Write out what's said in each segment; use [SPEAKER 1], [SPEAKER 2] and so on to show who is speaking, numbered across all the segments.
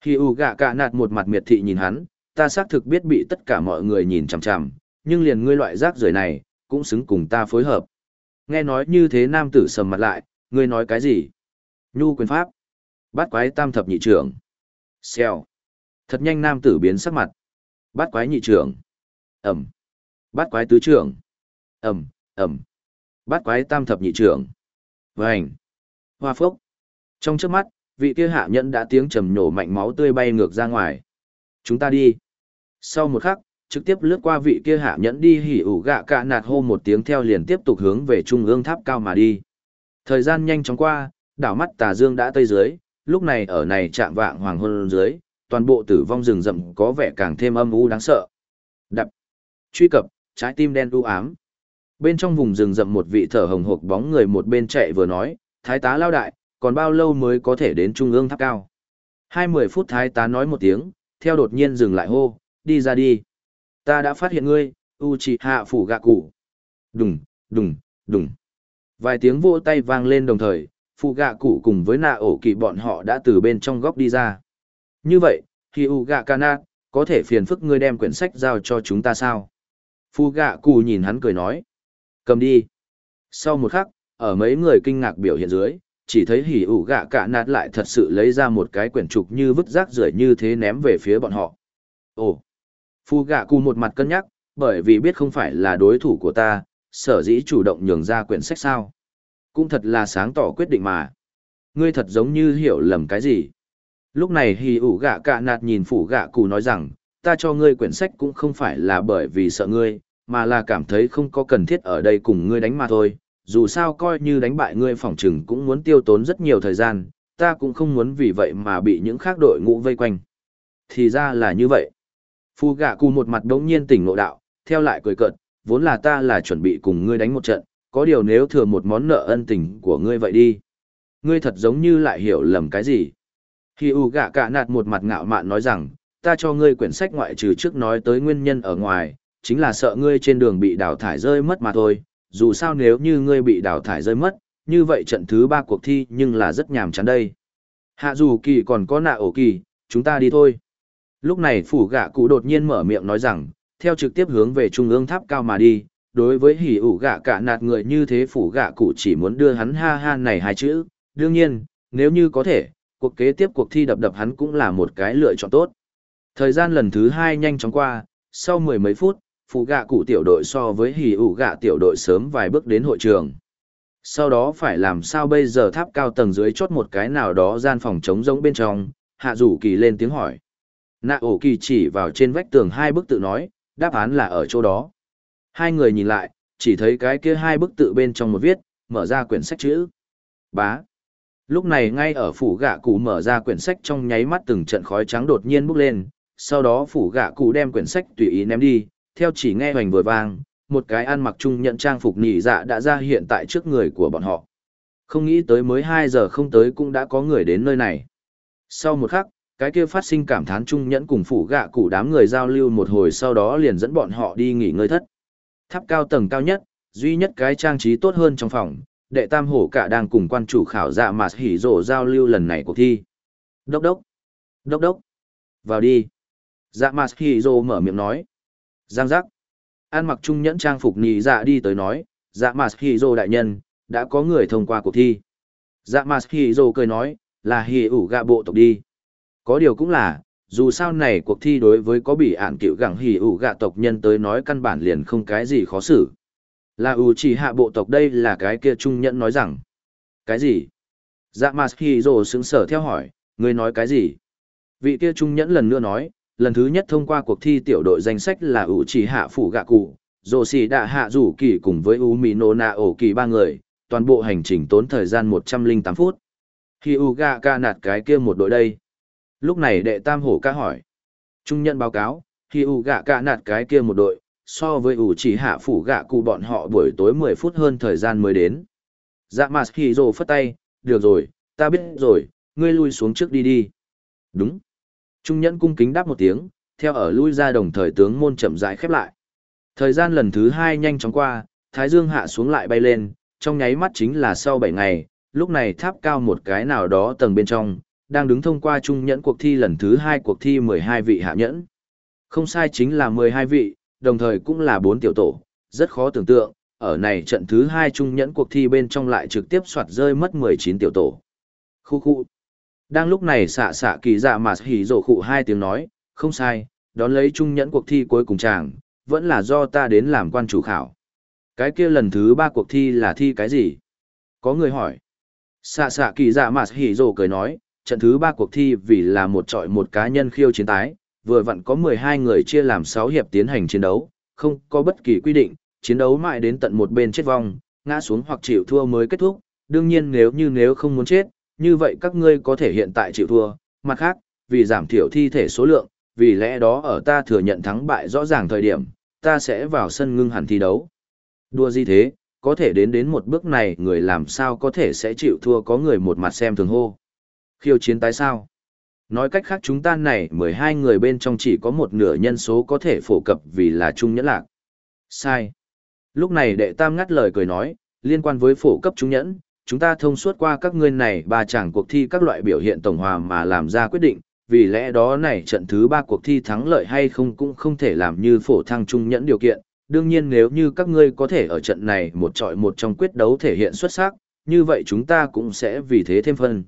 [SPEAKER 1] Khi u gạ cả nạt một mặt miệt thị nhìn hắn, ta xác thực biết bị tất cả mọi người nhìn chằm chằm, nhưng liền ngươi loại rác rưởi này, cũng xứng cùng ta phối hợp. Nghe nói như thế nam tử sầm mặt lại, ngươi nói cái gì? Nhu quyền pháp. Bát quái tam thập nhị trưởng. Xèo. Thật nhanh nam tử biến sắc mặt. Bát quái nhị trưởng. Ẩm. Bát quái tứ trưởng. Ẩm, Ẩm. Bát quái tam thập nhị trưởng. Vành. Hoa phốc. Trong trước mắt, vị kia hạ nhẫn đã tiếng trầm nhổ mạnh máu tươi bay ngược ra ngoài. Chúng ta đi. Sau một khắc, trực tiếp lướt qua vị kia hạ nhẫn đi hỉ ủ gạ cạ nạt hô một tiếng theo liền tiếp tục hướng về trung ương tháp cao mà đi. Thời gian nhanh chóng qua, đảo mắt tà dương đã tây dưới, lúc này ở này chạm vạng hoàng hôn dưới, toàn bộ tử vong rừng rậm có vẻ càng thêm âm u đáng sợ. Đập, truy cập, trái tim đen u ám. Bên trong vùng rừng rậm một vị thở hồng hộc bóng người một bên chạy vừa nói, thái tá lao đại, còn bao lâu mới có thể đến trung ương tháp cao. Hai mười phút thái tá nói một tiếng, theo đột nhiên dừng lại hô, đi ra đi. Ta đã phát hiện ngươi, u chỉ hạ phủ gạ cụ. Đùng, đùng, đùng. Vài tiếng vỗ tay vang lên đồng thời, phụ gạ cụ cùng với nạ ổ kỳ bọn họ đã từ bên trong góc đi ra. Như vậy, khi u gạ cana, có thể phiền phức ngươi đem quyển sách giao cho chúng ta sao? Phụ gạ cụ nhìn hắn cười nói. Cầm đi. Sau một khắc, ở mấy người kinh ngạc biểu hiện dưới, chỉ thấy hỉ ủ gạ cả nạt lại thật sự lấy ra một cái quyển trục như vứt rác rưởi như thế ném về phía bọn họ. Ồ! Phu gạ cụ một mặt cân nhắc, bởi vì biết không phải là đối thủ của ta, sở dĩ chủ động nhường ra quyển sách sao. Cũng thật là sáng tỏ quyết định mà. Ngươi thật giống như hiểu lầm cái gì. Lúc này hì ủ gạ cạ nạt nhìn phủ gạ cụ nói rằng, ta cho ngươi quyển sách cũng không phải là bởi vì sợ ngươi, mà là cảm thấy không có cần thiết ở đây cùng ngươi đánh mà thôi. Dù sao coi như đánh bại ngươi phỏng chừng cũng muốn tiêu tốn rất nhiều thời gian, ta cũng không muốn vì vậy mà bị những khác đội ngũ vây quanh. Thì ra là như vậy. Phu gạ cụ một mặt đống nhiên tỉnh ngộ đạo, theo lại cười cợt, vốn là ta là chuẩn bị cùng ngươi đánh một trận, có điều nếu thừa một món nợ ân tình của ngươi vậy đi. Ngươi thật giống như lại hiểu lầm cái gì. Khi U gạ cả nạt một mặt ngạo mạn nói rằng, ta cho ngươi quyển sách ngoại trừ trước nói tới nguyên nhân ở ngoài, chính là sợ ngươi trên đường bị đào thải rơi mất mà thôi. Dù sao nếu như ngươi bị đào thải rơi mất, như vậy trận thứ ba cuộc thi nhưng là rất nhàm chán đây. Hạ dù kỳ còn có nạ ổ kỳ, chúng ta đi thôi. Lúc này phủ gạ cụ đột nhiên mở miệng nói rằng, theo trực tiếp hướng về trung ương tháp cao mà đi, đối với hỉ ủ gạ cả nạt người như thế phủ gạ cụ chỉ muốn đưa hắn ha ha này hai chữ, đương nhiên, nếu như có thể, cuộc kế tiếp cuộc thi đập đập hắn cũng là một cái lựa chọn tốt. Thời gian lần thứ hai nhanh chóng qua, sau mười mấy phút, Phụ gạ cụ tiểu đội so với hỉ ủ gạ tiểu đội sớm vài bước đến hội trường. Sau đó phải làm sao bây giờ tháp cao tầng dưới chốt một cái nào đó gian phòng trống rỗng bên trong, hạ rủ kỳ lên tiếng hỏi. Nạ ổ kỳ chỉ vào trên vách tường hai bức tự nói, đáp án là ở chỗ đó. Hai người nhìn lại, chỉ thấy cái kia hai bức tự bên trong một viết, mở ra quyển sách chữ. Bá. Lúc này ngay ở phủ gạ cụ mở ra quyển sách trong nháy mắt từng trận khói trắng đột nhiên bốc lên, sau đó phủ gạ cụ đem quyển sách tùy ý ném đi, theo chỉ nghe hoành vừa vang, một cái ăn mặc trung nhận trang phục nỉ dạ đã ra hiện tại trước người của bọn họ. Không nghĩ tới mới 2 giờ không tới cũng đã có người đến nơi này. Sau một khắc, cái kia phát sinh cảm thán trung nhẫn cùng phủ gạ cụ đám người giao lưu một hồi sau đó liền dẫn bọn họ đi nghỉ ngơi thất. Tháp cao tầng cao nhất, duy nhất cái trang trí tốt hơn trong phòng, đệ tam hổ cả đang cùng quan chủ khảo dạ mà hỉ rổ giao lưu lần này cuộc thi. Đốc đốc, đốc đốc, vào đi. Dạ mà hỉ rổ mở miệng nói. Giang giác. An mặc trung nhẫn trang phục nhì dạ đi tới nói, dạ mà hỉ đại nhân, đã có người thông qua cuộc thi. Dạ mà hỉ cười nói, là hỉ ủ gạ bộ tộc đi. Có điều cũng là, dù sao này cuộc thi đối với có bị ản cựu gẳng hỉ ủ gạ tộc nhân tới nói căn bản liền không cái gì khó xử. Là ủ chỉ hạ bộ tộc đây là cái kia trung nhẫn nói rằng. Cái gì? Dạ mà hỉ rồ sở theo hỏi, người nói cái gì? Vị kia trung nhẫn lần nữa nói, lần thứ nhất thông qua cuộc thi tiểu đội danh sách là ủ chỉ hạ phủ gạ cụ, rồ xì đạ hạ rủ kỳ cùng với u mì nô nạ ổ kỳ ba người, toàn bộ hành trình tốn thời gian một trăm linh tám phút. Khi u gạ ca nạt cái kia một đội đây Lúc này đệ tam hổ ca hỏi. Trung nhận báo cáo, khi U gạ ca nạt cái kia một đội, so với ủ chỉ hạ phủ gạ cụ bọn họ buổi tối mười phút hơn thời gian mới đến. Dạ mà khi rồ phất tay, được rồi, ta biết rồi, ngươi lui xuống trước đi đi. Đúng. Trung nhẫn cung kính đáp một tiếng, theo ở lui ra đồng thời tướng môn chậm rãi khép lại. Thời gian lần thứ hai nhanh chóng qua, Thái Dương hạ xuống lại bay lên, trong nháy mắt chính là sau bảy ngày, lúc này tháp cao một cái nào đó tầng bên trong, đang đứng thông qua trung nhẫn cuộc thi lần thứ hai cuộc thi 12 vị hạ nhẫn. Không sai chính là 12 vị, đồng thời cũng là 4 tiểu tổ, rất khó tưởng tượng, ở này trận thứ hai trung nhẫn cuộc thi bên trong lại trực tiếp soạt rơi mất 19 tiểu tổ. Khu khu. Đang lúc này xạ xạ kỳ dạ mà hỉ rổ khụ hai tiếng nói, không sai, đón lấy trung nhẫn cuộc thi cuối cùng chàng, vẫn là do ta đến làm quan chủ khảo. Cái kia lần thứ ba cuộc thi là thi cái gì? Có người hỏi. Xạ xạ kỳ dạ mà hỉ rổ cười nói, trận thứ ba cuộc thi vì là một trọi một cá nhân khiêu chiến tái, vừa vặn có 12 người chia làm 6 hiệp tiến hành chiến đấu, không có bất kỳ quy định, chiến đấu mãi đến tận một bên chết vong, ngã xuống hoặc chịu thua mới kết thúc, đương nhiên nếu như nếu không muốn chết, như vậy các ngươi có thể hiện tại chịu thua, mặt khác, vì giảm thiểu thi thể số lượng, vì lẽ đó ở ta thừa nhận thắng bại rõ ràng thời điểm, ta sẽ vào sân ngưng hẳn thi đấu. Đua gì thế, có thể đến đến một bước này người làm sao có thể sẽ chịu thua có người một mặt xem thường hô. Khiêu chiến tái sao? Nói cách khác chúng ta này 12 người bên trong chỉ có một nửa nhân số có thể phổ cập vì là trung nhẫn lạc. Sai. Lúc này đệ tam ngắt lời cười nói, liên quan với phổ cấp trung nhẫn, chúng ta thông suốt qua các ngươi này ba chàng cuộc thi các loại biểu hiện tổng hòa mà làm ra quyết định, vì lẽ đó này trận thứ ba cuộc thi thắng lợi hay không cũng không thể làm như phổ thăng trung nhẫn điều kiện. Đương nhiên nếu như các ngươi có thể ở trận này một trọi một trong quyết đấu thể hiện xuất sắc, như vậy chúng ta cũng sẽ vì thế thêm phân.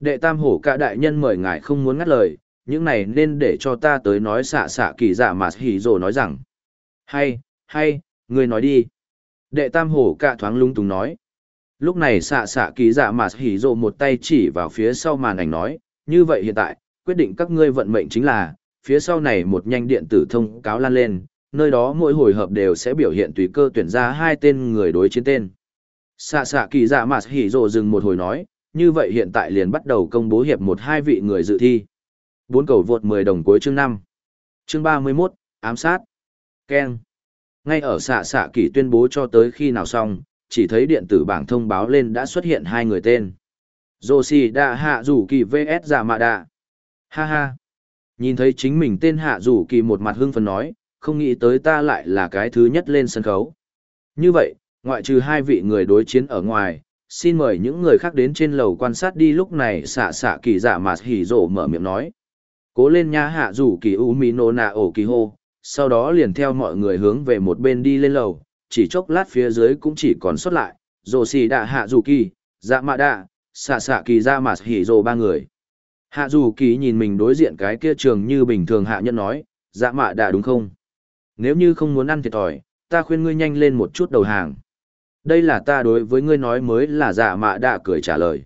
[SPEAKER 1] Đệ tam hổ cả đại nhân mời ngài không muốn ngắt lời, những này nên để cho ta tới nói xạ xạ kỳ dạ mà hỉ rồ nói rằng. Hay, hay, ngươi nói đi. Đệ tam hổ cả thoáng lung tung nói. Lúc này xạ xạ kỳ dạ mà hỉ rộ một tay chỉ vào phía sau màn ảnh nói, như vậy hiện tại, quyết định các ngươi vận mệnh chính là, phía sau này một nhanh điện tử thông cáo lan lên, nơi đó mỗi hồi hợp đều sẽ biểu hiện tùy cơ tuyển ra hai tên người đối chiến tên. Xạ xạ kỳ dạ mà hỉ rộ dừng một hồi nói, như vậy hiện tại liền bắt đầu công bố hiệp một hai vị người dự thi. Bốn cầu vượt 10 đồng cuối chương năm Chương 31, ám sát. keng Ngay ở xạ xạ kỳ tuyên bố cho tới khi nào xong, chỉ thấy điện tử bảng thông báo lên đã xuất hiện hai người tên. Yoshida Hạ Rủ Kỳ VS Giả Mạ Đạ. Ha ha. Nhìn thấy chính mình tên Hạ Rủ Kỳ một mặt hưng phấn nói, không nghĩ tới ta lại là cái thứ nhất lên sân khấu. Như vậy, ngoại trừ hai vị người đối chiến ở ngoài, xin mời những người khác đến trên lầu quan sát đi lúc này xạ xạ kỳ giả mà hỉ rổ mở miệng nói. Cố lên nha hạ rủ kỳ u mi nô nạ ổ kỳ hô, sau đó liền theo mọi người hướng về một bên đi lên lầu, chỉ chốc lát phía dưới cũng chỉ còn xuất lại, rồ xì đạ hạ dù kỳ, dạ mạ đạ, xạ xạ kỳ ra mà hỉ rồ ba người. Hạ dù kỳ nhìn mình đối diện cái kia trường như bình thường hạ nhân nói, dạ mạ đạ đúng không? Nếu như không muốn ăn thiệt thòi, ta khuyên ngươi nhanh lên một chút đầu hàng. Đây là ta đối với ngươi nói mới là dạ mạ đạ cười trả lời.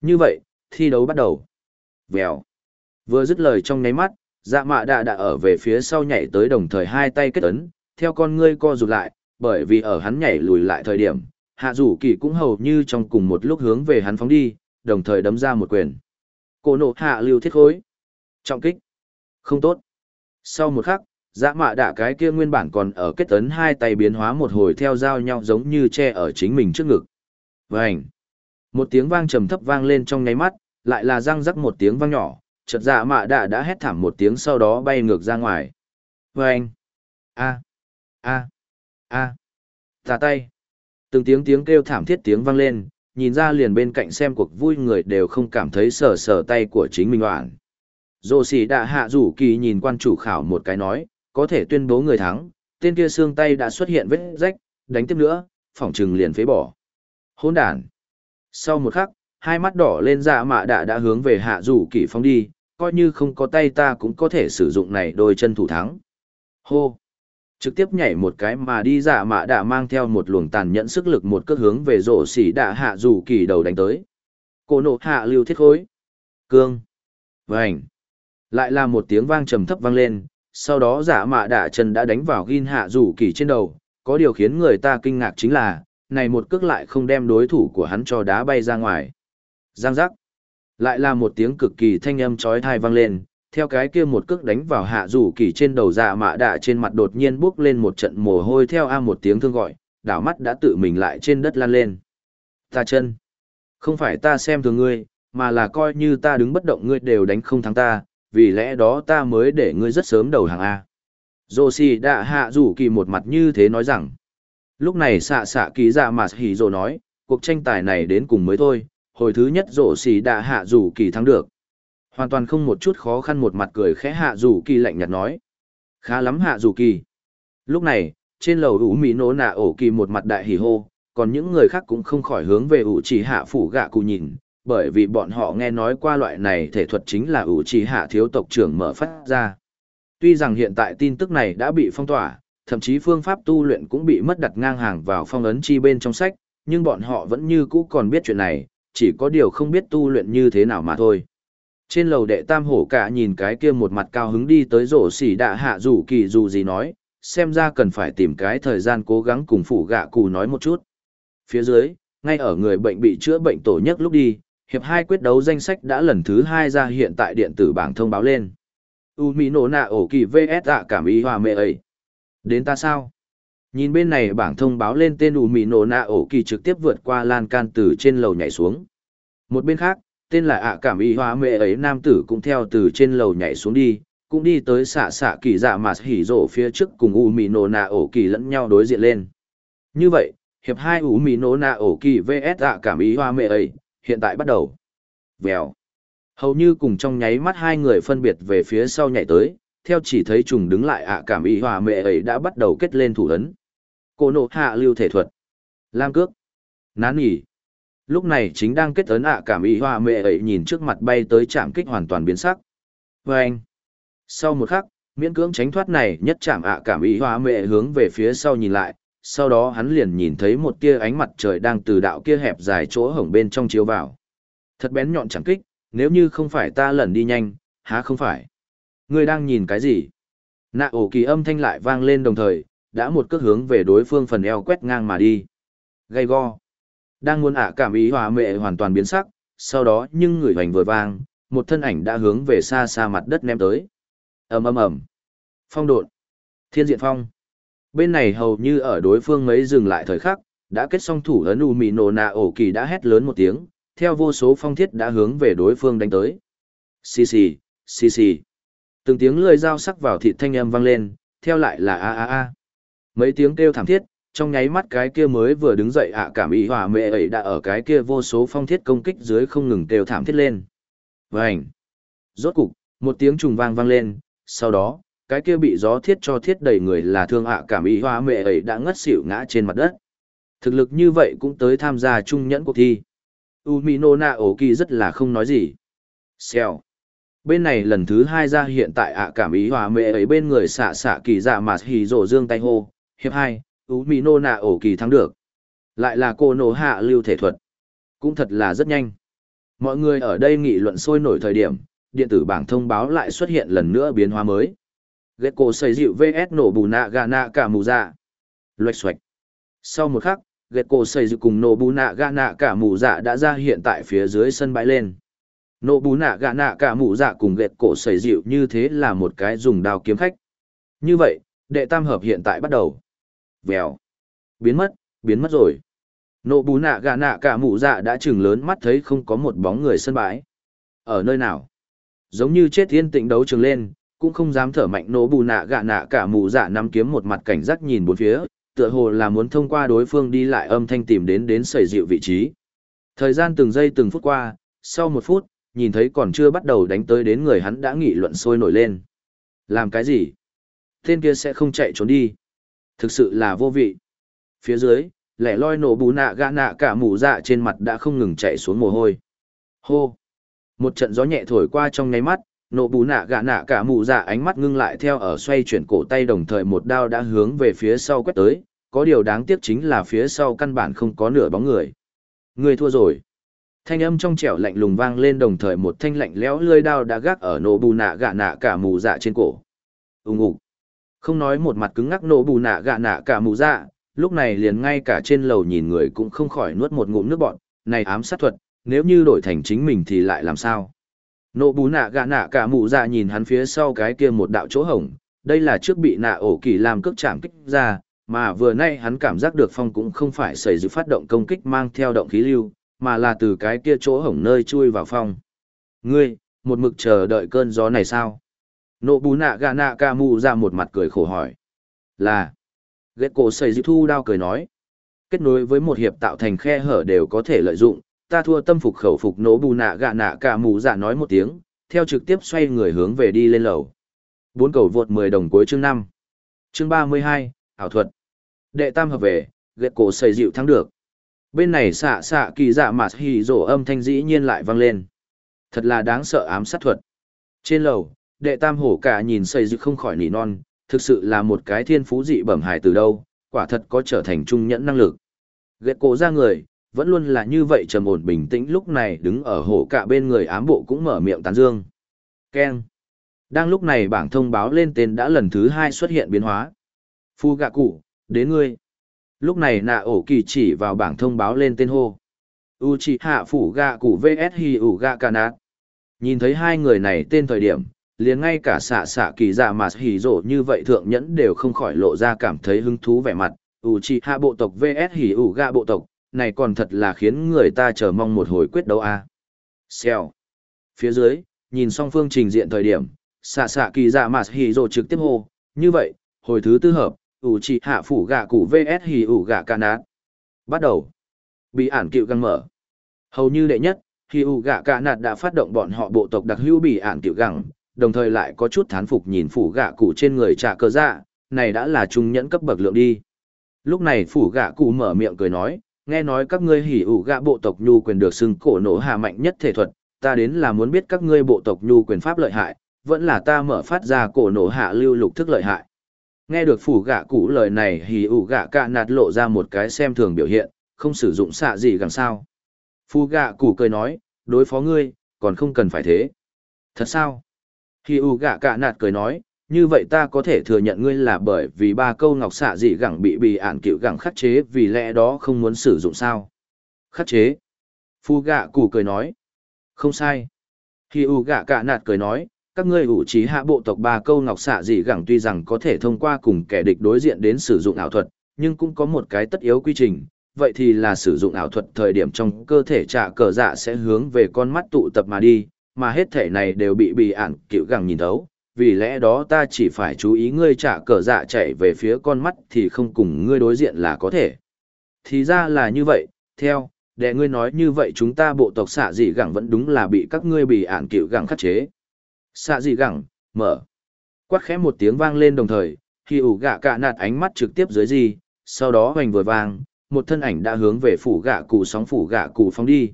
[SPEAKER 1] Như vậy, thi đấu bắt đầu. Vèo. Vừa dứt lời trong nháy mắt, dạ mạ đạ đã ở về phía sau nhảy tới đồng thời hai tay kết ấn, theo con ngươi co rụt lại, bởi vì ở hắn nhảy lùi lại thời điểm, hạ rủ kỳ cũng hầu như trong cùng một lúc hướng về hắn phóng đi, đồng thời đấm ra một quyền. Cổ nộ hạ lưu thiết khối. Trọng kích. Không tốt. Sau một khắc, Dã mạ đạ cái kia nguyên bản còn ở kết ấn hai tay biến hóa một hồi theo dao nhau giống như che ở chính mình trước ngực. Vành. Một tiếng vang trầm thấp vang lên trong nháy mắt, lại là răng rắc một tiếng vang nhỏ, chợt dạ mạ đạ đã hét thảm một tiếng sau đó bay ngược ra ngoài. Vành. A. A. A. Tà tay. Từng tiếng tiếng kêu thảm thiết tiếng vang lên, nhìn ra liền bên cạnh xem cuộc vui người đều không cảm thấy sờ sờ tay của chính mình oản dồ xì đạ hạ rủ kỳ nhìn quan chủ khảo một cái nói, có thể tuyên bố người thắng, tên kia xương tay đã xuất hiện vết rách, đánh tiếp nữa, phỏng chừng liền phế bỏ. Hỗn đàn. Sau một khắc, hai mắt đỏ lên dạ mạ đạ đã hướng về hạ rủ kỳ phong đi, coi như không có tay ta cũng có thể sử dụng này đôi chân thủ thắng. Hô. Trực tiếp nhảy một cái mà đi dạ mạ đã mang theo một luồng tàn nhẫn sức lực một cước hướng về rổ xỉ đạ hạ rủ kỳ đầu đánh tới. Cổ nộ hạ lưu thiết khối. Cương. Vành. Lại là một tiếng vang trầm thấp vang lên, sau đó dạ mạ đạ chân đã đánh vào ghin hạ rủ kỳ trên đầu, có điều khiến người ta kinh ngạc chính là, này một cước lại không đem đối thủ của hắn cho đá bay ra ngoài. Giang giác. Lại là một tiếng cực kỳ thanh âm chói tai vang lên, theo cái kia một cước đánh vào hạ rủ kỳ trên đầu dạ mạ đạ trên mặt đột nhiên bước lên một trận mồ hôi theo a một tiếng thương gọi, đảo mắt đã tự mình lại trên đất lan lên. Ta chân. Không phải ta xem thường ngươi, mà là coi như ta đứng bất động ngươi đều đánh không thắng ta, vì lẽ đó ta mới để ngươi rất sớm đầu hàng A. Dô xì đạ hạ rủ kỳ một mặt như thế nói rằng. Lúc này xạ xạ kỳ dạ mà hỉ rồ nói, cuộc tranh tài này đến cùng mới thôi, hồi thứ nhất rổ xì đạ hạ rủ kỳ thắng được, Hoàn toàn không một chút khó khăn một mặt cười khẽ hạ dù kỳ lạnh nhạt nói. Khá lắm hạ dù kỳ. Lúc này, trên lầu ủ mỹ nổ nạ ổ kỳ một mặt đại hỉ hô, còn những người khác cũng không khỏi hướng về ủ chỉ hạ phủ gạ cụ nhìn, bởi vì bọn họ nghe nói qua loại này thể thuật chính là ủ chỉ hạ thiếu tộc trưởng mở phát ra. Tuy rằng hiện tại tin tức này đã bị phong tỏa, thậm chí phương pháp tu luyện cũng bị mất đặt ngang hàng vào phong ấn chi bên trong sách, nhưng bọn họ vẫn như cũ còn biết chuyện này, chỉ có điều không biết tu luyện như thế nào mà thôi. Trên lầu đệ tam hổ cả nhìn cái kia một mặt cao hứng đi tới rổ xỉ đạ hạ rủ kỳ dù gì nói, xem ra cần phải tìm cái thời gian cố gắng cùng phủ gạ cù nói một chút. Phía dưới, ngay ở người bệnh bị chữa bệnh tổ nhất lúc đi, hiệp hai quyết đấu danh sách đã lần thứ hai ra hiện tại điện tử bảng thông báo lên. U Mỹ nổ nạ ổ kỳ VS ạ cảm ý hòa mẹ ấy. Đến ta sao? Nhìn bên này bảng thông báo lên tên U Mỹ nổ nạ ổ kỳ trực tiếp vượt qua lan can từ trên lầu nhảy xuống. Một bên khác, tên là ạ cảm Y Hoa mẹ ấy nam tử cũng theo từ trên lầu nhảy xuống đi, cũng đi tới xạ xạ kỳ dạ mà hỉ rổ phía trước cùng U mì nổ nạ ổ kỳ lẫn nhau đối diện lên. Như vậy, hiệp hai U mì nổ nạ ổ kỳ VS ạ cảm Y Hoa mẹ ấy, hiện tại bắt đầu. Vèo. Hầu như cùng trong nháy mắt hai người phân biệt về phía sau nhảy tới, theo chỉ thấy trùng đứng lại ạ cảm Y Hoa mẹ ấy đã bắt đầu kết lên thủ ấn. Cô nộ hạ lưu thể thuật. Lam cước. Nán nghỉ. Lúc này chính đang kết ấn ạ cảm ý hoa mẹ ấy nhìn trước mặt bay tới chạm kích hoàn toàn biến sắc. Vâng. Sau một khắc, miễn cưỡng tránh thoát này nhất chạm ạ cảm ý hoa mẹ hướng về phía sau nhìn lại, sau đó hắn liền nhìn thấy một tia ánh mặt trời đang từ đạo kia hẹp dài chỗ hổng bên trong chiếu vào. Thật bén nhọn chẳng kích, nếu như không phải ta lẩn đi nhanh, há không phải. Ngươi đang nhìn cái gì? Nạ ổ kỳ âm thanh lại vang lên đồng thời, đã một cước hướng về đối phương phần eo quét ngang mà đi. gay go. Đang muốn ạ cảm ý hòa mẹ hoàn toàn biến sắc, sau đó nhưng người hoành vừa vang, một thân ảnh đã hướng về xa xa mặt đất ném tới. ầm ầm ầm Phong độn. Thiên diện phong. Bên này hầu như ở đối phương mấy dừng lại thời khắc, đã kết xong thủ ấn u mì nổ nạ ổ kỳ đã hét lớn một tiếng, theo vô số phong thiết đã hướng về đối phương đánh tới. Xì xì, xì xì. Từng tiếng lưỡi dao sắc vào thịt thanh âm vang lên, theo lại là a a a. Mấy tiếng kêu thảm thiết, trong nháy mắt cái kia mới vừa đứng dậy ạ cảm ý hòa mẹ ấy đã ở cái kia vô số phong thiết công kích dưới không ngừng kêu thảm thiết lên. Vành. Rốt cục, một tiếng trùng vang vang lên, sau đó, cái kia bị gió thiết cho thiết đầy người là thương ạ cảm ý hòa mẹ ấy đã ngất xỉu ngã trên mặt đất. Thực lực như vậy cũng tới tham gia trung nhẫn cuộc thi. Umino Na ổ kỳ rất là không nói gì. Xèo. Bên này lần thứ hai ra hiện tại ạ cảm ý hòa mẹ ấy bên người xạ xạ kỳ dạ mà hì rổ dương tay hô. Hiệp hai, Umino Na ổ kỳ thắng được. Lại là cô nổ hạ lưu thể thuật. Cũng thật là rất nhanh. Mọi người ở đây nghị luận sôi nổi thời điểm, điện tử bảng thông báo lại xuất hiện lần nữa biến hóa mới. Gecko xây dịu VS nổ bù nạ gà nạ cả mù dạ. Loạch xoạch. Sau một khắc, Gecko xây dịu cùng nổ bù nạ gà nạ cả mù dạ đã ra hiện tại phía dưới sân bãi lên. Nổ bù nạ gà nạ cả mù dạ cùng Gecko xây dịu như thế là một cái dùng đao kiếm khách. Như vậy, đệ tam hợp hiện tại bắt đầu. Vèo. Biến mất, biến mất rồi. Nộ bù nạ gà nạ cả mụ dạ đã chừng lớn mắt thấy không có một bóng người sân bãi. Ở nơi nào? Giống như chết thiên tịnh đấu trường lên, cũng không dám thở mạnh nổ bù nạ gạ nạ cả mụ dạ nắm kiếm một mặt cảnh giác nhìn bốn phía, tựa hồ là muốn thông qua đối phương đi lại âm thanh tìm đến đến sầy dịu vị trí. Thời gian từng giây từng phút qua, sau một phút, nhìn thấy còn chưa bắt đầu đánh tới đến người hắn đã nghị luận sôi nổi lên. Làm cái gì? Tên kia sẽ không chạy trốn đi. Thực sự là vô vị. Phía dưới, lẻ loi nổ bù nạ gạ nạ cả mù dạ trên mặt đã không ngừng chạy xuống mồ hôi. Hô! Một trận gió nhẹ thổi qua trong nháy mắt, nổ bù nạ gạ nạ cả mù dạ ánh mắt ngưng lại theo ở xoay chuyển cổ tay đồng thời một đao đã hướng về phía sau quét tới có điều đáng tiếc chính là phía sau căn bản không có nửa bóng người người thua rồi thanh âm trong trẻo lạnh lùng vang lên đồng thời một thanh lạnh lẽo lơi đao đã gác ở nổ bù nạ gạ nạ cả mù dạ trên cổ ùng ục không nói một mặt cứng ngắc nổ bù nạ gạ nạ cả mù dạ lúc này liền ngay cả trên lầu nhìn người cũng không khỏi nuốt một ngụm nước bọn này ám sát thuật, nếu như đổi thành chính mình thì lại làm sao? Nộ bù nạ gạ nạ cả mụ dạ nhìn hắn phía sau cái kia một đạo chỗ hổng, đây là trước bị nạ ổ kỳ làm cước chạm kích ra, mà vừa nay hắn cảm giác được phong cũng không phải xảy dự phát động công kích mang theo động khí lưu, mà là từ cái kia chỗ hổng nơi chui vào phong. Ngươi, một mực chờ đợi cơn gió này sao? Nộ bù nạ gạ nạ ca mụ ra một mặt cười khổ hỏi là ghét cổ xây dự thu đao cười nói kết nối với một hiệp tạo thành khe hở đều có thể lợi dụng ta thua tâm phục khẩu phục nổ bù nạ gạ nạ ca mù dạ nói một tiếng, theo trực tiếp xoay người hướng về đi lên lầu. Bốn cầu vượt 10 đồng cuối chương 5. Chương 32, ảo thuật. Đệ tam hợp về, ghét cổ xây dịu thắng được. Bên này xạ xạ kỳ dạ mà hì rổ âm thanh dĩ nhiên lại vang lên. Thật là đáng sợ ám sát thuật. Trên lầu, đệ tam hổ cả nhìn xây dựng không khỏi nỉ non, thực sự là một cái thiên phú dị bẩm hài từ đâu, quả thật có trở thành trung nhẫn năng lực. Ghét cổ ra người, vẫn luôn là như vậy trầm ổn bình tĩnh lúc này đứng ở hổ cả bên người ám bộ cũng mở miệng tán dương. Ken. Đang lúc này bảng thông báo lên tên đã lần thứ hai xuất hiện biến hóa. Phu gạ cụ, đến ngươi. Lúc này nạ ổ kỳ chỉ vào bảng thông báo lên tên hô. Uchiha phủ gạ cụ vs hi ủ gạ cà nát. Nhìn thấy hai người này tên thời điểm, liền ngay cả xạ xạ kỳ dạ mà hỉ rộ như vậy thượng nhẫn đều không khỏi lộ ra cảm thấy hứng thú vẻ mặt. Uchiha bộ tộc vs hỉ ủ gạ bộ tộc, này còn thật là khiến người ta chờ mong một hồi quyết đấu a. À. Xèo. Phía dưới, nhìn song phương trình diện thời điểm, xạ xạ kỳ dạ mà hỉ rộ trực tiếp hô, như vậy, hồi thứ tư hợp, ủ trị hạ phủ gạ cụ vs hỉ ủ gạ ca nát. Bắt đầu. Bị ản cựu găng mở. Hầu như đệ nhất, hỉ ủ gạ ca nát đã phát động bọn họ bộ tộc đặc hữu bị ản cựu găng, đồng thời lại có chút thán phục nhìn phủ gạ cụ trên người trả cờ dạ, này đã là trung nhẫn cấp bậc lượng đi. Lúc này phủ gạ cụ mở miệng cười nói, nghe nói các ngươi hỉ ủ gạ bộ tộc nhu quyền được xưng cổ nổ hạ mạnh nhất thể thuật, ta đến là muốn biết các ngươi bộ tộc nhu quyền pháp lợi hại, vẫn là ta mở phát ra cổ nổ hạ lưu lục thức lợi hại. Nghe được phủ gạ cụ lời này hỉ ủ gạ cạ nạt lộ ra một cái xem thường biểu hiện, không sử dụng xạ gì gần sao. Phu gạ cụ cười nói, đối phó ngươi, còn không cần phải thế. Thật sao? Hi U gạ cả nạt cười nói, như vậy ta có thể thừa nhận ngươi là bởi vì ba câu ngọc xạ dị gẳng bị bị ản cựu gẳng khắc chế vì lẽ đó không muốn sử dụng sao. Khắc chế. Phu gạ cụ cười nói. Không sai. Hi U gạ cả nạt cười nói, các ngươi ủ trí hạ bộ tộc ba câu ngọc xạ dị gẳng tuy rằng có thể thông qua cùng kẻ địch đối diện đến sử dụng ảo thuật, nhưng cũng có một cái tất yếu quy trình, vậy thì là sử dụng ảo thuật thời điểm trong cơ thể trả cờ dạ sẽ hướng về con mắt tụ tập mà đi, mà hết thể này đều bị bị ản cựu gẳng nhìn thấu, vì lẽ đó ta chỉ phải chú ý ngươi trả cờ dạ chạy về phía con mắt thì không cùng ngươi đối diện là có thể. Thì ra là như vậy, theo, để ngươi nói như vậy chúng ta bộ tộc xạ dị gẳng vẫn đúng là bị các ngươi bị ản cựu gẳng khắc chế. Xạ dị gẳng mở. Quát khẽ một tiếng vang lên đồng thời khi ủ gạ cạ nạt ánh mắt trực tiếp dưới gì sau đó hoành vừa vang một thân ảnh đã hướng về phủ gạ cụ sóng phủ gạ cụ phóng đi.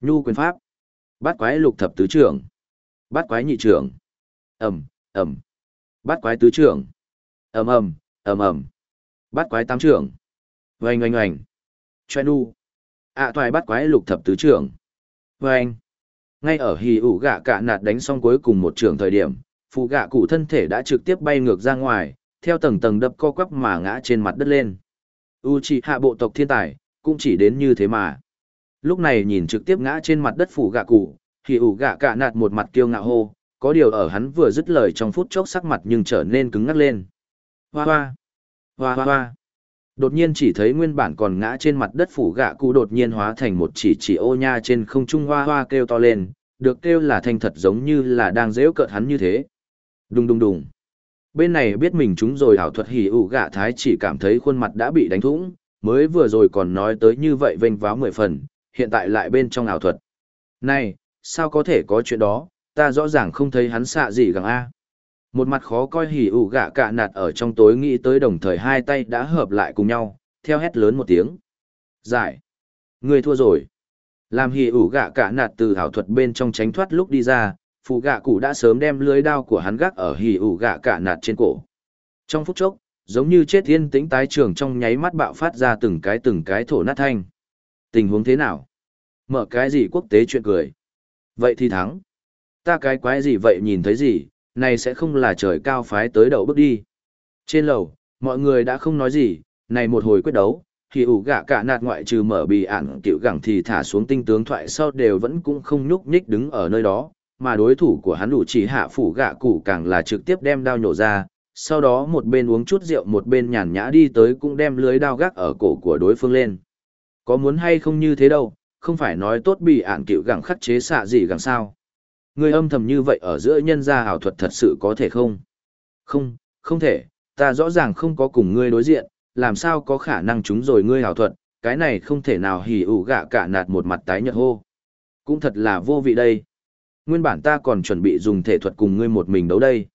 [SPEAKER 1] Nhu quyền pháp. Bát quái lục thập tứ trưởng. Bát quái nhị trưởng. Ẩm ẩm. Bát quái tứ trưởng. Ầm ầm, ầm ầm, bát quái tám trưởng. Oanh oanh oanh. Choen u. ạ à, toại bát quái lục thập tứ trưởng. Oanh. Ngay ở hì ủ gạ cạ nạt đánh xong cuối cùng một trường thời điểm phụ gạ cụ thân thể đã trực tiếp bay ngược ra ngoài theo tầng tầng đập co quắp mà ngã trên mặt đất lên. U c hạ bộ tộc thiên tài cũng chỉ đến như thế mà lúc này nhìn trực tiếp ngã trên mặt đất phủ gạ cụ hì ủ gạ cạ nạt một mặt kiêu ngạo hô có điều ở hắn vừa dứt lời trong phút chốc sắc mặt nhưng trở nên cứng ngắc lên hoa hoa hoa hoa hoa đột nhiên chỉ thấy nguyên bản còn ngã trên mặt đất phủ gạ cụ đột nhiên hóa thành một chỉ chỉ ô nha trên không trung hoa hoa kêu to lên, được kêu là thanh thật giống như là đang dễu cợt hắn như thế. Đùng đùng đùng. Bên này biết mình chúng rồi ảo thuật hỉ ủ gạ thái chỉ cảm thấy khuôn mặt đã bị đánh thủng, mới vừa rồi còn nói tới như vậy vênh váo mười phần, hiện tại lại bên trong ảo thuật. Này, sao có thể có chuyện đó, ta rõ ràng không thấy hắn xạ gì gặng A. Một mặt khó coi hỉ ủ gạ cạ nạt ở trong tối nghĩ tới đồng thời hai tay đã hợp lại cùng nhau, theo hét lớn một tiếng. Giải. Người thua rồi. Làm hỉ ủ gạ cạ nạt từ ảo thuật bên trong tránh thoát lúc đi ra, phụ gạ cụ đã sớm đem lưới đao của hắn gác ở hỉ ủ gạ cạ nạt trên cổ. Trong phút chốc, giống như chết thiên tĩnh tái trường trong nháy mắt bạo phát ra từng cái từng cái thổ nát thanh. Tình huống thế nào? Mở cái gì quốc tế chuyện cười? Vậy thì thắng. Ta cái quái gì vậy nhìn thấy gì, này sẽ không là trời cao phái tới đầu bước đi. Trên lầu, mọi người đã không nói gì, này một hồi quyết đấu, thì ủ gạ cả nạt ngoại trừ mở bì ản cựu gẳng thì thả xuống tinh tướng thoại sau đều vẫn cũng không nhúc nhích đứng ở nơi đó, mà đối thủ của hắn đủ chỉ hạ phủ gạ cụ càng là trực tiếp đem đao nhổ ra, sau đó một bên uống chút rượu một bên nhàn nhã đi tới cũng đem lưới đao gác ở cổ của đối phương lên. Có muốn hay không như thế đâu, không phải nói tốt bị ản cựu gẳng khắc chế xạ gì gẳng sao. Ngươi âm thầm như vậy ở giữa nhân gia ảo thuật thật sự có thể không? Không, không thể, ta rõ ràng không có cùng ngươi đối diện, làm sao có khả năng chúng rồi ngươi ảo thuật, cái này không thể nào hỉ ủ gạ cả nạt một mặt tái nhợt hô. Cũng thật là vô vị đây. Nguyên bản ta còn chuẩn bị dùng thể thuật cùng ngươi một mình đấu đây.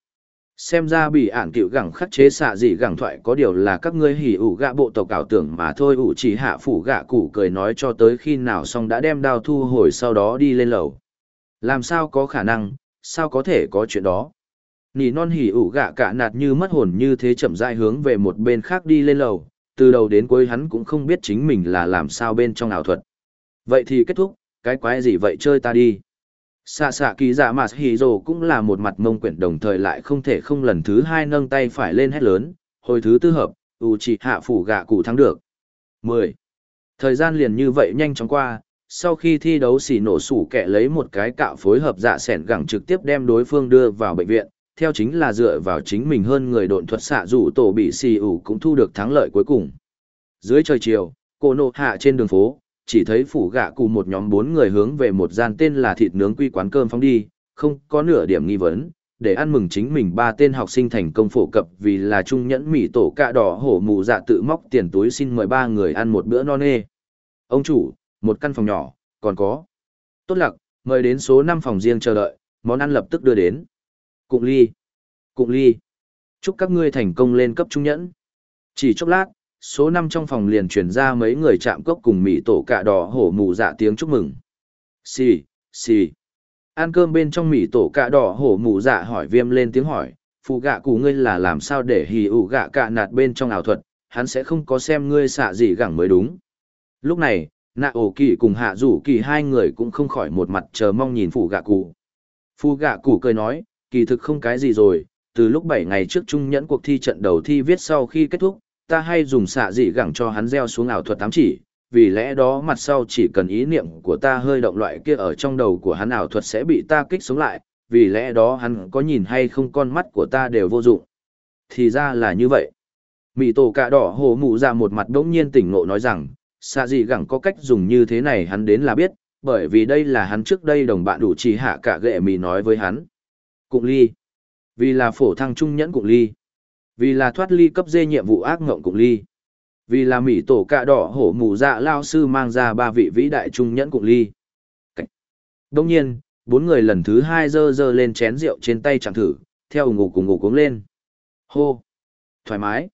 [SPEAKER 1] Xem ra bị ản cựu gẳng khắc chế xạ gì gẳng thoại có điều là các ngươi hỉ ủ gạ bộ tộc ảo tưởng mà thôi ủ chỉ hạ phủ gạ cụ cười nói cho tới khi nào xong đã đem đao thu hồi sau đó đi lên lầu. Làm sao có khả năng, sao có thể có chuyện đó. Nỉ non hỉ ủ gạ cả nạt như mất hồn như thế chậm rãi hướng về một bên khác đi lên lầu, từ đầu đến cuối hắn cũng không biết chính mình là làm sao bên trong ảo thuật. Vậy thì kết thúc, cái quái gì vậy chơi ta đi. Xạ xạ kỳ dạ mà hì rồ cũng là một mặt mông quyển đồng thời lại không thể không lần thứ hai nâng tay phải lên hét lớn, hồi thứ tư hợp, ủ chỉ hạ phủ gạ cụ thắng được. 10. Thời gian liền như vậy nhanh chóng qua, sau khi thi đấu xì nổ sủ kẹ lấy một cái cạo phối hợp dạ sẻn gẳng trực tiếp đem đối phương đưa vào bệnh viện, theo chính là dựa vào chính mình hơn người độn thuật xạ rủ tổ bị xì ủ cũng thu được thắng lợi cuối cùng. Dưới trời chiều, cô nộ hạ trên đường phố, chỉ thấy phủ gạ cùng một nhóm bốn người hướng về một gian tên là thịt nướng quy quán cơm phóng đi, không có nửa điểm nghi vấn, để ăn mừng chính mình ba tên học sinh thành công phổ cập vì là trung nhẫn mỹ tổ cạ đỏ hổ mù dạ tự móc tiền túi xin mời ba người ăn một bữa no nê. Ông chủ, một căn phòng nhỏ, còn có. Tốt lặc, mời đến số năm phòng riêng chờ đợi, món ăn lập tức đưa đến. Cụng ly. Cụng ly. Chúc các ngươi thành công lên cấp trung nhẫn. Chỉ chốc lát, số năm trong phòng liền truyền ra mấy người chạm cốc cùng mỹ tổ cạ đỏ hổ mù dạ tiếng chúc mừng. Xì, xì. Ăn cơm bên trong mỹ tổ cạ đỏ hổ mù dạ hỏi viêm lên tiếng hỏi, phụ gạ cụ ngươi là làm sao để hì ủ gạ cạ nạt bên trong ảo thuật, hắn sẽ không có xem ngươi xạ gì gẳng mới đúng. Lúc này, nạ ổ kỳ cùng hạ rủ kỳ hai người cũng không khỏi một mặt chờ mong nhìn phụ gạ cụ. Phụ gạ cụ cười nói, kỳ thực không cái gì rồi, từ lúc bảy ngày trước trung nhẫn cuộc thi trận đầu thi viết sau khi kết thúc, ta hay dùng xạ dị gẳng cho hắn gieo xuống ảo thuật tám chỉ, vì lẽ đó mặt sau chỉ cần ý niệm của ta hơi động loại kia ở trong đầu của hắn ảo thuật sẽ bị ta kích sống lại, vì lẽ đó hắn có nhìn hay không con mắt của ta đều vô dụng. Thì ra là như vậy. Mị tổ cạ đỏ hồ mụ ra một mặt đống nhiên tỉnh ngộ nói rằng, xạ dị gẳng có cách dùng như thế này hắn đến là biết, bởi vì đây là hắn trước đây đồng bạn đủ chỉ hạ cả ghệ mì nói với hắn. Cụng ly. Vì là phổ thăng trung nhẫn cụng ly. Vì là thoát ly cấp dê nhiệm vụ ác ngộng cụng ly. Vì là mỹ tổ cạ đỏ hổ mù dạ lao sư mang ra ba vị vĩ đại trung nhẫn cụng ly. Cảnh. Đông nhiên, bốn người lần thứ hai dơ dơ lên chén rượu trên tay chẳng thử, theo ngủ cùng ngủ cuống lên. Hô! Thoải mái!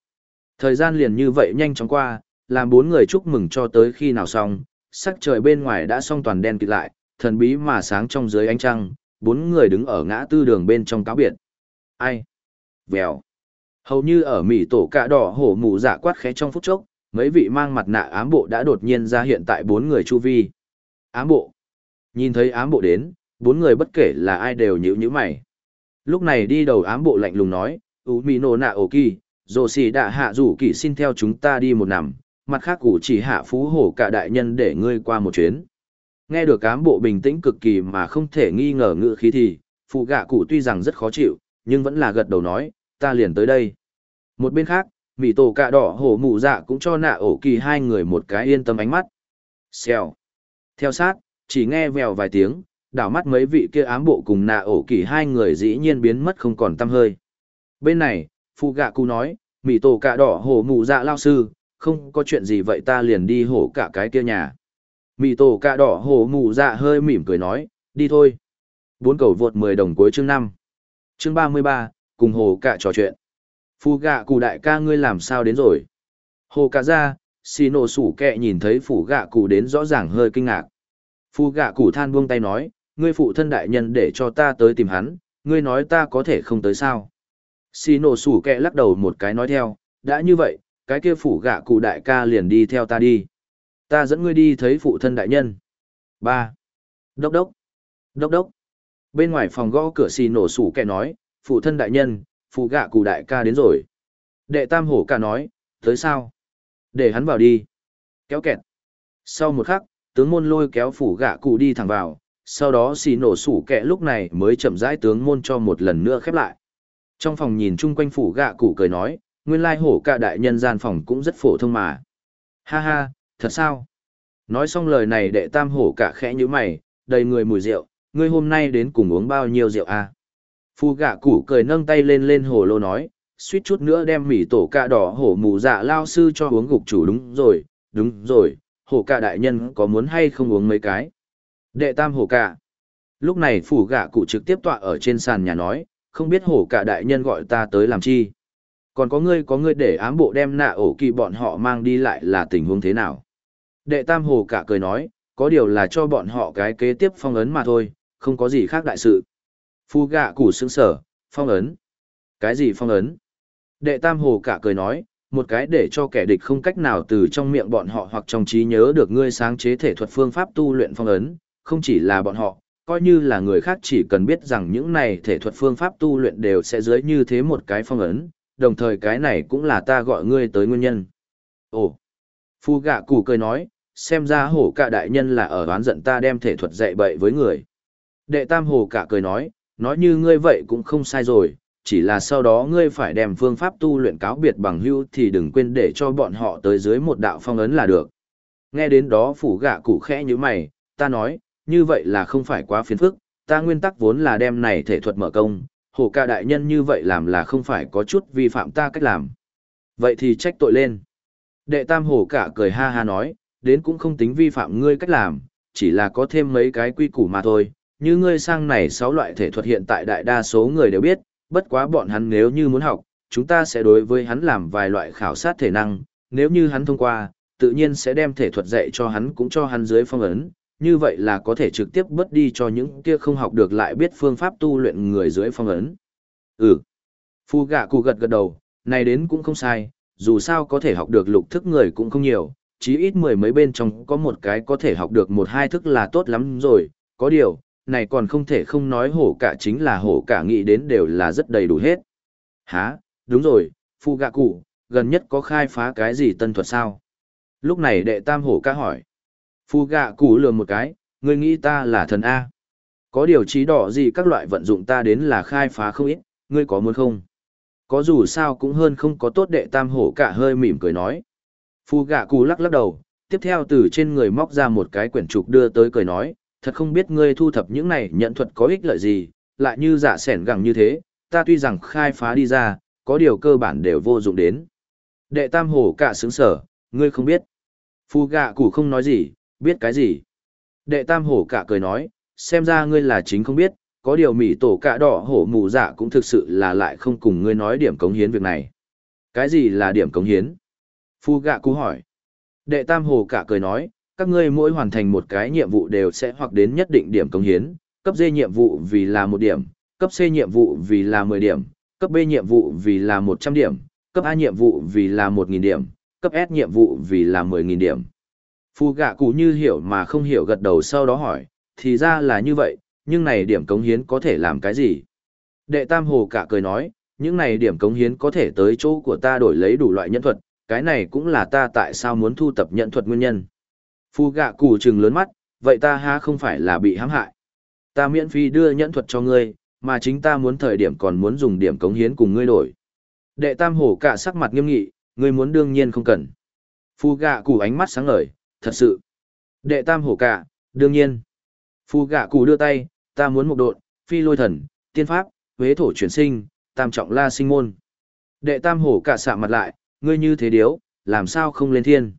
[SPEAKER 1] Thời gian liền như vậy nhanh chóng qua, làm bốn người chúc mừng cho tới khi nào xong, sắc trời bên ngoài đã xong toàn đen kịt lại, thần bí mà sáng trong dưới ánh trăng, bốn người đứng ở ngã tư đường bên trong cáo biệt. Ai? Vèo. Hầu như ở mỉ tổ cạ đỏ hổ mù dạ quát khẽ trong phút chốc, mấy vị mang mặt nạ ám bộ đã đột nhiên ra hiện tại bốn người chu vi. Ám bộ. Nhìn thấy ám bộ đến, bốn người bất kể là ai đều nhíu nhíu mày. Lúc này đi đầu ám bộ lạnh lùng nói, Ú Mì nổ nạ ổ kỳ, dồ xì Đạ hạ rủ kỳ xin theo chúng ta đi một nằm, mặt khác củ chỉ hạ phú hổ cả đại nhân để ngươi qua một chuyến. Nghe được ám bộ bình tĩnh cực kỳ mà không thể nghi ngờ ngự khí thì, phụ gạ cụ tuy rằng rất khó chịu, nhưng vẫn là gật đầu nói, ta liền tới đây. Một bên khác, mỉ tổ cạ đỏ hổ mụ dạ cũng cho nạ ổ kỳ hai người một cái yên tâm ánh mắt. Xèo. Theo sát, chỉ nghe vèo vài tiếng, đảo mắt mấy vị kia ám bộ cùng nạ ổ kỳ hai người dĩ nhiên biến mất không còn tăm hơi. Bên này, phụ gạ cụ nói, mỉ tổ cạ đỏ hổ mụ dạ lao sư, không có chuyện gì vậy ta liền đi hổ cả cái kia nhà. Mỉ tổ cạ đỏ hổ mụ dạ hơi mỉm cười nói, đi thôi. Bốn cầu vượt 10 đồng cuối chương 5. Chương 33, cùng hồ cạ trò chuyện. phù gạ cụ đại ca ngươi làm sao đến rồi? Hồ cạ ra, xì nổ sủ kẹ nhìn thấy phủ gạ cụ đến rõ ràng hơi kinh ngạc. phù gạ cụ than buông tay nói, ngươi phụ thân đại nhân để cho ta tới tìm hắn, ngươi nói ta có thể không tới sao? Xì nổ sủ kẹ lắc đầu một cái nói theo, đã như vậy, cái kia phủ gạ cụ đại ca liền đi theo ta đi. Ta dẫn ngươi đi thấy phụ thân đại nhân. ba Đốc đốc. Đốc đốc. Bên ngoài phòng gõ cửa xì nổ sủ kẹ nói, phụ thân đại nhân, phụ gạ cụ đại ca đến rồi. Đệ tam hổ ca nói, tới sao? Để hắn vào đi. Kéo kẹt. Sau một khắc, tướng môn lôi kéo phủ gạ cụ đi thẳng vào, sau đó xì nổ sủ kẹ lúc này mới chậm rãi tướng môn cho một lần nữa khép lại. Trong phòng nhìn chung quanh phủ gạ cụ cười nói, nguyên lai hổ ca đại nhân gian phòng cũng rất phổ thông mà. Ha ha, thật sao? Nói xong lời này đệ tam hổ cả khẽ như mày, đầy người mùi rượu, ngươi hôm nay đến cùng uống bao nhiêu rượu à? Phu gạ củ cười nâng tay lên lên hồ lô nói, suýt chút nữa đem mỉ tổ cạ đỏ hổ mù dạ lao sư cho uống gục chủ đúng rồi, đúng rồi, hổ cạ đại nhân có muốn hay không uống mấy cái. Đệ tam hổ cạ. Lúc này phủ gạ cụ trực tiếp tọa ở trên sàn nhà nói, không biết hổ Cạ đại nhân gọi ta tới làm chi. Còn có ngươi có ngươi để ám bộ đem nạ ổ kỳ bọn họ mang đi lại là tình huống thế nào. Đệ tam hồ cạ cười nói, có điều là cho bọn họ cái kế tiếp phong ấn mà thôi, không có gì khác đại sự. Phu gạ Củ sững sở, phong ấn. Cái gì phong ấn? Đệ tam hồ cả cười nói, một cái để cho kẻ địch không cách nào từ trong miệng bọn họ hoặc trong trí nhớ được ngươi sáng chế thể thuật phương pháp tu luyện phong ấn, không chỉ là bọn họ, coi như là người khác chỉ cần biết rằng những này thể thuật phương pháp tu luyện đều sẽ dưới như thế một cái phong ấn, đồng thời cái này cũng là ta gọi ngươi tới nguyên nhân. Ồ, phu gạ Củ cười nói, xem ra hổ cả đại nhân là ở oán giận ta đem thể thuật dạy bậy với người. Đệ tam hồ cả cười nói, nói như ngươi vậy cũng không sai rồi, chỉ là sau đó ngươi phải đem phương pháp tu luyện cáo biệt bằng hưu thì đừng quên để cho bọn họ tới dưới một đạo phong ấn là được. Nghe đến đó phủ gạ cụ khẽ như mày, ta nói, như vậy là không phải quá phiền phức, ta nguyên tắc vốn là đem này thể thuật mở công, hồ ca đại nhân như vậy làm là không phải có chút vi phạm ta cách làm. Vậy thì trách tội lên. Đệ tam hồ cả cười ha ha nói, đến cũng không tính vi phạm ngươi cách làm, chỉ là có thêm mấy cái quy củ mà thôi. Như ngươi sang này sáu loại thể thuật hiện tại đại đa số người đều biết, bất quá bọn hắn nếu như muốn học, chúng ta sẽ đối với hắn làm vài loại khảo sát thể năng, nếu như hắn thông qua, tự nhiên sẽ đem thể thuật dạy cho hắn cũng cho hắn dưới phong ấn, như vậy là có thể trực tiếp bớt đi cho những kia không học được lại biết phương pháp tu luyện người dưới phong ấn. Ừ. Phu gạ cụ gật gật đầu, này đến cũng không sai, dù sao có thể học được lục thức người cũng không nhiều, chí ít mười mấy bên trong có một cái có thể học được một hai thức là tốt lắm rồi, có điều, này còn không thể không nói hổ cả chính là hổ cả nghĩ đến đều là rất đầy đủ hết. Hả, đúng rồi, phu gạ cụ, gần nhất có khai phá cái gì tân thuật sao? Lúc này đệ tam hổ ca hỏi. Phu gạ cụ lừa một cái, ngươi nghĩ ta là thần A. Có điều trí đỏ gì các loại vận dụng ta đến là khai phá không ít, ngươi có muốn không? Có dù sao cũng hơn không có tốt đệ tam hổ cả hơi mỉm cười nói. Phu gạ cụ lắc lắc đầu, tiếp theo từ trên người móc ra một cái quyển trục đưa tới cười nói, thật không biết ngươi thu thập những này nhận thuật có ích lợi gì, lại như giả sẻn gẳng như thế, ta tuy rằng khai phá đi ra, có điều cơ bản đều vô dụng đến. Đệ tam hổ cả sướng sở, ngươi không biết. Phu gạ củ không nói gì, biết cái gì. Đệ tam hổ cả cười nói, xem ra ngươi là chính không biết, có điều mỉ tổ cả đỏ hổ mù dạ cũng thực sự là lại không cùng ngươi nói điểm cống hiến việc này. Cái gì là điểm cống hiến? Phu gạ cú hỏi. Đệ tam hổ cả cười nói, các ngươi mỗi hoàn thành một cái nhiệm vụ đều sẽ hoặc đến nhất định điểm công hiến, cấp D nhiệm vụ vì là một điểm, cấp C nhiệm vụ vì là 10 điểm, cấp B nhiệm vụ vì là 100 điểm, cấp A nhiệm vụ vì là 1.000 điểm, cấp S nhiệm vụ vì là 10.000 điểm. Phu gạ cụ như hiểu mà không hiểu gật đầu sau đó hỏi, thì ra là như vậy, nhưng này điểm cống hiến có thể làm cái gì? Đệ tam hồ cả cười nói, những này điểm cống hiến có thể tới chỗ của ta đổi lấy đủ loại nhân thuật, cái này cũng là ta tại sao muốn thu tập nhận thuật nguyên nhân. Phu gạ củ trừng lớn mắt, vậy ta ha không phải là bị hãm hại. Ta miễn phí đưa nhẫn thuật cho ngươi, mà chính ta muốn thời điểm còn muốn dùng điểm cống hiến cùng ngươi đổi. Đệ tam hổ cả sắc mặt nghiêm nghị, ngươi muốn đương nhiên không cần. Phu gạ củ ánh mắt sáng ngời, thật sự. Đệ tam hổ cả, đương nhiên. Phu gạ củ đưa tay, ta muốn một độn, phi lôi thần, tiên pháp, huế thổ chuyển sinh, tam trọng la sinh môn. Đệ tam hổ cả sạ mặt lại, ngươi như thế điếu, làm sao không lên thiên.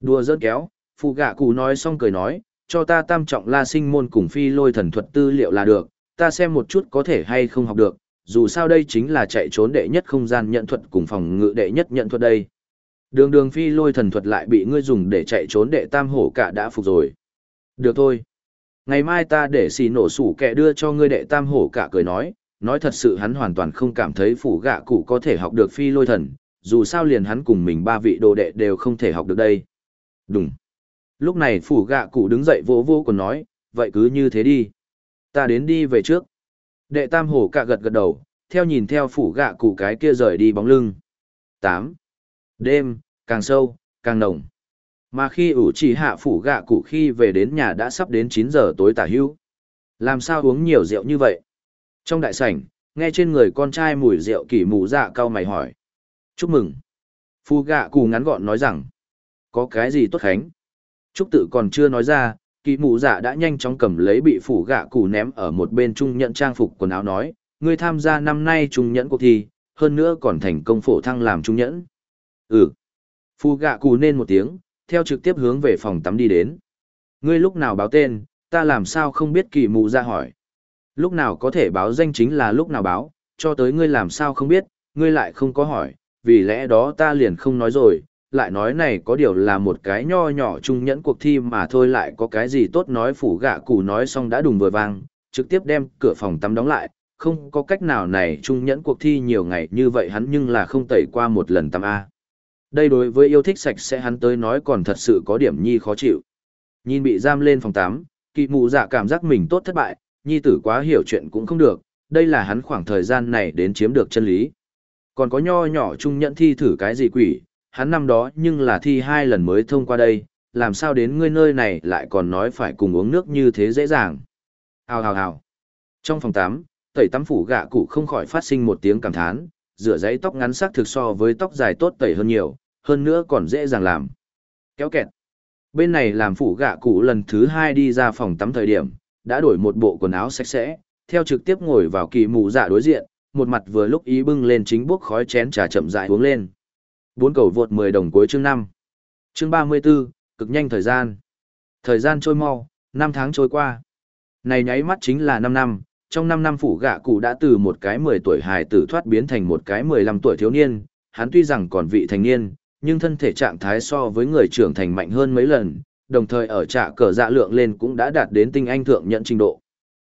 [SPEAKER 1] Đùa dỡn kéo, Phụ gạ cụ nói xong cười nói, cho ta tam trọng la sinh môn cùng phi lôi thần thuật tư liệu là được, ta xem một chút có thể hay không học được, dù sao đây chính là chạy trốn đệ nhất không gian nhận thuật cùng phòng ngự đệ nhất nhận thuật đây. Đường đường phi lôi thần thuật lại bị ngươi dùng để chạy trốn đệ tam hổ cả đã phục rồi. Được thôi. Ngày mai ta để xì nổ sủ kẻ đưa cho ngươi đệ tam hổ cả cười nói, nói thật sự hắn hoàn toàn không cảm thấy phủ gạ cụ có thể học được phi lôi thần, dù sao liền hắn cùng mình ba vị đồ đệ đều không thể học được đây. Đúng. Lúc này phủ gạ cụ đứng dậy vỗ vô còn nói, vậy cứ như thế đi. Ta đến đi về trước. Đệ tam hổ cạ gật gật đầu, theo nhìn theo phủ gạ cụ cái kia rời đi bóng lưng. 8. Đêm, càng sâu, càng nồng. Mà khi ủ chỉ hạ phủ gạ cụ khi về đến nhà đã sắp đến 9 giờ tối tả hữu. Làm sao uống nhiều rượu như vậy? Trong đại sảnh, nghe trên người con trai mùi rượu kỳ mù dạ cao mày hỏi. Chúc mừng. Phu gạ cụ ngắn gọn nói rằng. Có cái gì tốt khánh? Trúc tự còn chưa nói ra, kỳ mụ dạ đã nhanh chóng cầm lấy bị phủ gạ củ ném ở một bên trung nhận trang phục quần áo nói, ngươi tham gia năm nay trung nhẫn cuộc thi, hơn nữa còn thành công phổ thăng làm trung nhẫn. Ừ. Phủ gạ củ nên một tiếng, theo trực tiếp hướng về phòng tắm đi đến. Ngươi lúc nào báo tên, Ta làm sao không biết kỳ Mụ Dạ hỏi. Lúc nào có thể báo danh chính là lúc nào báo, cho tới ngươi làm sao không biết, ngươi lại không có hỏi, vì lẽ đó ta liền không nói rồi, lại nói này có điều là một cái nho nhỏ trung nhẫn cuộc thi mà thôi lại có cái gì tốt nói phủ gạ cụ nói xong đã đùng vừa vang, trực tiếp đem cửa phòng tắm đóng lại, không có cách nào này trung nhẫn cuộc thi nhiều ngày như vậy hắn nhưng là không tẩy qua một lần tắm A. Đây đối với yêu thích sạch sẽ hắn tới nói còn thật sự có điểm nhi khó chịu. Nhìn bị giam lên phòng tắm, kỵ mụ dạ cảm giác mình tốt thất bại, nhi tử quá hiểu chuyện cũng không được, đây là hắn khoảng thời gian này đến chiếm được chân lý. Còn có nho nhỏ trung nhẫn thi thử cái gì quỷ, hắn năm đó nhưng là thi hai lần mới thông qua đây, làm sao đến ngươi nơi này lại còn nói phải cùng uống nước như thế dễ dàng. Hào hào hào. Trong phòng tắm, tẩy tắm phủ gạ cụ không khỏi phát sinh một tiếng cảm thán, rửa giấy tóc ngắn sắc thực so với tóc dài tốt tẩy hơn nhiều, hơn nữa còn dễ dàng làm. Kéo kẹt. Bên này làm phủ gạ cụ lần thứ hai đi ra phòng tắm thời điểm, đã đổi một bộ quần áo sạch sẽ, theo trực tiếp ngồi vào kỳ mù dạ đối diện, một mặt vừa lúc ý bưng lên chính bốc khói chén trà chậm rãi uống lên. Bốn cầu vượt 10 đồng cuối chương 5. Chương 34, cực nhanh thời gian. Thời gian trôi mau, năm tháng trôi qua. Này nháy mắt chính là 5 năm, trong 5 năm phủ gạ cụ đã từ một cái 10 tuổi hài tử thoát biến thành một cái 15 tuổi thiếu niên, hắn tuy rằng còn vị thành niên, nhưng thân thể trạng thái so với người trưởng thành mạnh hơn mấy lần, đồng thời ở trạ cờ dạ lượng lên cũng đã đạt đến tinh anh thượng nhận trình độ.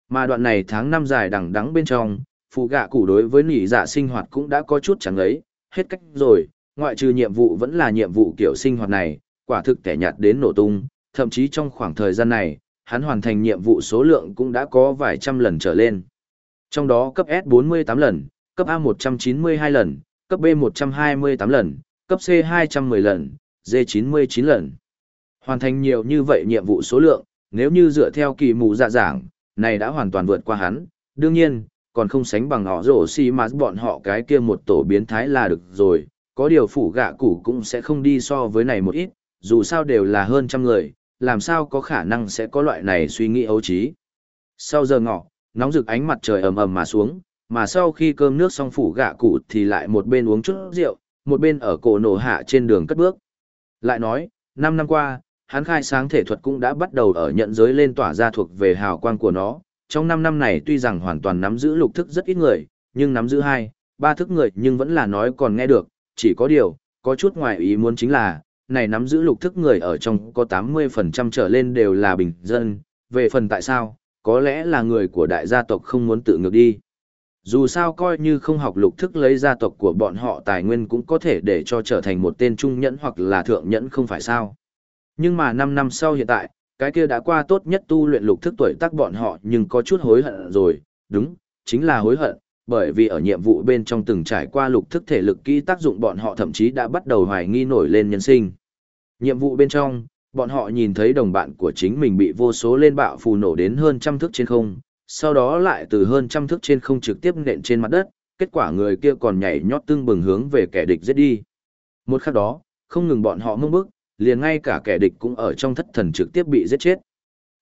[SPEAKER 1] Mà đoạn này tháng năm dài đằng đắng bên trong, phụ gạ cụ đối với nỉ dạ sinh hoạt cũng đã có chút chẳng ấy, hết cách rồi, ngoại trừ nhiệm vụ vẫn là nhiệm vụ kiểu sinh hoạt này, quả thực tẻ nhạt đến nổ tung, thậm chí trong khoảng thời gian này, hắn hoàn thành nhiệm vụ số lượng cũng đã có vài trăm lần trở lên. Trong đó cấp S 48 lần, cấp A 192 lần, cấp B 128 lần, cấp C 210 lần, D 99 lần. Hoàn thành nhiều như vậy nhiệm vụ số lượng, nếu như dựa theo kỳ mù dạ giảng, này đã hoàn toàn vượt qua hắn, đương nhiên, còn không sánh bằng họ rổ xi mà bọn họ cái kia một tổ biến thái là được rồi, có điều phủ gạ củ cũng sẽ không đi so với này một ít, dù sao đều là hơn trăm người, làm sao có khả năng sẽ có loại này suy nghĩ ấu trí. Sau giờ ngọ, nóng rực ánh mặt trời ầm ầm mà xuống, mà sau khi cơm nước xong phủ gạ cụ thì lại một bên uống chút rượu, một bên ở cổ nổ hạ trên đường cất bước. Lại nói, năm năm qua, hắn khai sáng thể thuật cũng đã bắt đầu ở nhận giới lên tỏa ra thuộc về hào quang của nó. Trong năm năm này tuy rằng hoàn toàn nắm giữ lục thức rất ít người, nhưng nắm giữ hai, ba thức người nhưng vẫn là nói còn nghe được, chỉ có điều, có chút ngoài ý muốn chính là, này nắm giữ lục thức người ở trong có 80% trở lên đều là bình dân, về phần tại sao, có lẽ là người của đại gia tộc không muốn tự ngược đi. Dù sao coi như không học lục thức lấy gia tộc của bọn họ tài nguyên cũng có thể để cho trở thành một tên trung nhẫn hoặc là thượng nhẫn không phải sao. Nhưng mà 5 năm sau hiện tại, cái kia đã qua tốt nhất tu luyện lục thức tuổi tác bọn họ nhưng có chút hối hận rồi, đúng, chính là hối hận, bởi vì ở nhiệm vụ bên trong từng trải qua lục thức thể lực kỹ tác dụng bọn họ thậm chí đã bắt đầu hoài nghi nổi lên nhân sinh. Nhiệm vụ bên trong, bọn họ nhìn thấy đồng bạn của chính mình bị vô số lên bạo phù nổ đến hơn trăm thước trên không, sau đó lại từ hơn trăm thước trên không trực tiếp nện trên mặt đất, kết quả người kia còn nhảy nhót tương bừng hướng về kẻ địch giết đi. Một khắc đó, không ngừng bọn họ mông bức, liền ngay cả kẻ địch cũng ở trong thất thần trực tiếp bị giết chết.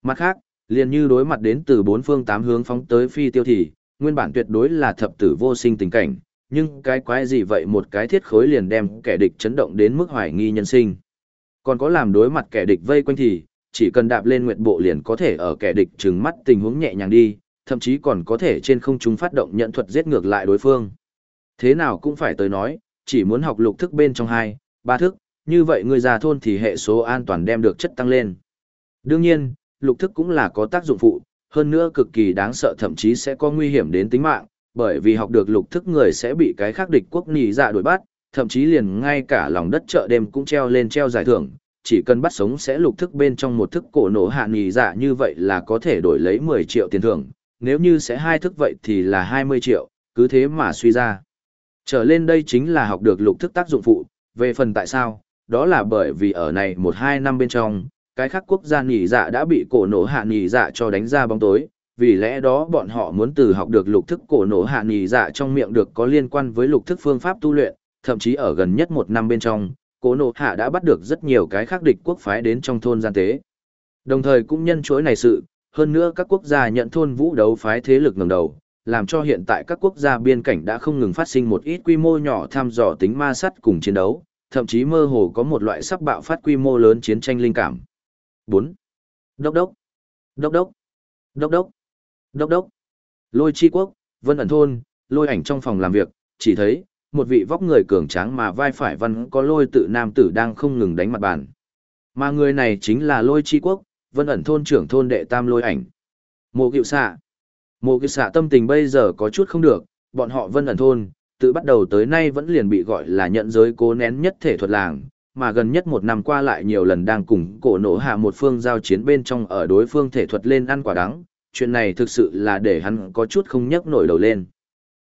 [SPEAKER 1] Mặt khác, liền như đối mặt đến từ bốn phương tám hướng phóng tới phi tiêu thì, nguyên bản tuyệt đối là thập tử vô sinh tình cảnh, nhưng cái quái gì vậy một cái thiết khối liền đem kẻ địch chấn động đến mức hoài nghi nhân sinh. Còn có làm đối mặt kẻ địch vây quanh thì, chỉ cần đạp lên nguyệt bộ liền có thể ở kẻ địch trừng mắt tình huống nhẹ nhàng đi, thậm chí còn có thể trên không trung phát động nhận thuật giết ngược lại đối phương. Thế nào cũng phải tới nói, chỉ muốn học lục thức bên trong hai, ba thức, như vậy người già thôn thì hệ số an toàn đem được chất tăng lên. Đương nhiên, lục thức cũng là có tác dụng phụ, hơn nữa cực kỳ đáng sợ thậm chí sẽ có nguy hiểm đến tính mạng, bởi vì học được lục thức người sẽ bị cái khác địch quốc nỉ dạ đuổi bắt, thậm chí liền ngay cả lòng đất chợ đêm cũng treo lên treo giải thưởng, chỉ cần bắt sống sẽ lục thức bên trong một thức cổ nổ hạ nỉ dạ như vậy là có thể đổi lấy 10 triệu tiền thưởng, nếu như sẽ hai thức vậy thì là 20 triệu, cứ thế mà suy ra. Trở lên đây chính là học được lục thức tác dụng phụ, về phần tại sao, đó là bởi vì ở này một hai năm bên trong, cái khác quốc gia nhì dạ đã bị cổ nổ hạ nhì dạ cho đánh ra bóng tối, vì lẽ đó bọn họ muốn từ học được lục thức cổ nổ hạ nhì dạ trong miệng được có liên quan với lục thức phương pháp tu luyện, thậm chí ở gần nhất một năm bên trong, cổ nổ hạ đã bắt được rất nhiều cái khác địch quốc phái đến trong thôn gian tế. Đồng thời cũng nhân chuỗi này sự, hơn nữa các quốc gia nhận thôn vũ đấu phái thế lực ngầm đầu, làm cho hiện tại các quốc gia biên cảnh đã không ngừng phát sinh một ít quy mô nhỏ tham dò tính ma sắt cùng chiến đấu, thậm chí mơ hồ có một loại sắp bạo phát quy mô lớn chiến tranh linh cảm bốn Đốc đốc. Đốc đốc, đốc đốc, đốc đốc. Lôi chi quốc, vân ẩn thôn, lôi ảnh trong phòng làm việc, chỉ thấy, một vị vóc người cường tráng mà vai phải văn có lôi tự nam tử đang không ngừng đánh mặt bàn. Mà người này chính là lôi chi quốc, vân ẩn thôn trưởng thôn đệ tam lôi ảnh. Mộ cựu xạ. Mộ cựu xạ tâm tình bây giờ có chút không được, bọn họ vân ẩn thôn, tự bắt đầu tới nay vẫn liền bị gọi là nhận giới cố nén nhất thể thuật làng, mà gần nhất một năm qua lại nhiều lần đang cùng cổ nổ hạ một phương giao chiến bên trong ở đối phương thể thuật lên ăn quả đắng, chuyện này thực sự là để hắn có chút không nhấc nổi đầu lên.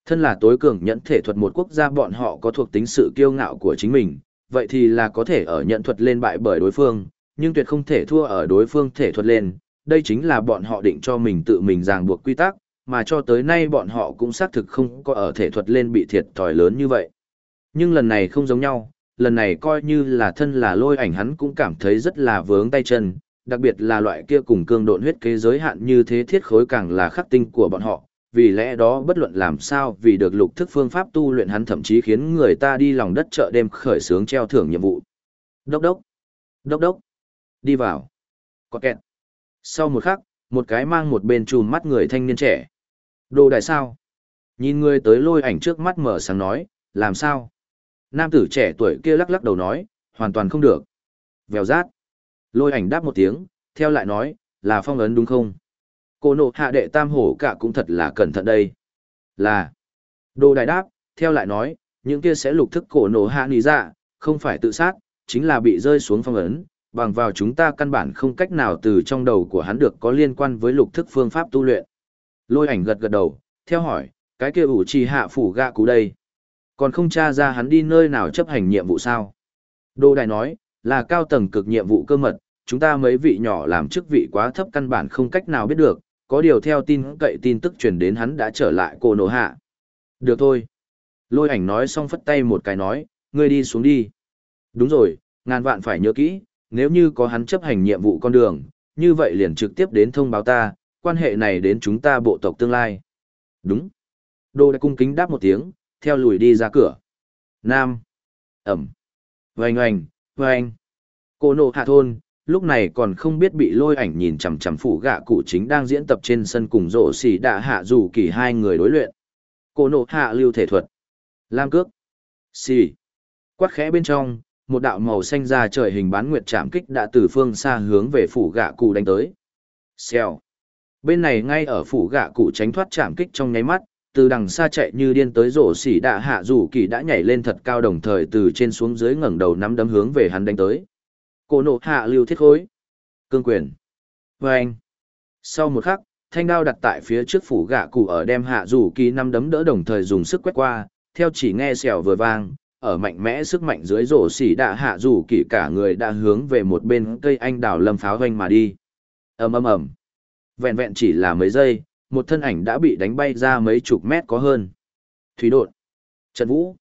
[SPEAKER 1] Thân là tối cường nhận thể thuật một quốc gia bọn họ có thuộc tính sự kiêu ngạo của chính mình, vậy thì là có thể ở nhận thuật lên bại bởi đối phương, nhưng tuyệt không thể thua ở đối phương thể thuật lên, đây chính là bọn họ định cho mình tự mình ràng buộc quy tắc, mà cho tới nay bọn họ cũng xác thực không có ở thể thuật lên bị thiệt thòi lớn như vậy. Nhưng lần này không giống nhau, lần này coi như là thân là lôi ảnh hắn cũng cảm thấy rất là vướng tay chân, đặc biệt là loại kia cùng cương độn huyết kế giới hạn như thế thiết khối càng là khắc tinh của bọn họ, vì lẽ đó bất luận làm sao vì được lục thức phương pháp tu luyện hắn thậm chí khiến người ta đi lòng đất chợ đêm khởi sướng treo thưởng nhiệm vụ. Đốc đốc, đốc đốc, đi vào, có kẹt. Sau một khắc, một cái mang một bên chùm mắt người thanh niên trẻ. Đồ đại sao? Nhìn người tới lôi ảnh trước mắt mở sáng nói, làm sao? Nam tử trẻ tuổi kia lắc lắc đầu nói, hoàn toàn không được. Vèo rát. Lôi ảnh đáp một tiếng, theo lại nói, là phong ấn đúng không? Cô nộ hạ đệ tam hổ cả cũng thật là cẩn thận đây. Là. Đồ đại đáp, theo lại nói, những kia sẽ lục thức cổ nộ hạ nì dạ, không phải tự sát, chính là bị rơi xuống phong ấn, bằng vào chúng ta căn bản không cách nào từ trong đầu của hắn được có liên quan với lục thức phương pháp tu luyện. Lôi ảnh gật gật đầu, theo hỏi, cái kia ủ trì hạ phủ gạ cú đây. Còn không tra ra hắn đi nơi nào chấp hành nhiệm vụ sao? Đô Đại nói, là cao tầng cực nhiệm vụ cơ mật, chúng ta mấy vị nhỏ làm chức vị quá thấp căn bản không cách nào biết được, có điều theo tin cậy tin tức truyền đến hắn đã trở lại cô nổ hạ. Được thôi. Lôi ảnh nói xong phất tay một cái nói, ngươi đi xuống đi. Đúng rồi, ngàn vạn phải nhớ kỹ, nếu như có hắn chấp hành nhiệm vụ con đường, như vậy liền trực tiếp đến thông báo ta, quan hệ này đến chúng ta bộ tộc tương lai. Đúng. Đô đã cung kính đáp một tiếng, theo lùi đi ra cửa. Nam. Ẩm. Vành oành, vành. Cô nộ hạ thôn, lúc này còn không biết bị lôi ảnh nhìn chằm chằm phủ gạ cụ chính đang diễn tập trên sân cùng rộ xỉ đạ hạ dù kỳ hai người đối luyện. Cô nộ hạ lưu thể thuật. Lam cước. xỉ, Quát khẽ bên trong, một đạo màu xanh ra trời hình bán nguyệt chạm kích đã từ phương xa hướng về phủ gạ cụ đánh tới. Xèo. Bên này ngay ở phủ gạ cụ tránh thoát chạm kích trong nháy mắt, từ đằng xa chạy như điên tới rổ xỉ đạ hạ rủ kỳ đã nhảy lên thật cao đồng thời từ trên xuống dưới ngẩng đầu nắm đấm hướng về hắn đánh tới. Cổ nộ hạ lưu thiết khối. Cương quyền. vê anh. Sau một khắc, thanh đao đặt tại phía trước phủ gạ cụ ở đem hạ rủ kỳ nắm đấm đỡ đồng thời dùng sức quét qua, theo chỉ nghe xèo vừa vang, ở mạnh mẽ sức mạnh dưới rổ xỉ đạ hạ rủ kỳ cả người đã hướng về một bên cây anh đào lâm pháo hoanh mà đi. ầm ầm ầm Vẹn vẹn chỉ là mấy giây, một thân ảnh đã bị đánh bay ra mấy chục mét có hơn. Thủy đột. Trận vũ.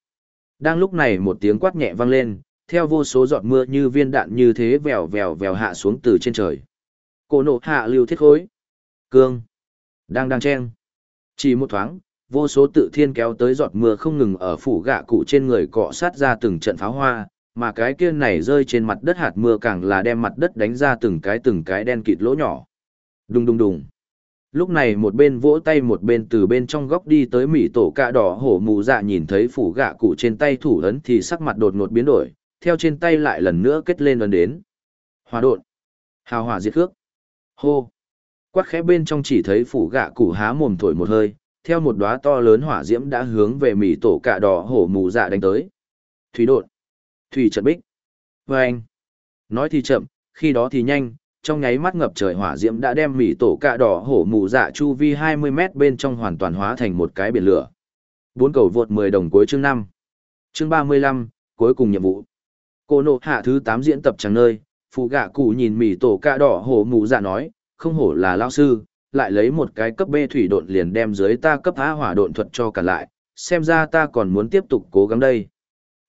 [SPEAKER 1] Đang lúc này một tiếng quát nhẹ vang lên, theo vô số giọt mưa như viên đạn như thế vèo vèo vèo hạ xuống từ trên trời. Cổ nộ hạ lưu thiết khối. Cương. Đang đang chen. Chỉ một thoáng, vô số tự thiên kéo tới giọt mưa không ngừng ở phủ gạ cụ trên người cọ sát ra từng trận pháo hoa, mà cái kia này rơi trên mặt đất hạt mưa càng là đem mặt đất đánh ra từng cái từng cái đen kịt lỗ nhỏ. Đùng đùng đùng. Lúc này một bên vỗ tay một bên từ bên trong góc đi tới mỉ tổ cạ đỏ hổ mù dạ nhìn thấy phủ gạ cụ trên tay thủ ấn thì sắc mặt đột ngột biến đổi, theo trên tay lại lần nữa kết lên ấn đến. Hòa đột. Hào hỏa diệt khước. Hô. Quát khẽ bên trong chỉ thấy phủ gạ cụ há mồm thổi một hơi, theo một đóa to lớn hỏa diễm đã hướng về mỉ tổ cạ đỏ hổ mù dạ đánh tới. Thủy đột. Thủy trận bích. Vâng. Nói thì chậm, khi đó thì nhanh, trong nháy mắt ngập trời hỏa diễm đã đem mỉ tổ cạ đỏ hổ mù dạ chu vi 20 mét bên trong hoàn toàn hóa thành một cái biển lửa. Bốn cầu vượt 10 đồng cuối chương 5. Chương 35, cuối cùng nhiệm vụ. Cô nộ hạ thứ 8 diễn tập chẳng nơi, phụ gạ cụ nhìn mỉ tổ cạ đỏ hổ mù dạ nói, không hổ là lao sư, lại lấy một cái cấp B thủy độn liền đem dưới ta cấp A hỏa độn thuật cho cả lại, xem ra ta còn muốn tiếp tục cố gắng đây.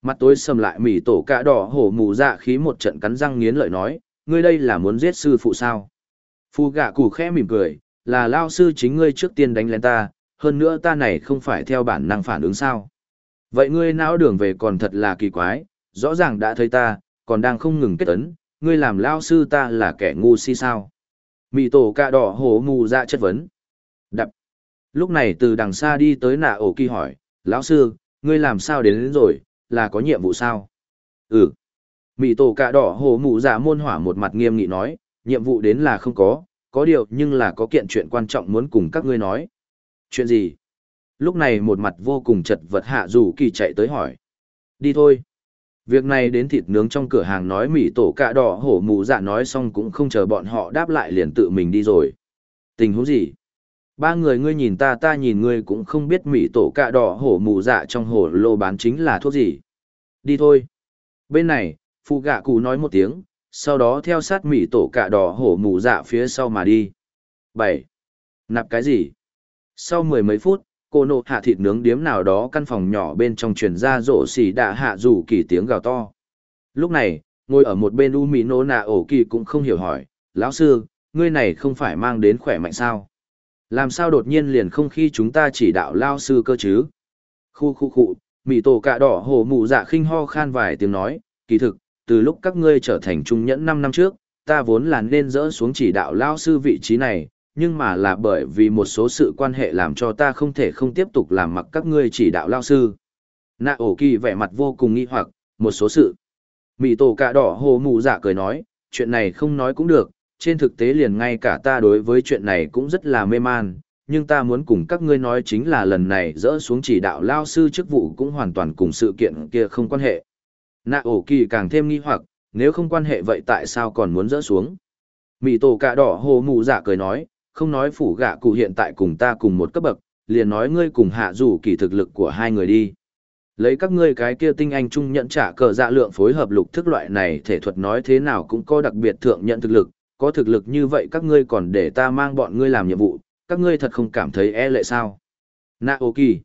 [SPEAKER 1] Mặt tối sầm lại mỉ tổ cạ đỏ hổ mù dạ khí một trận cắn răng nghiến lợi nói, ngươi đây là muốn giết sư phụ sao? Phu gạ cụ khẽ mỉm cười, là lao sư chính ngươi trước tiên đánh lên ta, hơn nữa ta này không phải theo bản năng phản ứng sao. Vậy ngươi não đường về còn thật là kỳ quái, rõ ràng đã thấy ta, còn đang không ngừng kết ấn, ngươi làm lao sư ta là kẻ ngu si sao. Mị tổ cạ đỏ hổ mù ra chất vấn. Đập. Lúc này từ đằng xa đi tới nạ ổ kỳ hỏi, lão sư, ngươi làm sao đến, đến rồi, là có nhiệm vụ sao? Ừ mỹ tổ cạ đỏ hổ mù dạ môn hỏa một mặt nghiêm nghị nói, nhiệm vụ đến là không có, có điều nhưng là có kiện chuyện quan trọng muốn cùng các ngươi nói. Chuyện gì? Lúc này một mặt vô cùng chật vật hạ dù kỳ chạy tới hỏi. Đi thôi. Việc này đến thịt nướng trong cửa hàng nói mỹ tổ cạ đỏ hổ mù dạ nói xong cũng không chờ bọn họ đáp lại liền tự mình đi rồi. Tình huống gì? Ba người ngươi nhìn ta ta nhìn ngươi cũng không biết mỹ tổ cạ đỏ hổ mù dạ trong hổ lô bán chính là thuốc gì. Đi thôi. Bên này, phụ gạ cụ nói một tiếng, sau đó theo sát mì tổ cạ đỏ hổ mù dạ phía sau mà đi. bảy Nạp cái gì? Sau mười mấy phút, cô nộ hạ thịt nướng điếm nào đó căn phòng nhỏ bên trong truyền ra rổ xỉ đạ hạ rủ kỳ tiếng gào to lúc này ngồi ở một bên u mỹ nô nạ ổ kỳ cũng không hiểu hỏi lão sư ngươi này không phải mang đến khỏe mạnh sao làm sao đột nhiên liền không khi chúng ta chỉ đạo lao sư cơ chứ khu khu khu mỹ tổ cạ đỏ hổ mù dạ khinh ho khan vài tiếng nói kỳ thực từ lúc các ngươi trở thành trung nhẫn năm năm trước ta vốn là nên dỡ xuống chỉ đạo lao sư vị trí này nhưng mà là bởi vì một số sự quan hệ làm cho ta không thể không tiếp tục làm mặc các ngươi chỉ đạo lao sư. Nạ ổ kỳ vẻ mặt vô cùng nghi hoặc, một số sự. Mị tổ cả đỏ hồ mù dạ cười nói, chuyện này không nói cũng được, trên thực tế liền ngay cả ta đối với chuyện này cũng rất là mê man, nhưng ta muốn cùng các ngươi nói chính là lần này dỡ xuống chỉ đạo lao sư chức vụ cũng hoàn toàn cùng sự kiện kia không quan hệ. Nạ ổ kỳ càng thêm nghi hoặc, nếu không quan hệ vậy tại sao còn muốn dỡ xuống? mỹ tổ cạ đỏ hồ mụ dạ cười nói, không nói phủ gạ cụ hiện tại cùng ta cùng một cấp bậc, liền nói ngươi cùng hạ dù kỳ thực lực của hai người đi. Lấy các ngươi cái kia tinh anh trung nhận trả cờ dạ lượng phối hợp lục thức loại này thể thuật nói thế nào cũng có đặc biệt thượng nhận thực lực, có thực lực như vậy các ngươi còn để ta mang bọn ngươi làm nhiệm vụ, các ngươi thật không cảm thấy e lệ sao. Naoki.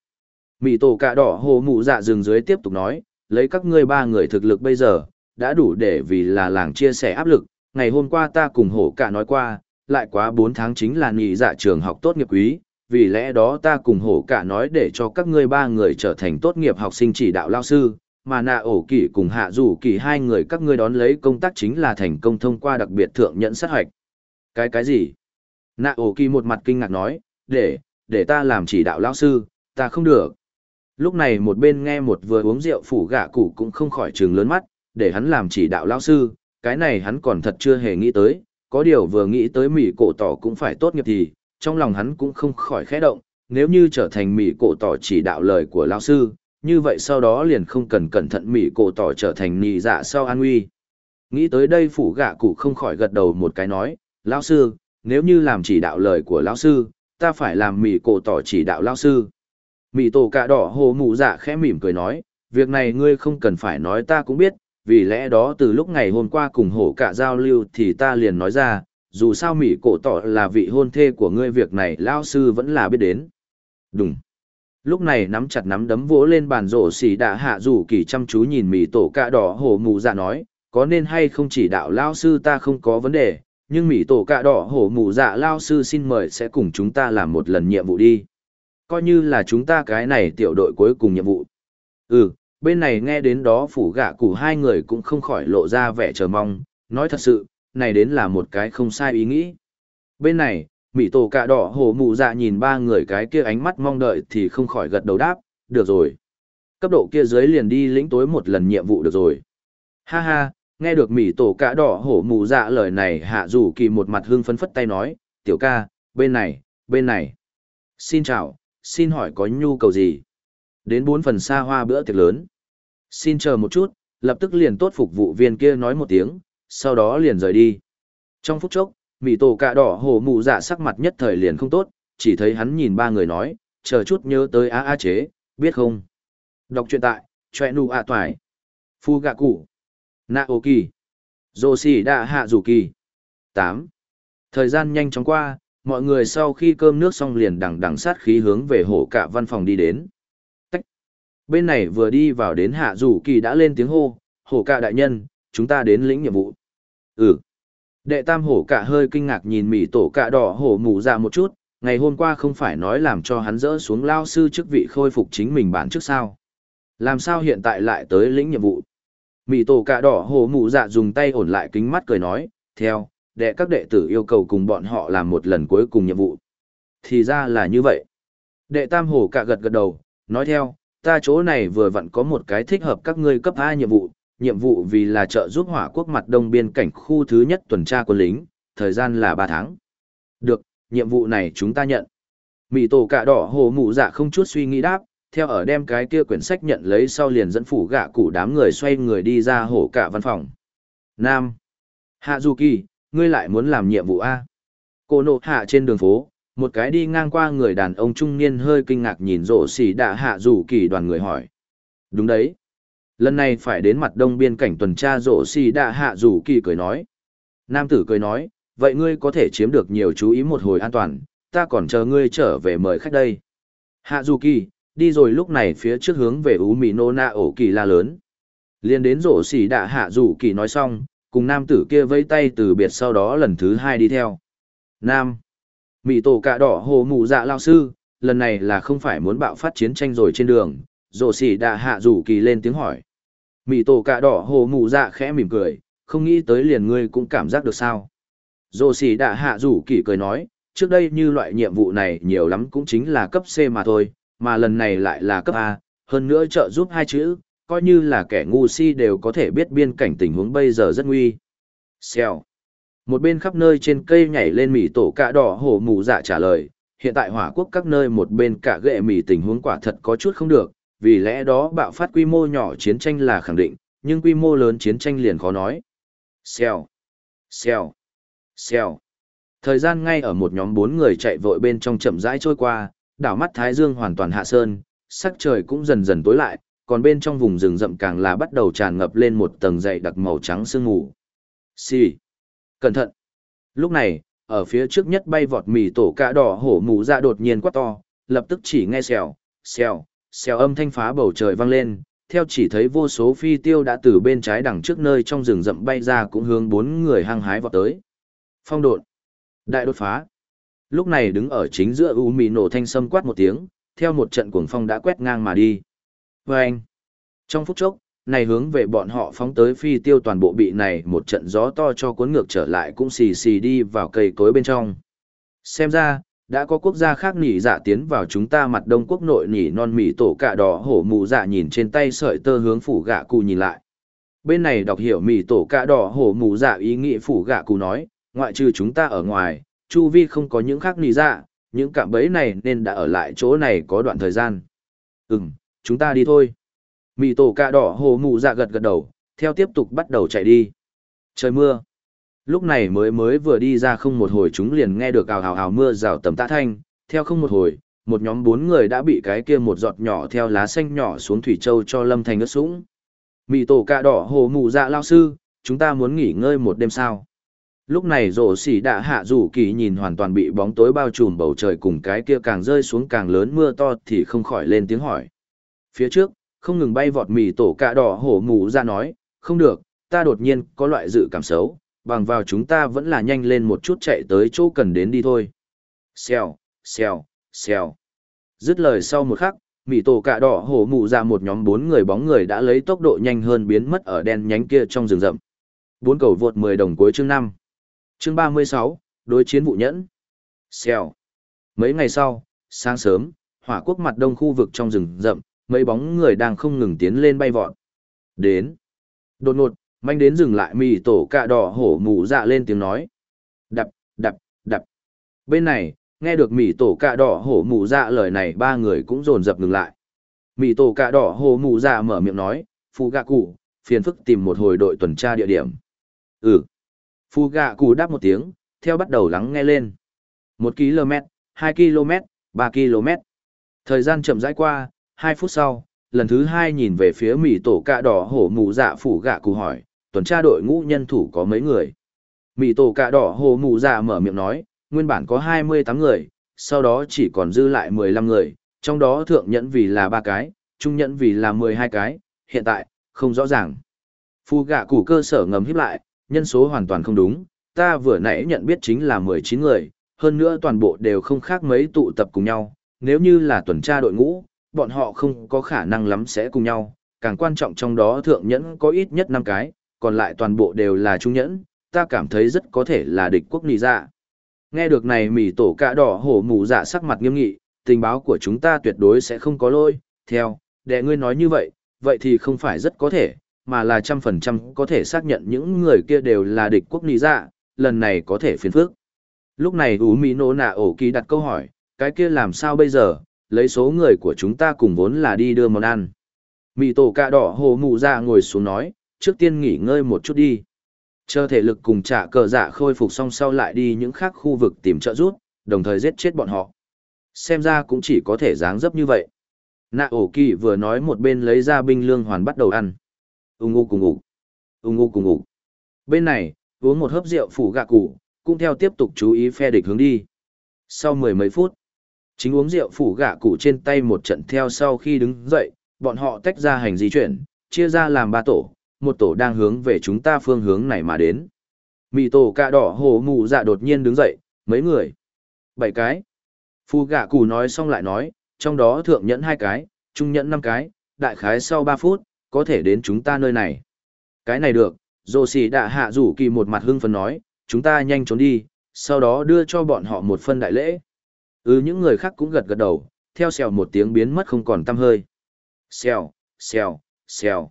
[SPEAKER 1] Mị tổ cạ đỏ hồ mụ dạ dừng dưới tiếp tục nói, lấy các ngươi ba người thực lực bây giờ, đã đủ để vì là làng chia sẻ áp lực. Ngày hôm qua ta cùng hổ cả nói qua, lại quá 4 tháng chính là nghỉ dạ trường học tốt nghiệp quý, vì lẽ đó ta cùng hổ cả nói để cho các ngươi ba người trở thành tốt nghiệp học sinh chỉ đạo lao sư, mà nạ ổ kỳ cùng hạ rủ kỳ hai người các ngươi đón lấy công tác chính là thành công thông qua đặc biệt thượng nhận sát hoạch. Cái cái gì? Nạ ổ kỳ một mặt kinh ngạc nói, để, để ta làm chỉ đạo lao sư, ta không được. Lúc này một bên nghe một vừa uống rượu phủ gạ cụ cũng không khỏi trừng lớn mắt, để hắn làm chỉ đạo lao sư, cái này hắn còn thật chưa hề nghĩ tới, có điều vừa nghĩ tới mỹ cổ tỏ cũng phải tốt nghiệp thì, trong lòng hắn cũng không khỏi khẽ động, nếu như trở thành mỹ cổ tỏ chỉ đạo lời của lao sư, như vậy sau đó liền không cần cẩn thận mỹ cổ tỏ trở thành nì dạ sau an nguy. Nghĩ tới đây phủ gạ cụ không khỏi gật đầu một cái nói, lao sư, nếu như làm chỉ đạo lời của lao sư, ta phải làm mỹ cổ tỏ chỉ đạo lao sư. Mỹ tổ cạ đỏ hồ mụ dạ khẽ mỉm cười nói, việc này ngươi không cần phải nói ta cũng biết, vì lẽ đó từ lúc ngày hôm qua cùng hổ cả giao lưu thì ta liền nói ra, dù sao Mỹ cổ tỏ là vị hôn thê của ngươi việc này lao sư vẫn là biết đến. Đúng. Lúc này nắm chặt nắm đấm vỗ lên bàn rổ xỉ đã hạ rủ kỳ chăm chú nhìn Mỹ tổ cạ đỏ hổ mụ dạ nói, có nên hay không chỉ đạo lao sư ta không có vấn đề, nhưng Mỹ tổ cạ đỏ hổ mụ dạ lao sư xin mời sẽ cùng chúng ta làm một lần nhiệm vụ đi. Coi như là chúng ta cái này tiểu đội cuối cùng nhiệm vụ. Ừ, bên này nghe đến đó phủ gạ cụ hai người cũng không khỏi lộ ra vẻ chờ mong, nói thật sự, này đến là một cái không sai ý nghĩ. Bên này, Mỹ tổ cạ đỏ hổ mụ dạ nhìn ba người cái kia ánh mắt mong đợi thì không khỏi gật đầu đáp, được rồi. Cấp độ kia dưới liền đi lĩnh tối một lần nhiệm vụ được rồi. Ha ha, nghe được Mỹ tổ cạ đỏ hổ mù dạ lời này hạ rủ kỳ một mặt hương phấn phất tay nói, tiểu ca, bên này, bên này. Xin chào, xin hỏi có nhu cầu gì? Đến bốn phần xa hoa bữa tiệc lớn. Xin chờ một chút, lập tức liền tốt phục vụ viên kia nói một tiếng, sau đó liền rời đi. Trong phút chốc, mì tổ cạ đỏ hổ mụ dạ sắc mặt nhất thời liền không tốt, chỉ thấy hắn nhìn ba người nói, chờ chút nhớ tới á á chế, biết không? Đọc truyện tại, chọe nụ ạ toài. Phu gạ cụ. Nạ ô kỳ. Dô xì đạ hạ rủ kỳ. 8. Thời gian nhanh chóng qua, mọi người sau khi cơm nước xong liền đằng đằng sát khí hướng về hổ cả văn phòng đi đến. Bên này vừa đi vào đến hạ rủ kỳ đã lên tiếng hô, hổ cả đại nhân, chúng ta đến lĩnh nhiệm vụ. Ừ. Đệ tam hổ cả hơi kinh ngạc nhìn mỉ tổ cả đỏ hổ mù ra một chút, ngày hôm qua không phải nói làm cho hắn dỡ xuống lao sư chức vị khôi phục chính mình bản trước sao. Làm sao hiện tại lại tới lĩnh nhiệm vụ. Mỉ tổ cả đỏ hổ mù dạ dùng tay ổn lại kính mắt cười nói, theo, đệ các đệ tử yêu cầu cùng bọn họ làm một lần cuối cùng nhiệm vụ. Thì ra là như vậy. Đệ tam hổ cả gật gật đầu, nói theo, ta chỗ này vừa vặn có một cái thích hợp các ngươi cấp A nhiệm vụ, nhiệm vụ vì là trợ giúp hỏa quốc mặt đông biên cảnh khu thứ nhất tuần tra quân lính, thời gian là 3 tháng. Được, nhiệm vụ này chúng ta nhận. Mị tổ cả đỏ hồ mụ dạ không chút suy nghĩ đáp, theo ở đem cái kia quyển sách nhận lấy sau liền dẫn phủ gạ cụ đám người xoay người đi ra hổ cả văn phòng. Nam. Hạ Du Kỳ, ngươi lại muốn làm nhiệm vụ A. Cô nộ hạ trên đường phố, một cái đi ngang qua người đàn ông trung niên hơi kinh ngạc nhìn rổ xỉ đạ hạ rủ Kỳ đoàn người hỏi. Đúng đấy. Lần này phải đến mặt đông biên cảnh tuần tra rổ xỉ đạ hạ rủ Kỳ cười nói. Nam tử cười nói, vậy ngươi có thể chiếm được nhiều chú ý một hồi an toàn, ta còn chờ ngươi trở về mời khách đây. Hạ Du Kỳ, đi rồi lúc này phía trước hướng về Ú mì Nô Na ổ kỳ la lớn. liền đến rổ xỉ đạ hạ Du Kỳ nói xong, cùng nam tử kia vẫy tay từ biệt sau đó lần thứ hai đi theo. Nam. Mỹ tổ cạ đỏ hồ mụ dạ lao sư, lần này là không phải muốn bạo phát chiến tranh rồi trên đường, rổ xỉ đã hạ rủ Kỳ lên tiếng hỏi. Mỹ tổ cạ đỏ hồ mụ dạ khẽ mỉm cười, không nghĩ tới liền ngươi cũng cảm giác được sao. Rổ xỉ đã hạ rủ Kỳ cười nói, trước đây như loại nhiệm vụ này nhiều lắm cũng chính là cấp C mà thôi, mà lần này lại là cấp A, hơn nữa trợ giúp hai chữ, coi như là kẻ ngu si đều có thể biết biên cảnh tình huống bây giờ rất nguy. Xèo. Một bên khắp nơi trên cây nhảy lên mỉ tổ cạ đỏ hổ mù dạ trả lời, hiện tại hỏa quốc các nơi một bên cả ghệ mỉ tình huống quả thật có chút không được, vì lẽ đó bạo phát quy mô nhỏ chiến tranh là khẳng định, nhưng quy mô lớn chiến tranh liền khó nói. Xèo. Xèo. Xèo. Thời gian ngay ở một nhóm bốn người chạy vội bên trong chậm rãi trôi qua, đảo mắt Thái Dương hoàn toàn hạ sơn, sắc trời cũng dần dần tối lại, còn bên trong vùng rừng rậm càng là bắt đầu tràn ngập lên một tầng dày đặc màu trắng sương mù. Xì! Cẩn thận! Lúc này, ở phía trước nhất bay vọt mì tổ cạ đỏ hổ mù ra đột nhiên quát to, lập tức chỉ nghe xèo, xèo, xèo âm thanh phá bầu trời vang lên, theo chỉ thấy vô số phi tiêu đã từ bên trái đằng trước nơi trong rừng rậm bay ra cũng hướng bốn người hăng hái vọt tới. Phong độn! Đại đột phá! Lúc này đứng ở chính giữa U Mì nổ thanh sâm quát một tiếng, theo một trận cuồng phong đã quét ngang mà đi. Và anh, trong phút chốc, này hướng về bọn họ phóng tới phi tiêu toàn bộ bị này một trận gió to cho cuốn ngược trở lại cũng xì xì đi vào cây cối bên trong. Xem ra, đã có quốc gia khác nỉ dạ tiến vào chúng ta mặt đông quốc nội nỉ non mỉ tổ cạ đỏ hổ mù dạ nhìn trên tay sợi tơ hướng phủ gạ cụ nhìn lại. Bên này đọc hiểu mỉ tổ cạ đỏ hổ mù dạ ý nghĩ phủ gạ cụ nói, ngoại trừ chúng ta ở ngoài, chu vi không có những khác nỉ dạ, những cạm bẫy này nên đã ở lại chỗ này có đoạn thời gian. Ừm, chúng ta đi thôi. Mì tổ cạ đỏ hồ mụ dạ gật gật đầu, theo tiếp tục bắt đầu chạy đi. Trời mưa. Lúc này mới mới vừa đi ra không một hồi chúng liền nghe được ào ào ào mưa rào tầm tạ thanh, theo không một hồi, một nhóm bốn người đã bị cái kia một giọt nhỏ theo lá xanh nhỏ xuống thủy châu cho lâm thành ướt sũng. Mì tổ cạ đỏ hồ mụ dạ lao sư, chúng ta muốn nghỉ ngơi một đêm sao. Lúc này rổ xỉ đã hạ rủ kỳ nhìn hoàn toàn bị bóng tối bao trùm bầu trời cùng cái kia càng rơi xuống càng lớn mưa to thì không khỏi lên tiếng hỏi. Phía trước, không ngừng bay vọt mì tổ cạ đỏ hổ mù ra nói, không được, ta đột nhiên có loại dự cảm xấu, bằng vào chúng ta vẫn là nhanh lên một chút chạy tới chỗ cần đến đi thôi. Xèo, xèo, xèo. Dứt lời sau một khắc, mì tổ cạ đỏ hổ mù ra một nhóm bốn người bóng người đã lấy tốc độ nhanh hơn biến mất ở đen nhánh kia trong rừng rậm. Bốn cầu vượt 10 đồng cuối chương 5. Chương 36, đối chiến vụ nhẫn. Xèo. Mấy ngày sau, sáng sớm, hỏa quốc mặt đông khu vực trong rừng rậm, mấy bóng người đang không ngừng tiến lên bay vọt. Đến. Đột ngột, manh đến dừng lại mì tổ cạ đỏ hổ mù dạ lên tiếng nói. Đập, đập, đập. Bên này, nghe được mì tổ cạ đỏ hổ mù dạ lời này ba người cũng dồn dập ngừng lại. Mì tổ cạ đỏ hổ mù dạ mở miệng nói, phu gạ cụ, phiền phức tìm một hồi đội tuần tra địa điểm. Ừ. Phu gạ cụ đáp một tiếng, theo bắt đầu lắng nghe lên. Một km, hai km, ba km. Thời gian chậm rãi qua, hai phút sau, lần thứ hai nhìn về phía mì tổ cạ đỏ hổ mù dạ phủ gạ cụ hỏi, tuần tra đội ngũ nhân thủ có mấy người. Mì tổ cạ đỏ hổ mù dạ mở miệng nói, nguyên bản có hai mươi tám người, sau đó chỉ còn dư lại mười lăm người, trong đó thượng nhẫn vì là ba cái, trung nhẫn vì là mười hai cái, hiện tại, không rõ ràng. Phu gạ cụ cơ sở ngầm hiếp lại, nhân số hoàn toàn không đúng, ta vừa nãy nhận biết chính là mười chín người, hơn nữa toàn bộ đều không khác mấy tụ tập cùng nhau, nếu như là tuần tra đội ngũ, bọn họ không có khả năng lắm sẽ cùng nhau, càng quan trọng trong đó thượng nhẫn có ít nhất 5 cái, còn lại toàn bộ đều là trung nhẫn, ta cảm thấy rất có thể là địch quốc nì dạ. Nghe được này mỉ tổ cả đỏ hổ mù dạ sắc mặt nghiêm nghị, tình báo của chúng ta tuyệt đối sẽ không có lôi, theo, đệ ngươi nói như vậy, vậy thì không phải rất có thể, mà là trăm phần trăm có thể xác nhận những người kia đều là địch quốc nì dạ, lần này có thể phiền phức. Lúc này Ú Mỹ Nô Nạ Ổ Kỳ đặt câu hỏi, cái kia làm sao bây giờ, lấy số người của chúng ta cùng vốn là đi đưa món ăn. Mì tổ cạ đỏ hồ mụ ra dạ ngồi xuống nói, trước tiên nghỉ ngơi một chút đi. Chờ thể lực cùng trả cờ dạ khôi phục xong sau lại đi những khác khu vực tìm trợ giúp, đồng thời giết chết bọn họ. Xem ra cũng chỉ có thể dáng dấp như vậy. Nạ ổ kỳ vừa nói một bên lấy ra binh lương hoàn bắt đầu ăn. Ung ngu cùng ngủ. Ung ngu cùng ngủ. Bên này, uống một hớp rượu phủ gạ cụ, cũng theo tiếp tục chú ý phe địch hướng đi. Sau mười mấy phút, chính uống rượu phủ gạ cụ trên tay một trận theo sau khi đứng dậy, bọn họ tách ra hành di chuyển, chia ra làm ba tổ, một tổ đang hướng về chúng ta phương hướng này mà đến. mỹ tổ cạ đỏ hồ mụ dạ đột nhiên đứng dậy, mấy người. Bảy cái. Phu gạ cụ nói xong lại nói, trong đó thượng nhẫn hai cái, trung nhẫn năm cái, đại khái sau ba phút, có thể đến chúng ta nơi này. Cái này được, dồ xì đạ hạ rủ kỳ một mặt hưng phấn nói, chúng ta nhanh trốn đi, sau đó đưa cho bọn họ một phân đại lễ. Ừ những người khác cũng gật gật đầu, theo xèo một tiếng biến mất không còn tăm hơi. Xèo, xèo, xèo.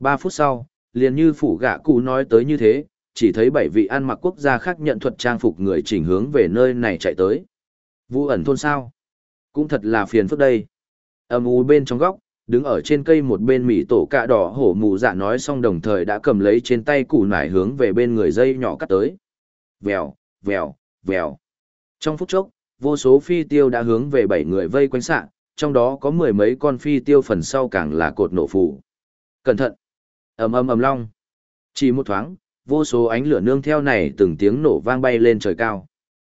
[SPEAKER 1] Ba phút sau, liền như phủ gạ cụ nói tới như thế, chỉ thấy bảy vị ăn mặc quốc gia khác nhận thuật trang phục người chỉnh hướng về nơi này chạy tới. Vũ ẩn thôn sao? Cũng thật là phiền phức đây. Âm u bên trong góc, đứng ở trên cây một bên mỉ tổ cạ đỏ hổ mù dạ nói xong đồng thời đã cầm lấy trên tay củ nải hướng về bên người dây nhỏ cắt tới. Vèo, vèo, vèo. Trong phút chốc, vô số phi tiêu đã hướng về bảy người vây quanh xạ, trong đó có mười mấy con phi tiêu phần sau càng là cột nổ phủ. Cẩn thận! ầm ầm ầm long. Chỉ một thoáng, vô số ánh lửa nương theo này từng tiếng nổ vang bay lên trời cao.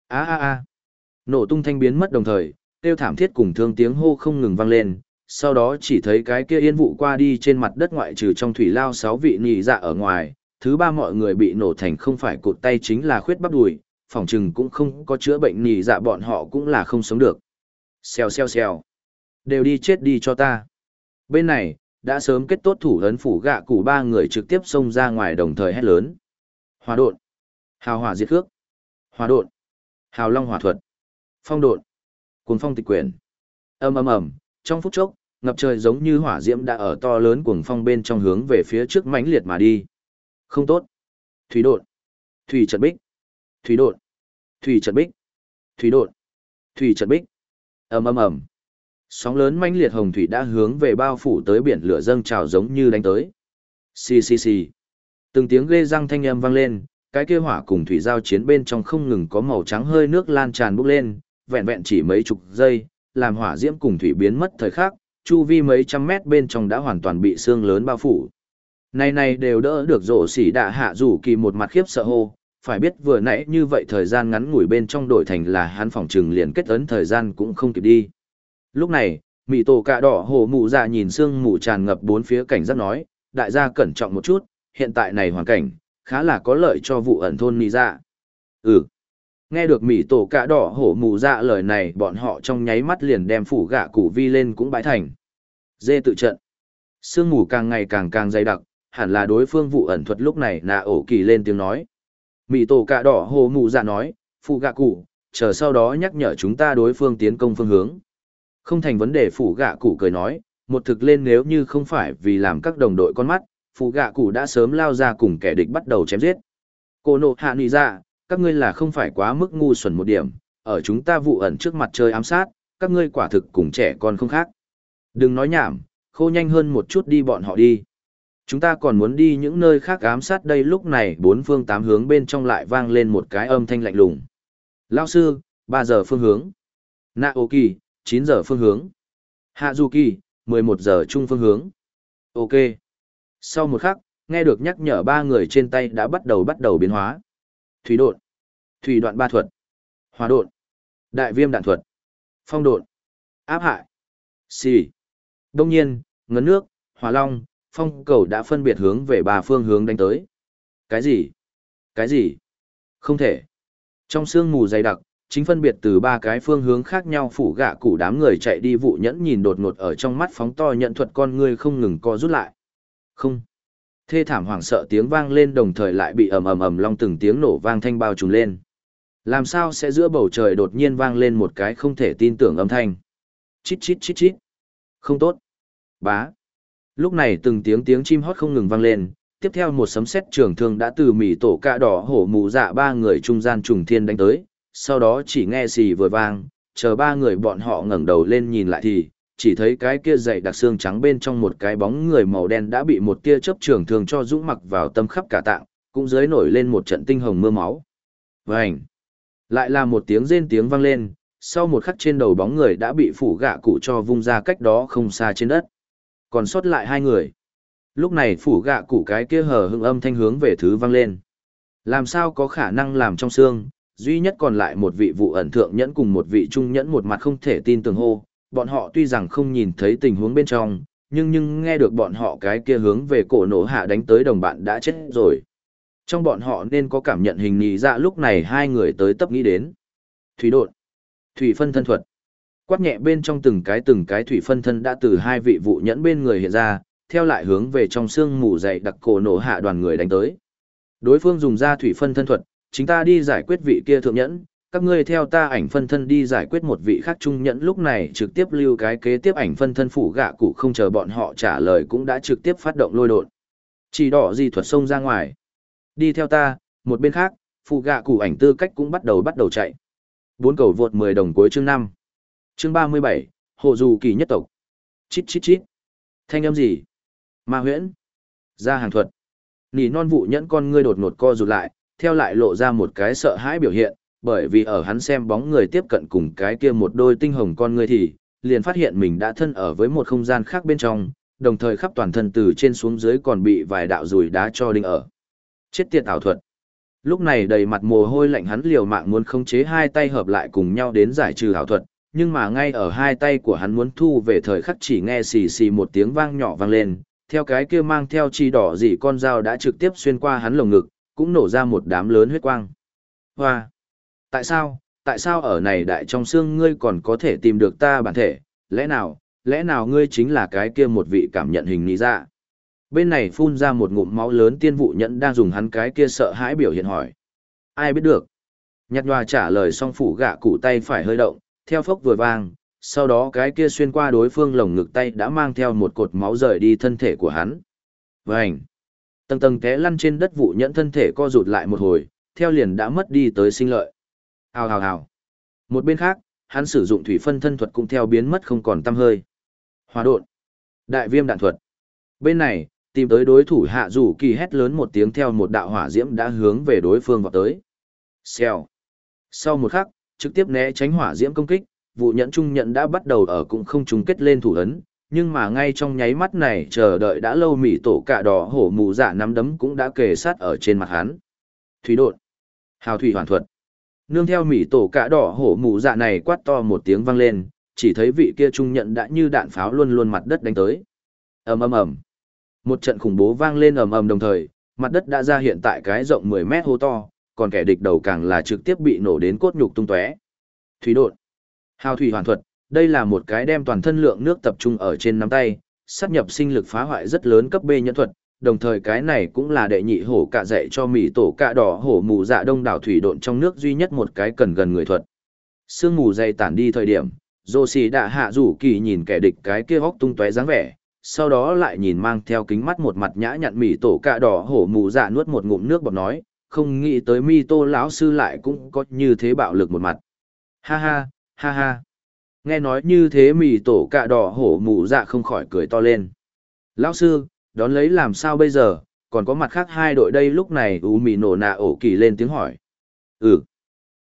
[SPEAKER 1] A a a. Nổ tung thanh biến mất đồng thời, tiêu thảm thiết cùng thương tiếng hô không ngừng vang lên, sau đó chỉ thấy cái kia yên vụ qua đi trên mặt đất ngoại trừ trong thủy lao sáu vị nhị dạ ở ngoài, thứ ba mọi người bị nổ thành không phải cột tay chính là khuyết bắp đùi, phòng chừng cũng không có chữa bệnh nhì dạ bọn họ cũng là không sống được. Xèo xèo xèo. Đều đi chết đi cho ta. Bên này, đã sớm kết tốt thủ ấn phủ gạ cụ ba người trực tiếp xông ra ngoài đồng thời hét lớn. Hòa độn. Hào hỏa diệt khước. Hòa độn. Hào long hỏa thuật. Phong độn. Cuồng phong tịch quyển. ầm ầm ầm, trong phút chốc, ngập trời giống như hỏa diễm đã ở to lớn cuồng phong bên trong hướng về phía trước mãnh liệt mà đi. Không tốt. Thủy độn. Thủy trận bích. Thủy độn. Thủy trận bích. Thủy đột, Thủy trận bích. ầm ầm ầm sóng lớn mãnh liệt hồng thủy đã hướng về bao phủ tới biển lửa dâng trào giống như đánh tới. Xì xì xì. Từng tiếng ghê răng thanh âm vang lên, cái kia hỏa cùng thủy giao chiến bên trong không ngừng có màu trắng hơi nước lan tràn bốc lên, vẹn vẹn chỉ mấy chục giây, làm hỏa diễm cùng thủy biến mất thời khắc, chu vi mấy trăm mét bên trong đã hoàn toàn bị xương lớn bao phủ. Này này đều đỡ được rổ xỉ đạ hạ rủ kỳ một mặt khiếp sợ hô, phải biết vừa nãy như vậy thời gian ngắn ngủi bên trong đổi thành là hắn phòng trừng liền kết ấn thời gian cũng không kịp đi. Lúc này, mị tổ cạ đỏ hồ mụ dạ nhìn sương mù tràn ngập bốn phía cảnh giác nói, đại gia cẩn trọng một chút, hiện tại này hoàn cảnh, khá là có lợi cho vụ ẩn thôn nì dạ. Ừ. Nghe được mị tổ cạ đỏ hổ mù dạ lời này bọn họ trong nháy mắt liền đem phủ gạ củ vi lên cũng bãi thành. Dê tự trận. Sương mù càng ngày càng càng dày đặc, hẳn là đối phương vụ ẩn thuật lúc này nà ổ kỳ lên tiếng nói. Mị tổ cạ đỏ hồ mụ dạ nói, phụ gạ cụ, chờ sau đó nhắc nhở chúng ta đối phương tiến công phương hướng. Không thành vấn đề phụ gạ cụ cười nói, một thực lên nếu như không phải vì làm các đồng đội con mắt, phụ gạ cụ đã sớm lao ra cùng kẻ địch bắt đầu chém giết. Cô nộ hạ nì ra, dạ, các ngươi là không phải quá mức ngu xuẩn một điểm, ở chúng ta vụ ẩn trước mặt chơi ám sát, các ngươi quả thực cùng trẻ con không khác. Đừng nói nhảm, khô nhanh hơn một chút đi bọn họ đi. Chúng ta còn muốn đi những nơi khác ám sát đây lúc này bốn phương tám hướng bên trong lại vang lên một cái âm thanh lạnh lùng. Lao sư, ba giờ phương hướng. Naoki, 9 giờ phương hướng. hazuki mười một 11 giờ chung phương hướng. Ok. Sau một khắc, nghe được nhắc nhở ba người trên tay đã bắt đầu bắt đầu biến hóa. Thủy độn, thủy đoạn ba thuật, hỏa độn, đại viêm đạn thuật, phong độn, áp hại, xì. Đông nhiên, ngấn nước, hỏa long, phong cầu đã phân biệt hướng về ba phương hướng đánh tới. Cái gì? Cái gì? Không thể. Trong sương mù dày đặc, chính phân biệt từ ba cái phương hướng khác nhau phủ gạ cụ đám người chạy đi vụ nhẫn nhìn đột ngột ở trong mắt phóng to nhận thuật con ngươi không ngừng co rút lại. Không. Thê thảm hoảng sợ tiếng vang lên đồng thời lại bị ầm ầm ầm long từng tiếng nổ vang thanh bao trùm lên. Làm sao sẽ giữa bầu trời đột nhiên vang lên một cái không thể tin tưởng âm thanh. Chít chít chít chít. Không tốt. Bá. Lúc này từng tiếng tiếng chim hót không ngừng vang lên, tiếp theo một sấm sét trường thương đã từ mỉ tổ cạ đỏ hổ mù dạ ba người trung gian trùng thiên đánh tới, sau đó chỉ nghe xì vừa vang, chờ ba người bọn họ ngẩng đầu lên nhìn lại thì, chỉ thấy cái kia dày đặc xương trắng bên trong một cái bóng người màu đen đã bị một tia chớp trường thương cho dũng mặc vào tâm khắp cả tạng, cũng dưới nổi lên một trận tinh hồng mưa máu. Vành! Lại là một tiếng rên tiếng vang lên, sau một khắc trên đầu bóng người đã bị phủ gạ cụ cho vung ra cách đó không xa trên đất. Còn sót lại hai người. Lúc này phủ gạ cụ cái kia hờ hững âm thanh hướng về thứ vang lên. Làm sao có khả năng làm trong xương, duy nhất còn lại một vị vụ ẩn thượng nhẫn cùng một vị trung nhẫn một mặt không thể tin tưởng hô, bọn họ tuy rằng không nhìn thấy tình huống bên trong, nhưng nhưng nghe được bọn họ cái kia hướng về cổ nổ hạ đánh tới đồng bạn đã chết rồi. Trong bọn họ nên có cảm nhận hình nhị dạ lúc này hai người tới tấp nghĩ đến. Thủy đột, thủy phân thân thuật. Quát nhẹ bên trong từng cái từng cái thủy phân thân đã từ hai vị vụ nhẫn bên người hiện ra, theo lại hướng về trong xương mù dày đặc cổ nổ hạ đoàn người đánh tới. Đối phương dùng ra thủy phân thân thuật, chính ta đi giải quyết vị kia thượng nhẫn, các ngươi theo ta ảnh phân thân đi giải quyết một vị khác trung nhẫn lúc này trực tiếp lưu cái kế tiếp ảnh phân thân phủ gạ cụ không chờ bọn họ trả lời cũng đã trực tiếp phát động lôi đột. Chỉ đỏ gì thuật xông ra ngoài. Đi theo ta, một bên khác, phụ gạ cụ ảnh tư cách cũng bắt đầu bắt đầu chạy. Bốn cầu vượt 10 đồng cuối chương 5. Chương 37, hộ dù kỳ nhất tộc. Chít chít chít. Thanh âm gì? Ma huyễn. Ra hàng thuật. Nỉ non vụ nhẫn con ngươi đột ngột co rụt lại, theo lại lộ ra một cái sợ hãi biểu hiện, bởi vì ở hắn xem bóng người tiếp cận cùng cái kia một đôi tinh hồng con ngươi thì, liền phát hiện mình đã thân ở với một không gian khác bên trong, đồng thời khắp toàn thân từ trên xuống dưới còn bị vài đạo rùi đá cho đinh ở. Chết tiệt ảo thuật. Lúc này đầy mặt mồ hôi lạnh hắn liều mạng muốn khống chế hai tay hợp lại cùng nhau đến giải trừ ảo thuật, nhưng mà ngay ở hai tay của hắn muốn thu về thời khắc chỉ nghe xì xì một tiếng vang nhỏ vang lên, theo cái kia mang theo chi đỏ dị con dao đã trực tiếp xuyên qua hắn lồng ngực, cũng nổ ra một đám lớn huyết quang. Hoa! Tại sao, tại sao ở này đại trong xương ngươi còn có thể tìm được ta bản thể, lẽ nào, lẽ nào ngươi chính là cái kia một vị cảm nhận hình lý ra? Bên này phun ra một ngụm máu lớn tiên vụ nhẫn đang dùng hắn cái kia sợ hãi biểu hiện hỏi. Ai biết được? Nhặt nhòa trả lời xong phủ gạ cụ tay phải hơi động, theo phốc vừa vang, sau đó cái kia xuyên qua đối phương lồng ngực tay đã mang theo một cột máu rời đi thân thể của hắn. Vành! Tầng tầng té lăn trên đất vụ nhẫn thân thể co rụt lại một hồi, theo liền đã mất đi tới sinh lợi. Hào hào hào. Một bên khác, hắn sử dụng thủy phân thân thuật cũng theo biến mất không còn tăm hơi. Hòa độn. Đại viêm đạn thuật. Bên này, tìm tới đối thủ hạ rủ kỳ hét lớn một tiếng theo một đạo hỏa diễm đã hướng về đối phương vào tới. Xèo. Sau một khắc, trực tiếp né tránh hỏa diễm công kích, vụ nhẫn trung nhận đã bắt đầu ở cũng không trùng kết lên thủ ấn, nhưng mà ngay trong nháy mắt này chờ đợi đã lâu mỉ tổ cả đỏ hổ mù dạ nắm đấm cũng đã kề sát ở trên mặt hắn. Thủy đột. Hào thủy hoàn thuật. Nương theo mỉ tổ cả đỏ hổ mù dạ này quát to một tiếng vang lên, chỉ thấy vị kia trung nhận đã như đạn pháo luôn luôn mặt đất đánh tới. ầm ầm ầm, một trận khủng bố vang lên ầm ầm đồng thời, mặt đất đã ra hiện tại cái rộng 10 mét hô to, còn kẻ địch đầu càng là trực tiếp bị nổ đến cốt nhục tung tóe. Thủy đột, hào thủy hoàn thuật, đây là một cái đem toàn thân lượng nước tập trung ở trên nắm tay, sát nhập sinh lực phá hoại rất lớn cấp B nhẫn thuật, đồng thời cái này cũng là đệ nhị hổ cạ dạy cho mỹ tổ cạ đỏ hổ mù dạ đông đảo thủy độn trong nước duy nhất một cái cần gần người thuật. Sương mù dày tản đi thời điểm, dô xì đã hạ rủ kỳ nhìn kẻ địch cái kia hóc tung tóe dáng vẻ, sau đó lại nhìn mang theo kính mắt một mặt nhã nhặn mỉ tổ cạ đỏ hổ mù dạ nuốt một ngụm nước bọt nói, không nghĩ tới mi tô lão sư lại cũng có như thế bạo lực một mặt. Ha ha, ha ha. Nghe nói như thế mì tổ cạ đỏ hổ mù dạ không khỏi cười to lên. Lão sư, đón lấy làm sao bây giờ, còn có mặt khác hai đội đây lúc này u mì nổ nạ ổ kỳ lên tiếng hỏi. Ừ.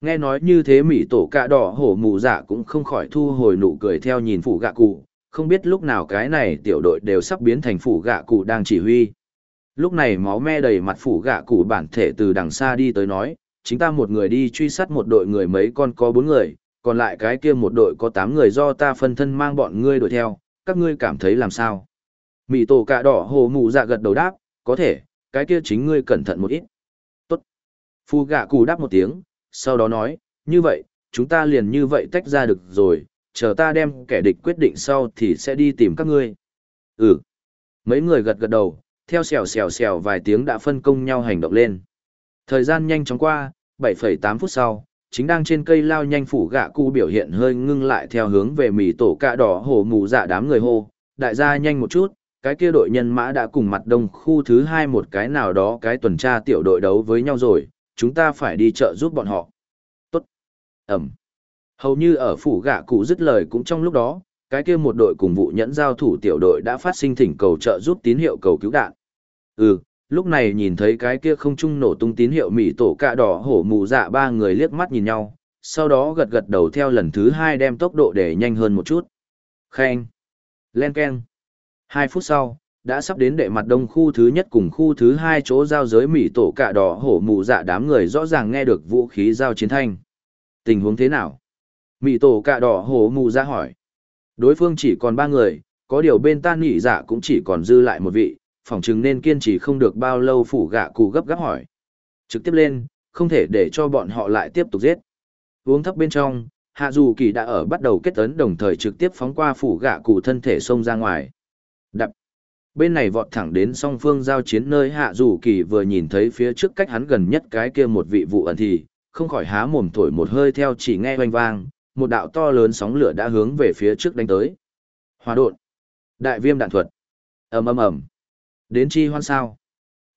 [SPEAKER 1] Nghe nói như thế mì tổ cạ đỏ hổ mù dạ cũng không khỏi thu hồi nụ cười theo nhìn phủ gạ cụ, không biết lúc nào cái này tiểu đội đều sắp biến thành phủ gạ cụ đang chỉ huy. Lúc này máu me đầy mặt phủ gạ cụ bản thể từ đằng xa đi tới nói, chính ta một người đi truy sát một đội người mấy con có bốn người, còn lại cái kia một đội có tám người do ta phân thân mang bọn ngươi đuổi theo, các ngươi cảm thấy làm sao? Mị tổ cạ đỏ hồ mụ dạ gật đầu đáp, có thể, cái kia chính ngươi cẩn thận một ít. Tốt. Phu gạ cụ đáp một tiếng, sau đó nói, như vậy, chúng ta liền như vậy tách ra được rồi, chờ ta đem kẻ địch quyết định sau thì sẽ đi tìm các ngươi. Ừ. Mấy người gật gật đầu, theo xèo xèo xèo vài tiếng đã phân công nhau hành động lên. Thời gian nhanh chóng qua, 7,8 phút sau, chính đang trên cây lao nhanh phủ gạ cụ biểu hiện hơi ngưng lại theo hướng về mì tổ cạ đỏ hổ mù dạ đám người hô, đại gia nhanh một chút, cái kia đội nhân mã đã cùng mặt đông khu thứ hai một cái nào đó cái tuần tra tiểu đội đấu với nhau rồi, chúng ta phải đi chợ giúp bọn họ. Tốt. Ẩm. Hầu như ở phủ gạ cụ dứt lời cũng trong lúc đó, cái kia một đội cùng vụ nhẫn giao thủ tiểu đội đã phát sinh thỉnh cầu trợ giúp tín hiệu cầu cứu đạn. Ừ, lúc này nhìn thấy cái kia không trung nổ tung tín hiệu mỉ tổ cạ đỏ hổ mù dạ ba người liếc mắt nhìn nhau, sau đó gật gật đầu theo lần thứ hai đem tốc độ để nhanh hơn một chút. Khen. Len ken. Hai phút sau, đã sắp đến đệ mặt đông khu thứ nhất cùng khu thứ hai chỗ giao giới mỉ tổ cạ đỏ hổ mù dạ đám người rõ ràng nghe được vũ khí giao chiến thanh. Tình huống thế nào? Mỉ tổ cạ đỏ hổ mù dạ hỏi. Đối phương chỉ còn ba người, có điều bên ta nỉ dạ cũng chỉ còn dư lại một vị, phỏng chừng nên kiên trì không được bao lâu phủ gạ cụ gấp gáp hỏi. Trực tiếp lên, không thể để cho bọn họ lại tiếp tục giết. Uống thấp bên trong, hạ dù kỳ đã ở bắt đầu kết ấn đồng thời trực tiếp phóng qua phủ gạ cụ thân thể xông ra ngoài. Đập. Bên này vọt thẳng đến song phương giao chiến nơi hạ dù kỳ vừa nhìn thấy phía trước cách hắn gần nhất cái kia một vị vụ ẩn thì, không khỏi há mồm thổi một hơi theo chỉ nghe oanh vang, một đạo to lớn sóng lửa đã hướng về phía trước đánh tới. Hòa đột. Đại viêm đạn thuật. ầm ầm ầm. Đến chi hoan sao.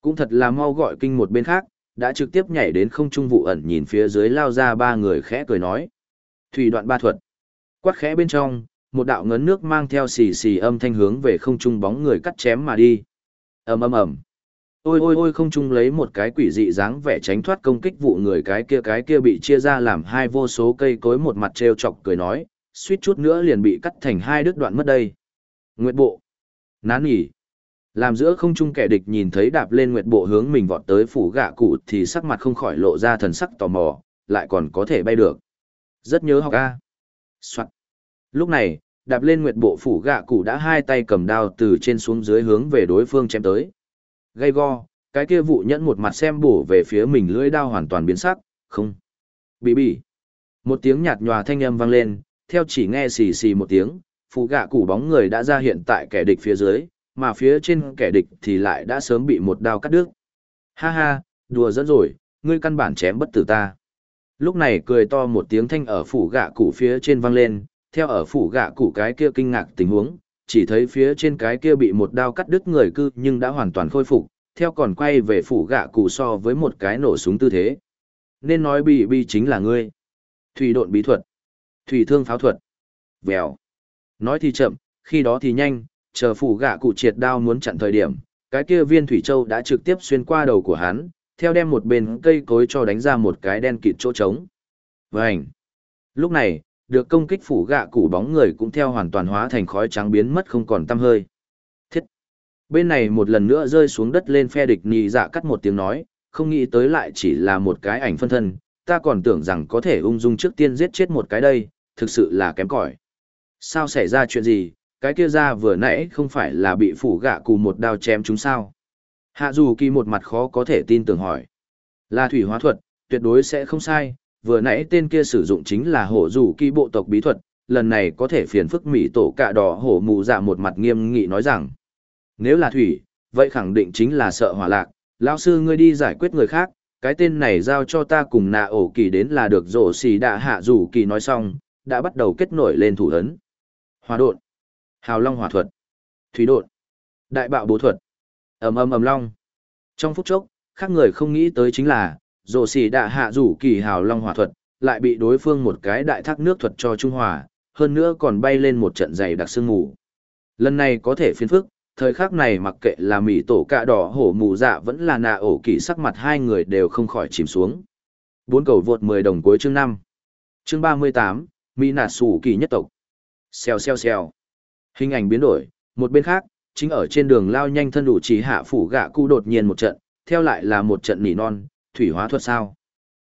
[SPEAKER 1] Cũng thật là mau gọi kinh một bên khác, đã trực tiếp nhảy đến không trung vụ ẩn nhìn phía dưới lao ra ba người khẽ cười nói. Thủy đoạn ba thuật. Quát khẽ bên trong, một đạo ngấn nước mang theo xì xì âm thanh hướng về không trung bóng người cắt chém mà đi. ầm ầm ầm. Ôi ôi ôi không trung lấy một cái quỷ dị dáng vẻ tránh thoát công kích vụ người cái kia cái kia bị chia ra làm hai vô số cây cối một mặt treo chọc cười nói, suýt chút nữa liền bị cắt thành hai đứt đoạn mất đây. Nguyệt bộ. Nán nhỉ. Làm giữa không trung kẻ địch nhìn thấy đạp lên nguyệt bộ hướng mình vọt tới phủ gạ cụ thì sắc mặt không khỏi lộ ra thần sắc tò mò, lại còn có thể bay được. Rất nhớ học A. Soạn. Lúc này, đạp lên nguyệt bộ phủ gạ cụ đã hai tay cầm đao từ trên xuống dưới hướng về đối phương chém tới. Gây go, cái kia vụ nhẫn một mặt xem bổ về phía mình lưỡi đao hoàn toàn biến sắc, không. Bị bị. Một tiếng nhạt nhòa thanh âm vang lên, theo chỉ nghe xì xì một tiếng, phủ gạ cụ bóng người đã ra hiện tại kẻ địch phía dưới, mà phía trên kẻ địch thì lại đã sớm bị một đao cắt đứt. Ha ha, đùa dẫn rồi, ngươi căn bản chém bất tử ta. Lúc này cười to một tiếng thanh ở phủ gạ cụ phía trên vang lên, theo ở phủ gạ cụ cái kia kinh ngạc tình huống, chỉ thấy phía trên cái kia bị một đao cắt đứt người cư nhưng đã hoàn toàn khôi phục, theo còn quay về phủ gạ cụ so với một cái nổ súng tư thế. Nên nói bị bi chính là ngươi. Thủy độn bí thuật. Thủy thương pháo thuật. Vèo. Nói thì chậm, khi đó thì nhanh, chờ phủ gạ cụ triệt đao muốn chặn thời điểm, cái kia viên thủy châu đã trực tiếp xuyên qua đầu của hắn, theo đem một bên cây cối cho đánh ra một cái đen kịt chỗ trống. Vành. Lúc này, được công kích phủ gạ cụ bóng người cũng theo hoàn toàn hóa thành khói trắng biến mất không còn tăm hơi. Thiết. Bên này một lần nữa rơi xuống đất lên phe địch nhì dạ cắt một tiếng nói, không nghĩ tới lại chỉ là một cái ảnh phân thân, ta còn tưởng rằng có thể ung dung trước tiên giết chết một cái đây, thực sự là kém cỏi. Sao xảy ra chuyện gì, cái kia ra vừa nãy không phải là bị phủ gạ cù một đao chém chúng sao? Hạ dù kỳ một mặt khó có thể tin tưởng hỏi. Là thủy hóa thuật, tuyệt đối sẽ không sai, vừa nãy tên kia sử dụng chính là hổ dù kỳ bộ tộc bí thuật, lần này có thể phiền phức mỹ tổ cạ đỏ hổ mù dạ một mặt nghiêm nghị nói rằng. Nếu là thủy, vậy khẳng định chính là sợ hỏa lạc, lão sư ngươi đi giải quyết người khác, cái tên này giao cho ta cùng nạ ổ kỳ đến là được rổ xì đạ hạ dù kỳ nói xong, đã bắt đầu kết nổi lên thủ ấn. Hòa đột hào long hỏa thuật, thủy Đột, đại bạo bố thuật, ầm ầm ầm long. Trong phút chốc, khác người không nghĩ tới chính là, rổ xì đạ hạ rủ kỳ hào long hỏa thuật, lại bị đối phương một cái đại thác nước thuật cho trung hòa, hơn nữa còn bay lên một trận dày đặc sương mù. Lần này có thể phiền phức, thời khắc này mặc kệ là mỹ tổ cạ đỏ hổ mù dạ vẫn là nạ ổ kỳ sắc mặt hai người đều không khỏi chìm xuống. Bốn cầu vượt 10 đồng cuối chương 5. Chương 38, Mỹ nạ sủ kỳ nhất tộc. Xèo xèo xèo. Hình ảnh biến đổi, một bên khác, chính ở trên đường lao nhanh thân đủ chỉ hạ phủ gạ cụ đột nhiên một trận, theo lại là một trận nỉ non, thủy hóa thuật sao.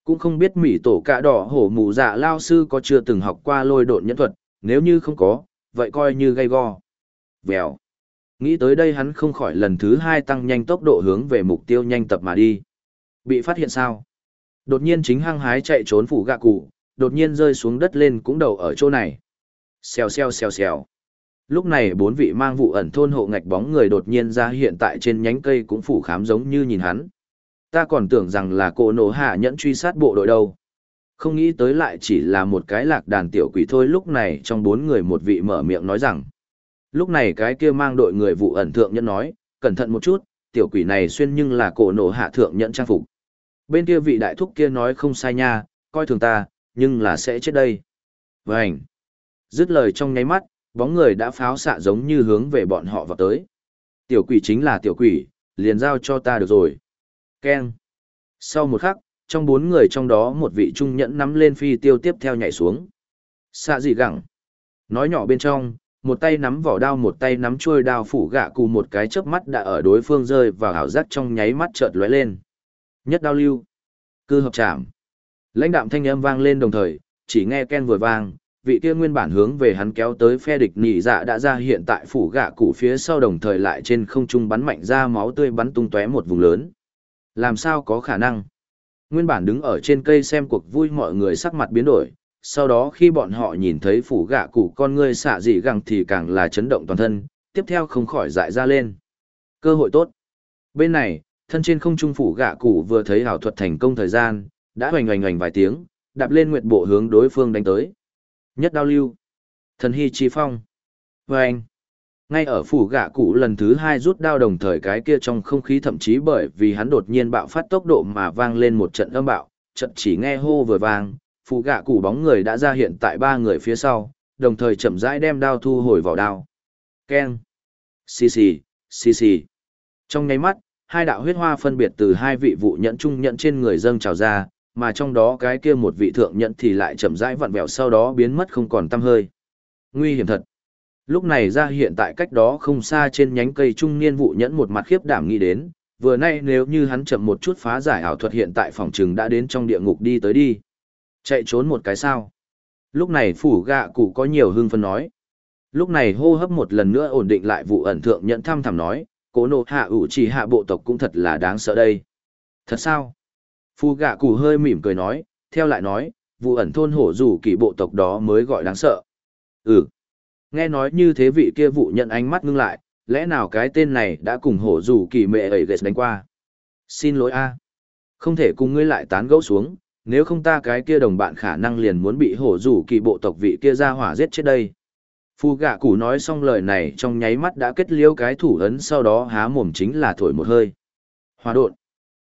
[SPEAKER 1] Cũng không biết mỉ tổ cạ đỏ hổ mù dạ lao sư có chưa từng học qua lôi độn nhẫn thuật, nếu như không có, vậy coi như gây go. Vèo. Nghĩ tới đây hắn không khỏi lần thứ hai tăng nhanh tốc độ hướng về mục tiêu nhanh tập mà đi. Bị phát hiện sao? Đột nhiên chính hăng hái chạy trốn phủ gạ cụ, đột nhiên rơi xuống đất lên cũng đầu ở chỗ này. Xèo xèo xèo xèo lúc này bốn vị mang vụ ẩn thôn hộ ngạch bóng người đột nhiên ra hiện tại trên nhánh cây cũng phủ khám giống như nhìn hắn. Ta còn tưởng rằng là cô nổ hạ nhẫn truy sát bộ đội đâu. Không nghĩ tới lại chỉ là một cái lạc đàn tiểu quỷ thôi lúc này trong bốn người một vị mở miệng nói rằng. Lúc này cái kia mang đội người vụ ẩn thượng nhẫn nói, cẩn thận một chút, tiểu quỷ này xuyên nhưng là cổ nổ hạ thượng nhẫn trang phục. Bên kia vị đại thúc kia nói không sai nha, coi thường ta, nhưng là sẽ chết đây. Vânh! Dứt lời trong nháy mắt, bóng người đã pháo xạ giống như hướng về bọn họ vào tới. Tiểu quỷ chính là tiểu quỷ, liền giao cho ta được rồi. Keng! Sau một khắc, trong bốn người trong đó một vị trung nhẫn nắm lên phi tiêu tiếp theo nhảy xuống. Xạ gì gẳng? Nói nhỏ bên trong, một tay nắm vỏ đao một tay nắm chuôi đao phủ gạ cù một cái chớp mắt đã ở đối phương rơi vào hảo giác trong nháy mắt chợt lóe lên. Nhất đao lưu. Cư hợp chạm. Lãnh đạm thanh âm vang lên đồng thời, chỉ nghe ken vừa vang, vị kia nguyên bản hướng về hắn kéo tới phe địch nhị dạ đã ra hiện tại phủ gạ cụ phía sau đồng thời lại trên không trung bắn mạnh ra máu tươi bắn tung tóe một vùng lớn. Làm sao có khả năng? Nguyên bản đứng ở trên cây xem cuộc vui mọi người sắc mặt biến đổi, sau đó khi bọn họ nhìn thấy phủ gạ cụ con ngươi xạ dị gẳng thì càng là chấn động toàn thân, tiếp theo không khỏi dại ra lên. Cơ hội tốt. Bên này, thân trên không trung phủ gạ cụ vừa thấy ảo thuật thành công thời gian, đã hoành hoành hoành vài tiếng, đạp lên nguyệt bộ hướng đối phương đánh tới. Nhất đao lưu. Thần hy chi phong. Vâng. Ngay ở phủ gạ cụ lần thứ hai rút đao đồng thời cái kia trong không khí thậm chí bởi vì hắn đột nhiên bạo phát tốc độ mà vang lên một trận âm bạo, trận chỉ nghe hô vừa vang, phủ gạ cụ bóng người đã ra hiện tại ba người phía sau, đồng thời chậm rãi đem đao thu hồi vào đao. Keng. Xì xì, xì xì. Trong nháy mắt, hai đạo huyết hoa phân biệt từ hai vị vụ nhẫn trung nhận trên người dâng trào ra, mà trong đó cái kia một vị thượng nhận thì lại chậm rãi vặn vẹo sau đó biến mất không còn tăm hơi. Nguy hiểm thật. Lúc này ra hiện tại cách đó không xa trên nhánh cây trung niên vụ nhẫn một mặt khiếp đảm nghĩ đến, vừa nay nếu như hắn chậm một chút phá giải ảo thuật hiện tại phòng trừng đã đến trong địa ngục đi tới đi. Chạy trốn một cái sao. Lúc này phủ gạ cụ có nhiều hương phân nói. Lúc này hô hấp một lần nữa ổn định lại vụ ẩn thượng nhận thăm thẳm nói, cố nộ hạ ủ chỉ hạ bộ tộc cũng thật là đáng sợ đây. Thật sao? Phu gạ cụ hơi mỉm cười nói, theo lại nói, vụ ẩn thôn hổ rủ kỳ bộ tộc đó mới gọi đáng sợ. Ừ. Nghe nói như thế vị kia vụ nhận ánh mắt ngưng lại, lẽ nào cái tên này đã cùng hổ rủ kỳ mẹ ấy ghét đánh qua. Xin lỗi a Không thể cùng ngươi lại tán gẫu xuống, nếu không ta cái kia đồng bạn khả năng liền muốn bị hổ rủ kỳ bộ tộc vị kia ra hỏa giết chết đây. Phu gạ cụ nói xong lời này trong nháy mắt đã kết liêu cái thủ ấn sau đó há mồm chính là thổi một hơi. Hòa độn.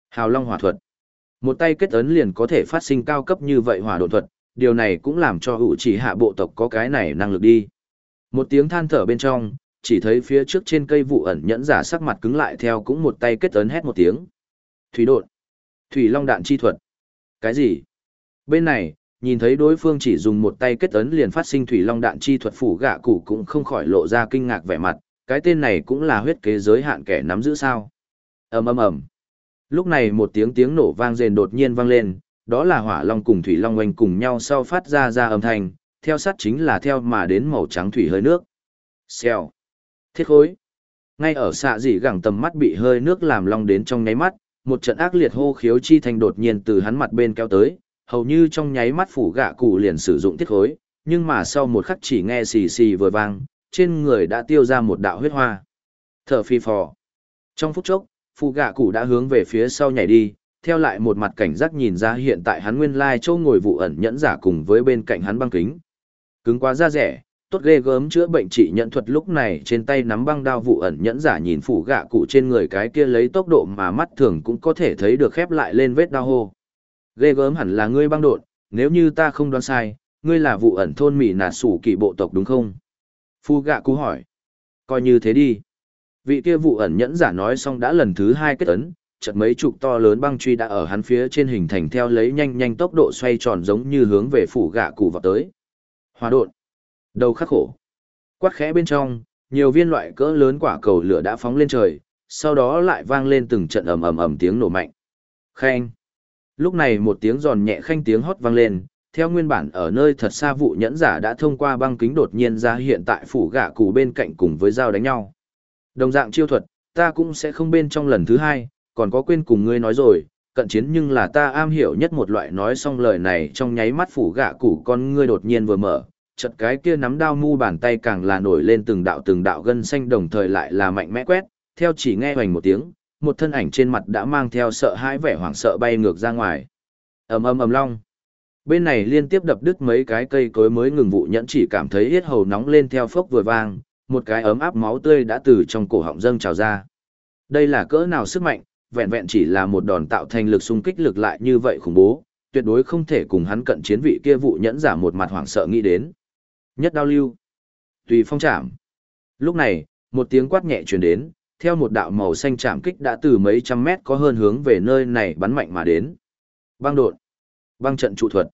[SPEAKER 1] Hào long hòa thuật. Một tay kết ấn liền có thể phát sinh cao cấp như vậy hỏa độn thuật, điều này cũng làm cho hữu chỉ hạ bộ tộc có cái này năng lực đi. Một tiếng than thở bên trong, chỉ thấy phía trước trên cây vụ ẩn nhẫn giả sắc mặt cứng lại theo cũng một tay kết ấn hét một tiếng. Thủy độn. Thủy long đạn chi thuật. Cái gì? Bên này, nhìn thấy đối phương chỉ dùng một tay kết ấn liền phát sinh thủy long đạn chi thuật phủ gạ cụ cũng không khỏi lộ ra kinh ngạc vẻ mặt, cái tên này cũng là huyết kế giới hạn kẻ nắm giữ sao. ầm ầm ầm. Lúc này một tiếng tiếng nổ vang rền đột nhiên vang lên, đó là hỏa long cùng thủy long oanh cùng nhau sau phát ra ra âm thanh, theo sát chính là theo mà đến màu trắng thủy hơi nước. Xèo. Thiết khối. Ngay ở xạ dị gẳng tầm mắt bị hơi nước làm long đến trong nháy mắt, một trận ác liệt hô khiếu chi thành đột nhiên từ hắn mặt bên kéo tới, hầu như trong nháy mắt phủ gạ cụ liền sử dụng thiết khối, nhưng mà sau một khắc chỉ nghe xì xì vừa vang, trên người đã tiêu ra một đạo huyết hoa. Thở phi phò. Trong phút chốc, Phụ gạ cụ đã hướng về phía sau nhảy đi, theo lại một mặt cảnh giác nhìn ra hiện tại hắn nguyên lai châu ngồi vụ ẩn nhẫn giả cùng với bên cạnh hắn băng kính. Cứng quá da rẻ, tốt ghê gớm chữa bệnh trị nhận thuật lúc này trên tay nắm băng đao vụ ẩn nhẫn giả nhìn phủ gạ cụ trên người cái kia lấy tốc độ mà mắt thường cũng có thể thấy được khép lại lên vết đau hô. Ghê gớm hẳn là ngươi băng đột, nếu như ta không đoán sai, ngươi là vụ ẩn thôn mỹ nà sủ kỳ bộ tộc đúng không? Phu gạ cụ hỏi. Coi như thế đi. Vị kia vụ ẩn nhẫn giả nói xong đã lần thứ hai kết ấn, chợt mấy chục to lớn băng truy đã ở hắn phía trên hình thành theo lấy nhanh nhanh tốc độ xoay tròn giống như hướng về phủ gạ cụ vào tới. Hòa đột. Đầu khắc khổ. Quát khẽ bên trong, nhiều viên loại cỡ lớn quả cầu lửa đã phóng lên trời, sau đó lại vang lên từng trận ầm ầm ầm tiếng nổ mạnh. Khen. Lúc này một tiếng giòn nhẹ khanh tiếng hót vang lên, theo nguyên bản ở nơi thật xa vụ nhẫn giả đã thông qua băng kính đột nhiên ra hiện tại phủ gạ cụ bên cạnh cùng với dao đánh nhau. Đồng dạng chiêu thuật, ta cũng sẽ không bên trong lần thứ hai, còn có quên cùng ngươi nói rồi, cận chiến nhưng là ta am hiểu nhất một loại nói xong lời này trong nháy mắt phủ gạ củ con ngươi đột nhiên vừa mở, chật cái kia nắm đao mu bàn tay càng là nổi lên từng đạo từng đạo gân xanh đồng thời lại là mạnh mẽ quét, theo chỉ nghe hoành một tiếng, một thân ảnh trên mặt đã mang theo sợ hãi vẻ hoảng sợ bay ngược ra ngoài. ầm ầm ầm long. Bên này liên tiếp đập đứt mấy cái cây cối mới ngừng vụ nhẫn chỉ cảm thấy yết hầu nóng lên theo phốc vừa vang, một cái ấm áp máu tươi đã từ trong cổ họng dâng trào ra. Đây là cỡ nào sức mạnh, vẹn vẹn chỉ là một đòn tạo thành lực xung kích lực lại như vậy khủng bố, tuyệt đối không thể cùng hắn cận chiến vị kia vụ nhẫn giả một mặt hoảng sợ nghĩ đến. Nhất đao lưu. Tùy phong chạm. Lúc này, một tiếng quát nhẹ truyền đến, theo một đạo màu xanh chạm kích đã từ mấy trăm mét có hơn hướng về nơi này bắn mạnh mà đến. Băng đột. Băng trận trụ thuật.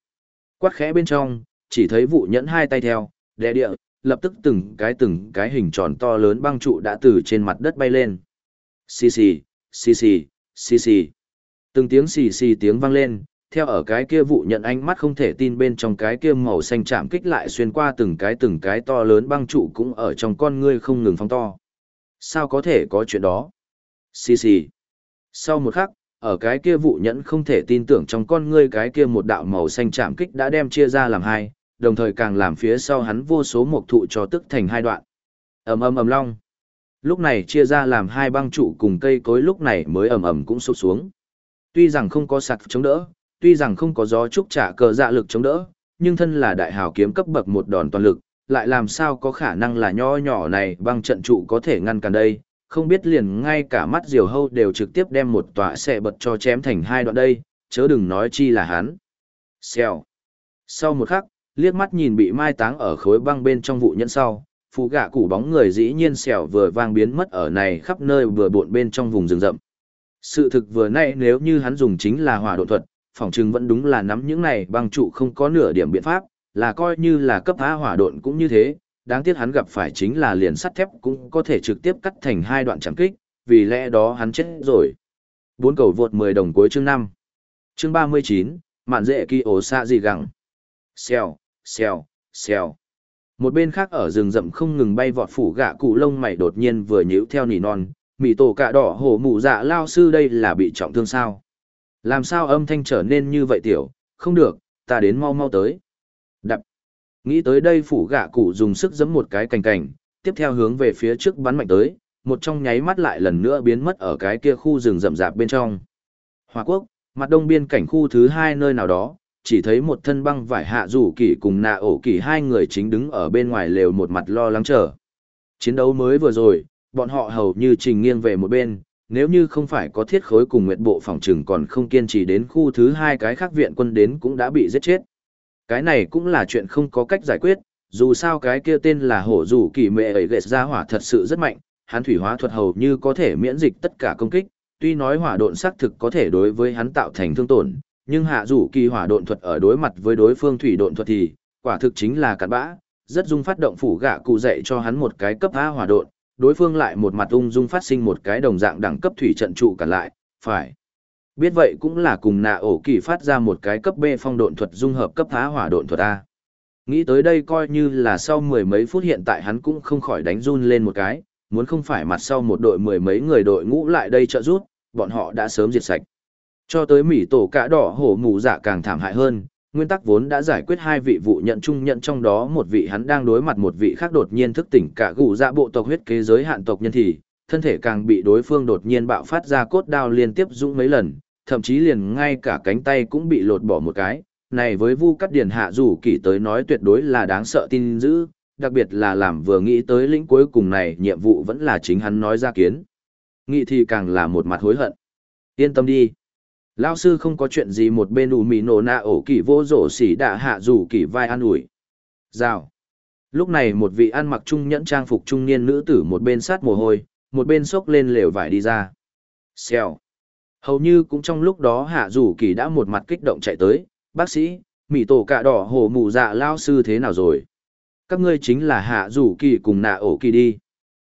[SPEAKER 1] Quát khẽ bên trong, chỉ thấy vụ nhẫn hai tay theo, đè địa, lập tức từng cái từng cái hình tròn to lớn băng trụ đã từ trên mặt đất bay lên. Xì xì, xì xì, xì xì. Từng tiếng xì xì tiếng vang lên, theo ở cái kia vụ nhận ánh mắt không thể tin bên trong cái kia màu xanh chạm kích lại xuyên qua từng cái từng cái to lớn băng trụ cũng ở trong con ngươi không ngừng phóng to. Sao có thể có chuyện đó? Xì xì. Sau một khắc, ở cái kia vụ nhẫn không thể tin tưởng trong con ngươi cái kia một đạo màu xanh chạm kích đã đem chia ra làm hai, đồng thời càng làm phía sau hắn vô số mộc thụ cho tức thành hai đoạn. ầm ầm ầm long. Lúc này chia ra làm hai băng trụ cùng cây cối lúc này mới ầm ầm cũng sụp xuống. Tuy rằng không có sạc chống đỡ, tuy rằng không có gió trúc trả cờ dạ lực chống đỡ, nhưng thân là đại hào kiếm cấp bậc một đòn toàn lực, lại làm sao có khả năng là nho nhỏ này băng trận trụ có thể ngăn cản đây, không biết liền ngay cả mắt diều hâu đều trực tiếp đem một tọa xe bật cho chém thành hai đoạn đây, chớ đừng nói chi là hắn. Xèo. Sau một khắc, liếc mắt nhìn bị mai táng ở khối băng bên trong vụ nhẫn sau, phụ gạ củ bóng người dĩ nhiên xẻo vừa vang biến mất ở này khắp nơi vừa bộn bên trong vùng rừng rậm. Sự thực vừa nay nếu như hắn dùng chính là hỏa độ thuật, phỏng chừng vẫn đúng là nắm những này băng trụ không có nửa điểm biện pháp, là coi như là cấp á hỏa độn cũng như thế, đáng tiếc hắn gặp phải chính là liền sắt thép cũng có thể trực tiếp cắt thành hai đoạn chạm kích, vì lẽ đó hắn chết rồi. Bốn cầu vượt 10 đồng cuối chương 5. Chương 39, mạn dễ kỳ ổ xạ gì gặng. Xèo, xèo, xèo. Một bên khác ở rừng rậm không ngừng bay vọt phủ gạ cụ lông mày đột nhiên vừa nhíu theo nỉ non, mỉ tổ cạ đỏ hổ mụ dạ lao sư đây là bị trọng thương sao. Làm sao âm thanh trở nên như vậy tiểu, không được, ta đến mau mau tới. Đập. Nghĩ tới đây phủ gạ cụ dùng sức giẫm một cái cành cành, tiếp theo hướng về phía trước bắn mạnh tới, một trong nháy mắt lại lần nữa biến mất ở cái kia khu rừng rậm rạp bên trong. Hòa quốc, mặt đông biên cảnh khu thứ hai nơi nào đó, chỉ thấy một thân băng vải hạ rủ kỳ cùng nạ ổ kỳ hai người chính đứng ở bên ngoài lều một mặt lo lắng chờ. Chiến đấu mới vừa rồi, bọn họ hầu như trình nghiêng về một bên, nếu như không phải có thiết khối cùng nguyện bộ phòng trừng còn không kiên trì đến khu thứ hai cái khác viện quân đến cũng đã bị giết chết. Cái này cũng là chuyện không có cách giải quyết, dù sao cái kia tên là hổ rủ kỳ mệ ấy gệt ra hỏa thật sự rất mạnh, hắn thủy hóa thuật hầu như có thể miễn dịch tất cả công kích, tuy nói hỏa độn xác thực có thể đối với hắn tạo thành thương tổn, nhưng hạ rủ kỳ hỏa độn thuật ở đối mặt với đối phương thủy độn thuật thì, quả thực chính là cặn bã, rất dung phát động phủ gạ cụ dạy cho hắn một cái cấp A hỏa độn, đối phương lại một mặt ung dung phát sinh một cái đồng dạng đẳng cấp thủy trận trụ cả lại, phải. Biết vậy cũng là cùng nạ ổ kỳ phát ra một cái cấp B phong độn thuật dung hợp cấp phá hỏa độn thuật A. Nghĩ tới đây coi như là sau mười mấy phút hiện tại hắn cũng không khỏi đánh run lên một cái, muốn không phải mặt sau một đội mười mấy người đội ngũ lại đây trợ rút, bọn họ đã sớm diệt sạch. Cho tới mỉ tổ cả đỏ hổ mù dạ càng thảm hại hơn, nguyên tắc vốn đã giải quyết hai vị vụ nhận chung nhận trong đó một vị hắn đang đối mặt một vị khác đột nhiên thức tỉnh cả gù dạ bộ tộc huyết kế giới hạn tộc nhân thì, thân thể càng bị đối phương đột nhiên bạo phát ra cốt đao liên tiếp dũng mấy lần, thậm chí liền ngay cả cánh tay cũng bị lột bỏ một cái. Này với Vu Cắt Điền Hạ dù kỳ tới nói tuyệt đối là đáng sợ tin dữ, đặc biệt là làm vừa nghĩ tới lĩnh cuối cùng này nhiệm vụ vẫn là chính hắn nói ra kiến. nghị thì càng là một mặt hối hận. Yên tâm đi. Lao sư không có chuyện gì một bên ủ mì nổ nạ ổ kỳ vô rổ xỉ đạ hạ dù kỳ vai an ủi. Rào. Lúc này một vị ăn mặc trung nhẫn trang phục trung niên nữ tử một bên sát mồ hôi, một bên xốc lên lều vải đi ra. Xèo. Hầu như cũng trong lúc đó hạ dù kỳ đã một mặt kích động chạy tới, bác sĩ, mỉ tổ cạ đỏ hồ mù dạ lao sư thế nào rồi? Các ngươi chính là hạ dù kỳ cùng nạ ổ kỳ đi.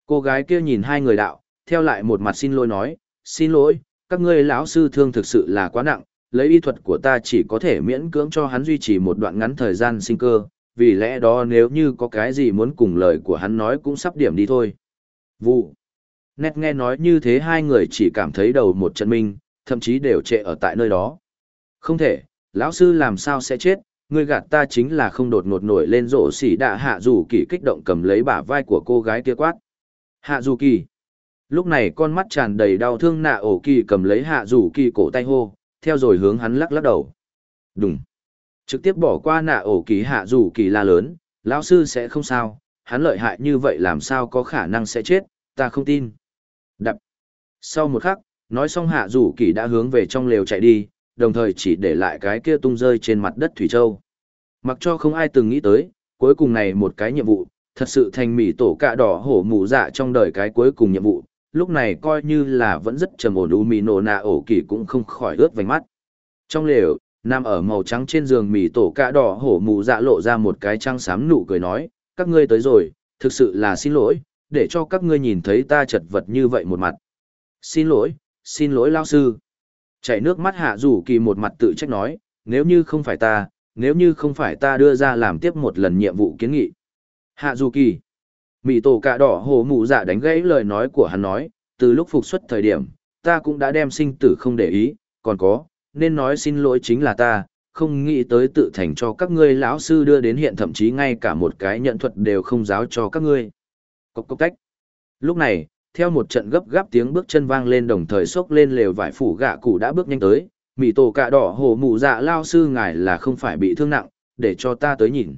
[SPEAKER 1] Cô gái kia nhìn hai người đạo, theo lại một mặt xin lỗi nói, xin lỗi, các ngươi lão sư thương thực sự là quá nặng, lấy y thuật của ta chỉ có thể miễn cưỡng cho hắn duy trì một đoạn ngắn thời gian sinh cơ, vì lẽ đó nếu như có cái gì muốn cùng lời của hắn nói cũng sắp điểm đi thôi. Vụ. Nét nghe nói như thế hai người chỉ cảm thấy đầu một trận minh, thậm chí đều trệ ở tại nơi đó. Không thể, lão sư làm sao sẽ chết, Người gạt ta chính là không đột ngột nổi lên rổ xỉ đạ hạ dù kỳ kích động cầm lấy bả vai của cô gái kia quát. Hạ dù kỳ. Lúc này con mắt tràn đầy đau thương nạ ổ kỳ cầm lấy hạ rủ kỳ cổ tay hô, theo rồi hướng hắn lắc lắc đầu. Đúng. Trực tiếp bỏ qua nạ ổ kỳ hạ rủ kỳ la lớn, lão sư sẽ không sao, hắn lợi hại như vậy làm sao có khả năng sẽ chết, ta không tin. Đập. Sau một khắc, nói xong hạ rủ kỳ đã hướng về trong lều chạy đi, đồng thời chỉ để lại cái kia tung rơi trên mặt đất Thủy Châu. Mặc cho không ai từng nghĩ tới, cuối cùng này một cái nhiệm vụ, thật sự thành mỉ tổ cạ đỏ hổ mù dạ trong đời cái cuối cùng nhiệm vụ, lúc này coi như là vẫn rất trầm ổn u mì nổ nạ ổ kỳ cũng không khỏi ướt vành mắt. Trong lều, nằm ở màu trắng trên giường mì tổ cạ đỏ hổ mù dạ lộ ra một cái trăng xám nụ cười nói, các ngươi tới rồi, thực sự là xin lỗi, để cho các ngươi nhìn thấy ta chật vật như vậy một mặt. Xin lỗi, xin lỗi lao sư. Chảy nước mắt hạ rủ kỳ một mặt tự trách nói, nếu như không phải ta, nếu như không phải ta đưa ra làm tiếp một lần nhiệm vụ kiến nghị. Hạ dù kỳ. Mị tổ cạ đỏ hồ mụ dạ đánh gãy lời nói của hắn nói, từ lúc phục xuất thời điểm, ta cũng đã đem sinh tử không để ý, còn có, nên nói xin lỗi chính là ta, không nghĩ tới tự thành cho các ngươi lão sư đưa đến hiện thậm chí ngay cả một cái nhận thuật đều không giáo cho các ngươi. Cốc cốc tách. Lúc này, theo một trận gấp gáp tiếng bước chân vang lên đồng thời xốc lên lều vải phủ gạ cụ đã bước nhanh tới, mị tổ cạ đỏ hồ mụ dạ lao sư ngài là không phải bị thương nặng, để cho ta tới nhìn.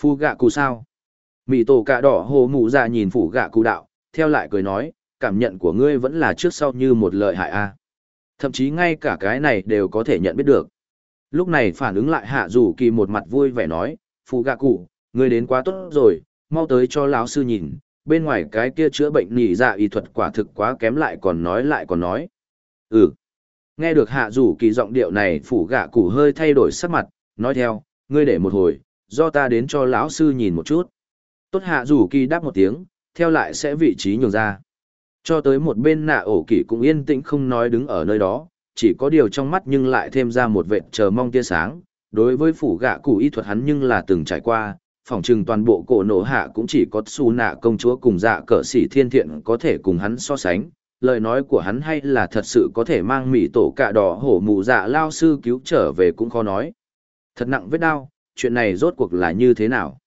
[SPEAKER 1] Phu gạ cụ sao? Mị tổ cạ đỏ hồ mụ ra nhìn phủ gạ cụ đạo, theo lại cười nói, cảm nhận của ngươi vẫn là trước sau như một lợi hại a. Thậm chí ngay cả cái này đều có thể nhận biết được. Lúc này phản ứng lại hạ rủ kỳ một mặt vui vẻ nói, phụ gạ cụ, ngươi đến quá tốt rồi, mau tới cho lão sư nhìn, bên ngoài cái kia chữa bệnh nỉ dạ y thuật quả thực quá kém lại còn nói lại còn nói. Ừ. Nghe được hạ rủ kỳ giọng điệu này phủ gạ cụ hơi thay đổi sắc mặt, nói theo, ngươi để một hồi, do ta đến cho lão sư nhìn một chút. Tốt hạ rủ kỳ đáp một tiếng, theo lại sẽ vị trí nhường ra. Cho tới một bên nạ ổ kỳ cũng yên tĩnh không nói đứng ở nơi đó, chỉ có điều trong mắt nhưng lại thêm ra một vệt chờ mong tia sáng. Đối với phủ gạ cụ y thuật hắn nhưng là từng trải qua, phỏng chừng toàn bộ cổ nổ hạ cũng chỉ có xù nạ công chúa cùng dạ cỡ sĩ thiên thiện có thể cùng hắn so sánh. Lời nói của hắn hay là thật sự có thể mang mỉ tổ cạ đỏ hổ mù dạ lao sư cứu trở về cũng khó nói. Thật nặng vết đau, chuyện này rốt cuộc là như thế nào?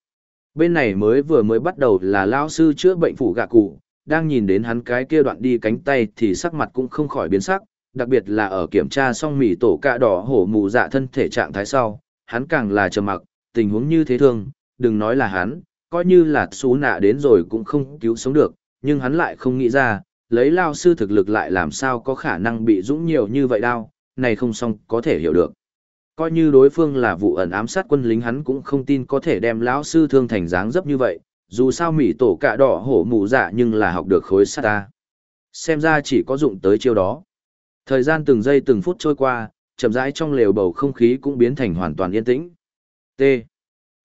[SPEAKER 1] Bên này mới vừa mới bắt đầu là lao sư chữa bệnh phủ gạ cụ, đang nhìn đến hắn cái kia đoạn đi cánh tay thì sắc mặt cũng không khỏi biến sắc, đặc biệt là ở kiểm tra xong mỉ tổ cạ đỏ hổ mù dạ thân thể trạng thái sau, hắn càng là trầm mặc, tình huống như thế thương, đừng nói là hắn, coi như là xú nạ đến rồi cũng không cứu sống được, nhưng hắn lại không nghĩ ra, lấy lao sư thực lực lại làm sao có khả năng bị dũng nhiều như vậy đau, này không xong có thể hiểu được. Coi như đối phương là vụ ẩn ám sát quân lính hắn cũng không tin có thể đem lão sư thương thành dáng dấp như vậy, dù sao mỉ tổ cạ đỏ hổ mù dạ nhưng là học được khối sát ta. Xem ra chỉ có dụng tới chiêu đó. Thời gian từng giây từng phút trôi qua, chậm rãi trong lều bầu không khí cũng biến thành hoàn toàn yên tĩnh. T.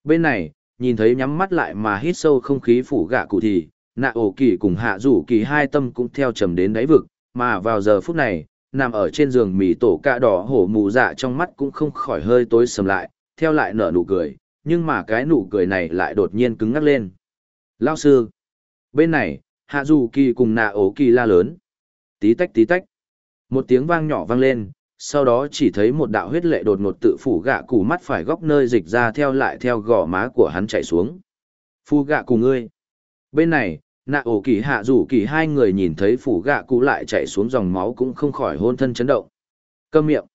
[SPEAKER 1] Bên này, nhìn thấy nhắm mắt lại mà hít sâu không khí phủ gạ cụ thì, nạ ổ kỳ cùng hạ rủ kỳ hai tâm cũng theo trầm đến đáy vực, mà vào giờ phút này, nằm ở trên giường mì tổ cạ đỏ hổ mù dạ trong mắt cũng không khỏi hơi tối sầm lại, theo lại nở nụ cười, nhưng mà cái nụ cười này lại đột nhiên cứng ngắc lên. Lao sư! Bên này, hạ Dù kỳ cùng nạ ố kỳ la lớn. Tí tách tí tách. Một tiếng vang nhỏ vang lên, sau đó chỉ thấy một đạo huyết lệ đột ngột tự phủ gạ cù mắt phải góc nơi dịch ra theo lại theo gò má của hắn chạy xuống. Phu gạ cù ngươi. Bên này, nạ ổ kỳ hạ rủ kỳ hai người nhìn thấy phủ gạ cụ lại chạy xuống dòng máu cũng không khỏi hôn thân chấn động. Câm miệng.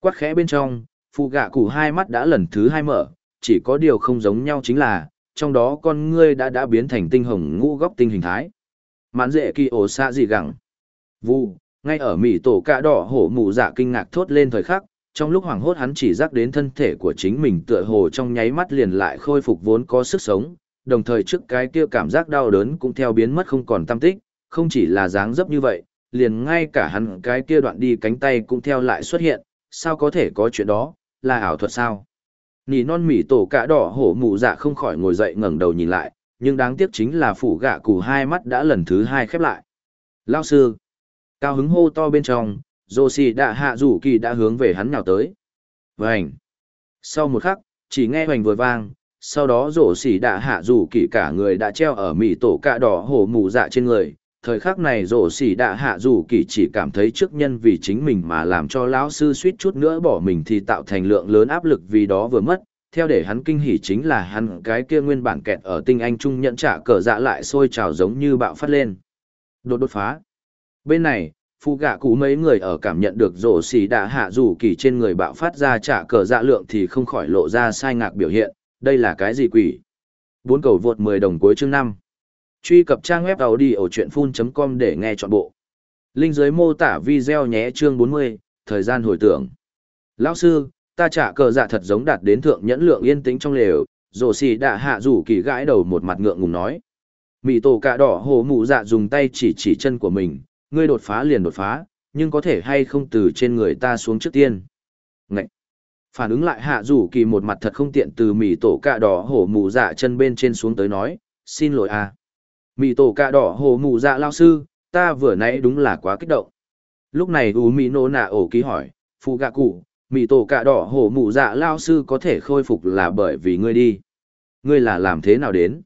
[SPEAKER 1] Quát khẽ bên trong, phụ gạ cụ hai mắt đã lần thứ hai mở, chỉ có điều không giống nhau chính là, trong đó con ngươi đã đã biến thành tinh hồng ngũ góc tinh hình thái. Mãn dễ kỳ ổ xa gì gẳng. Vu, ngay ở mỹ tổ cạ đỏ hổ mụ dạ kinh ngạc thốt lên thời khắc trong lúc hoảng hốt hắn chỉ rắc đến thân thể của chính mình tựa hồ trong nháy mắt liền lại khôi phục vốn có sức sống đồng thời trước cái kia cảm giác đau đớn cũng theo biến mất không còn tâm tích không chỉ là dáng dấp như vậy liền ngay cả hắn cái kia đoạn đi cánh tay cũng theo lại xuất hiện sao có thể có chuyện đó là ảo thuật sao nỉ non mỉ tổ cạ đỏ hổ mụ dạ không khỏi ngồi dậy ngẩng đầu nhìn lại nhưng đáng tiếc chính là phủ gạ củ hai mắt đã lần thứ hai khép lại lao sư Cao hứng hô to bên trong, Dô xì đã hạ rủ kỳ đã hướng về hắn nhào tới. Vành! Sau một khắc, chỉ nghe hoành vừa vang, sau đó rổ xỉ đạ hạ rủ kỳ cả người đã treo ở mỉ tổ cạ đỏ hổ mù dạ trên người. Thời khắc này rổ xỉ đạ hạ rủ kỳ chỉ cảm thấy trước nhân vì chính mình mà làm cho lão sư suýt chút nữa bỏ mình thì tạo thành lượng lớn áp lực vì đó vừa mất, theo để hắn kinh hỉ chính là hắn cái kia nguyên bản kẹt ở tinh anh trung nhận trả cờ dạ lại sôi trào giống như bạo phát lên. Đột đột phá. Bên này, phụ gạ cụ mấy người ở cảm nhận được rổ xỉ đạ hạ rủ kỳ trên người bạo phát ra trả cờ dạ lượng thì không khỏi lộ ra sai ngạc biểu hiện, đây là cái gì quỷ? Bốn cầu vượt 10 đồng cuối chương 5. Truy cập trang web đầu đi ở chuyện full.com để nghe trọn bộ. Linh dưới mô tả video nhé chương 40, thời gian hồi tưởng. Lão sư, ta trả cờ dạ thật giống đạt đến thượng nhẫn lượng yên tĩnh trong lều, rổ xì đã hạ rủ kỳ gãi đầu một mặt ngượng ngùng nói. Mị tổ cạ đỏ hồ mụ dạ dùng tay chỉ chỉ chân của mình, ngươi đột phá liền đột phá, nhưng có thể hay không từ trên người ta xuống trước tiên. Phản ứng lại hạ rủ kỳ một mặt thật không tiện từ mì tổ cạ đỏ hổ mù dạ chân bên trên xuống tới nói, xin lỗi a à. Mì tổ cạ đỏ hổ mù dạ lao sư, ta vừa nãy đúng là quá kích động. Lúc này U Mì Nô Nạ ổ ký hỏi, phụ gạ cụ, mì tổ cạ đỏ hổ mù dạ lao sư có thể khôi phục là bởi vì ngươi đi. Ngươi là làm thế nào đến?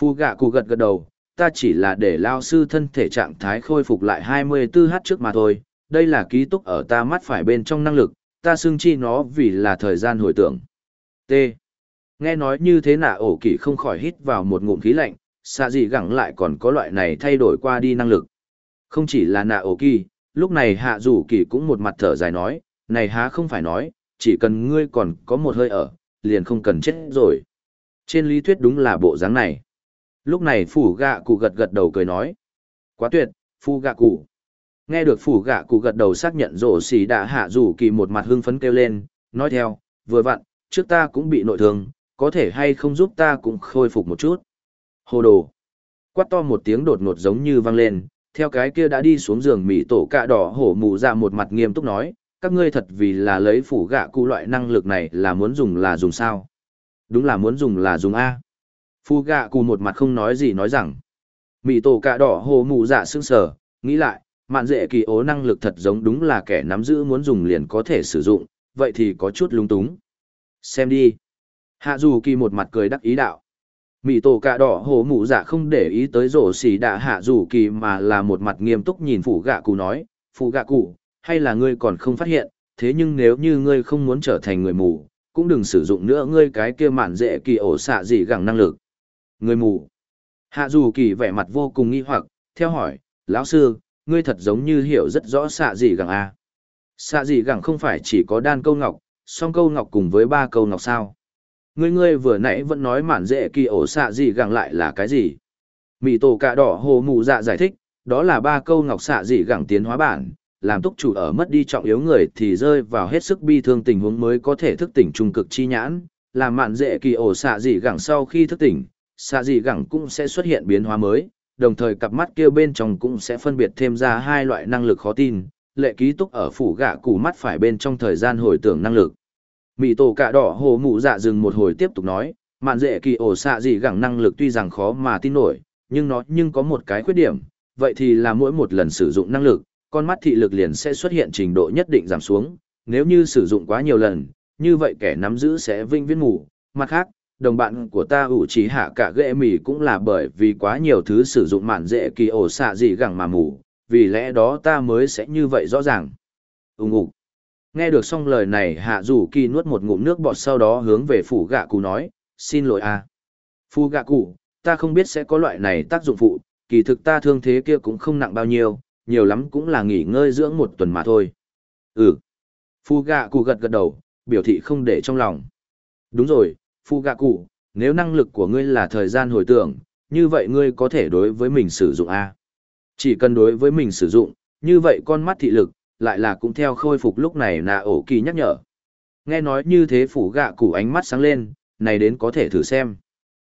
[SPEAKER 1] phụ gạ cụ gật gật đầu, ta chỉ là để lao sư thân thể trạng thái khôi phục lại 24h trước mà thôi, đây là ký túc ở ta mắt phải bên trong năng lực, ta xưng chi nó vì là thời gian hồi tưởng. T. Nghe nói như thế nạ ổ kỳ không khỏi hít vào một ngụm khí lạnh, xa gì gẳng lại còn có loại này thay đổi qua đi năng lực. Không chỉ là nạ ổ kỳ, lúc này hạ rủ kỳ cũng một mặt thở dài nói, này há không phải nói, chỉ cần ngươi còn có một hơi ở, liền không cần chết rồi. Trên lý thuyết đúng là bộ dáng này. Lúc này phủ gạ cụ gật gật đầu cười nói. Quá tuyệt, phu gạ cụ. Nghe được phủ gạ cụ gật đầu xác nhận rổ xì đã hạ rủ kỳ một mặt hưng phấn kêu lên, nói theo, vừa vặn, trước ta cũng bị nội thương, có thể hay không giúp ta cũng khôi phục một chút. Hồ đồ. Quát to một tiếng đột ngột giống như vang lên, theo cái kia đã đi xuống giường mỉ tổ cạ đỏ hổ mụ ra một mặt nghiêm túc nói, các ngươi thật vì là lấy phủ gạ cụ loại năng lực này là muốn dùng là dùng sao? Đúng là muốn dùng là dùng A. Phu gạ cụ một mặt không nói gì nói rằng, mỉ tổ cạ đỏ hồ mụ dạ sững sở, nghĩ lại, mạn dễ kỳ ố năng lực thật giống đúng là kẻ nắm giữ muốn dùng liền có thể sử dụng, vậy thì có chút lung túng. Xem đi. Hạ dù kỳ một mặt cười đắc ý đạo. Mỉ tổ cạ đỏ hồ mụ dạ không để ý tới rổ xì đạ hạ dù kỳ mà là một mặt nghiêm túc nhìn phủ gạ cụ nói, phủ gạ cụ, hay là ngươi còn không phát hiện, thế nhưng nếu như ngươi không muốn trở thành người mù, cũng đừng sử dụng nữa ngươi cái kia mạn dễ kỳ ổ xạ gì gẳng năng lực. Người mù. Hạ dù kỳ vẻ mặt vô cùng nghi hoặc, theo hỏi, lão sư, ngươi thật giống như hiểu rất rõ xạ gì gẳng a xạ gì gẳng không phải chỉ có đan câu ngọc song câu ngọc cùng với ba câu ngọc sao. Ngươi ngươi vừa nãy vẫn nói mản dễ kỳ ổ xạ gì gẳng lại là cái gì? Mỹ tổ cạ đỏ hồ mù dạ giải thích đó là ba câu ngọc xạ gì gẳng tiến hóa bản làm túc chủ ở mất đi trọng yếu người thì rơi vào hết sức bi thương tình huống mới có thể thức tỉnh trung cực chi nhãn. Làm mạn dễ kỳ ổ xạ gì gẳng sau khi thức tỉnh xạ dị gẳng cũng sẽ xuất hiện biến hóa mới, đồng thời cặp mắt kia bên trong cũng sẽ phân biệt thêm ra hai loại năng lực khó tin, lệ ký túc ở phủ gạ củ mắt phải bên trong thời gian hồi tưởng năng lực. Mị tổ cạ đỏ hồ mụ dạ dừng một hồi tiếp tục nói, mạn dễ kỳ ổ xạ gì gẳng năng lực tuy rằng khó mà tin nổi, nhưng nó nhưng có một cái khuyết điểm, vậy thì là mỗi một lần sử dụng năng lực, con mắt thị lực liền sẽ xuất hiện trình độ nhất định giảm xuống, nếu như sử dụng quá nhiều lần, như vậy kẻ nắm giữ sẽ vinh viễn ngủ, mặt khác, đồng bạn của ta ủ trí hạ cả ghệ mì cũng là bởi vì quá nhiều thứ sử dụng mạn dễ kỳ ổ xạ gì gẳng mà mù, vì lẽ đó ta mới sẽ như vậy rõ ràng. Úng ục. Nghe được xong lời này hạ rủ kỳ nuốt một ngụm nước bọt sau đó hướng về phủ gạ cụ nói, xin lỗi a à. Phu gạ cụ, ta không biết sẽ có loại này tác dụng phụ, kỳ thực ta thương thế kia cũng không nặng bao nhiêu, nhiều lắm cũng là nghỉ ngơi dưỡng một tuần mà thôi. Ừ. Phu gạ cụ gật gật đầu, biểu thị không để trong lòng. Đúng rồi, Phụ gạ cụ, nếu năng lực của ngươi là thời gian hồi tưởng, như vậy ngươi có thể đối với mình sử dụng A. Chỉ cần đối với mình sử dụng, như vậy con mắt thị lực, lại là cũng theo khôi phục lúc này nà ổ kỳ nhắc nhở. Nghe nói như thế phủ gạ cụ ánh mắt sáng lên, này đến có thể thử xem.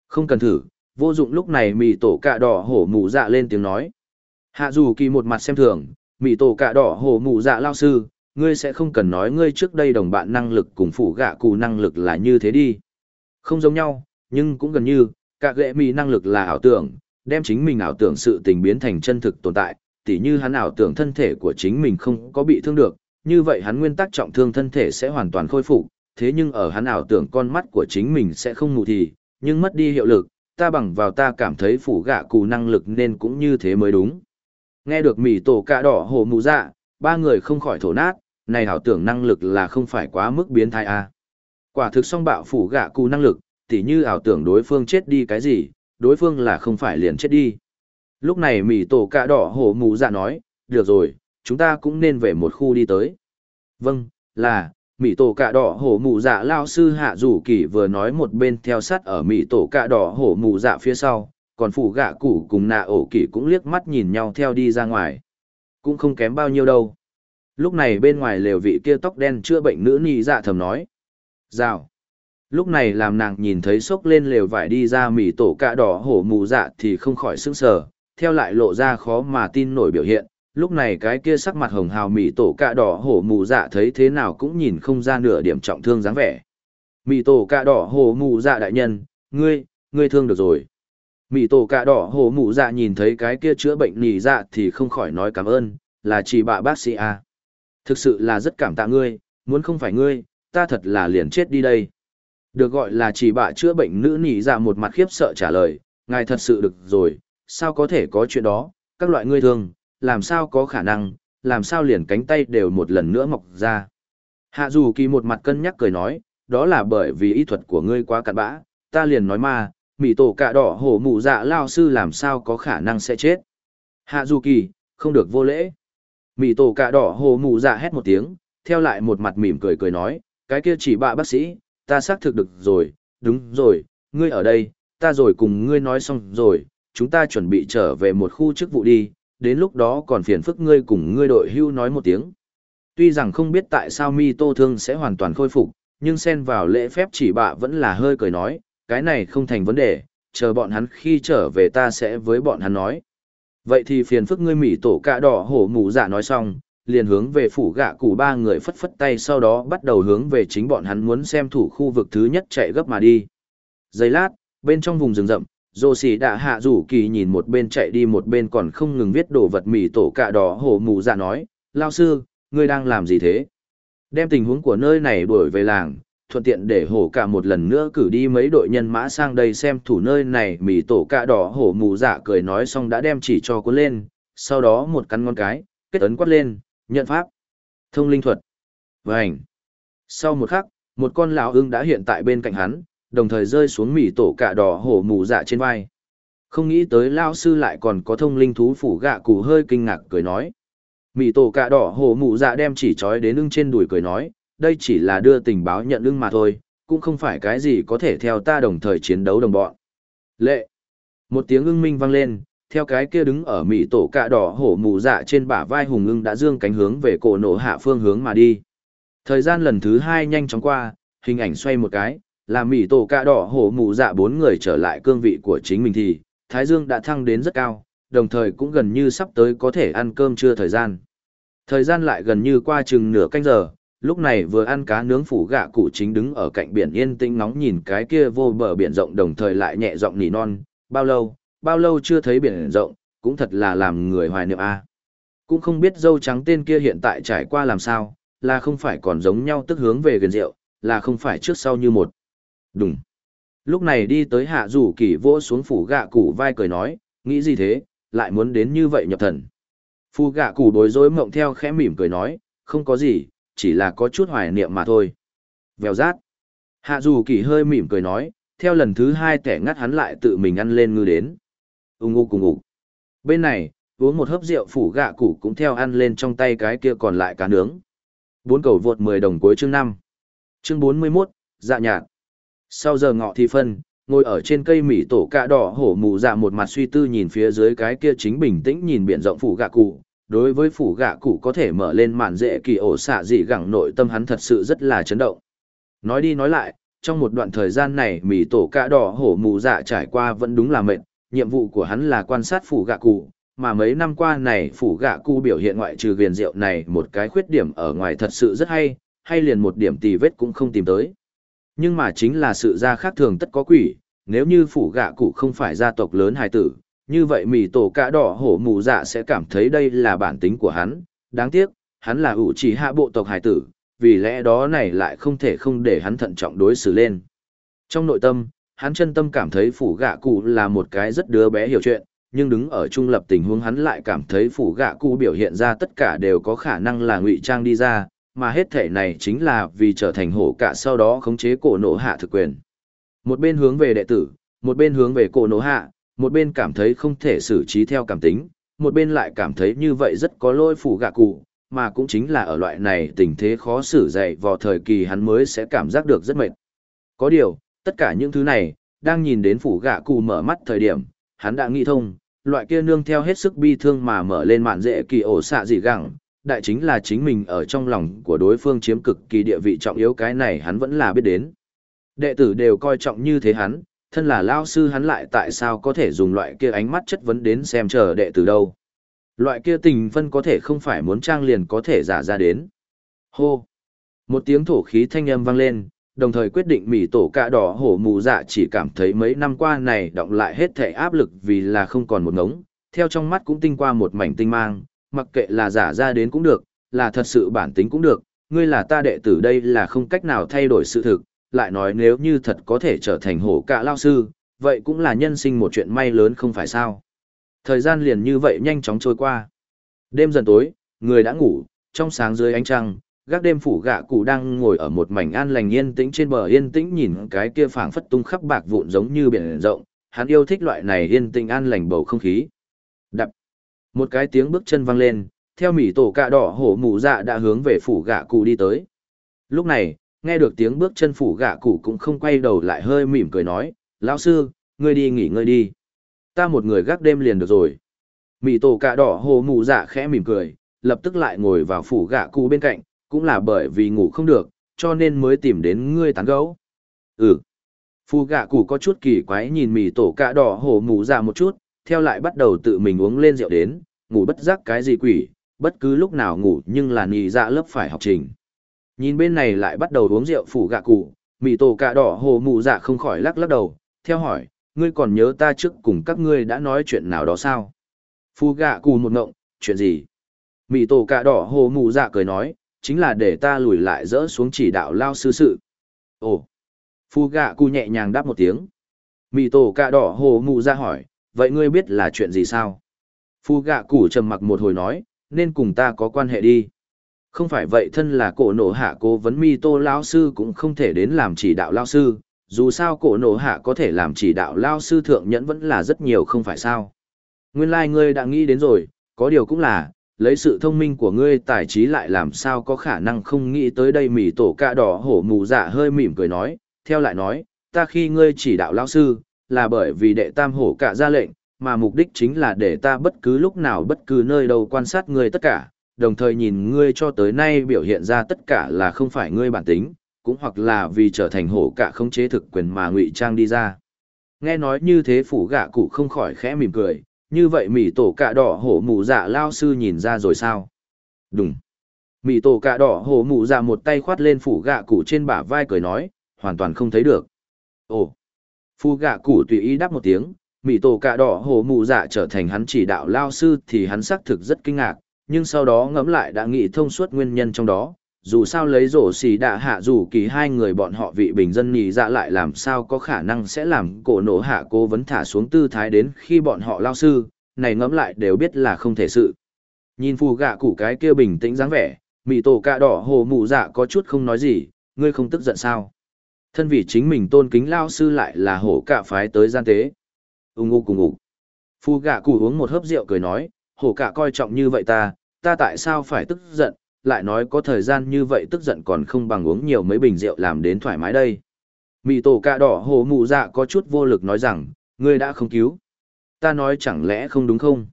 [SPEAKER 1] Không cần thử, vô dụng lúc này mì tổ cạ đỏ hổ mù dạ lên tiếng nói. Hạ dù kỳ một mặt xem thường, mì tổ cạ đỏ hổ mù dạ lao sư, ngươi sẽ không cần nói ngươi trước đây đồng bạn năng lực cùng phủ gạ cụ năng lực là như thế đi. Không giống nhau, nhưng cũng gần như, cả ghệ mì năng lực là ảo tưởng, đem chính mình ảo tưởng sự tình biến thành chân thực tồn tại, tỉ như hắn ảo tưởng thân thể của chính mình không có bị thương được, như vậy hắn nguyên tắc trọng thương thân thể sẽ hoàn toàn khôi phục, thế nhưng ở hắn ảo tưởng con mắt của chính mình sẽ không mù thì, nhưng mất đi hiệu lực, ta bằng vào ta cảm thấy phủ gạ cù năng lực nên cũng như thế mới đúng. Nghe được mì tổ cạ đỏ hồ mù dạ, ba người không khỏi thổ nát, này ảo tưởng năng lực là không phải quá mức biến thái a. À. Quả thực song bạo phủ gạ cụ năng lực, tỉ như ảo tưởng đối phương chết đi cái gì, đối phương là không phải liền chết đi. Lúc này mỉ tổ cạ đỏ hổ mù dạ nói, được rồi, chúng ta cũng nên về một khu đi tới. Vâng, là, mỉ tổ cạ đỏ hổ mù dạ lao sư hạ rủ kỳ vừa nói một bên theo sát ở mỉ tổ cạ đỏ hổ mù dạ phía sau, còn phủ gạ củ cùng nạ ổ kỳ cũng liếc mắt nhìn nhau theo đi ra ngoài. Cũng không kém bao nhiêu đâu. Lúc này bên ngoài lều vị kia tóc đen chữa bệnh nữ nì dạ thầm nói. Rào. Lúc này làm nàng nhìn thấy sốc lên lều vải đi ra mỉ tổ cạ đỏ hổ mù dạ thì không khỏi sững sờ, theo lại lộ ra khó mà tin nổi biểu hiện, lúc này cái kia sắc mặt hồng hào mỉ tổ cạ đỏ hổ mù dạ thấy thế nào cũng nhìn không ra nửa điểm trọng thương dáng vẻ Mỉ tổ cạ đỏ hổ mù dạ đại nhân ngươi ngươi thương được rồi Mỉ tổ cạ đỏ hổ mù dạ nhìn thấy cái kia chữa bệnh nỉ dạ thì không khỏi nói cảm ơn là chỉ bà bác sĩ à? thực sự là rất cảm tạ ngươi muốn không phải ngươi ta thật là liền chết đi đây được gọi là chỉ bạ chữa bệnh nữ nỉ dạ một mặt khiếp sợ trả lời ngài thật sự được rồi sao có thể có chuyện đó các loại ngươi thương làm sao có khả năng, làm sao liền cánh tay đều một lần nữa mọc ra. Hạ dù kỳ một mặt cân nhắc cười nói, đó là bởi vì y thuật của ngươi quá cặn bã, ta liền nói mà. mỉ tổ cạ đỏ hổ mụ dạ lao sư làm sao có khả năng sẽ chết. Hạ dù kỳ, không được vô lễ. Mỉ tổ cạ đỏ hổ mụ dạ hét một tiếng, theo lại một mặt mỉm cười cười nói, cái kia chỉ bạ bác sĩ, ta xác thực được rồi, đúng rồi, ngươi ở đây, ta rồi cùng ngươi nói xong rồi, chúng ta chuẩn bị trở về một khu chức vụ đi, đến lúc đó còn phiền phức ngươi cùng ngươi đội hưu nói một tiếng. Tuy rằng không biết tại sao mi tô thương sẽ hoàn toàn khôi phục, nhưng xen vào lễ phép chỉ bạ vẫn là hơi cười nói, cái này không thành vấn đề, chờ bọn hắn khi trở về ta sẽ với bọn hắn nói. Vậy thì phiền phức ngươi mỉ tổ cạ đỏ hổ mù dạ nói xong, liền hướng về phủ gạ cụ ba người phất phất tay sau đó bắt đầu hướng về chính bọn hắn muốn xem thủ khu vực thứ nhất chạy gấp mà đi. Giây lát, bên trong vùng rừng rậm, Dô xì đã hạ rủ kỳ nhìn một bên chạy đi một bên còn không ngừng viết đồ vật mì tổ cạ đỏ hổ mù dạ nói, lao sư, ngươi đang làm gì thế? Đem tình huống của nơi này đuổi về làng, thuận tiện để hổ cả một lần nữa cử đi mấy đội nhân mã sang đây xem thủ nơi này mì tổ cạ đỏ hổ mù dạ cười nói xong đã đem chỉ cho cuốn lên, sau đó một cắn ngón cái, kết ấn quát lên, nhận pháp, thông linh thuật, vành. Sau một khắc, một con lão ưng đã hiện tại bên cạnh hắn, đồng thời rơi xuống mỉ tổ cạ đỏ hổ mù dạ trên vai. Không nghĩ tới lao sư lại còn có thông linh thú phủ gạ cụ hơi kinh ngạc cười nói. Mỉ tổ cạ đỏ hổ mù dạ đem chỉ trói đến ưng trên đùi cười nói, đây chỉ là đưa tình báo nhận ưng mà thôi, cũng không phải cái gì có thể theo ta đồng thời chiến đấu đồng bọn. Lệ! Một tiếng ưng minh vang lên, theo cái kia đứng ở mỹ tổ cạ đỏ hổ mù dạ trên bả vai hùng ưng đã dương cánh hướng về cổ nổ hạ phương hướng mà đi. Thời gian lần thứ hai nhanh chóng qua, hình ảnh xoay một cái, làm mỹ tổ cạ đỏ hổ mù dạ bốn người trở lại cương vị của chính mình thì, Thái Dương đã thăng đến rất cao, đồng thời cũng gần như sắp tới có thể ăn cơm trưa thời gian. Thời gian lại gần như qua chừng nửa canh giờ, lúc này vừa ăn cá nướng phủ gạ cụ chính đứng ở cạnh biển yên tĩnh ngóng nhìn cái kia vô bờ biển rộng đồng thời lại nhẹ giọng nỉ non, bao lâu, bao lâu chưa thấy biển rộng, cũng thật là làm người hoài niệm a. À. Cũng không biết dâu trắng tên kia hiện tại trải qua làm sao, là không phải còn giống nhau tức hướng về gần rượu, là không phải trước sau như một. Đúng. Lúc này đi tới hạ rủ kỳ vỗ xuống phủ gạ củ vai cười nói, nghĩ gì thế, lại muốn đến như vậy nhập thần. Phu gạ củ đối rối mộng theo khẽ mỉm cười nói, không có gì, chỉ là có chút hoài niệm mà thôi. Vèo rát. Hạ dù kỳ hơi mỉm cười nói, theo lần thứ hai kẻ ngắt hắn lại tự mình ăn lên ngư đến. Ung ngu cùng ngủ. Bên này, uống một hớp rượu phủ gạ củ cũng theo ăn lên trong tay cái kia còn lại cá nướng. Bốn cầu vượt 10 đồng cuối chương 5. Chương 41, dạ nhạt. Sau giờ ngọ thì phân, ngồi ở trên cây mỉ tổ cạ đỏ hổ mù dạ một mặt suy tư nhìn phía dưới cái kia chính bình tĩnh nhìn biển rộng phủ gạ cụ. Đối với phủ gạ cụ có thể mở lên màn dễ kỳ ổ xạ dị gẳng nội tâm hắn thật sự rất là chấn động. Nói đi nói lại, trong một đoạn thời gian này mỉ tổ cạ đỏ hổ mù dạ trải qua vẫn đúng là mệt, nhiệm vụ của hắn là quan sát phủ gạ cụ, mà mấy năm qua này phủ gạ cụ biểu hiện ngoại trừ viền rượu này một cái khuyết điểm ở ngoài thật sự rất hay, hay liền một điểm tì vết cũng không tìm tới. Nhưng mà chính là sự ra khác thường tất có quỷ, nếu như phủ gạ cụ không phải gia tộc lớn hài tử, như vậy mì tổ cả đỏ hổ mù dạ sẽ cảm thấy đây là bản tính của hắn. Đáng tiếc, hắn là ủ chỉ hạ bộ tộc hài tử, vì lẽ đó này lại không thể không để hắn thận trọng đối xử lên. Trong nội tâm, hắn chân tâm cảm thấy phủ gạ cụ là một cái rất đứa bé hiểu chuyện, nhưng đứng ở trung lập tình huống hắn lại cảm thấy phủ gạ cụ biểu hiện ra tất cả đều có khả năng là ngụy trang đi ra, mà hết thể này chính là vì trở thành hổ cả sau đó khống chế cổ nổ hạ thực quyền. Một bên hướng về đệ tử, một bên hướng về cổ nổ hạ, một bên cảm thấy không thể xử trí theo cảm tính, một bên lại cảm thấy như vậy rất có lôi phủ gạ cụ, mà cũng chính là ở loại này tình thế khó xử dậy vào thời kỳ hắn mới sẽ cảm giác được rất mệt. Có điều, tất cả những thứ này, đang nhìn đến phủ gạ cụ mở mắt thời điểm, hắn đã nghĩ thông, loại kia nương theo hết sức bi thương mà mở lên mạn dễ kỳ ổ xạ dị gẳng, đại chính là chính mình ở trong lòng của đối phương chiếm cực kỳ địa vị trọng yếu cái này hắn vẫn là biết đến. Đệ tử đều coi trọng như thế hắn, thân là lao sư hắn lại tại sao có thể dùng loại kia ánh mắt chất vấn đến xem chờ đệ tử đâu. Loại kia tình phân có thể không phải muốn trang liền có thể giả ra đến. Hô! Một tiếng thổ khí thanh âm vang lên, đồng thời quyết định mỉ tổ cạ đỏ hổ mù dạ chỉ cảm thấy mấy năm qua này động lại hết thể áp lực vì là không còn một ngống, theo trong mắt cũng tinh qua một mảnh tinh mang, mặc kệ là giả ra đến cũng được, là thật sự bản tính cũng được, ngươi là ta đệ tử đây là không cách nào thay đổi sự thực, lại nói nếu như thật có thể trở thành hổ cạ lao sư, vậy cũng là nhân sinh một chuyện may lớn không phải sao. Thời gian liền như vậy nhanh chóng trôi qua. Đêm dần tối, người đã ngủ, trong sáng dưới ánh trăng, gác đêm phủ gạ cụ đang ngồi ở một mảnh an lành yên tĩnh trên bờ yên tĩnh nhìn cái kia phảng phất tung khắp bạc vụn giống như biển rộng, hắn yêu thích loại này yên tĩnh an lành bầu không khí. Đập. Một cái tiếng bước chân vang lên, theo mỉ tổ cạ đỏ hổ mù dạ đã hướng về phủ gạ cụ đi tới. Lúc này, nghe được tiếng bước chân phủ gạ cụ cũng không quay đầu lại hơi mỉm cười nói, lão sư, ngươi đi nghỉ ngơi đi. Ta một người gác đêm liền được rồi. Mỉ tổ cạ đỏ hổ mù dạ khẽ mỉm cười, lập tức lại ngồi vào phủ gạ cụ bên cạnh, cũng là bởi vì ngủ không được, cho nên mới tìm đến ngươi tán gấu. Ừ. Phù gạ cụ có chút kỳ quái nhìn mì tổ cạ đỏ hổ ngủ ra dạ một chút, theo lại bắt đầu tự mình uống lên rượu đến, ngủ bất giác cái gì quỷ, bất cứ lúc nào ngủ nhưng là nì dạ lớp phải học trình. Nhìn bên này lại bắt đầu uống rượu phủ gạ cụ, mì tổ cạ đỏ hổ ngủ dạ không khỏi lắc lắc đầu, theo hỏi, ngươi còn nhớ ta trước cùng các ngươi đã nói chuyện nào đó sao? Phù gạ cụ một ngộng, chuyện gì? Mì tổ cạ đỏ hổ ngủ dạ cười nói, chính là để ta lùi lại dỡ xuống chỉ đạo lao sư sự. Ồ! Phu gạ cụ nhẹ nhàng đáp một tiếng. Mì tổ cạ đỏ hồ mụ ra hỏi, vậy ngươi biết là chuyện gì sao? Phu gạ cụ trầm mặc một hồi nói, nên cùng ta có quan hệ đi. Không phải vậy thân là cổ nổ hạ cố vấn mi tô lao sư cũng không thể đến làm chỉ đạo lao sư, dù sao cổ nổ hạ có thể làm chỉ đạo lao sư thượng nhẫn vẫn là rất nhiều không phải sao. Nguyên lai like ngươi đã nghĩ đến rồi, có điều cũng là, lấy sự thông minh của ngươi tài trí lại làm sao có khả năng không nghĩ tới đây mỉ tổ cạ đỏ hổ mù dạ hơi mỉm cười nói, theo lại nói, ta khi ngươi chỉ đạo lao sư, là bởi vì đệ tam hổ cạ ra lệnh, mà mục đích chính là để ta bất cứ lúc nào bất cứ nơi đâu quan sát ngươi tất cả, đồng thời nhìn ngươi cho tới nay biểu hiện ra tất cả là không phải ngươi bản tính, cũng hoặc là vì trở thành hổ cạ không chế thực quyền mà ngụy trang đi ra. Nghe nói như thế phủ gạ cụ không khỏi khẽ mỉm cười, như vậy mì tổ cạ đỏ hổ mù dạ lao sư nhìn ra rồi sao? Đúng mì tổ cạ đỏ hổ mù dạ một tay khoát lên phủ gạ cụ trên bả vai cười nói, hoàn toàn không thấy được. Ồ. Phu gạ cụ tùy ý đáp một tiếng, mì tổ cạ đỏ hổ mù dạ trở thành hắn chỉ đạo lao sư thì hắn xác thực rất kinh ngạc, nhưng sau đó ngẫm lại đã nghĩ thông suốt nguyên nhân trong đó dù sao lấy rổ xì đạ hạ dù kỳ hai người bọn họ vị bình dân nhì dạ lại làm sao có khả năng sẽ làm cổ nổ hạ cố vấn thả xuống tư thái đến khi bọn họ lao sư, này ngẫm lại đều biết là không thể sự. Nhìn phù gạ củ cái kia bình tĩnh dáng vẻ, mị tổ cạ đỏ hồ mụ dạ có chút không nói gì, ngươi không tức giận sao. Thân vị chính mình tôn kính lao sư lại là hổ cạ phái tới gian tế. Ung ngu cùng ngủ. Phù gạ củ uống một hớp rượu cười nói, hổ cạ coi trọng như vậy ta, ta tại sao phải tức giận, lại nói có thời gian như vậy tức giận còn không bằng uống nhiều mấy bình rượu làm đến thoải mái đây. Mị tổ cạ đỏ hồ mụ dạ có chút vô lực nói rằng, ngươi đã không cứu. Ta nói chẳng lẽ không đúng không?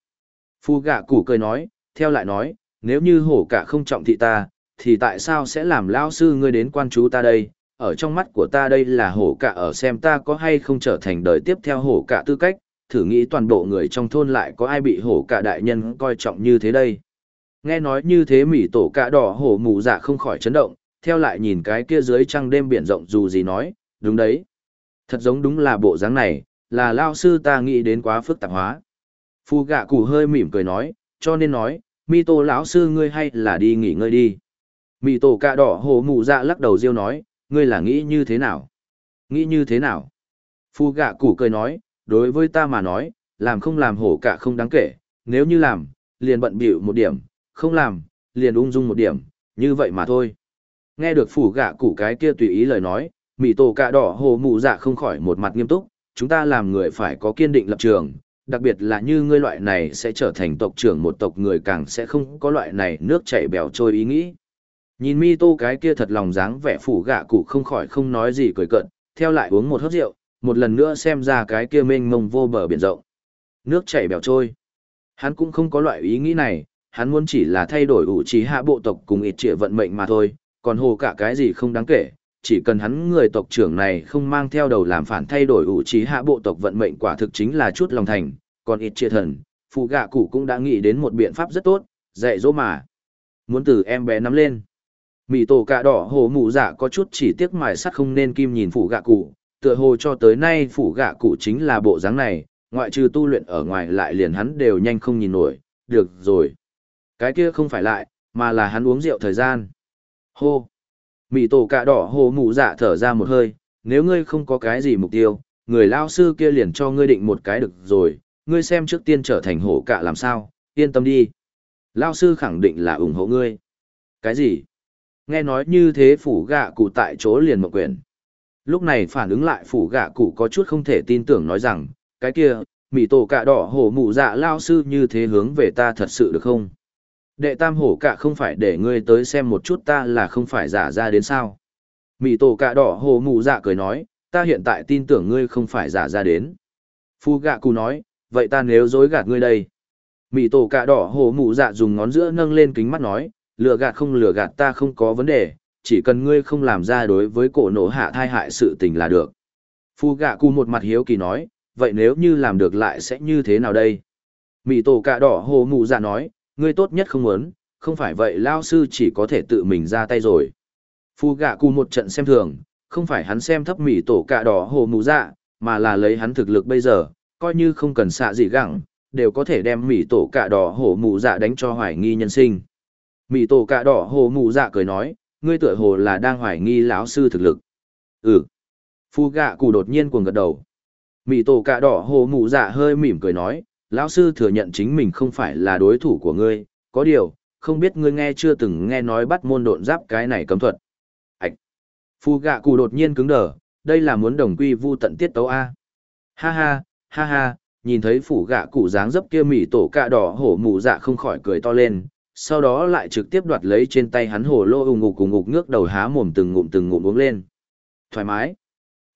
[SPEAKER 1] Phu gạ củ cười nói, theo lại nói, nếu như hổ cả không trọng thị ta, thì tại sao sẽ làm lao sư ngươi đến quan chú ta đây? Ở trong mắt của ta đây là hổ cả ở xem ta có hay không trở thành đời tiếp theo hổ cả tư cách, thử nghĩ toàn bộ người trong thôn lại có ai bị hổ cả đại nhân coi trọng như thế đây. Nghe nói như thế mỉ tổ cạ đỏ hổ mù dạ không khỏi chấn động, theo lại nhìn cái kia dưới trăng đêm biển rộng dù gì nói, đúng đấy. Thật giống đúng là bộ dáng này, là lao sư ta nghĩ đến quá phức tạp hóa. Phu gạ cụ hơi mỉm cười nói, cho nên nói, mi tổ lão sư ngươi hay là đi nghỉ ngơi đi. Mị tổ cạ đỏ hổ mù dạ lắc đầu riêu nói, ngươi là nghĩ như thế nào? Nghĩ như thế nào? Phu gạ củ cười nói, đối với ta mà nói, làm không làm hổ cả không đáng kể, nếu như làm, liền bận bịu một điểm, không làm, liền ung dung một điểm, như vậy mà thôi. Nghe được phủ gạ củ cái kia tùy ý lời nói, mì tổ cạ đỏ hồ mụ dạ không khỏi một mặt nghiêm túc, chúng ta làm người phải có kiên định lập trường, đặc biệt là như ngươi loại này sẽ trở thành tộc trưởng một tộc người càng sẽ không có loại này nước chảy bèo trôi ý nghĩ. Nhìn mi tô cái kia thật lòng dáng vẻ phủ gạ cụ không khỏi không nói gì cười cận, theo lại uống một hớp rượu, một lần nữa xem ra cái kia mênh mông vô bờ biển rộng. Nước chảy bèo trôi. Hắn cũng không có loại ý nghĩ này, hắn muốn chỉ là thay đổi ủ trí hạ bộ tộc cùng ít trịa vận mệnh mà thôi, còn hồ cả cái gì không đáng kể, chỉ cần hắn người tộc trưởng này không mang theo đầu làm phản thay đổi ủ trí hạ bộ tộc vận mệnh quả thực chính là chút lòng thành, còn ít trịa thần, phụ gạ cụ cũng đã nghĩ đến một biện pháp rất tốt, dạy dỗ mà. Muốn từ em bé nắm lên. Mị tổ cạ đỏ hồ mụ dạ có chút chỉ tiếc mài sắt không nên kim nhìn phủ gạ cụ, tựa hồ cho tới nay phủ gạ cụ chính là bộ dáng này, ngoại trừ tu luyện ở ngoài lại liền hắn đều nhanh không nhìn nổi, được rồi. Cái kia không phải lại, mà là hắn uống rượu thời gian. Hô! Mị tổ cạ đỏ hồ mụ dạ thở ra một hơi, nếu ngươi không có cái gì mục tiêu, người lao sư kia liền cho ngươi định một cái được rồi, ngươi xem trước tiên trở thành hổ cạ làm sao, yên tâm đi. Lao sư khẳng định là ủng hộ ngươi. Cái gì? Nghe nói như thế phủ gạ cụ tại chỗ liền mộng quyền. Lúc này phản ứng lại phủ gạ cụ có chút không thể tin tưởng nói rằng, cái kia, Mị tổ cạ đỏ hổ mụ dạ lao sư như thế hướng về ta thật sự được không? Đệ tam hổ cạ không phải để ngươi tới xem một chút ta là không phải giả ra đến sao? Mị tổ cạ đỏ hổ mụ dạ cười nói, ta hiện tại tin tưởng ngươi không phải giả ra đến. Phu gạ cụ nói, vậy ta nếu dối gạt ngươi đây? Mị tổ cạ đỏ hổ mụ dạ dùng ngón giữa nâng lên kính mắt nói, lừa gạt không lừa gạt ta không có vấn đề, chỉ cần ngươi không làm ra đối với cổ nổ hạ thai hại sự tình là được. Phu gạ cụ một mặt hiếu kỳ nói, vậy nếu như làm được lại sẽ như thế nào đây? Mị tổ cạ đỏ hồ mụ dạ nói, ngươi tốt nhất không muốn, không phải vậy lao sư chỉ có thể tự mình ra tay rồi. Phu gạ cù một trận xem thường, không phải hắn xem thấp mỉ tổ cạ đỏ hồ mù dạ, mà là lấy hắn thực lực bây giờ, coi như không cần xạ gì gặng, đều có thể đem mỉ tổ cạ đỏ hồ mù dạ đánh cho hoài nghi nhân sinh. Mỉ tổ cạ đỏ hồ mù dạ cười nói, ngươi tựa hồ là đang hoài nghi lão sư thực lực. Ừ. Phu gạ cụ đột nhiên cuồng gật đầu. Mỉ tổ cạ đỏ hồ mù dạ hơi mỉm cười nói, lão sư thừa nhận chính mình không phải là đối thủ của ngươi, có điều, không biết ngươi nghe chưa từng nghe nói bắt môn độn giáp cái này cấm thuật. Ảch! Phu gạ cụ đột nhiên cứng đờ, đây là muốn đồng quy vu tận tiết tấu A. Ha ha, ha ha, nhìn thấy phủ gạ cụ dáng dấp kia mỉ tổ cạ đỏ hổ mù dạ không khỏi cười to lên, sau đó lại trực tiếp đoạt lấy trên tay hắn hồ lô ủng ngục cùng ngục ngước đầu há mồm từng ngụm từng ngụm uống lên. Thoải mái.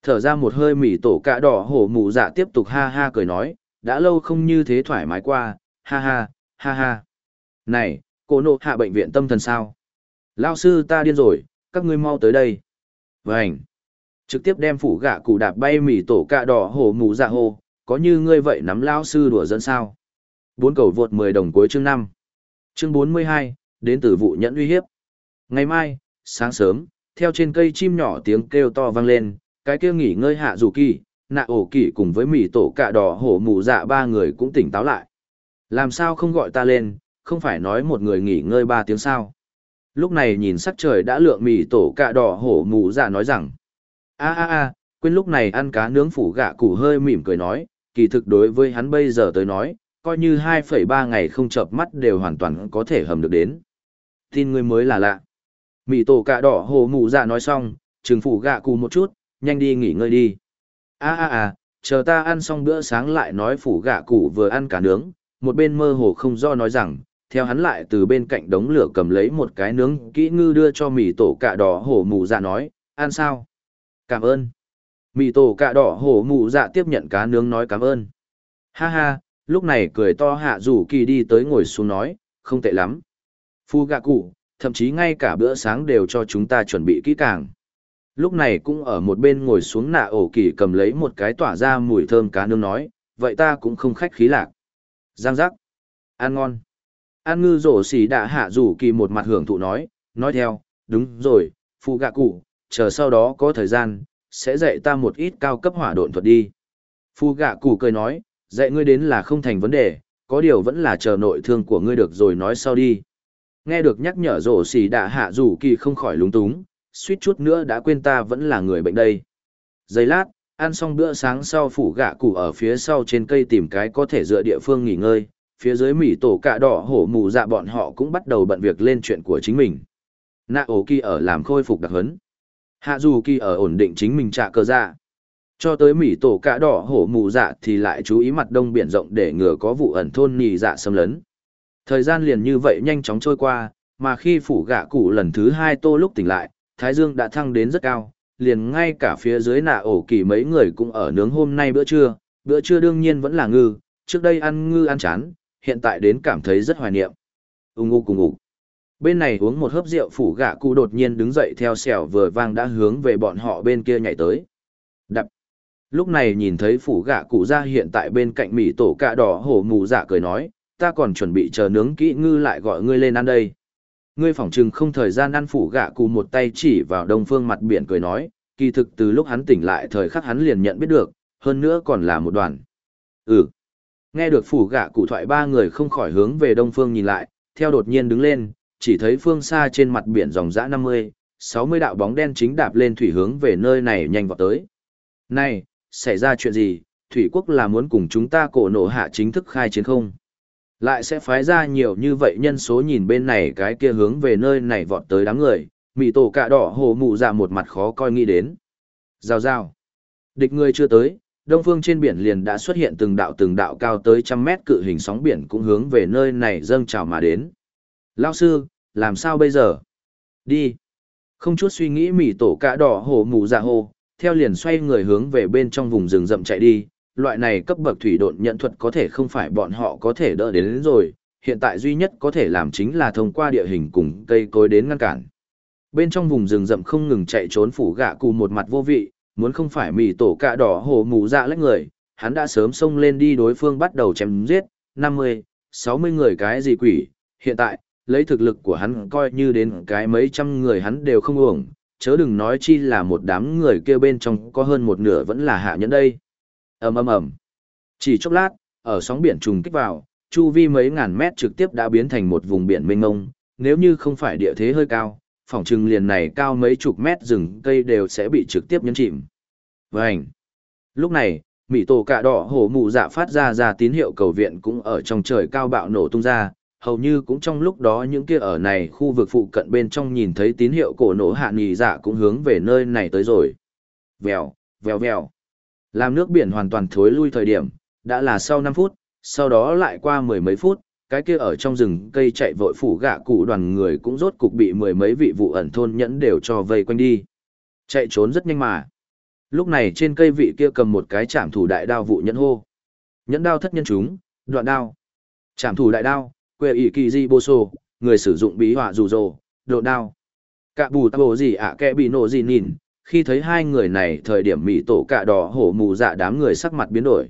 [SPEAKER 1] Thở ra một hơi mỉ tổ cạ đỏ hổ mù dạ tiếp tục ha ha cười nói, đã lâu không như thế thoải mái qua, ha ha, ha ha. Này, cô nộ hạ bệnh viện tâm thần sao? Lao sư ta điên rồi, các ngươi mau tới đây. Vânh. Trực tiếp đem phủ gạ cụ đạp bay mỉ tổ cạ đỏ hổ mù dạ hô, có như ngươi vậy nắm lao sư đùa dẫn sao? Bốn cầu vượt 10 đồng cuối chương 5. Chương 42, đến từ vụ nhẫn uy hiếp. Ngày mai, sáng sớm, theo trên cây chim nhỏ tiếng kêu to vang lên, cái kia nghỉ ngơi hạ dù kỳ, nạ ổ kỳ cùng với mỉ tổ cạ đỏ hổ mù dạ ba người cũng tỉnh táo lại. Làm sao không gọi ta lên, không phải nói một người nghỉ ngơi ba tiếng sao. Lúc này nhìn sắc trời đã lượng mỉ tổ cạ đỏ hổ mù dạ nói rằng, a a a, quên lúc này ăn cá nướng phủ gạ củ hơi mỉm cười nói, kỳ thực đối với hắn bây giờ tới nói, coi như 2,3 ngày không chợp mắt đều hoàn toàn có thể hầm được đến. Tin ngươi mới là lạ. Mị tổ cạ đỏ hồ mụ dạ nói xong, trừng phủ gạ cù một chút, nhanh đi nghỉ ngơi đi a a a chờ ta ăn xong bữa sáng lại nói phủ gạ cụ vừa ăn cả nướng, một bên mơ hồ không do nói rằng, theo hắn lại từ bên cạnh đống lửa cầm lấy một cái nướng kỹ ngư đưa cho mì tổ cạ đỏ hổ mù dạ nói, ăn sao? Cảm ơn. Mì tổ cạ đỏ hổ mù dạ tiếp nhận cá nướng nói cảm ơn. Ha ha, lúc này cười to hạ rủ kỳ đi tới ngồi xuống nói, không tệ lắm. Phu gạ cụ, thậm chí ngay cả bữa sáng đều cho chúng ta chuẩn bị kỹ càng. Lúc này cũng ở một bên ngồi xuống nạ ổ kỳ cầm lấy một cái tỏa ra mùi thơm cá nương nói, vậy ta cũng không khách khí lạc. Giang giác. Ăn ngon. An ngư rổ xỉ đạ hạ rủ kỳ một mặt hưởng thụ nói, nói theo, đúng rồi, phụ gạ cụ, chờ sau đó có thời gian, sẽ dạy ta một ít cao cấp hỏa độn thuật đi. phụ gạ cụ cười nói, dạy ngươi đến là không thành vấn đề, có điều vẫn là chờ nội thương của ngươi được rồi nói sau đi. Nghe được nhắc nhở rổ xì đạ hạ rủ kỳ không khỏi lúng túng, suýt chút nữa đã quên ta vẫn là người bệnh đây. Giây lát, ăn xong bữa sáng sau phủ gạ cụ ở phía sau trên cây tìm cái có thể dựa địa phương nghỉ ngơi, phía dưới mỉ tổ cạ đỏ hổ mù dạ bọn họ cũng bắt đầu bận việc lên chuyện của chính mình. Nạ ổ kỳ ở làm khôi phục đặc hấn. Hạ dù kỳ ở ổn định chính mình trả cơ dạ. Cho tới mỉ tổ cả đỏ hổ mù dạ thì lại chú ý mặt đông biển rộng để ngừa có vụ ẩn thôn nì dạ xâm lấn. Thời gian liền như vậy nhanh chóng trôi qua, mà khi phủ gạ cụ lần thứ hai tô lúc tỉnh lại, Thái Dương đã thăng đến rất cao, liền ngay cả phía dưới nạ ổ kỳ mấy người cũng ở nướng hôm nay bữa trưa, bữa trưa đương nhiên vẫn là ngư, trước đây ăn ngư ăn chán, hiện tại đến cảm thấy rất hoài niệm. Ung ung cùng ngủ. Bên này uống một hớp rượu phủ gạ cụ đột nhiên đứng dậy theo sẻo vừa vang đã hướng về bọn họ bên kia nhảy tới. Đập. Lúc này nhìn thấy phủ gạ cụ ra hiện tại bên cạnh mỉ tổ cạ đỏ hổ mù dạ cười nói, ta còn chuẩn bị chờ nướng kỹ ngư lại gọi ngươi lên ăn đây. Ngươi phỏng chừng không thời gian ăn phủ gạ cụ một tay chỉ vào đông phương mặt biển cười nói, kỳ thực từ lúc hắn tỉnh lại thời khắc hắn liền nhận biết được, hơn nữa còn là một đoàn. Ừ. Nghe được phủ gạ cụ thoại ba người không khỏi hướng về đông phương nhìn lại, theo đột nhiên đứng lên, chỉ thấy phương xa trên mặt biển dòng dã 50, 60 đạo bóng đen chính đạp lên thủy hướng về nơi này nhanh vọt tới. Này, xảy ra chuyện gì, thủy quốc là muốn cùng chúng ta cổ nổ hạ chính thức khai chiến không? Lại sẽ phái ra nhiều như vậy nhân số nhìn bên này cái kia hướng về nơi này vọt tới đám người, mị tổ cạ đỏ hồ mụ dạ một mặt khó coi nghĩ đến. Rào rào. Địch người chưa tới, đông phương trên biển liền đã xuất hiện từng đạo từng đạo cao tới trăm mét cự hình sóng biển cũng hướng về nơi này dâng trào mà đến. Lao sư, làm sao bây giờ? Đi. Không chút suy nghĩ mỉ tổ cạ đỏ hồ mù dạ hồ, theo liền xoay người hướng về bên trong vùng rừng rậm chạy đi. Loại này cấp bậc thủy độn nhận thuật có thể không phải bọn họ có thể đỡ đến, đến rồi, hiện tại duy nhất có thể làm chính là thông qua địa hình cùng cây cối đến ngăn cản. Bên trong vùng rừng rậm không ngừng chạy trốn phủ gạ cụ một mặt vô vị, muốn không phải mỉ tổ cạ đỏ hồ mù dạ lách người, hắn đã sớm xông lên đi đối phương bắt đầu chém giết, 50, 60 người cái gì quỷ, hiện tại, lấy thực lực của hắn coi như đến cái mấy trăm người hắn đều không uổng, chớ đừng nói chi là một đám người kia bên trong có hơn một nửa vẫn là hạ nhẫn đây ầm ầm ầm. Chỉ chốc lát, ở sóng biển trùng kích vào, chu vi mấy ngàn mét trực tiếp đã biến thành một vùng biển mênh mông, nếu như không phải địa thế hơi cao, phòng trừng liền này cao mấy chục mét rừng cây đều sẽ bị trực tiếp nhấn chìm. Vành. Lúc này, Mỹ tổ cạ đỏ hổ mụ dạ phát ra ra tín hiệu cầu viện cũng ở trong trời cao bạo nổ tung ra, hầu như cũng trong lúc đó những kia ở này khu vực phụ cận bên trong nhìn thấy tín hiệu cổ nổ hạ nghỉ dạ cũng hướng về nơi này tới rồi. Vèo, vèo vèo. Làm nước biển hoàn toàn thối lui thời điểm, đã là sau 5 phút, sau đó lại qua mười mấy phút, cái kia ở trong rừng cây chạy vội phủ gạ cụ đoàn người cũng rốt cục bị mười mấy vị vụ ẩn thôn nhẫn đều cho vây quanh đi. Chạy trốn rất nhanh mà. Lúc này trên cây vị kia cầm một cái chạm thủ đại đao vụ nhẫn hô. Nhẫn đao thất nhân chúng, đoạn đao. Chạm thủ đại đao, quê ỷ kỳ di bô sô, người sử dụng bí họa rủ rồ, độ đao. Cả bù tabo gì ạ à kẹ bị nổ gì nhìn, khi thấy hai người này thời điểm mỹ tổ cạ đỏ hổ mù dạ đám người sắc mặt biến đổi.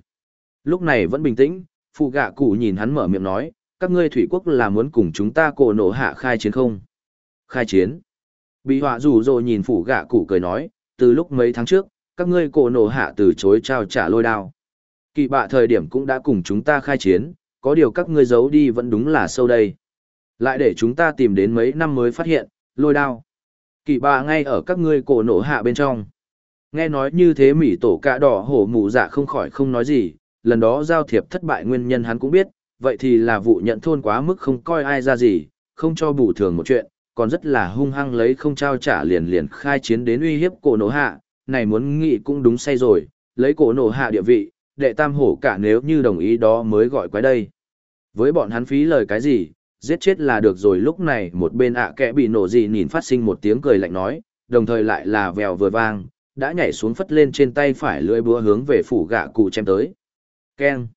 [SPEAKER 1] Lúc này vẫn bình tĩnh, phụ gạ cụ nhìn hắn mở miệng nói, các ngươi thủy quốc là muốn cùng chúng ta cổ nổ hạ khai chiến không? Khai chiến. Bị họa rủ rồ nhìn phụ gạ cụ cười nói, từ lúc mấy tháng trước, các ngươi cổ nổ hạ từ chối trao trả lôi đao. Kỳ bạ thời điểm cũng đã cùng chúng ta khai chiến, có điều các ngươi giấu đi vẫn đúng là sâu đây. Lại để chúng ta tìm đến mấy năm mới phát hiện, lôi đao. Kỳ bà ngay ở các ngươi cổ nổ hạ bên trong. Nghe nói như thế mỉ tổ cạ đỏ hổ mù dạ không khỏi không nói gì, lần đó giao thiệp thất bại nguyên nhân hắn cũng biết, vậy thì là vụ nhận thôn quá mức không coi ai ra gì, không cho bù thường một chuyện, còn rất là hung hăng lấy không trao trả liền liền khai chiến đến uy hiếp cổ nổ hạ, này muốn nghĩ cũng đúng say rồi, lấy cổ nổ hạ địa vị, đệ tam hổ cả nếu như đồng ý đó mới gọi quái đây. Với bọn hắn phí lời cái gì, giết chết là được rồi lúc này một bên ạ kẽ bị nổ gì nhìn phát sinh một tiếng cười lạnh nói, đồng thời lại là vèo vừa vang, đã nhảy xuống phất lên trên tay phải lưỡi búa hướng về phủ gạ cụ chém tới. Keng.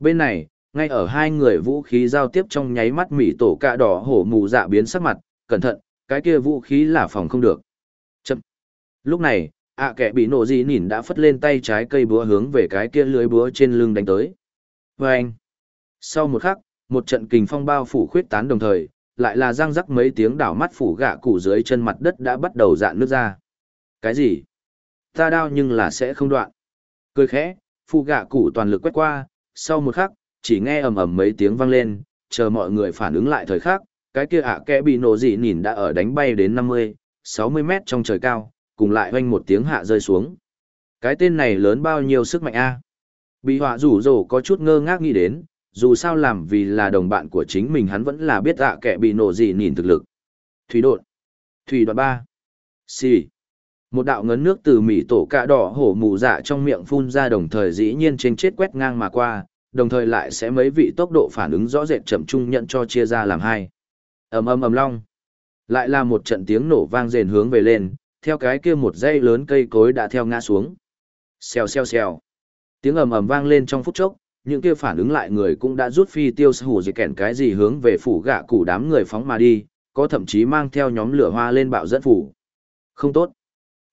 [SPEAKER 1] Bên này, ngay ở hai người vũ khí giao tiếp trong nháy mắt mỉ tổ cạ đỏ hổ mù dạ biến sắc mặt, cẩn thận, cái kia vũ khí là phòng không được. Chậm. Lúc này, ạ kẻ bị nổ gì nhìn đã phất lên tay trái cây búa hướng về cái kia lưới búa trên lưng đánh tới. Và anh. Sau một khắc, một trận kình phong bao phủ khuyết tán đồng thời, lại là răng rắc mấy tiếng đảo mắt phủ gạ cụ dưới chân mặt đất đã bắt đầu dạn nước ra. Cái gì? Ta đau nhưng là sẽ không đoạn. Cười khẽ, phụ gạ cụ toàn lực quét qua, sau một khắc, chỉ nghe ầm ầm mấy tiếng vang lên, chờ mọi người phản ứng lại thời khắc, cái kia ạ kẽ bị nổ dị nhìn đã ở đánh bay đến 50, 60 mét trong trời cao, cùng lại oanh một tiếng hạ rơi xuống. Cái tên này lớn bao nhiêu sức mạnh a? Bị họa rủ rồ có chút ngơ ngác nghĩ đến, dù sao làm vì là đồng bạn của chính mình hắn vẫn là biết ạ kẻ bị nổ gì nhìn thực lực. Thủy đột. Thủy đoạn ba. Xì. Một đạo ngấn nước từ mỉ tổ cạ đỏ hổ mù dạ trong miệng phun ra đồng thời dĩ nhiên trên chết quét ngang mà qua, đồng thời lại sẽ mấy vị tốc độ phản ứng rõ rệt chậm trung nhận cho chia ra làm hai. ầm ầm ầm long. Lại là một trận tiếng nổ vang rền hướng về lên, theo cái kia một dây lớn cây cối đã theo ngã xuống. Xèo xèo xèo. Tiếng ầm ầm vang lên trong phút chốc, những kia phản ứng lại người cũng đã rút phi tiêu hủ gì kèn cái gì hướng về phủ gạ cụ đám người phóng mà đi, có thậm chí mang theo nhóm lửa hoa lên bạo dẫn phủ. Không tốt.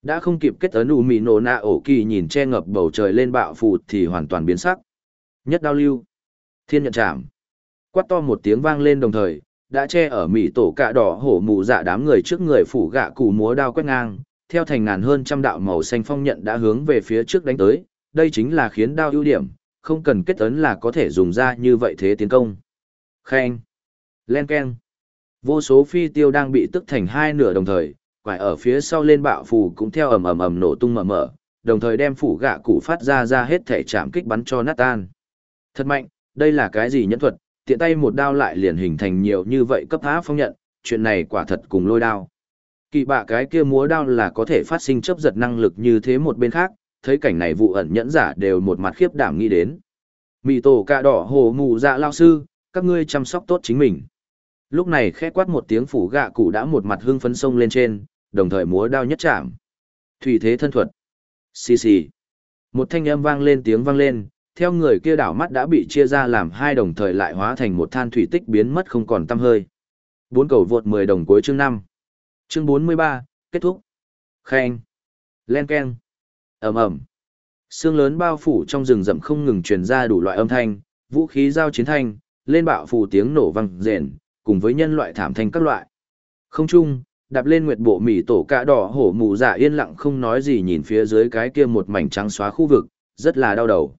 [SPEAKER 1] Đã không kịp kết ấn u mì nổ nạ ổ kỳ nhìn che ngập bầu trời lên bạo phủ thì hoàn toàn biến sắc. Nhất đao lưu. Thiên nhận chạm. Quát to một tiếng vang lên đồng thời, đã che ở mỉ tổ cạ đỏ hổ mù dạ đám người trước người phủ gạ cụ múa đao quét ngang, theo thành ngàn hơn trăm đạo màu xanh phong nhận đã hướng về phía trước đánh tới, đây chính là khiến đao ưu điểm, không cần kết ấn là có thể dùng ra như vậy thế tiến công. Khen. Len Ken. Vô số phi tiêu đang bị tức thành hai nửa đồng thời, quải ở phía sau lên bạo phù cũng theo ầm ầm ầm nổ tung mở mở, đồng thời đem phủ gạ cụ phát ra ra hết thể chạm kích bắn cho nát tan. Thật mạnh, đây là cái gì nhẫn thuật, tiện tay một đao lại liền hình thành nhiều như vậy cấp há phong nhận, chuyện này quả thật cùng lôi đao. Kỳ bạ cái kia múa đao là có thể phát sinh chấp giật năng lực như thế một bên khác, thấy cảnh này vụ ẩn nhẫn giả đều một mặt khiếp đảm nghĩ đến. Mì tổ cạ đỏ hồ mù dạ lao sư, các ngươi chăm sóc tốt chính mình. Lúc này khẽ quát một tiếng phủ gạ cụ đã một mặt hưng phấn sông lên trên, đồng thời múa đao nhất chạm. Thủy thế thân thuật. Xì xì. Một thanh âm vang lên tiếng vang lên, theo người kia đảo mắt đã bị chia ra làm hai đồng thời lại hóa thành một than thủy tích biến mất không còn tăm hơi. Bốn cầu vượt 10 đồng cuối chương 5. Chương 43, kết thúc. Khen. Len keng ầm ầm xương lớn bao phủ trong rừng rậm không ngừng truyền ra đủ loại âm thanh, vũ khí giao chiến thanh, lên bạo phủ tiếng nổ vang rền, cùng với nhân loại thảm thanh các loại. Không chung, đạp lên nguyệt bộ mỉ tổ cạ đỏ hổ mù dạ yên lặng không nói gì nhìn phía dưới cái kia một mảnh trắng xóa khu vực, rất là đau đầu.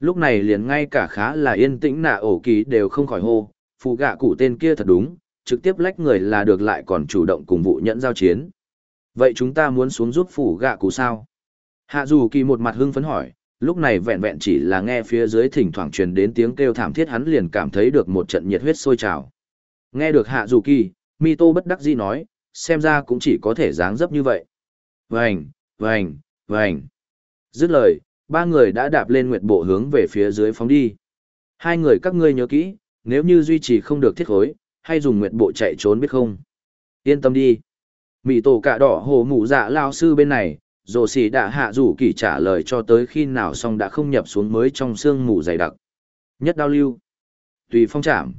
[SPEAKER 1] Lúc này liền ngay cả khá là yên tĩnh nạ ổ kỳ đều không khỏi hô, phụ gạ cụ tên kia thật đúng, trực tiếp lách người là được lại còn chủ động cùng vụ nhẫn giao chiến. Vậy chúng ta muốn xuống giúp phủ gạ cụ sao? Hạ dù kỳ một mặt hưng phấn hỏi, lúc này vẹn vẹn chỉ là nghe phía dưới thỉnh thoảng truyền đến tiếng kêu thảm thiết hắn liền cảm thấy được một trận nhiệt huyết sôi trào. Nghe được hạ dù kỳ, Mito bất đắc dĩ nói, xem ra cũng chỉ có thể dáng dấp như vậy. Vành, vành, vành. Dứt lời, ba người đã đạp lên nguyệt bộ hướng về phía dưới phóng đi. Hai người các ngươi nhớ kỹ, nếu như duy trì không được thiết khối, hay dùng nguyệt bộ chạy trốn biết không? Yên tâm đi. Mị tổ cả đỏ hồ mụ dạ lao sư bên này, rồ xì đã hạ rủ kỳ trả lời cho tới khi nào xong đã không nhập xuống mới trong xương mù dày đặc. Nhất đao lưu. Tùy phong chạm.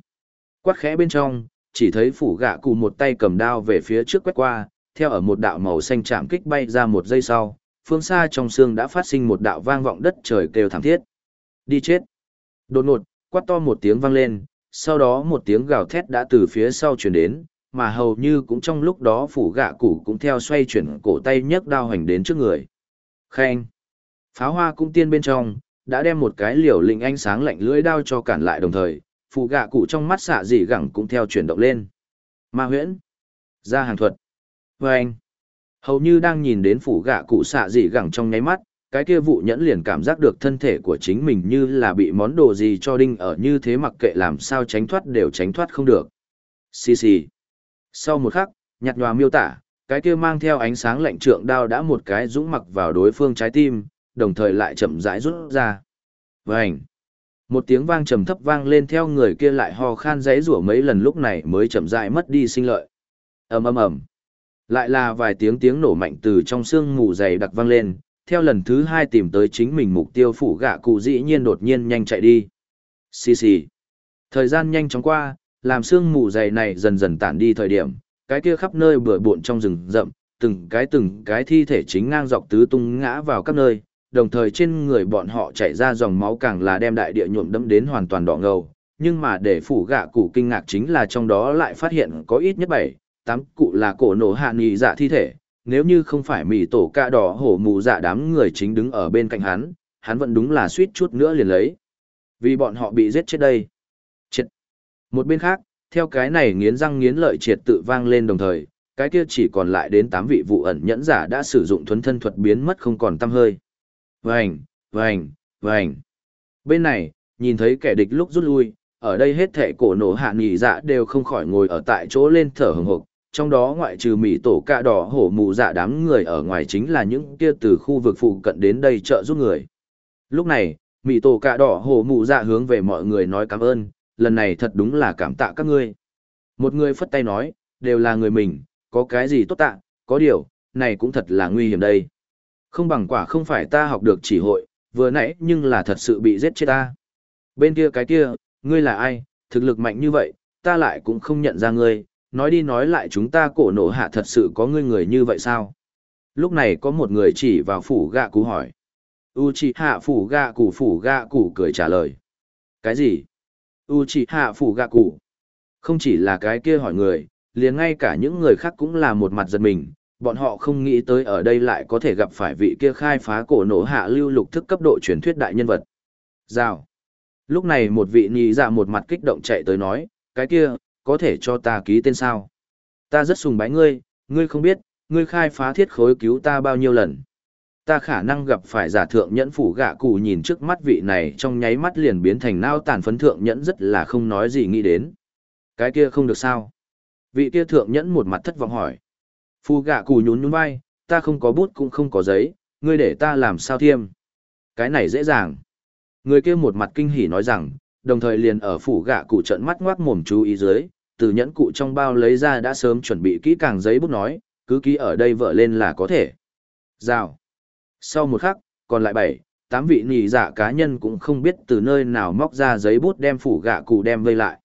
[SPEAKER 1] Quát khẽ bên trong, chỉ thấy phủ gạ cụ một tay cầm đao về phía trước quét qua, theo ở một đạo màu xanh chạm kích bay ra một giây sau, phương xa trong xương đã phát sinh một đạo vang vọng đất trời kêu thảm thiết. Đi chết. Đột ngột, quát to một tiếng vang lên, sau đó một tiếng gào thét đã từ phía sau chuyển đến, mà hầu như cũng trong lúc đó phủ gạ cụ cũng theo xoay chuyển cổ tay nhấc đao hành đến trước người. Khen. Pháo hoa cung tiên bên trong, đã đem một cái liều lĩnh ánh sáng lạnh lưỡi đao cho cản lại đồng thời, phủ gạ cụ trong mắt xạ dị gẳng cũng theo chuyển động lên. Ma huyễn. Ra hàng thuật. Vâng! anh. Hầu như đang nhìn đến phủ gạ cụ xạ dị gẳng trong nháy mắt, cái kia vụ nhẫn liền cảm giác được thân thể của chính mình như là bị món đồ gì cho đinh ở như thế mặc kệ làm sao tránh thoát đều tránh thoát không được. Xì xì. Sau một khắc, nhạt nhòa miêu tả, cái kia mang theo ánh sáng lạnh trượng đao đã một cái dũng mặc vào đối phương trái tim, đồng thời lại chậm rãi rút ra. Vành. Một tiếng vang trầm thấp vang lên theo người kia lại ho khan dãy rủa mấy lần lúc này mới chậm rãi mất đi sinh lợi. ầm ầm ầm. Lại là vài tiếng tiếng nổ mạnh từ trong xương mù dày đặc vang lên, theo lần thứ hai tìm tới chính mình mục tiêu phủ gạ cụ dĩ nhiên đột nhiên nhanh chạy đi. Xì xì. Thời gian nhanh chóng qua, làm xương mù dày này dần dần tản đi thời điểm, cái kia khắp nơi bừa bộn trong rừng rậm, từng cái từng cái thi thể chính ngang dọc tứ tung ngã vào các nơi, đồng thời trên người bọn họ chảy ra dòng máu càng là đem đại địa nhuộm đẫm đến hoàn toàn đỏ ngầu. Nhưng mà để phủ gạ cụ kinh ngạc chính là trong đó lại phát hiện có ít nhất bảy, tám cụ là cổ nổ hạ nghị dạ thi thể. Nếu như không phải mì tổ ca đỏ hổ mù dạ đám người chính đứng ở bên cạnh hắn, hắn vẫn đúng là suýt chút nữa liền lấy. Vì bọn họ bị giết chết đây. Một bên khác, theo cái này nghiến răng nghiến lợi triệt tự vang lên đồng thời, cái kia chỉ còn lại đến tám vị vụ ẩn nhẫn giả đã sử dụng thuấn thân thuật biến mất không còn tăm hơi vành, vành, vành. Bên này, nhìn thấy kẻ địch lúc rút lui, ở đây hết thể cổ nổ hạ nghỉ dạ đều không khỏi ngồi ở tại chỗ lên thở hừng hực, trong đó ngoại trừ mỹ tổ cạ đỏ hổ mù dạ đám người ở ngoài chính là những kia từ khu vực phụ cận đến đây trợ giúp người. Lúc này, mỹ tổ cạ đỏ hổ mù dạ hướng về mọi người nói cảm ơn, lần này thật đúng là cảm tạ các ngươi. Một người phất tay nói, đều là người mình, có cái gì tốt tạ, có điều, này cũng thật là nguy hiểm đây. Không bằng quả không phải ta học được chỉ hội, vừa nãy nhưng là thật sự bị giết chết ta. Bên kia cái kia, ngươi là ai, thực lực mạnh như vậy, ta lại cũng không nhận ra ngươi, nói đi nói lại chúng ta cổ nổ hạ thật sự có ngươi người như vậy sao? Lúc này có một người chỉ vào phủ gạ cụ hỏi. U hạ phủ gạ cụ phủ gạ cụ cười trả lời. Cái gì? U chỉ hạ phủ gạ cụ. Không chỉ là cái kia hỏi người, liền ngay cả những người khác cũng là một mặt giật mình, bọn họ không nghĩ tới ở đây lại có thể gặp phải vị kia khai phá cổ nổ hạ lưu lục thức cấp độ truyền thuyết đại nhân vật. Rào. Lúc này một vị nhị dạ một mặt kích động chạy tới nói, cái kia, có thể cho ta ký tên sao? Ta rất sùng bái ngươi, ngươi không biết, ngươi khai phá thiết khối cứu ta bao nhiêu lần. Ta khả năng gặp phải giả thượng nhẫn phủ gạ cụ nhìn trước mắt vị này trong nháy mắt liền biến thành nao tàn phấn thượng nhẫn rất là không nói gì nghĩ đến. Cái kia không được sao? Vị kia thượng nhẫn một mặt thất vọng hỏi. Phù gạ cụ nhún nhún vai, ta không có bút cũng không có giấy, ngươi để ta làm sao thiêm. Cái này dễ dàng. Người kia một mặt kinh hỉ nói rằng, đồng thời liền ở phủ gạ cụ trận mắt ngoác mồm chú ý dưới, từ nhẫn cụ trong bao lấy ra đã sớm chuẩn bị kỹ càng giấy bút nói, cứ ký ở đây vợ lên là có thể. Rào. Sau một khắc, còn lại bảy, tám vị nhị dạ cá nhân cũng không biết từ nơi nào móc ra giấy bút đem phủ gạ cụ đem vây lại.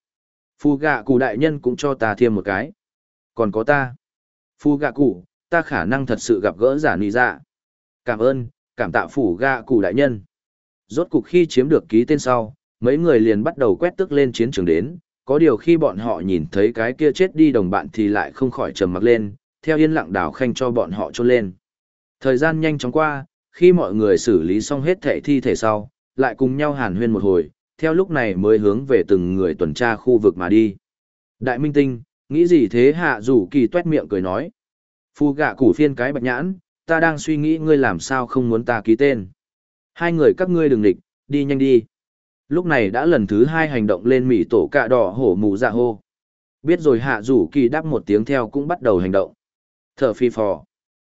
[SPEAKER 1] Phù gạ cụ đại nhân cũng cho ta thêm một cái. Còn có ta. Phù gạ cụ, ta khả năng thật sự gặp gỡ giả nhị dạ. Cảm ơn, cảm tạ phủ gạ cụ đại nhân. Rốt cục khi chiếm được ký tên sau, mấy người liền bắt đầu quét tức lên chiến trường đến, có điều khi bọn họ nhìn thấy cái kia chết đi đồng bạn thì lại không khỏi trầm mặc lên, theo yên lặng đảo khanh cho bọn họ trôn lên. Thời gian nhanh chóng qua, khi mọi người xử lý xong hết thể thi thể sau, lại cùng nhau hàn huyên một hồi, theo lúc này mới hướng về từng người tuần tra khu vực mà đi. Đại Minh Tinh, nghĩ gì thế hạ rủ kỳ tuét miệng cười nói. Phu gạ củ phiên cái bạch nhãn, ta đang suy nghĩ ngươi làm sao không muốn ta ký tên. Hai người các ngươi đừng địch, đi nhanh đi. Lúc này đã lần thứ hai hành động lên mỉ tổ cạ đỏ hổ mù dạ hô. Biết rồi hạ rủ kỳ đáp một tiếng theo cũng bắt đầu hành động. Thở phi phò.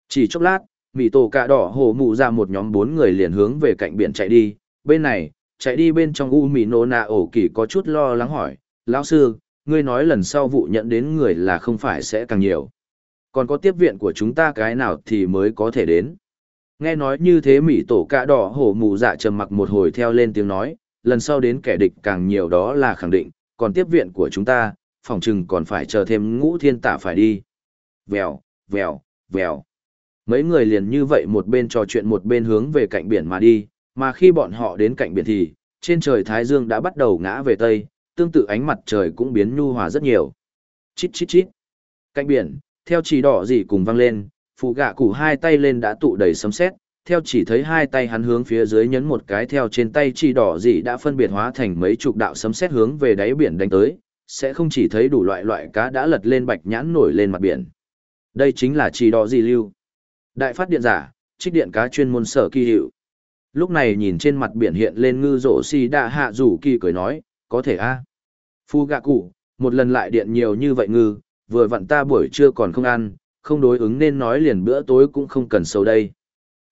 [SPEAKER 1] Chỉ chốc lát, mỉ tổ cạ đỏ hổ mụ ra một nhóm bốn người liền hướng về cạnh biển chạy đi. Bên này, chạy đi bên trong u mì nô nạ ổ kỳ có chút lo lắng hỏi. Lão sư, ngươi nói lần sau vụ nhận đến người là không phải sẽ càng nhiều. Còn có tiếp viện của chúng ta cái nào thì mới có thể đến. Nghe nói như thế mỉ tổ cạ đỏ hổ mù dạ trầm mặc một hồi theo lên tiếng nói, lần sau đến kẻ địch càng nhiều đó là khẳng định, còn tiếp viện của chúng ta, phòng chừng còn phải chờ thêm ngũ thiên tả phải đi. Vèo, vèo, vèo. Mấy người liền như vậy một bên trò chuyện một bên hướng về cạnh biển mà đi, mà khi bọn họ đến cạnh biển thì, trên trời Thái Dương đã bắt đầu ngã về Tây, tương tự ánh mặt trời cũng biến nhu hòa rất nhiều. Chít chít chít. Cạnh biển, theo chỉ đỏ gì cùng vang lên, phụ gạ củ hai tay lên đã tụ đầy sấm sét theo chỉ thấy hai tay hắn hướng phía dưới nhấn một cái theo trên tay chỉ đỏ gì đã phân biệt hóa thành mấy chục đạo sấm sét hướng về đáy biển đánh tới, sẽ không chỉ thấy đủ loại loại cá đã lật lên bạch nhãn nổi lên mặt biển. Đây chính là chỉ đỏ gì lưu. Đại phát điện giả, trích điện cá chuyên môn sở kỳ hiệu. Lúc này nhìn trên mặt biển hiện lên ngư rổ xì đạ hạ rủ kỳ cười nói, có thể a Phu gạ cụ, một lần lại điện nhiều như vậy ngư, vừa vặn ta buổi trưa còn không ăn, không đối ứng nên nói liền bữa tối cũng không cần sâu đây.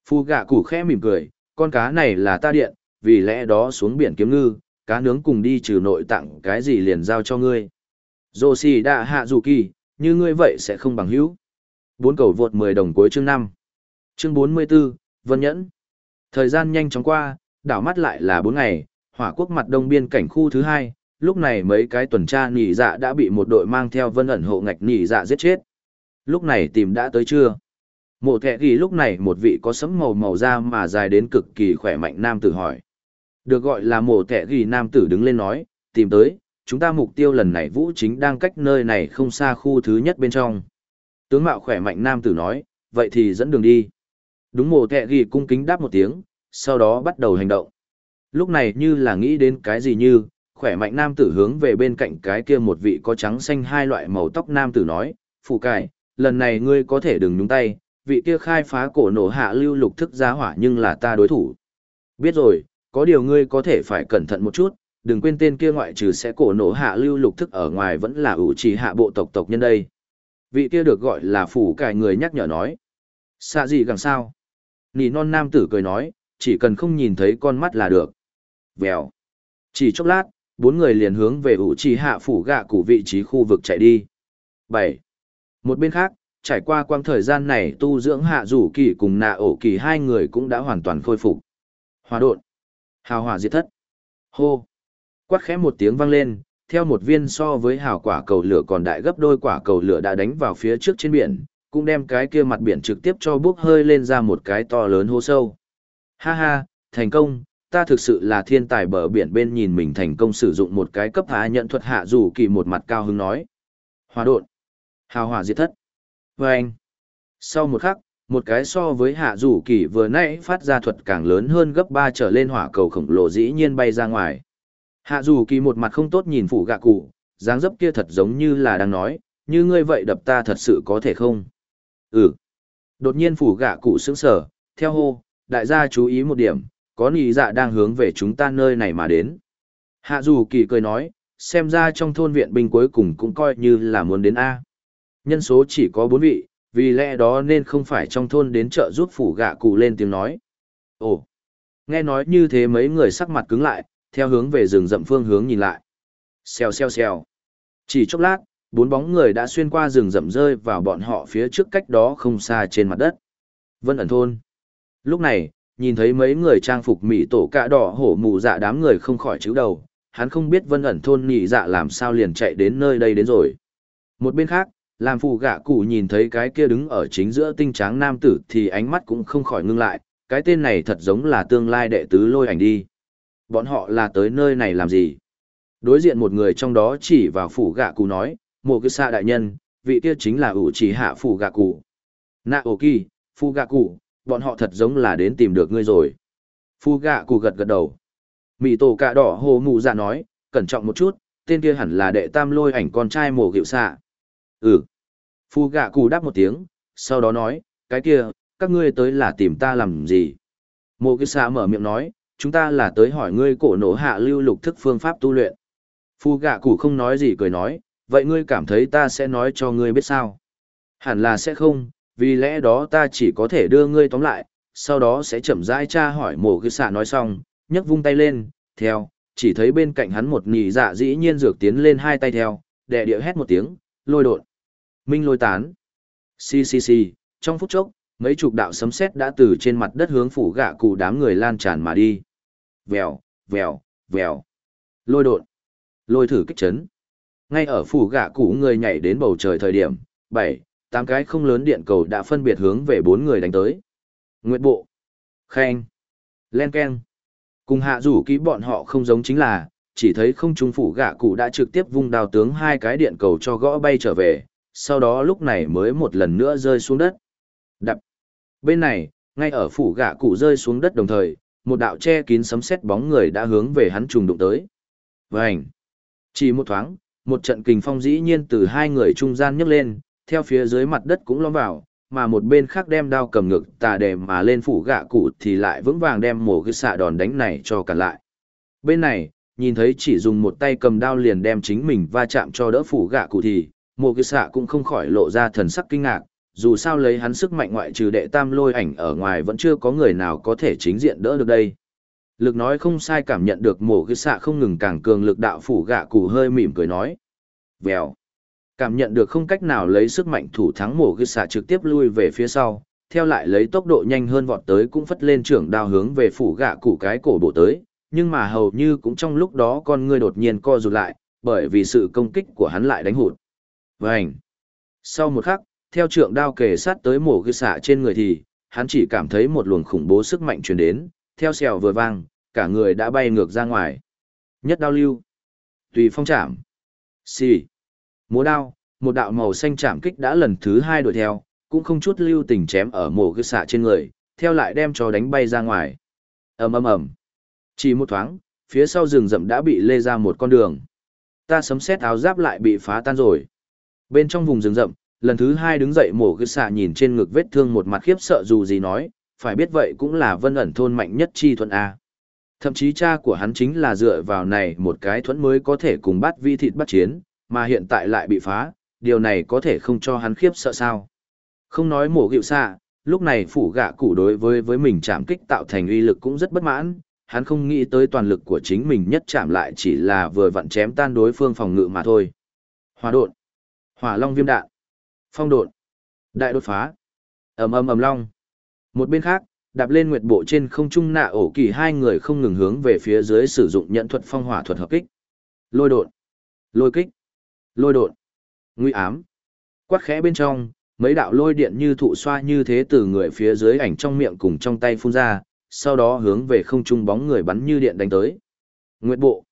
[SPEAKER 1] Phu gạ củ khẽ mỉm cười, con cá này là ta điện, vì lẽ đó xuống biển kiếm ngư, cá nướng cùng đi trừ nội tặng cái gì liền giao cho ngươi. Rổ xì đạ hạ rủ kỳ, như ngươi vậy sẽ không bằng hữu. Bốn cầu vượt 10 đồng cuối chương 5. Chương 44, Vân Nhẫn. Thời gian nhanh chóng qua, đảo mắt lại là 4 ngày, hỏa quốc mặt đông biên cảnh khu thứ 2, lúc này mấy cái tuần tra nỉ dạ đã bị một đội mang theo vân ẩn hộ ngạch nỉ dạ giết chết. Lúc này tìm đã tới chưa? Mộ thẻ ghi lúc này một vị có sấm màu màu da mà dài đến cực kỳ khỏe mạnh nam tử hỏi. Được gọi là mộ thẻ ghi nam tử đứng lên nói, tìm tới, chúng ta mục tiêu lần này vũ chính đang cách nơi này không xa khu thứ nhất bên trong. Tướng mạo khỏe mạnh nam tử nói, vậy thì dẫn đường đi. Đúng mồ thẻ ghi cung kính đáp một tiếng, sau đó bắt đầu hành động. Lúc này như là nghĩ đến cái gì như, khỏe mạnh nam tử hướng về bên cạnh cái kia một vị có trắng xanh hai loại màu tóc nam tử nói, phụ cải, lần này ngươi có thể đừng nhúng tay, vị kia khai phá cổ nổ hạ lưu lục thức giá hỏa nhưng là ta đối thủ. Biết rồi, có điều ngươi có thể phải cẩn thận một chút, đừng quên tên kia ngoại trừ sẽ cổ nổ hạ lưu lục thức ở ngoài vẫn là ủ trì hạ bộ tộc tộc nhân đây. Vị kia được gọi là phủ cải người nhắc nhở nói. Xạ gì gần sao? Nỉ non nam tử cười nói, chỉ cần không nhìn thấy con mắt là được. Vèo. Chỉ chốc lát, bốn người liền hướng về ủ trì hạ phủ gạ cụ vị trí khu vực chạy đi. 7. Một bên khác, trải qua quang thời gian này tu dưỡng hạ rủ kỳ cùng nạ ổ kỳ hai người cũng đã hoàn toàn khôi phục. Hòa đột. Hào hòa diệt thất. Hô. Quát khẽ một tiếng vang lên, theo một viên so với hào quả cầu lửa còn đại gấp đôi quả cầu lửa đã đánh vào phía trước trên biển, cũng đem cái kia mặt biển trực tiếp cho bước hơi lên ra một cái to lớn hô sâu. Ha ha, thành công, ta thực sự là thiên tài bờ biển bên nhìn mình thành công sử dụng một cái cấp hạ nhận thuật hạ dù kỳ một mặt cao hứng nói. Hòa đột. Hào hỏa diệt thất. Vâng. anh. Sau một khắc, một cái so với hạ dù kỳ vừa nãy phát ra thuật càng lớn hơn gấp ba trở lên hỏa cầu khổng lồ dĩ nhiên bay ra ngoài. Hạ dù kỳ một mặt không tốt nhìn phủ gạ cụ, dáng dấp kia thật giống như là đang nói, như ngươi vậy đập ta thật sự có thể không? Ừ. Đột nhiên phủ gạ cụ sững sở, theo hô, đại gia chú ý một điểm, có nị dạ đang hướng về chúng ta nơi này mà đến. Hạ dù kỳ cười nói, xem ra trong thôn viện binh cuối cùng cũng coi như là muốn đến A. Nhân số chỉ có bốn vị, vì lẽ đó nên không phải trong thôn đến chợ giúp phủ gạ cụ lên tiếng nói. Ồ, nghe nói như thế mấy người sắc mặt cứng lại, theo hướng về rừng rậm phương hướng nhìn lại. Xèo xèo xèo. Chỉ chốc lát, bốn bóng người đã xuyên qua rừng rậm rơi vào bọn họ phía trước cách đó không xa trên mặt đất. Vân ẩn thôn. Lúc này, nhìn thấy mấy người trang phục mỹ tổ cạ đỏ hổ mù dạ đám người không khỏi chữ đầu, hắn không biết vân ẩn thôn nhị dạ làm sao liền chạy đến nơi đây đến rồi. Một bên khác, làm phù gạ cụ nhìn thấy cái kia đứng ở chính giữa tinh tráng nam tử thì ánh mắt cũng không khỏi ngưng lại, cái tên này thật giống là tương lai đệ tứ lôi ảnh đi. Bọn họ là tới nơi này làm gì? Đối diện một người trong đó chỉ vào phủ gạ cụ nói, mộ cái xạ đại nhân, vị kia chính là ủ chỉ hạ phủ gạ cụ. Nạ ổ kỳ, phu gạ cụ, bọn họ thật giống là đến tìm được ngươi rồi. Phu gạ cụ gật gật đầu. Mị tổ cạ đỏ hồ mụ dạ nói, cẩn trọng một chút, tên kia hẳn là đệ tam lôi ảnh con trai mộ gịu xạ. Ừ. Phu gạ cụ đáp một tiếng, sau đó nói, cái kia, các ngươi tới là tìm ta làm gì? Mộ gịu xạ mở miệng nói, chúng ta là tới hỏi ngươi cổ nổ hạ lưu lục thức phương pháp tu luyện. Phu gạ cụ không nói gì cười nói, vậy ngươi cảm thấy ta sẽ nói cho ngươi biết sao? Hẳn là sẽ không, vì lẽ đó ta chỉ có thể đưa ngươi tóm lại, sau đó sẽ chậm rãi tra hỏi mổ cứ xạ nói xong, nhấc vung tay lên, theo, chỉ thấy bên cạnh hắn một nì dạ dĩ nhiên dược tiến lên hai tay theo, đè địa hét một tiếng, lôi đột. Minh lôi tán. Xì xì xì, trong phút chốc, mấy chục đạo sấm sét đã từ trên mặt đất hướng phủ gạ cụ đám người lan tràn mà đi. Vèo, vèo, vèo. Lôi đột. Lôi thử kích chấn. Ngay ở phủ gạ cụ người nhảy đến bầu trời thời điểm, bảy tám cái không lớn điện cầu đã phân biệt hướng về bốn người đánh tới. Nguyệt bộ, khen, len keng Cùng hạ rủ ký bọn họ không giống chính là, chỉ thấy không trung phủ gạ cụ đã trực tiếp vung đào tướng hai cái điện cầu cho gõ bay trở về, sau đó lúc này mới một lần nữa rơi xuống đất. Đập. Bên này, ngay ở phủ gạ cụ rơi xuống đất đồng thời, một đạo che kín sấm sét bóng người đã hướng về hắn trùng đụng tới. Vành. Chỉ một thoáng, một trận kình phong dĩ nhiên từ hai người trung gian nhấc lên, theo phía dưới mặt đất cũng lõm vào, mà một bên khác đem đao cầm ngực tà đề mà lên phủ gạ cụ thì lại vững vàng đem mổ cái xạ đòn đánh này cho cả lại. Bên này, nhìn thấy chỉ dùng một tay cầm đao liền đem chính mình va chạm cho đỡ phủ gạ cụ thì, mổ cái xạ cũng không khỏi lộ ra thần sắc kinh ngạc, dù sao lấy hắn sức mạnh ngoại trừ đệ tam lôi ảnh ở ngoài vẫn chưa có người nào có thể chính diện đỡ được đây. Lực nói không sai cảm nhận được mổ ghi xạ không ngừng càng cường lực đạo phủ gạ cụ hơi mỉm cười nói. Vèo. Cảm nhận được không cách nào lấy sức mạnh thủ thắng mổ ghi xạ trực tiếp lui về phía sau, theo lại lấy tốc độ nhanh hơn vọt tới cũng phất lên trưởng đao hướng về phủ gạ cụ cái cổ bộ tới, nhưng mà hầu như cũng trong lúc đó con ngươi đột nhiên co rụt lại, bởi vì sự công kích của hắn lại đánh hụt. Vành! Sau một khắc, theo trượng đao kề sát tới mổ ghi xạ trên người thì, hắn chỉ cảm thấy một luồng khủng bố sức mạnh truyền đến, theo xèo vừa vang, cả người đã bay ngược ra ngoài. Nhất đao lưu. Tùy phong chạm. Xì. Múa đao, một đạo màu xanh chạm kích đã lần thứ hai đuổi theo, cũng không chút lưu tình chém ở mổ gư xạ trên người, theo lại đem cho đánh bay ra ngoài. ầm ầm ầm. Chỉ một thoáng, phía sau rừng rậm đã bị lê ra một con đường. Ta sấm xét áo giáp lại bị phá tan rồi. Bên trong vùng rừng rậm, lần thứ hai đứng dậy mổ gư xạ nhìn trên ngực vết thương một mặt khiếp sợ dù gì nói, phải biết vậy cũng là vân ẩn thôn mạnh nhất chi thuận A. Thậm chí cha của hắn chính là dựa vào này một cái thuẫn mới có thể cùng bắt vi thịt bắt chiến, mà hiện tại lại bị phá, điều này có thể không cho hắn khiếp sợ sao. Không nói mổ gịu xạ, lúc này phủ gạ cụ đối với với mình chạm kích tạo thành uy lực cũng rất bất mãn, hắn không nghĩ tới toàn lực của chính mình nhất chạm lại chỉ là vừa vặn chém tan đối phương phòng ngự mà thôi. Hòa đột, hỏa long viêm đạn, phong đột, đại đột phá, ầm ầm ầm long. Một bên khác, đạp lên nguyệt bộ trên không trung nạ ổ kỳ hai người không ngừng hướng về phía dưới sử dụng nhận thuật phong hỏa thuật hợp kích. Lôi đột lôi kích, lôi đột nguy ám. Quát khẽ bên trong, mấy đạo lôi điện như thụ xoa như thế từ người phía dưới ảnh trong miệng cùng trong tay phun ra, sau đó hướng về không trung bóng người bắn như điện đánh tới. Nguyệt bộ.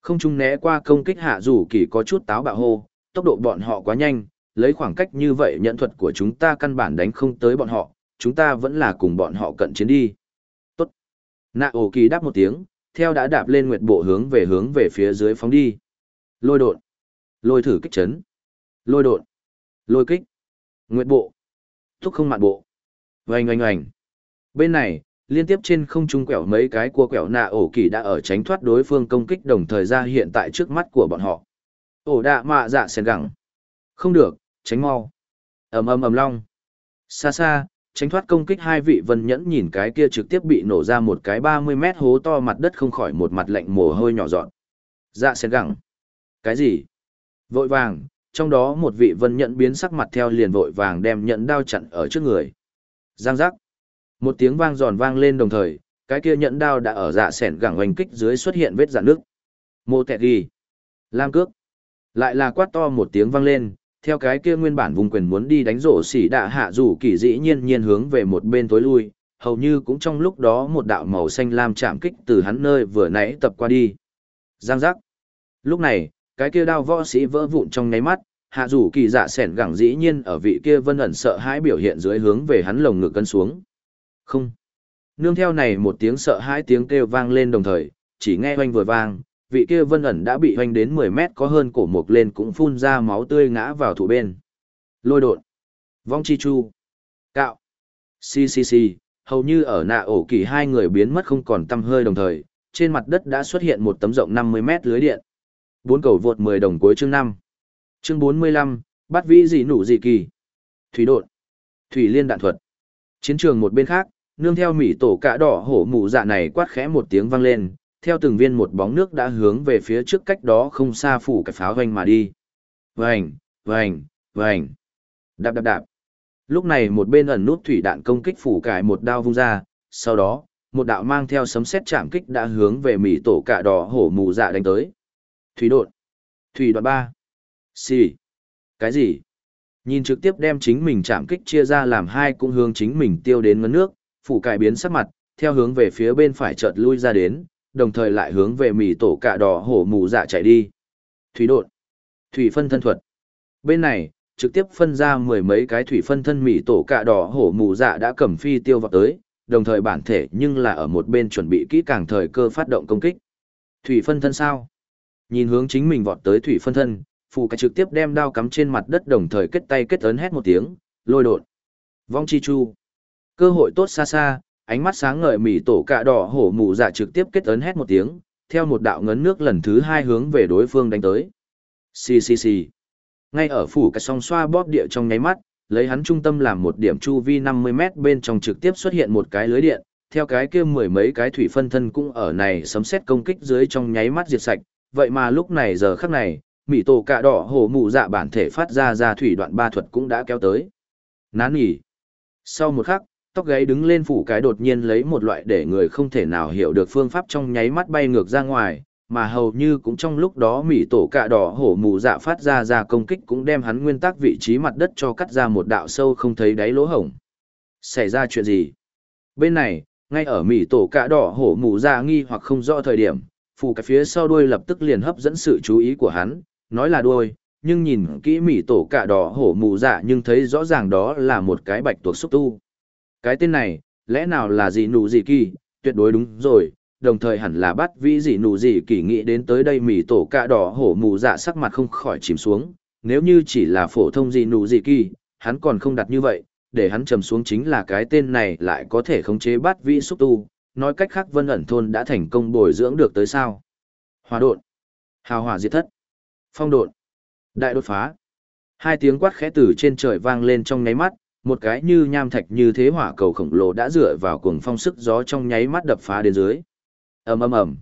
[SPEAKER 1] Không trung né qua công kích hạ rủ kỳ có chút táo bạo hô, tốc độ bọn họ quá nhanh, lấy khoảng cách như vậy nhận thuật của chúng ta căn bản đánh không tới bọn họ, chúng ta vẫn là cùng bọn họ cận chiến đi. Tốt. Nạ ổ kỳ đáp một tiếng, theo đã đạp lên nguyệt bộ hướng về hướng về phía dưới phóng đi. Lôi đột. Lôi thử kích chấn. Lôi đột. Lôi kích. Nguyệt bộ. Thúc không mạn bộ. Oanh oanh oanh. Bên này, liên tiếp trên không trung quẹo mấy cái cua quẹo nạ ổ kỳ đã ở tránh thoát đối phương công kích đồng thời ra hiện tại trước mắt của bọn họ. Ổ đạ mạ dạ sen gẳng. Không được, tránh mau. ầm ầm ầm long. Xa xa, tránh thoát công kích hai vị vân nhẫn nhìn cái kia trực tiếp bị nổ ra một cái 30 mét hố to mặt đất không khỏi một mặt lạnh mồ hôi nhỏ dọn. Dạ sen gẳng. Cái gì? Vội vàng, trong đó một vị vân nhẫn biến sắc mặt theo liền vội vàng đem nhẫn đao chặn ở trước người. Giang giác. Một tiếng vang giòn vang lên đồng thời, cái kia nhẫn đao đã ở dạ sẻn gẳng hoành kích dưới xuất hiện vết dạn nước. Mô tẹt ghi. Lam cước. Lại là quát to một tiếng vang lên, theo cái kia nguyên bản vùng quyền muốn đi đánh rổ xỉ đạ hạ rủ kỳ dĩ nhiên nhiên hướng về một bên tối lui, hầu như cũng trong lúc đó một đạo màu xanh lam chạm kích từ hắn nơi vừa nãy tập qua đi. Giang giác. Lúc này, cái kia đao võ sĩ vỡ vụn trong nháy mắt, hạ rủ kỳ dạ sẻn gẳng dĩ nhiên ở vị kia vân ẩn sợ hãi biểu hiện dưới hướng về hắn lồng ngực cân xuống. Không. Nương theo này một tiếng sợ hãi tiếng kêu vang lên đồng thời, chỉ nghe hoanh vừa vang, vị kia vân ẩn đã bị hoành đến 10 mét có hơn cổ mục lên cũng phun ra máu tươi ngã vào thủ bên. Lôi đột. Vong chi chu. Cạo. Xì xì xì, hầu như ở nạ ổ kỳ hai người biến mất không còn tăm hơi đồng thời, trên mặt đất đã xuất hiện một tấm rộng 50 mét lưới điện. Bốn cầu vượt 10 đồng cuối chương 5. Chương 45, bắt vĩ gì nụ gì kỳ. Thủy đột. Thủy liên đạn thuật. Chiến trường một bên khác, nương theo mỹ tổ cạ đỏ hổ mù dạ này quát khẽ một tiếng vang lên, theo từng viên một bóng nước đã hướng về phía trước cách đó không xa phủ cái pháo vành mà đi. Vành, vành, vành. Đạp đạp đạp. Lúc này một bên ẩn nút thủy đạn công kích phủ cải một đao vung ra, sau đó, một đạo mang theo sấm sét chạm kích đã hướng về mỉ tổ cạ đỏ hổ mù dạ đánh tới. Thủy đột. Thủy đoạn ba. Xì. Cái gì? Nhìn trực tiếp đem chính mình chạm kích chia ra làm hai cũng hướng chính mình tiêu đến ngấn nước, phủ cải biến sắc mặt, theo hướng về phía bên phải chợt lui ra đến, đồng thời lại hướng về mì tổ cạ đỏ hổ mù dạ chạy đi. Thủy đột. Thủy phân thân thuật. Bên này, trực tiếp phân ra mười mấy cái thủy phân thân mì tổ cạ đỏ hổ mù dạ đã cầm phi tiêu vào tới, đồng thời bản thể nhưng là ở một bên chuẩn bị kỹ càng thời cơ phát động công kích. Thủy phân thân sao? Nhìn hướng chính mình vọt tới thủy phân thân, phụ cái trực tiếp đem đao cắm trên mặt đất đồng thời kết tay kết ấn hét một tiếng, lôi đột. Vong chi chu. Cơ hội tốt xa xa, ánh mắt sáng ngời mỉ tổ cạ đỏ hổ mù dạ trực tiếp kết ấn hét một tiếng, theo một đạo ngấn nước lần thứ hai hướng về đối phương đánh tới. Xì xì xì. Ngay ở phủ cái song xoa bóp địa trong nháy mắt, lấy hắn trung tâm làm một điểm chu vi 50 mét bên trong trực tiếp xuất hiện một cái lưới điện, theo cái kia mười mấy cái thủy phân thân cũng ở này sấm xét công kích dưới trong nháy mắt diệt sạch, vậy mà lúc này giờ khắc này, mỹ tổ cạ đỏ hổ mù dạ bản thể phát ra ra thủy đoạn ba thuật cũng đã kéo tới. Nán nhỉ. Sau một khắc, tóc gáy đứng lên phủ cái đột nhiên lấy một loại để người không thể nào hiểu được phương pháp trong nháy mắt bay ngược ra ngoài, mà hầu như cũng trong lúc đó mỹ tổ cạ đỏ hổ mù dạ phát ra ra công kích cũng đem hắn nguyên tắc vị trí mặt đất cho cắt ra một đạo sâu không thấy đáy lỗ hổng. Xảy ra chuyện gì? Bên này, ngay ở mỹ tổ cạ đỏ hổ mù dạ nghi hoặc không rõ thời điểm, phủ cái phía sau đuôi lập tức liền hấp dẫn sự chú ý của hắn, nói là đuôi, nhưng nhìn kỹ mỹ tổ cạ đỏ hổ mù dạ nhưng thấy rõ ràng đó là một cái bạch tuộc xúc tu. Cái tên này, lẽ nào là gì nụ gì kỳ, tuyệt đối đúng rồi, đồng thời hẳn là bắt vĩ gì nụ gì kỳ nghĩ đến tới đây mỉ tổ cạ đỏ hổ mù dạ sắc mặt không khỏi chìm xuống, nếu như chỉ là phổ thông gì nụ gì kỳ, hắn còn không đặt như vậy, để hắn trầm xuống chính là cái tên này lại có thể khống chế bắt vĩ xúc tu, nói cách khác vân ẩn thôn đã thành công bồi dưỡng được tới sao. Hòa đột, hào hỏa diệt thất, phong đột, đại đột phá. Hai tiếng quát khẽ từ trên trời vang lên trong nháy mắt, một cái như nham thạch như thế hỏa cầu khổng lồ đã dựa vào cuồng phong sức gió trong nháy mắt đập phá đến dưới. Ầm ầm ầm.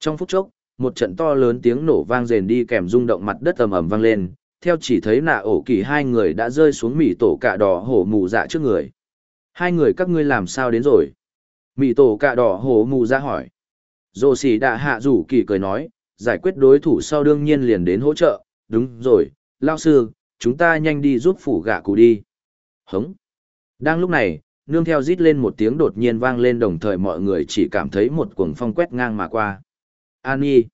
[SPEAKER 1] Trong phút chốc, một trận to lớn tiếng nổ vang rền đi kèm rung động mặt đất ầm ầm vang lên, theo chỉ thấy nạ ổ kỳ hai người đã rơi xuống mỉ tổ cạ đỏ hổ mù dạ trước người. Hai người các ngươi làm sao đến rồi? Mỉ tổ cạ đỏ hổ mù dạ hỏi. Dô xỉ đạ hạ rủ kỳ cười nói, giải quyết đối thủ sau đương nhiên liền đến hỗ trợ, đúng rồi, lao sư, chúng ta nhanh đi giúp phủ gạ cụ đi. Hống. Đang lúc này, nương theo rít lên một tiếng đột nhiên vang lên đồng thời mọi người chỉ cảm thấy một cuồng phong quét ngang mà qua. An y.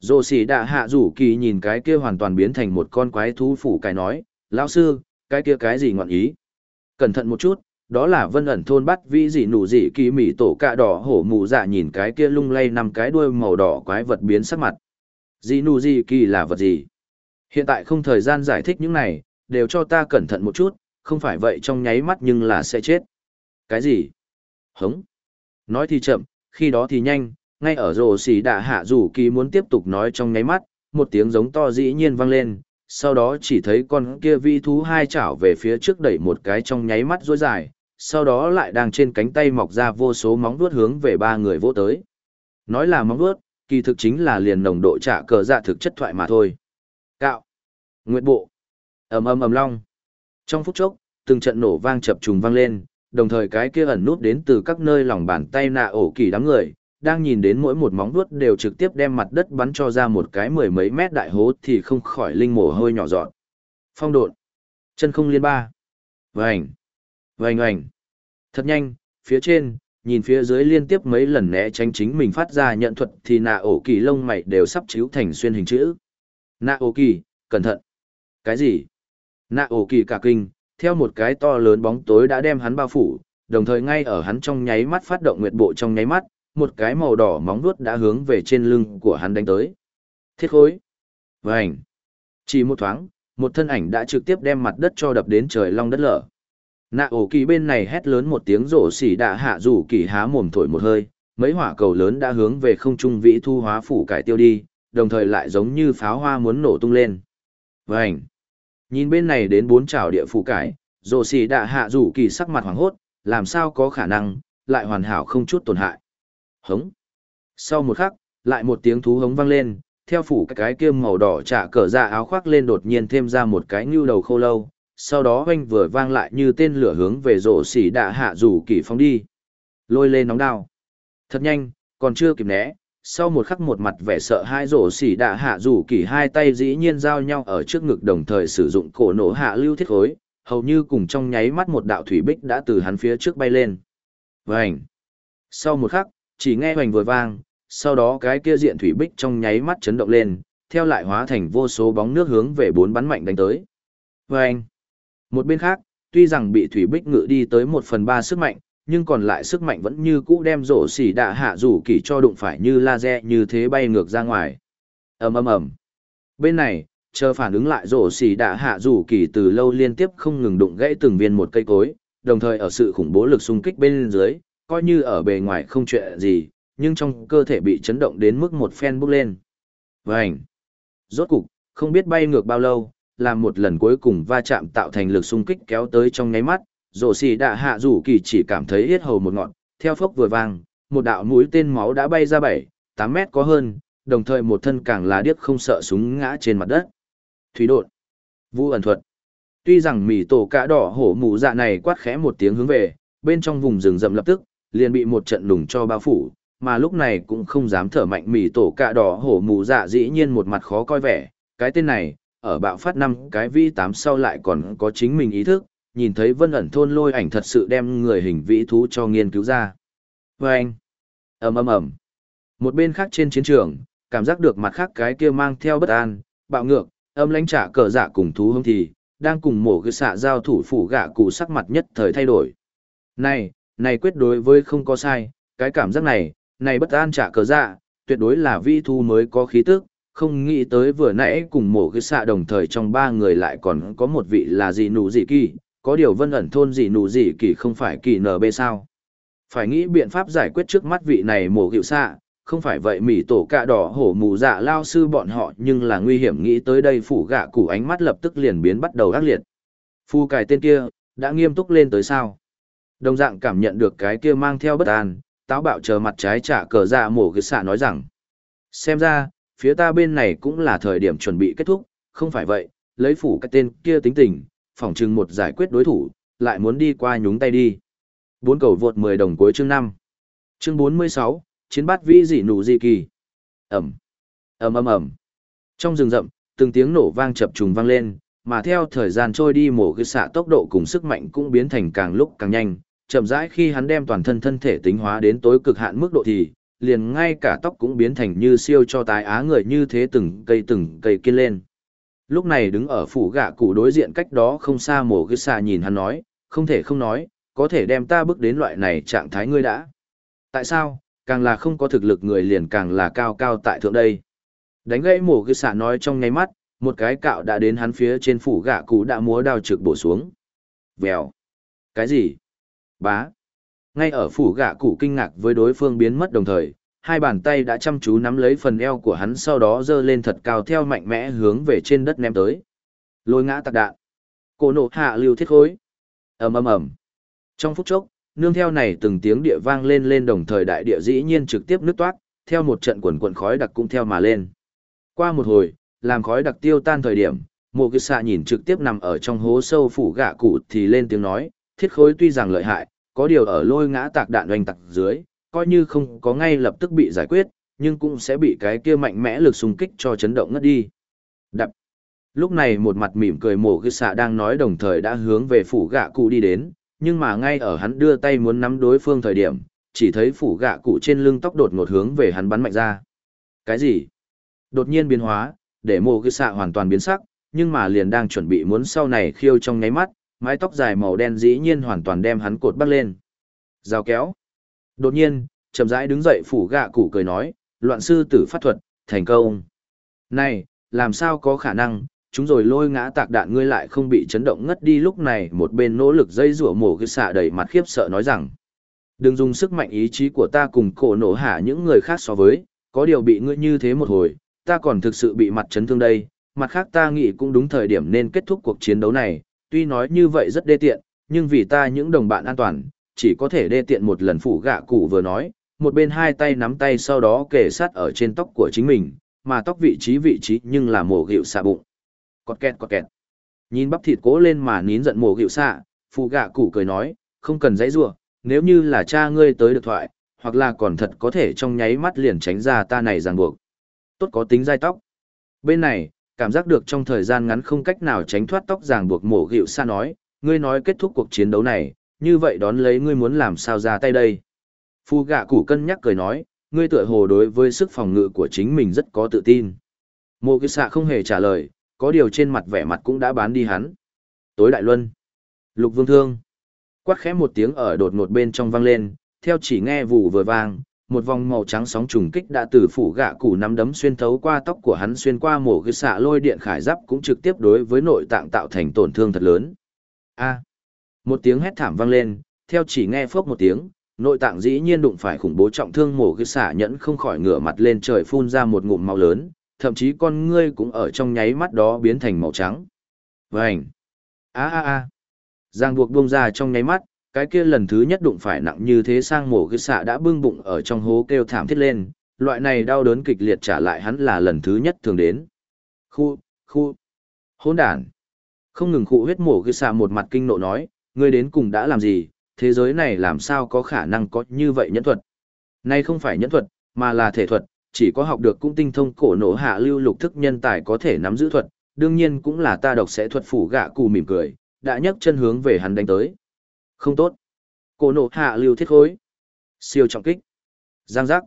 [SPEAKER 1] Dô xỉ đạ hạ rủ kỳ nhìn cái kia hoàn toàn biến thành một con quái thú phủ cái nói, lão sư, cái kia cái gì ngọn ý. Cẩn thận một chút, đó là vân ẩn thôn bắt vĩ dị nụ dị kỳ mỉ tổ cạ đỏ hổ mù dạ nhìn cái kia lung lay nằm cái đuôi màu đỏ quái vật biến sắc mặt. dị nụ dị kỳ là vật gì? Hiện tại không thời gian giải thích những này, đều cho ta cẩn thận một chút, không phải vậy trong nháy mắt nhưng là sẽ chết. Cái gì? Hống. Nói thì chậm, khi đó thì nhanh, ngay ở rồ xỉ đạ hạ rủ kỳ muốn tiếp tục nói trong nháy mắt, một tiếng giống to dĩ nhiên vang lên, sau đó chỉ thấy con kia vi thú hai chảo về phía trước đẩy một cái trong nháy mắt rối dài, sau đó lại đang trên cánh tay mọc ra vô số móng vuốt hướng về ba người vô tới. Nói là móng vuốt, kỳ thực chính là liền nồng độ trả cờ dạ thực chất thoại mà thôi. Cạo. Nguyệt bộ. ầm ầm ầm long. Trong phút chốc, từng trận nổ vang chập trùng vang lên, đồng thời cái kia ẩn nút đến từ các nơi lòng bàn tay nạ ổ kỳ đám người, đang nhìn đến mỗi một móng vuốt đều trực tiếp đem mặt đất bắn cho ra một cái mười mấy mét đại hố thì không khỏi linh mồ hơi nhỏ giọt, Phong độn. Chân không liên ba. Vành. Vành ảnh, Thật nhanh, phía trên, nhìn phía dưới liên tiếp mấy lần né tránh chính mình phát ra nhận thuật thì nạ ổ kỳ lông mày đều sắp chiếu thành xuyên hình chữ. Nạ ổ kỳ, cẩn thận. Cái gì? Nạ ổ kỳ cả kinh, theo một cái to lớn bóng tối đã đem hắn bao phủ, đồng thời ngay ở hắn trong nháy mắt phát động nguyệt bộ trong nháy mắt, một cái màu đỏ móng vuốt đã hướng về trên lưng của hắn đánh tới. Thiết khối. Vành. Chỉ một thoáng, một thân ảnh đã trực tiếp đem mặt đất cho đập đến trời long đất lở. Nạ ổ kỳ bên này hét lớn một tiếng rổ xỉ đã hạ rủ kỳ há mồm thổi một hơi, mấy hỏa cầu lớn đã hướng về không trung vĩ thu hóa phủ cải tiêu đi, đồng thời lại giống như pháo hoa muốn nổ tung lên. Vành! Nhìn bên này đến bốn chảo địa phủ cải, rổ xì đạ hạ rủ kỳ sắc mặt hoảng hốt, làm sao có khả năng, lại hoàn hảo không chút tổn hại. Hống! Sau một khắc, lại một tiếng thú hống vang lên, theo phủ cái kia màu đỏ trả cờ ra áo khoác lên đột nhiên thêm ra một cái ngưu đầu khô lâu, sau đó oanh vừa vang lại như tên lửa hướng về rổ xỉ đạ hạ rủ kỳ phóng đi. Lôi lên nóng đao. Thật nhanh, còn chưa kịp né, sau một khắc một mặt vẻ sợ hai rổ xỉ đạ hạ rủ kỳ hai tay dĩ nhiên giao nhau ở trước ngực đồng thời sử dụng cổ nổ hạ lưu thiết khối, hầu như cùng trong nháy mắt một đạo thủy bích đã từ hắn phía trước bay lên. Vành. Sau một khắc, chỉ nghe hoành vừa vang, sau đó cái kia diện thủy bích trong nháy mắt chấn động lên, theo lại hóa thành vô số bóng nước hướng về bốn bắn mạnh đánh tới. Vành. Một bên khác, tuy rằng bị thủy bích ngự đi tới một phần ba sức mạnh, nhưng còn lại sức mạnh vẫn như cũ đem rổ xỉ đạ hạ rủ kỳ cho đụng phải như laser như thế bay ngược ra ngoài. ầm ầm ầm. Bên này, chờ phản ứng lại rổ xỉ đạ hạ rủ kỳ từ lâu liên tiếp không ngừng đụng gãy từng viên một cây cối, đồng thời ở sự khủng bố lực xung kích bên dưới, coi như ở bề ngoài không chuyện gì, nhưng trong cơ thể bị chấn động đến mức một phen bốc lên. Vành. Rốt cục, không biết bay ngược bao lâu, làm một lần cuối cùng va chạm tạo thành lực xung kích kéo tới trong nháy mắt, rổ xì đạ hạ rủ kỳ chỉ cảm thấy hết hầu một ngọn, theo phốc vừa vang, một đạo mũi tên máu đã bay ra 7, 8 mét có hơn, đồng thời một thân càng là điếc không sợ súng ngã trên mặt đất. Thủy đột, vũ ẩn thuật. Tuy rằng mỉ tổ cá đỏ hổ mù dạ này quát khẽ một tiếng hướng về, bên trong vùng rừng rậm lập tức, liền bị một trận lùng cho bao phủ, mà lúc này cũng không dám thở mạnh mỉ tổ cạ đỏ hổ mù dạ dĩ nhiên một mặt khó coi vẻ, cái tên này, ở bạo phát năm cái vi tám sau lại còn có chính mình ý thức, nhìn thấy vân ẩn thôn lôi ảnh thật sự đem người hình vĩ thú cho nghiên cứu ra. Và anh, ầm ầm ầm. Một bên khác trên chiến trường, cảm giác được mặt khác cái kia mang theo bất an, bạo ngược, âm lãnh trả cờ giả cùng thú hông thì, đang cùng mổ cái xạ giao thủ phủ gạ cụ sắc mặt nhất thời thay đổi. Này, này quyết đối với không có sai, cái cảm giác này, này bất an trả cờ dạ, tuyệt đối là vi thu mới có khí tức, không nghĩ tới vừa nãy cùng mổ cái xạ đồng thời trong ba người lại còn có một vị là gì nụ gì kỳ, có điều vân ẩn thôn gì nụ gì kỳ không phải kỳ nb sao. Phải nghĩ biện pháp giải quyết trước mắt vị này mổ hiệu xạ, không phải vậy mỉ tổ cạ đỏ hổ mù dạ lao sư bọn họ nhưng là nguy hiểm nghĩ tới đây phủ gạ cụ ánh mắt lập tức liền biến bắt đầu ác liệt. Phu cải tên kia, đã nghiêm túc lên tới sao. Đồng dạng cảm nhận được cái kia mang theo bất an, táo bạo chờ mặt trái trả cờ dạ mổ cái xạ nói rằng. Xem ra, phía ta bên này cũng là thời điểm chuẩn bị kết thúc, không phải vậy, lấy phủ cái tên kia tính tình, phỏng chừng một giải quyết đối thủ, lại muốn đi qua nhúng tay đi. Bốn cầu vượt 10 đồng cuối chương 5. Chương 46, chiến bát vĩ dị nụ dị kỳ. Ẩm, ầm ầm ầm. Trong rừng rậm, từng tiếng nổ vang chập trùng vang lên, mà theo thời gian trôi đi mổ gư xạ tốc độ cùng sức mạnh cũng biến thành càng lúc càng nhanh, chậm rãi khi hắn đem toàn thân thân thể tính hóa đến tối cực hạn mức độ thì, liền ngay cả tóc cũng biến thành như siêu cho tái á người như thế từng cây từng cây kiên lên. Lúc này đứng ở phủ gạ cụ đối diện cách đó không xa mổ cái xạ nhìn hắn nói, không thể không nói, có thể đem ta bước đến loại này trạng thái ngươi đã. Tại sao, càng là không có thực lực người liền càng là cao cao tại thượng đây. Đánh gãy mổ cái xạ nói trong nháy mắt, một cái cạo đã đến hắn phía trên phủ gạ cụ đã múa đao trực bổ xuống. Vèo. Cái gì? Bá. Ngay ở phủ gạ cụ kinh ngạc với đối phương biến mất đồng thời, hai bàn tay đã chăm chú nắm lấy phần eo của hắn sau đó giơ lên thật cao theo mạnh mẽ hướng về trên đất ném tới. Lôi ngã tạc đạn. Cổ nổ hạ lưu thiết khối. ầm ầm ầm. Trong phút chốc, nương theo này từng tiếng địa vang lên lên đồng thời đại địa dĩ nhiên trực tiếp nứt toát, theo một trận quần quần khói đặc cũng theo mà lên. Qua một hồi, làm khói đặc tiêu tan thời điểm, mộ Kích xạ nhìn trực tiếp nằm ở trong hố sâu phủ gạ cụ thì lên tiếng nói, thiết khối tuy rằng lợi hại, có điều ở lôi ngã tạc đạn oanh tạc dưới, coi như không có ngay lập tức bị giải quyết, nhưng cũng sẽ bị cái kia mạnh mẽ lực xung kích cho chấn động ngất đi. Đập. Lúc này một mặt mỉm cười mổ kỳ xạ đang nói đồng thời đã hướng về phủ gạ cụ đi đến, nhưng mà ngay ở hắn đưa tay muốn nắm đối phương thời điểm, chỉ thấy phủ gạ cụ trên lưng tóc đột ngột hướng về hắn bắn mạnh ra. Cái gì? Đột nhiên biến hóa, để mổ cái xạ hoàn toàn biến sắc, nhưng mà liền đang chuẩn bị muốn sau này khiêu trong nháy mắt, mái tóc dài màu đen dĩ nhiên hoàn toàn đem hắn cột bắt lên. Rào kéo. Đột nhiên, chậm rãi đứng dậy phủ gạ cụ cười nói, loạn sư tử phát thuật, thành công. Này, làm sao có khả năng, chúng rồi lôi ngã tạc đạn ngươi lại không bị chấn động ngất đi. Lúc này một bên nỗ lực dây rủa mổ cái xạ đầy mặt khiếp sợ nói rằng đừng dùng sức mạnh ý chí của ta cùng cổ nổ hạ những người khác so với có điều bị ngươi như thế một hồi ta còn thực sự bị mặt chấn thương đây. Mặt khác ta nghĩ cũng đúng thời điểm nên kết thúc cuộc chiến đấu này. Tuy nói như vậy rất đê tiện nhưng vì ta những đồng bạn an toàn chỉ có thể đê tiện một lần phủ gạ cụ vừa nói một bên hai tay nắm tay sau đó kề sát ở trên tóc của chính mình mà tóc vị trí vị trí nhưng là mổ gịu xạ bụng Cọt kẹt cọt kẹt. Nhìn bắp thịt cố lên mà nín giận mồ gịu xạ, phụ gạ cụ cười nói, không cần dãy rủa nếu như là cha ngươi tới được thoại, hoặc là còn thật có thể trong nháy mắt liền tránh ra ta này ràng buộc. Tốt có tính dai tóc. Bên này, cảm giác được trong thời gian ngắn không cách nào tránh thoát tóc ràng buộc mổ gịu xa nói, ngươi nói kết thúc cuộc chiến đấu này, như vậy đón lấy ngươi muốn làm sao ra tay đây. Phu gạ Củ cân nhắc cười nói, ngươi tựa hồ đối với sức phòng ngự của chính mình rất có tự tin. Mộ gịu xạ không hề trả lời, có điều trên mặt vẻ mặt cũng đã bán đi hắn. Tối đại luân. Lục vương thương. Quát khẽ một tiếng ở đột ngột bên trong vang lên, theo chỉ nghe vụ vừa vang, một vòng màu trắng sóng trùng kích đã từ phủ gạ củ nắm đấm xuyên thấu qua tóc của hắn xuyên qua mổ cái xạ lôi điện khải giáp cũng trực tiếp đối với nội tạng tạo thành tổn thương thật lớn. A. Một tiếng hét thảm vang lên, theo chỉ nghe phốc một tiếng, nội tạng dĩ nhiên đụng phải khủng bố trọng thương mổ cái xạ nhẫn không khỏi ngửa mặt lên trời phun ra một ngụm máu lớn, thậm chí con ngươi cũng ở trong nháy mắt đó biến thành màu trắng. Vành! a a a Giang buộc buông ra trong nháy mắt, cái kia lần thứ nhất đụng phải nặng như thế sang mổ cái xạ đã bưng bụng ở trong hố kêu thảm thiết lên, loại này đau đớn kịch liệt trả lại hắn là lần thứ nhất thường đến. Khu, khu, hỗn đàn. Không ngừng khu huyết mổ cái xạ một mặt kinh nộ nói, ngươi đến cùng đã làm gì, thế giới này làm sao có khả năng có như vậy nhẫn thuật. Nay không phải nhẫn thuật, mà là thể thuật, chỉ có học được cũng tinh thông cổ nổ hạ lưu lục thức nhân tài có thể nắm giữ thuật, đương nhiên cũng là ta độc sẽ thuật phủ gạ cù mỉm cười, đã nhấc chân hướng về hắn đánh tới. Không tốt. Cổ nổ hạ lưu thiết khối. Siêu trọng kích. Giang giác.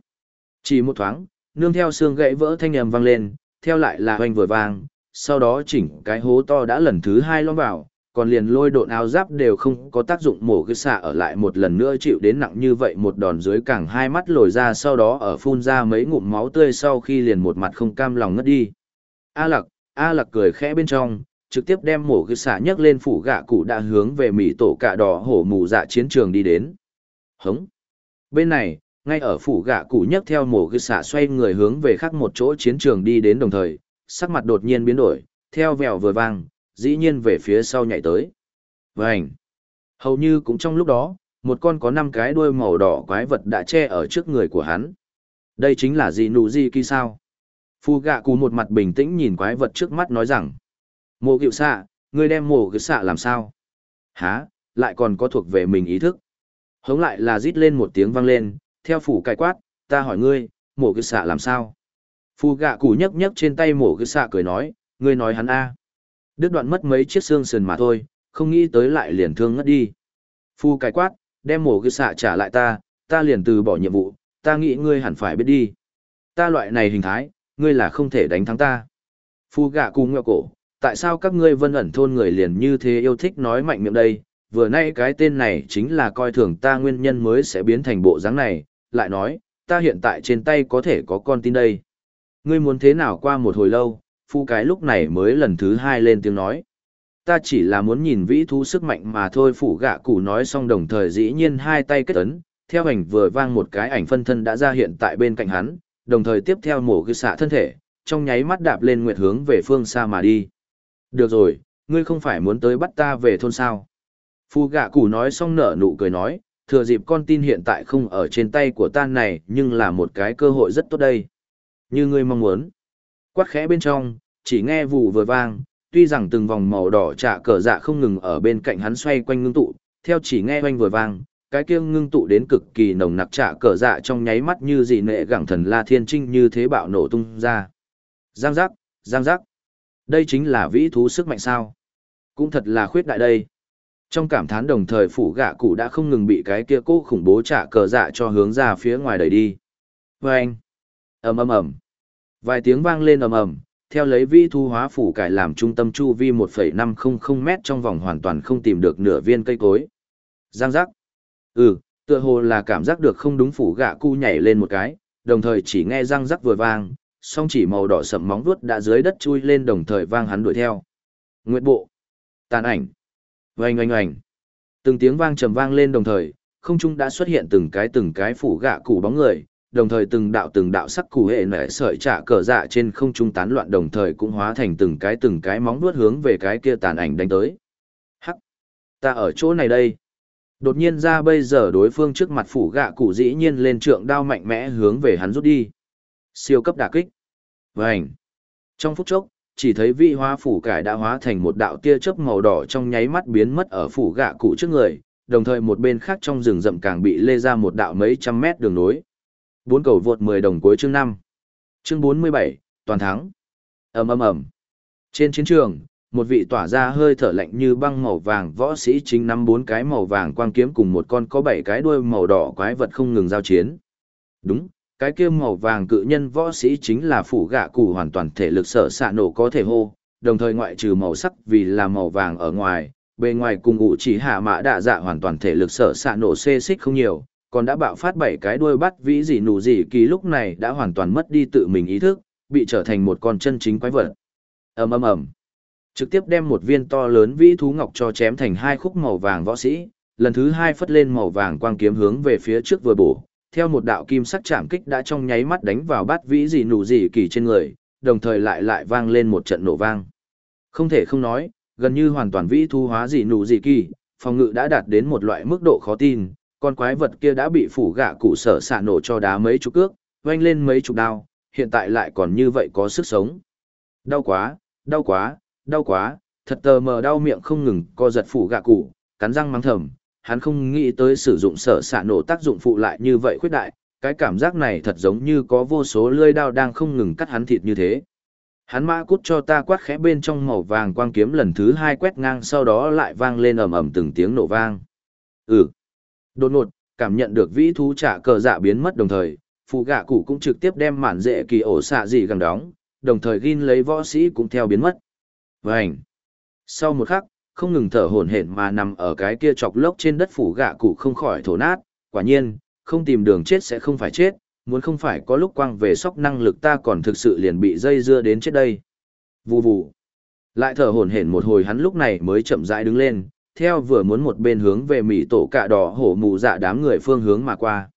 [SPEAKER 1] Chỉ một thoáng, nương theo xương gãy vỡ thanh âm vang lên, theo lại là hoành vừa vang, sau đó chỉnh cái hố to đã lần thứ hai lõm vào, còn liền lôi độn áo giáp đều không có tác dụng mổ cái xạ ở lại một lần nữa chịu đến nặng như vậy một đòn dưới càng hai mắt lồi ra sau đó ở phun ra mấy ngụm máu tươi sau khi liền một mặt không cam lòng ngất đi. A lặc, A lặc cười khẽ bên trong, trực tiếp đem mổ cái xạ nhấc lên phủ gạ cụ đã hướng về mỹ tổ cạ đỏ hổ mù dạ chiến trường đi đến. Hống! Bên này, ngay ở phủ gạ cụ nhấc theo mổ gư xạ xoay người hướng về khác một chỗ chiến trường đi đến đồng thời, sắc mặt đột nhiên biến đổi, theo vèo vừa vang, dĩ nhiên về phía sau nhảy tới. Vành! Hầu như cũng trong lúc đó, một con có năm cái đuôi màu đỏ quái vật đã che ở trước người của hắn. Đây chính là gì nụ gì kỳ sao? Phu gạ cù một mặt bình tĩnh nhìn quái vật trước mắt nói rằng. Mộ cựu xạ, ngươi đem mộ cựu xạ làm sao? Hả, lại còn có thuộc về mình ý thức. Hống lại là rít lên một tiếng vang lên, theo phủ cải quát, ta hỏi ngươi, mộ cựu xạ làm sao? Phu gạ cụ nhấc nhấc trên tay mộ cựu xạ cười nói, ngươi nói hắn a Đứt đoạn mất mấy chiếc xương sườn mà thôi, không nghĩ tới lại liền thương ngất đi. Phu cải quát, đem mổ cái xạ trả lại ta, ta liền từ bỏ nhiệm vụ, ta nghĩ ngươi hẳn phải biết đi. Ta loại này hình thái, ngươi là không thể đánh thắng ta. Phu gạ cung ngẹo cổ, tại sao các ngươi vân ẩn thôn người liền như thế yêu thích nói mạnh miệng đây, vừa nay cái tên này chính là coi thường ta nguyên nhân mới sẽ biến thành bộ dáng này, lại nói, ta hiện tại trên tay có thể có con tin đây. Ngươi muốn thế nào qua một hồi lâu, phu cái lúc này mới lần thứ hai lên tiếng nói. Ta chỉ là muốn nhìn vĩ thú sức mạnh mà thôi phủ gạ cụ nói xong đồng thời dĩ nhiên hai tay kết ấn, theo ảnh vừa vang một cái ảnh phân thân đã ra hiện tại bên cạnh hắn, đồng thời tiếp theo mổ gư xạ thân thể, trong nháy mắt đạp lên nguyệt hướng về phương xa mà đi. Được rồi, ngươi không phải muốn tới bắt ta về thôn sao. Phu gạ cụ nói xong nở nụ cười nói, thừa dịp con tin hiện tại không ở trên tay của ta này nhưng là một cái cơ hội rất tốt đây. Như ngươi mong muốn. Quát khẽ bên trong, chỉ nghe vụ vừa vang, tuy rằng từng vòng màu đỏ trạ cờ dạ không ngừng ở bên cạnh hắn xoay quanh ngưng tụ, theo chỉ nghe oanh vừa vang, cái kia ngưng tụ đến cực kỳ nồng nặc trạ cờ dạ trong nháy mắt như dị nệ gẳng thần La Thiên Trinh như thế bạo nổ tung ra. Giang giác, giang giác. Đây chính là vĩ thú sức mạnh sao. Cũng thật là khuyết đại đây. Trong cảm thán đồng thời phủ gạ cụ đã không ngừng bị cái kia cố khủng bố trả cờ dạ cho hướng ra phía ngoài đẩy đi. Vâng! ầm ầm ầm Vài tiếng vang lên ầm ầm, theo lấy vi thu hóa phủ cải làm trung tâm chu vi 1,500 mét trong vòng hoàn toàn không tìm được nửa viên cây cối. Giang giác. Ừ, tựa hồ là cảm giác được không đúng phủ gạ cu nhảy lên một cái, đồng thời chỉ nghe răng rắc vừa vang, song chỉ màu đỏ sậm móng vuốt đã dưới đất chui lên đồng thời vang hắn đuổi theo. Nguyệt bộ. Tàn ảnh. Oanh oanh oanh. Từng tiếng vang trầm vang lên đồng thời, không trung đã xuất hiện từng cái từng cái phủ gạ cụ bóng người, đồng thời từng đạo từng đạo sắc cụ hệ nẻ sợi trả cờ dạ trên không trung tán loạn đồng thời cũng hóa thành từng cái từng cái móng vuốt hướng về cái kia tàn ảnh đánh tới. Hắc! Ta ở chỗ này đây. Đột nhiên ra bây giờ đối phương trước mặt phủ gạ cụ dĩ nhiên lên trượng đao mạnh mẽ hướng về hắn rút đi. Siêu cấp đả kích. Vành! Trong phút chốc, chỉ thấy vị hóa phủ cải đã hóa thành một đạo tia chớp màu đỏ trong nháy mắt biến mất ở phủ gạ cụ trước người, đồng thời một bên khác trong rừng rậm càng bị lê ra một đạo mấy trăm mét đường nối. Bốn cầu vượt 10 đồng cuối chương 5. Chương 47, toàn thắng. ầm ầm ầm. Trên chiến trường, một vị tỏa ra hơi thở lạnh như băng màu vàng võ sĩ chính nắm bốn cái màu vàng quang kiếm cùng một con có bảy cái đuôi màu đỏ quái vật không ngừng giao chiến. Đúng, cái kia màu vàng cự nhân võ sĩ chính là phủ gạ cụ hoàn toàn thể lực sở xạ nổ có thể hô, đồng thời ngoại trừ màu sắc vì là màu vàng ở ngoài, bề ngoài cùng ngụ chỉ hạ mã đạ dạ hoàn toàn thể lực sở xạ nổ xê xích không nhiều, còn đã bạo phát bảy cái đuôi bắt vĩ gì nụ gì kỳ lúc này đã hoàn toàn mất đi tự mình ý thức, bị trở thành một con chân chính quái vật. ầm ầm ầm, trực tiếp đem một viên to lớn vĩ thú ngọc cho chém thành hai khúc màu vàng võ sĩ, lần thứ hai phất lên màu vàng quang kiếm hướng về phía trước vừa bổ, theo một đạo kim sắc chạm kích đã trong nháy mắt đánh vào bát vĩ gì nụ gì kỳ trên người, đồng thời lại lại vang lên một trận nổ vang. Không thể không nói, gần như hoàn toàn vĩ thu hóa gì nụ gì kỳ, phòng ngự đã đạt đến một loại mức độ khó tin, con quái vật kia đã bị phủ gạ cụ sở xạ nổ cho đá mấy chục cước, vanh lên mấy chục đao, hiện tại lại còn như vậy có sức sống. Đau quá, đau quá, đau quá, thật tờ mờ đau miệng không ngừng co giật phủ gạ cụ, cắn răng mắng thầm, hắn không nghĩ tới sử dụng sở xạ nổ tác dụng phụ lại như vậy khuyết đại, cái cảm giác này thật giống như có vô số lưỡi đao đang không ngừng cắt hắn thịt như thế. Hắn mã cút cho ta quát khẽ bên trong màu vàng quang kiếm lần thứ hai quét ngang sau đó lại vang lên ầm ầm từng tiếng nổ vang. Ừ. Đột ngột, cảm nhận được vĩ thú trả cờ dạ biến mất đồng thời, phụ gạ cụ cũng trực tiếp đem mản dễ kỳ ổ xạ gì gần đóng, đồng thời ghin lấy võ sĩ cũng theo biến mất. Vành! Sau một khắc, không ngừng thở hổn hển mà nằm ở cái kia chọc lốc trên đất phủ gạ cụ không khỏi thổ nát, quả nhiên, không tìm đường chết sẽ không phải chết, muốn không phải có lúc quang về sóc năng lực ta còn thực sự liền bị dây dưa đến chết đây. Vù vù. Lại thở hổn hển một hồi hắn lúc này mới chậm rãi đứng lên, theo vừa muốn một bên hướng về mỹ tổ cạ đỏ hổ mù dạ đám người phương hướng mà qua.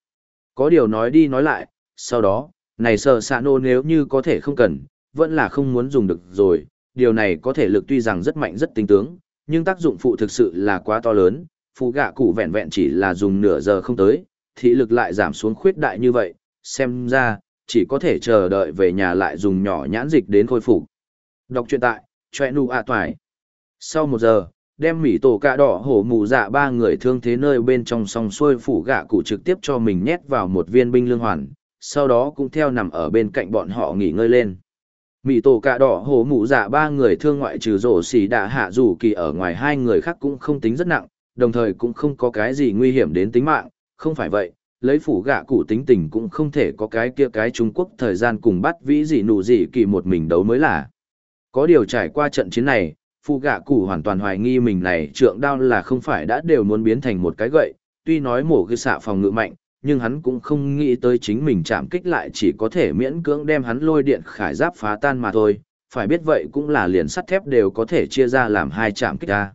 [SPEAKER 1] Có điều nói đi nói lại, sau đó, này sợ xạ nô nếu như có thể không cần, vẫn là không muốn dùng được rồi, điều này có thể lực tuy rằng rất mạnh rất tinh tướng, nhưng tác dụng phụ thực sự là quá to lớn, phụ gạ cụ vẹn vẹn chỉ là dùng nửa giờ không tới, thị lực lại giảm xuống khuyết đại như vậy, xem ra, chỉ có thể chờ đợi về nhà lại dùng nhỏ nhãn dịch đến khôi phục. Đọc truyện tại, choe nu a toài. Sau một giờ, đem mỉ tổ cạ đỏ hổ mù dạ ba người thương thế nơi bên trong song xuôi phủ gạ cụ trực tiếp cho mình nhét vào một viên binh lương hoàn, sau đó cũng theo nằm ở bên cạnh bọn họ nghỉ ngơi lên. Mỉ tổ cạ đỏ hổ mù dạ ba người thương ngoại trừ rổ xỉ đạ hạ dù kỳ ở ngoài hai người khác cũng không tính rất nặng, đồng thời cũng không có cái gì nguy hiểm đến tính mạng, không phải vậy, lấy phủ gạ cụ tính tình cũng không thể có cái kia cái Trung Quốc thời gian cùng bắt vĩ gì nụ gì kỳ một mình đấu mới là. Có điều trải qua trận chiến này, phụ gạ cụ hoàn toàn hoài nghi mình này trượng đao là không phải đã đều muốn biến thành một cái gậy, tuy nói mổ cái xạ phòng ngự mạnh, nhưng hắn cũng không nghĩ tới chính mình chạm kích lại chỉ có thể miễn cưỡng đem hắn lôi điện khải giáp phá tan mà thôi, phải biết vậy cũng là liền sắt thép đều có thể chia ra làm hai chạm kích ra.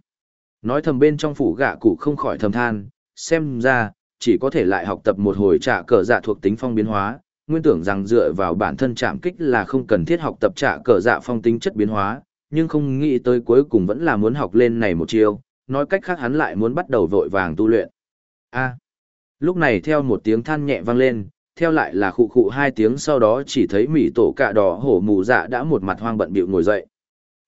[SPEAKER 1] Nói thầm bên trong phủ gạ cụ không khỏi thầm than, xem ra, chỉ có thể lại học tập một hồi trả cờ dạ thuộc tính phong biến hóa, nguyên tưởng rằng dựa vào bản thân chạm kích là không cần thiết học tập trả cờ dạ phong tính chất biến hóa, nhưng không nghĩ tới cuối cùng vẫn là muốn học lên này một chiêu, nói cách khác hắn lại muốn bắt đầu vội vàng tu luyện. A. lúc này theo một tiếng than nhẹ vang lên, theo lại là khụ khụ hai tiếng sau đó chỉ thấy mỉ tổ cạ đỏ hổ mù dạ đã một mặt hoang bận bịu ngồi dậy.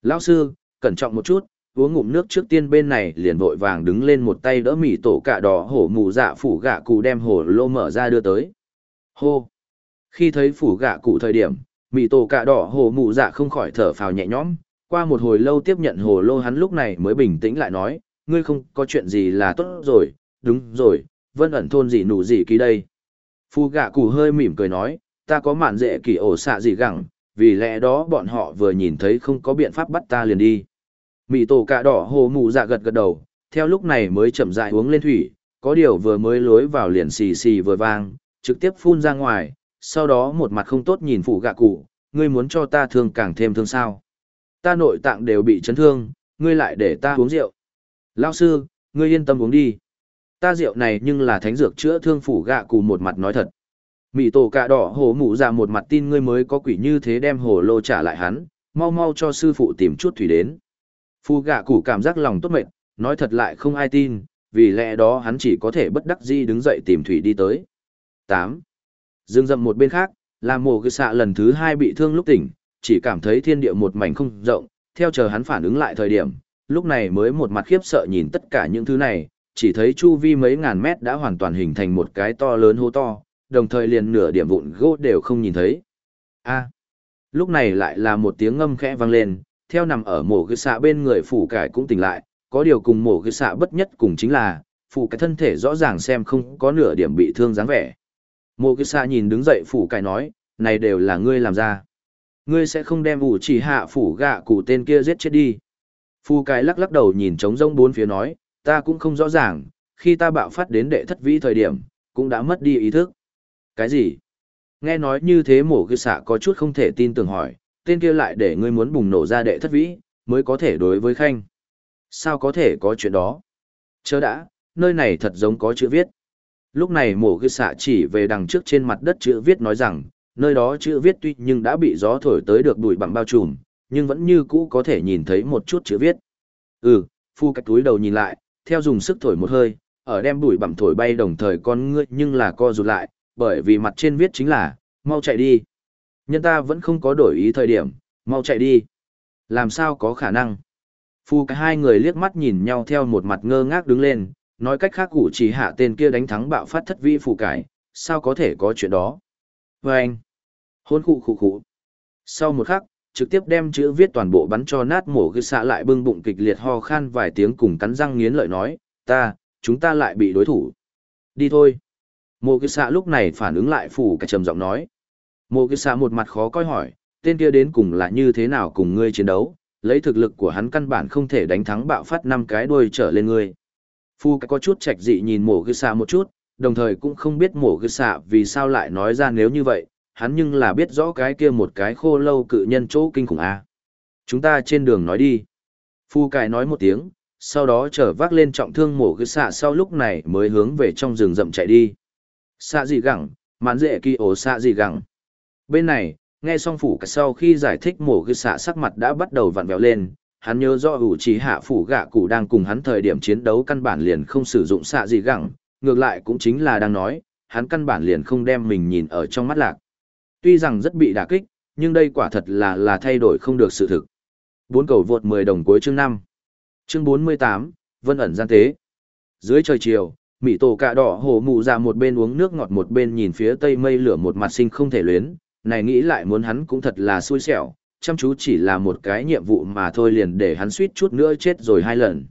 [SPEAKER 1] Lão sư, cẩn trọng một chút, uống ngụm nước trước tiên bên này liền vội vàng đứng lên một tay đỡ mỉ tổ cạ đỏ hổ mù dạ phủ gạ cụ đem hổ lô mở ra đưa tới. Hô! Khi thấy phủ gạ cụ thời điểm, mỉ tổ cạ đỏ hổ mù dạ không khỏi thở phào nhẹ nhõm, qua một hồi lâu tiếp nhận hồ lô hắn lúc này mới bình tĩnh lại nói, ngươi không có chuyện gì là tốt rồi, đúng rồi, vân ẩn thôn gì nụ gì kỳ đây. Phu gạ cụ hơi mỉm cười nói, ta có mạn dễ kỳ ổ xạ gì gẳng, vì lẽ đó bọn họ vừa nhìn thấy không có biện pháp bắt ta liền đi. Mị tổ cạ đỏ hồ mụ dạ gật gật đầu, theo lúc này mới chậm dại uống lên thủy, có điều vừa mới lối vào liền xì xì vừa vang, trực tiếp phun ra ngoài, sau đó một mặt không tốt nhìn phụ gạ cụ, ngươi muốn cho ta thương càng thêm thương sao. Ta nội tạng đều bị chấn thương, ngươi lại để ta uống rượu. Lao sư, ngươi yên tâm uống đi. Ta rượu này nhưng là thánh dược chữa thương phủ gạ cụ một mặt nói thật. Mị tổ cạ đỏ hồ mụ ra một mặt tin ngươi mới có quỷ như thế đem hồ lô trả lại hắn, mau mau cho sư phụ tìm chút thủy đến. Phu gạ cụ cảm giác lòng tốt mệt, nói thật lại không ai tin, vì lẽ đó hắn chỉ có thể bất đắc di đứng dậy tìm thủy đi tới. 8. Dương dậm một bên khác, là mổ cái xạ lần thứ hai bị thương lúc tỉnh, chỉ cảm thấy thiên địa một mảnh không rộng, theo chờ hắn phản ứng lại thời điểm, lúc này mới một mặt khiếp sợ nhìn tất cả những thứ này, chỉ thấy chu vi mấy ngàn mét đã hoàn toàn hình thành một cái to lớn hố to, đồng thời liền nửa điểm vụn gỗ đều không nhìn thấy. A. lúc này lại là một tiếng ngâm khẽ vang lên, theo nằm ở mổ cái xạ bên người phủ cải cũng tỉnh lại, có điều cùng mổ cái xạ bất nhất cùng chính là, phủ cái thân thể rõ ràng xem không có nửa điểm bị thương dáng vẻ. Mổ cái xạ nhìn đứng dậy phủ cải nói, này đều là ngươi làm ra. Ngươi sẽ không đem ủ chỉ hạ phủ gạ cụ tên kia giết chết đi. Phu cái lắc lắc đầu nhìn trống rông bốn phía nói, ta cũng không rõ ràng, khi ta bạo phát đến đệ thất vĩ thời điểm, cũng đã mất đi ý thức. Cái gì? Nghe nói như thế mổ cư xạ có chút không thể tin tưởng hỏi, tên kia lại để ngươi muốn bùng nổ ra đệ thất vĩ, mới có thể đối với khanh. Sao có thể có chuyện đó? Chớ đã, nơi này thật giống có chữ viết. Lúc này mổ cư xạ chỉ về đằng trước trên mặt đất chữ viết nói rằng, nơi đó chữ viết tuy nhưng đã bị gió thổi tới được bụi bặm bao trùm, nhưng vẫn như cũ có thể nhìn thấy một chút chữ viết. Ừ, phu cách túi đầu nhìn lại, theo dùng sức thổi một hơi, ở đem bụi bặm thổi bay đồng thời con ngươi nhưng là co rụt lại, bởi vì mặt trên viết chính là, mau chạy đi. Nhân ta vẫn không có đổi ý thời điểm, mau chạy đi. Làm sao có khả năng? Phu cái hai người liếc mắt nhìn nhau theo một mặt ngơ ngác đứng lên, nói cách khác cụ chỉ hạ tên kia đánh thắng bạo phát thất vi phụ cải, sao có thể có chuyện đó? Và anh, hôn khụ khụ khụ. Sau một khắc, trực tiếp đem chữ viết toàn bộ bắn cho nát mổ gư xạ lại bưng bụng kịch liệt ho khan vài tiếng cùng cắn răng nghiến lợi nói, ta, chúng ta lại bị đối thủ. Đi thôi. Mộ gư xạ lúc này phản ứng lại phủ cả trầm giọng nói. Mộ gư xạ một mặt khó coi hỏi, tên kia đến cùng là như thế nào cùng ngươi chiến đấu, lấy thực lực của hắn căn bản không thể đánh thắng bạo phát năm cái đuôi trở lên ngươi. Phu có chút trạch dị nhìn mổ gư xạ một chút, đồng thời cũng không biết mổ gư xạ vì sao lại nói ra nếu như vậy, hắn nhưng là biết rõ cái kia một cái khô lâu cự nhân chỗ kinh khủng a. Chúng ta trên đường nói đi. Phu cải nói một tiếng, sau đó trở vác lên trọng thương mổ gư xạ sau lúc này mới hướng về trong rừng rậm chạy đi. Xạ gì gẳng, mán dễ kỳ ổ xạ gì gẳng. Bên này, nghe xong phủ cả sau khi giải thích mổ gư xạ sắc mặt đã bắt đầu vặn vẹo lên, hắn nhớ do ủ trí hạ phủ gạ cụ đang cùng hắn thời điểm chiến đấu căn bản liền không sử dụng xạ gì gẳng, ngược lại cũng chính là đang nói, hắn căn bản liền không đem mình nhìn ở trong mắt lạc. Tuy rằng rất bị đả kích, nhưng đây quả thật là là thay đổi không được sự thực. Bốn cầu vượt 10 đồng cuối chương 5. Chương 48, Vân ẩn gian tế. Dưới trời chiều, Mỹ tổ cạ đỏ hồ mụ ra một bên uống nước ngọt một bên nhìn phía tây mây lửa một mặt sinh không thể luyến, này nghĩ lại muốn hắn cũng thật là xui xẻo, chăm chú chỉ là một cái nhiệm vụ mà thôi liền để hắn suýt chút nữa chết rồi hai lần.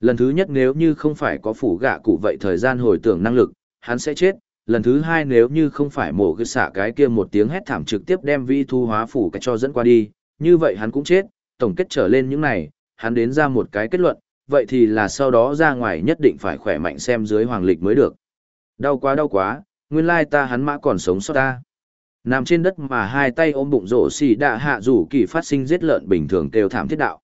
[SPEAKER 1] Lần thứ nhất nếu như không phải có phủ gạ cụ vậy thời gian hồi tưởng năng lực, hắn sẽ chết. Lần thứ hai nếu như không phải mổ cái xả cái kia một tiếng hét thảm trực tiếp đem vi thu hóa phủ cái cho dẫn qua đi, như vậy hắn cũng chết. Tổng kết trở lên những này, hắn đến ra một cái kết luận, vậy thì là sau đó ra ngoài nhất định phải khỏe mạnh xem dưới hoàng lịch mới được. Đau quá đau quá, nguyên lai ta hắn mã còn sống sót ta. Nằm trên đất mà hai tay ôm bụng rổ xì đạ hạ rủ kỳ phát sinh giết lợn bình thường kêu thảm thiết đạo.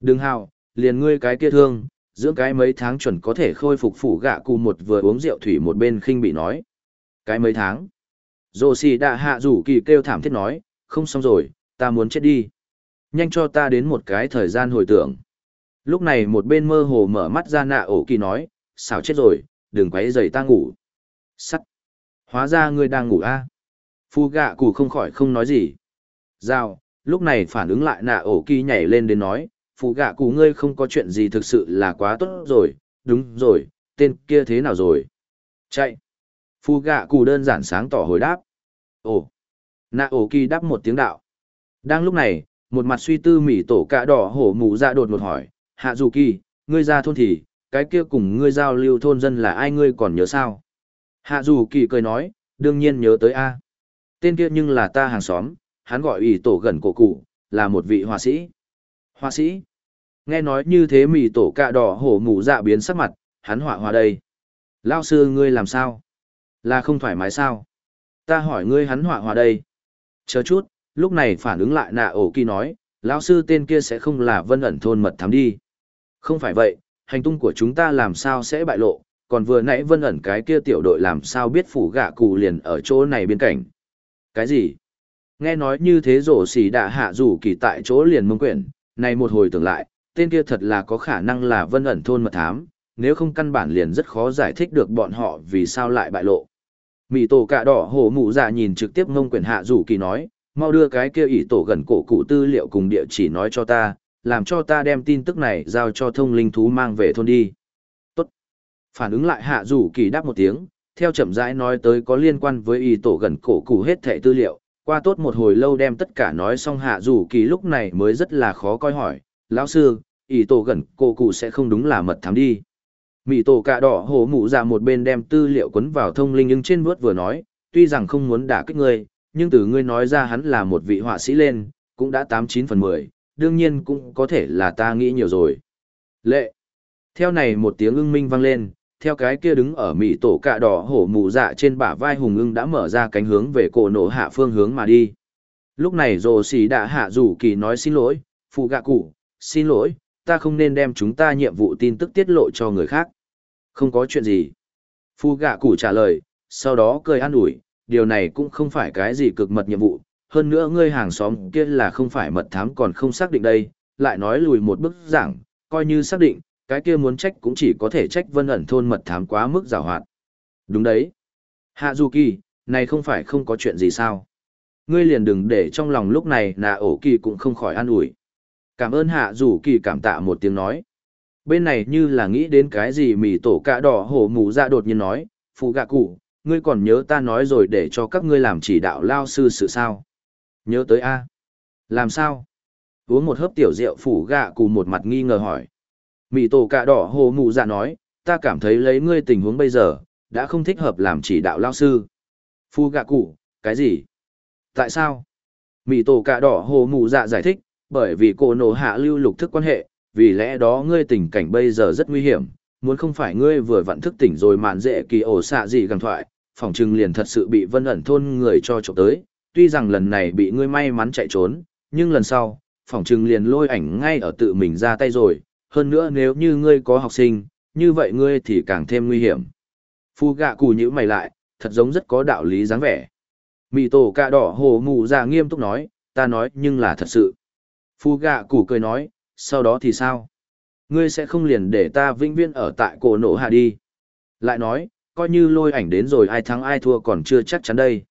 [SPEAKER 1] Đừng hào, liền ngươi cái kia thương, dưỡng cái mấy tháng chuẩn có thể khôi phục phủ gạ cụ một vừa uống rượu thủy một bên khinh bị nói. Cái mấy tháng? dô xì đạ hạ rủ kỳ kêu thảm thiết nói, không xong rồi, ta muốn chết đi. Nhanh cho ta đến một cái thời gian hồi tưởng. Lúc này một bên mơ hồ mở mắt ra nạ ổ kỳ nói, xảo chết rồi, đừng quấy rầy ta ngủ. Sắt. Hóa ra ngươi đang ngủ a à? Phu gạ cụ không khỏi không nói gì. Giao, lúc này phản ứng lại nạ ổ kỳ nhảy lên đến nói, phụ gạ cụ ngươi không có chuyện gì thực sự là quá tốt rồi, đúng rồi, tên kia thế nào rồi? Chạy. Phụ gạ cụ đơn giản sáng tỏ hồi đáp. Ồ. Nạ ổ kỳ đáp một tiếng đạo. Đang lúc này, một mặt suy tư mỉ tổ cạ đỏ hổ mù ra dạ đột một hỏi, hạ dù kỳ, ngươi ra thôn thì, cái kia cùng ngươi giao lưu thôn dân là ai ngươi còn nhớ sao? Hạ dù kỳ cười nói, đương nhiên nhớ tới A. Tên kia nhưng là ta hàng xóm, hắn gọi ủy tổ gần cổ cụ, là một vị họa sĩ. Họa sĩ? Nghe nói như thế mì tổ cạ đỏ hổ mù dạ biến sắc mặt, hắn họa hoa đây. Lao sư ngươi làm sao? Là không thoải mái sao? Ta hỏi ngươi hắn họa hoa đây. Chờ chút, lúc này phản ứng lại nạ ổ kỳ nói, lão sư tên kia sẽ không là vân ẩn thôn mật thám đi. Không phải vậy, hành tung của chúng ta làm sao sẽ bại lộ, còn vừa nãy vân ẩn cái kia tiểu đội làm sao biết phủ gạ cụ liền ở chỗ này bên cạnh. Cái gì? Nghe nói như thế rổ xì đạ hạ rủ kỳ tại chỗ liền mông quyển, này một hồi tưởng lại, tên kia thật là có khả năng là vân ẩn thôn mật thám, nếu không căn bản liền rất khó giải thích được bọn họ vì sao lại bại lộ. Mị tổ cạ đỏ hổ mụ dạ nhìn trực tiếp ngông quyển hạ rủ kỳ nói, mau đưa cái kia ỷ tổ gần cổ cụ tư liệu cùng địa chỉ nói cho ta, làm cho ta đem tin tức này giao cho thông linh thú mang về thôn đi. Tốt. Phản ứng lại hạ rủ kỳ đáp một tiếng, theo chậm rãi nói tới có liên quan với y tổ gần cổ cụ hết thẻ tư liệu, qua tốt một hồi lâu đem tất cả nói xong hạ dù kỳ lúc này mới rất là khó coi hỏi, lão sư, ý tổ gần cô cụ sẽ không đúng là mật thám đi. Mỹ tổ cạ đỏ hổ mụ ra một bên đem tư liệu quấn vào thông linh nhưng trên vớt vừa nói, tuy rằng không muốn đả kích ngươi, nhưng từ ngươi nói ra hắn là một vị họa sĩ lên, cũng đã tám chín phần mười, đương nhiên cũng có thể là ta nghĩ nhiều rồi. Lệ. Theo này một tiếng ưng minh vang lên, theo cái kia đứng ở mỹ tổ cạ đỏ hổ mù dạ trên bả vai hùng ưng đã mở ra cánh hướng về cổ nổ hạ phương hướng mà đi. Lúc này rồ xì đã hạ rủ kỳ nói xin lỗi phụ gạ cụ, xin lỗi, ta không nên đem chúng ta nhiệm vụ tin tức tiết lộ cho người khác. Không có chuyện gì. Phụ gạ cụ trả lời, sau đó cười an ủi, điều này cũng không phải cái gì cực mật nhiệm vụ, hơn nữa ngươi hàng xóm kia là không phải mật thám còn không xác định đây, lại nói lùi một bức giảng, coi như xác định cái kia muốn trách cũng chỉ có thể trách vân ẩn thôn mật thám quá mức giảo hoạt. Đúng đấy. Hạ Du Kỳ, này không phải không có chuyện gì sao. Ngươi liền đừng để trong lòng lúc này nà ổ kỳ cũng không khỏi an ủi. Cảm ơn Hạ Du Kỳ cảm tạ một tiếng nói. Bên này như là nghĩ đến cái gì mì tổ cạ đỏ hổ mù ra đột nhiên nói, phụ gạ cụ, ngươi còn nhớ ta nói rồi để cho các ngươi làm chỉ đạo lao sư sự sao. Nhớ tới A. Làm sao? Uống một hớp tiểu rượu phủ gạ cụ một mặt nghi ngờ hỏi. Mị tổ cạ đỏ hồ mụ dạ nói, ta cảm thấy lấy ngươi tình huống bây giờ, đã không thích hợp làm chỉ đạo lao sư. Phu gạ cụ, cái gì? Tại sao? Mị tổ cạ đỏ hồ mụ dạ giải thích, bởi vì cô nổ hạ lưu lục thức quan hệ, vì lẽ đó ngươi tình cảnh bây giờ rất nguy hiểm, muốn không phải ngươi vừa vặn thức tỉnh rồi mạn dễ kỳ ổ xạ gì gần thoại, phòng trừng liền thật sự bị vân ẩn thôn người cho trộm tới, tuy rằng lần này bị ngươi may mắn chạy trốn, nhưng lần sau, phòng trừng liền lôi ảnh ngay ở tự mình ra tay rồi, hơn nữa nếu như ngươi có học sinh, như vậy ngươi thì càng thêm nguy hiểm. Phu gạ cù nhữ mày lại, thật giống rất có đạo lý dáng vẻ. Mị tổ cạ đỏ hồ mù dạ nghiêm túc nói, ta nói nhưng là thật sự. Phu gạ cù cười nói, sau đó thì sao? Ngươi sẽ không liền để ta vĩnh viễn ở tại cổ nổ hạ đi. Lại nói, coi như lôi ảnh đến rồi ai thắng ai thua còn chưa chắc chắn đây.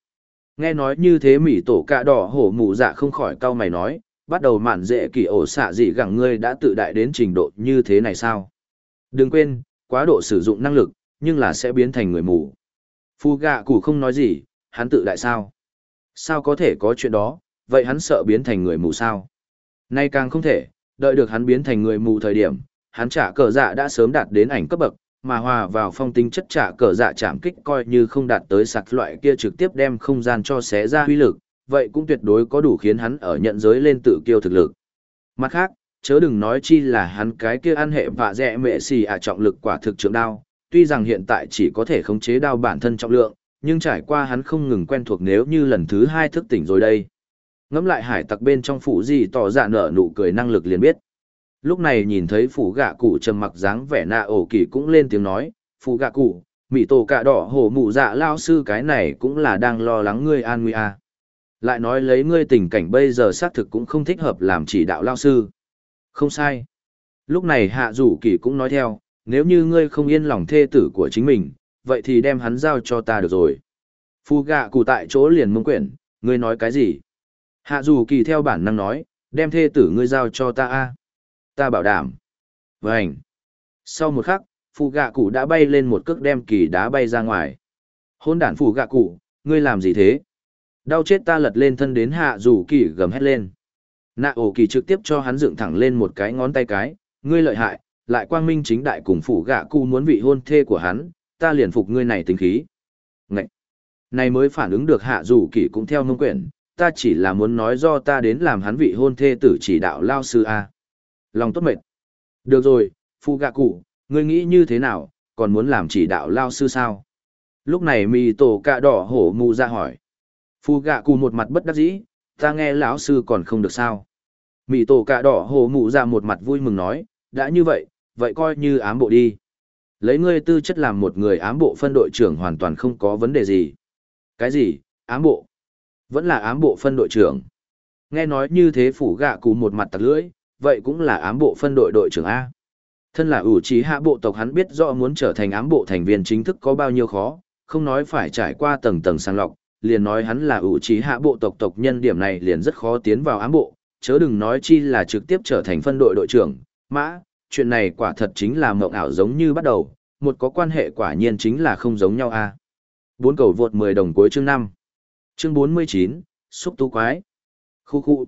[SPEAKER 1] Nghe nói như thế mỉ tổ cạ đỏ hổ mù dạ không khỏi cau mày nói, bắt đầu mạn dễ kỳ ổ xạ gì gẳng ngươi đã tự đại đến trình độ như thế này sao? Đừng quên, quá độ sử dụng năng lực, nhưng là sẽ biến thành người mù. Phu gạ cụ không nói gì, hắn tự đại sao? Sao có thể có chuyện đó, vậy hắn sợ biến thành người mù sao? Nay càng không thể, đợi được hắn biến thành người mù thời điểm, hắn trả cờ dạ đã sớm đạt đến ảnh cấp bậc, mà hòa vào phong tính chất trả cờ dạ chạm kích coi như không đạt tới sạc loại kia trực tiếp đem không gian cho xé ra huy lực, vậy cũng tuyệt đối có đủ khiến hắn ở nhận giới lên tự kiêu thực lực. Mặt khác, chớ đừng nói chi là hắn cái kia ăn hệ vạ dẹ mệ xì à trọng lực quả thực trưởng đao, tuy rằng hiện tại chỉ có thể khống chế đao bản thân trọng lượng, nhưng trải qua hắn không ngừng quen thuộc nếu như lần thứ hai thức tỉnh rồi đây. Ngắm lại hải tặc bên trong phủ gì tỏ dạ nở nụ cười năng lực liền biết. Lúc này nhìn thấy phủ gạ cụ trầm mặc dáng vẻ nạ ổ kỳ cũng lên tiếng nói, phủ gạ cụ, mỉ tổ cạ đỏ hổ mụ dạ lao sư cái này cũng là đang lo lắng ngươi an nguy à. Lại nói lấy ngươi tình cảnh bây giờ xác thực cũng không thích hợp làm chỉ đạo lao sư. Không sai. Lúc này hạ rủ kỳ cũng nói theo, nếu như ngươi không yên lòng thê tử của chính mình, vậy thì đem hắn giao cho ta được rồi. Phu gạ cụ tại chỗ liền mông quyển, ngươi nói cái gì? Hạ dù kỳ theo bản năng nói, đem thê tử ngươi giao cho ta a Ta bảo đảm. Vânh. Sau một khắc, phù gạ cụ đã bay lên một cước đem kỳ đá bay ra ngoài. Hôn đản phù gạ cụ, ngươi làm gì thế? Đau chết ta lật lên thân đến hạ dù kỳ gầm hét lên. Nạ ổ kỳ trực tiếp cho hắn dựng thẳng lên một cái ngón tay cái, ngươi lợi hại, lại quang minh chính đại cùng phủ gạ cụ muốn vị hôn thê của hắn, ta liền phục ngươi này tính khí. Ngậy! Này mới phản ứng được hạ dù kỳ cũng theo mông quyển, ta chỉ là muốn nói do ta đến làm hắn vị hôn thê tử chỉ đạo lao sư A. Lòng tốt mệt. Được rồi, phụ gạ cụ, ngươi nghĩ như thế nào, còn muốn làm chỉ đạo lao sư sao? Lúc này mì tổ cạ đỏ hổ mù ra hỏi. Phu gạ cù một mặt bất đắc dĩ, ta nghe lão sư còn không được sao. Mị tổ cạ đỏ hồ mụ ra một mặt vui mừng nói, đã như vậy, vậy coi như ám bộ đi. Lấy ngươi tư chất làm một người ám bộ phân đội trưởng hoàn toàn không có vấn đề gì. Cái gì, ám bộ? Vẫn là ám bộ phân đội trưởng. Nghe nói như thế phủ gạ cù một mặt tặc lưỡi, vậy cũng là ám bộ phân đội đội trưởng A. Thân là ủ trí hạ bộ tộc hắn biết rõ muốn trở thành ám bộ thành viên chính thức có bao nhiêu khó, không nói phải trải qua tầng tầng sàng lọc, liền nói hắn là ủ trí hạ bộ tộc tộc nhân điểm này liền rất khó tiến vào ám bộ, chớ đừng nói chi là trực tiếp trở thành phân đội đội trưởng. Mã, chuyện này quả thật chính là mộng ảo giống như bắt đầu, một có quan hệ quả nhiên chính là không giống nhau a. Bốn cầu vượt 10 đồng cuối chương 5. Chương 49, xúc tú quái. Khu khu.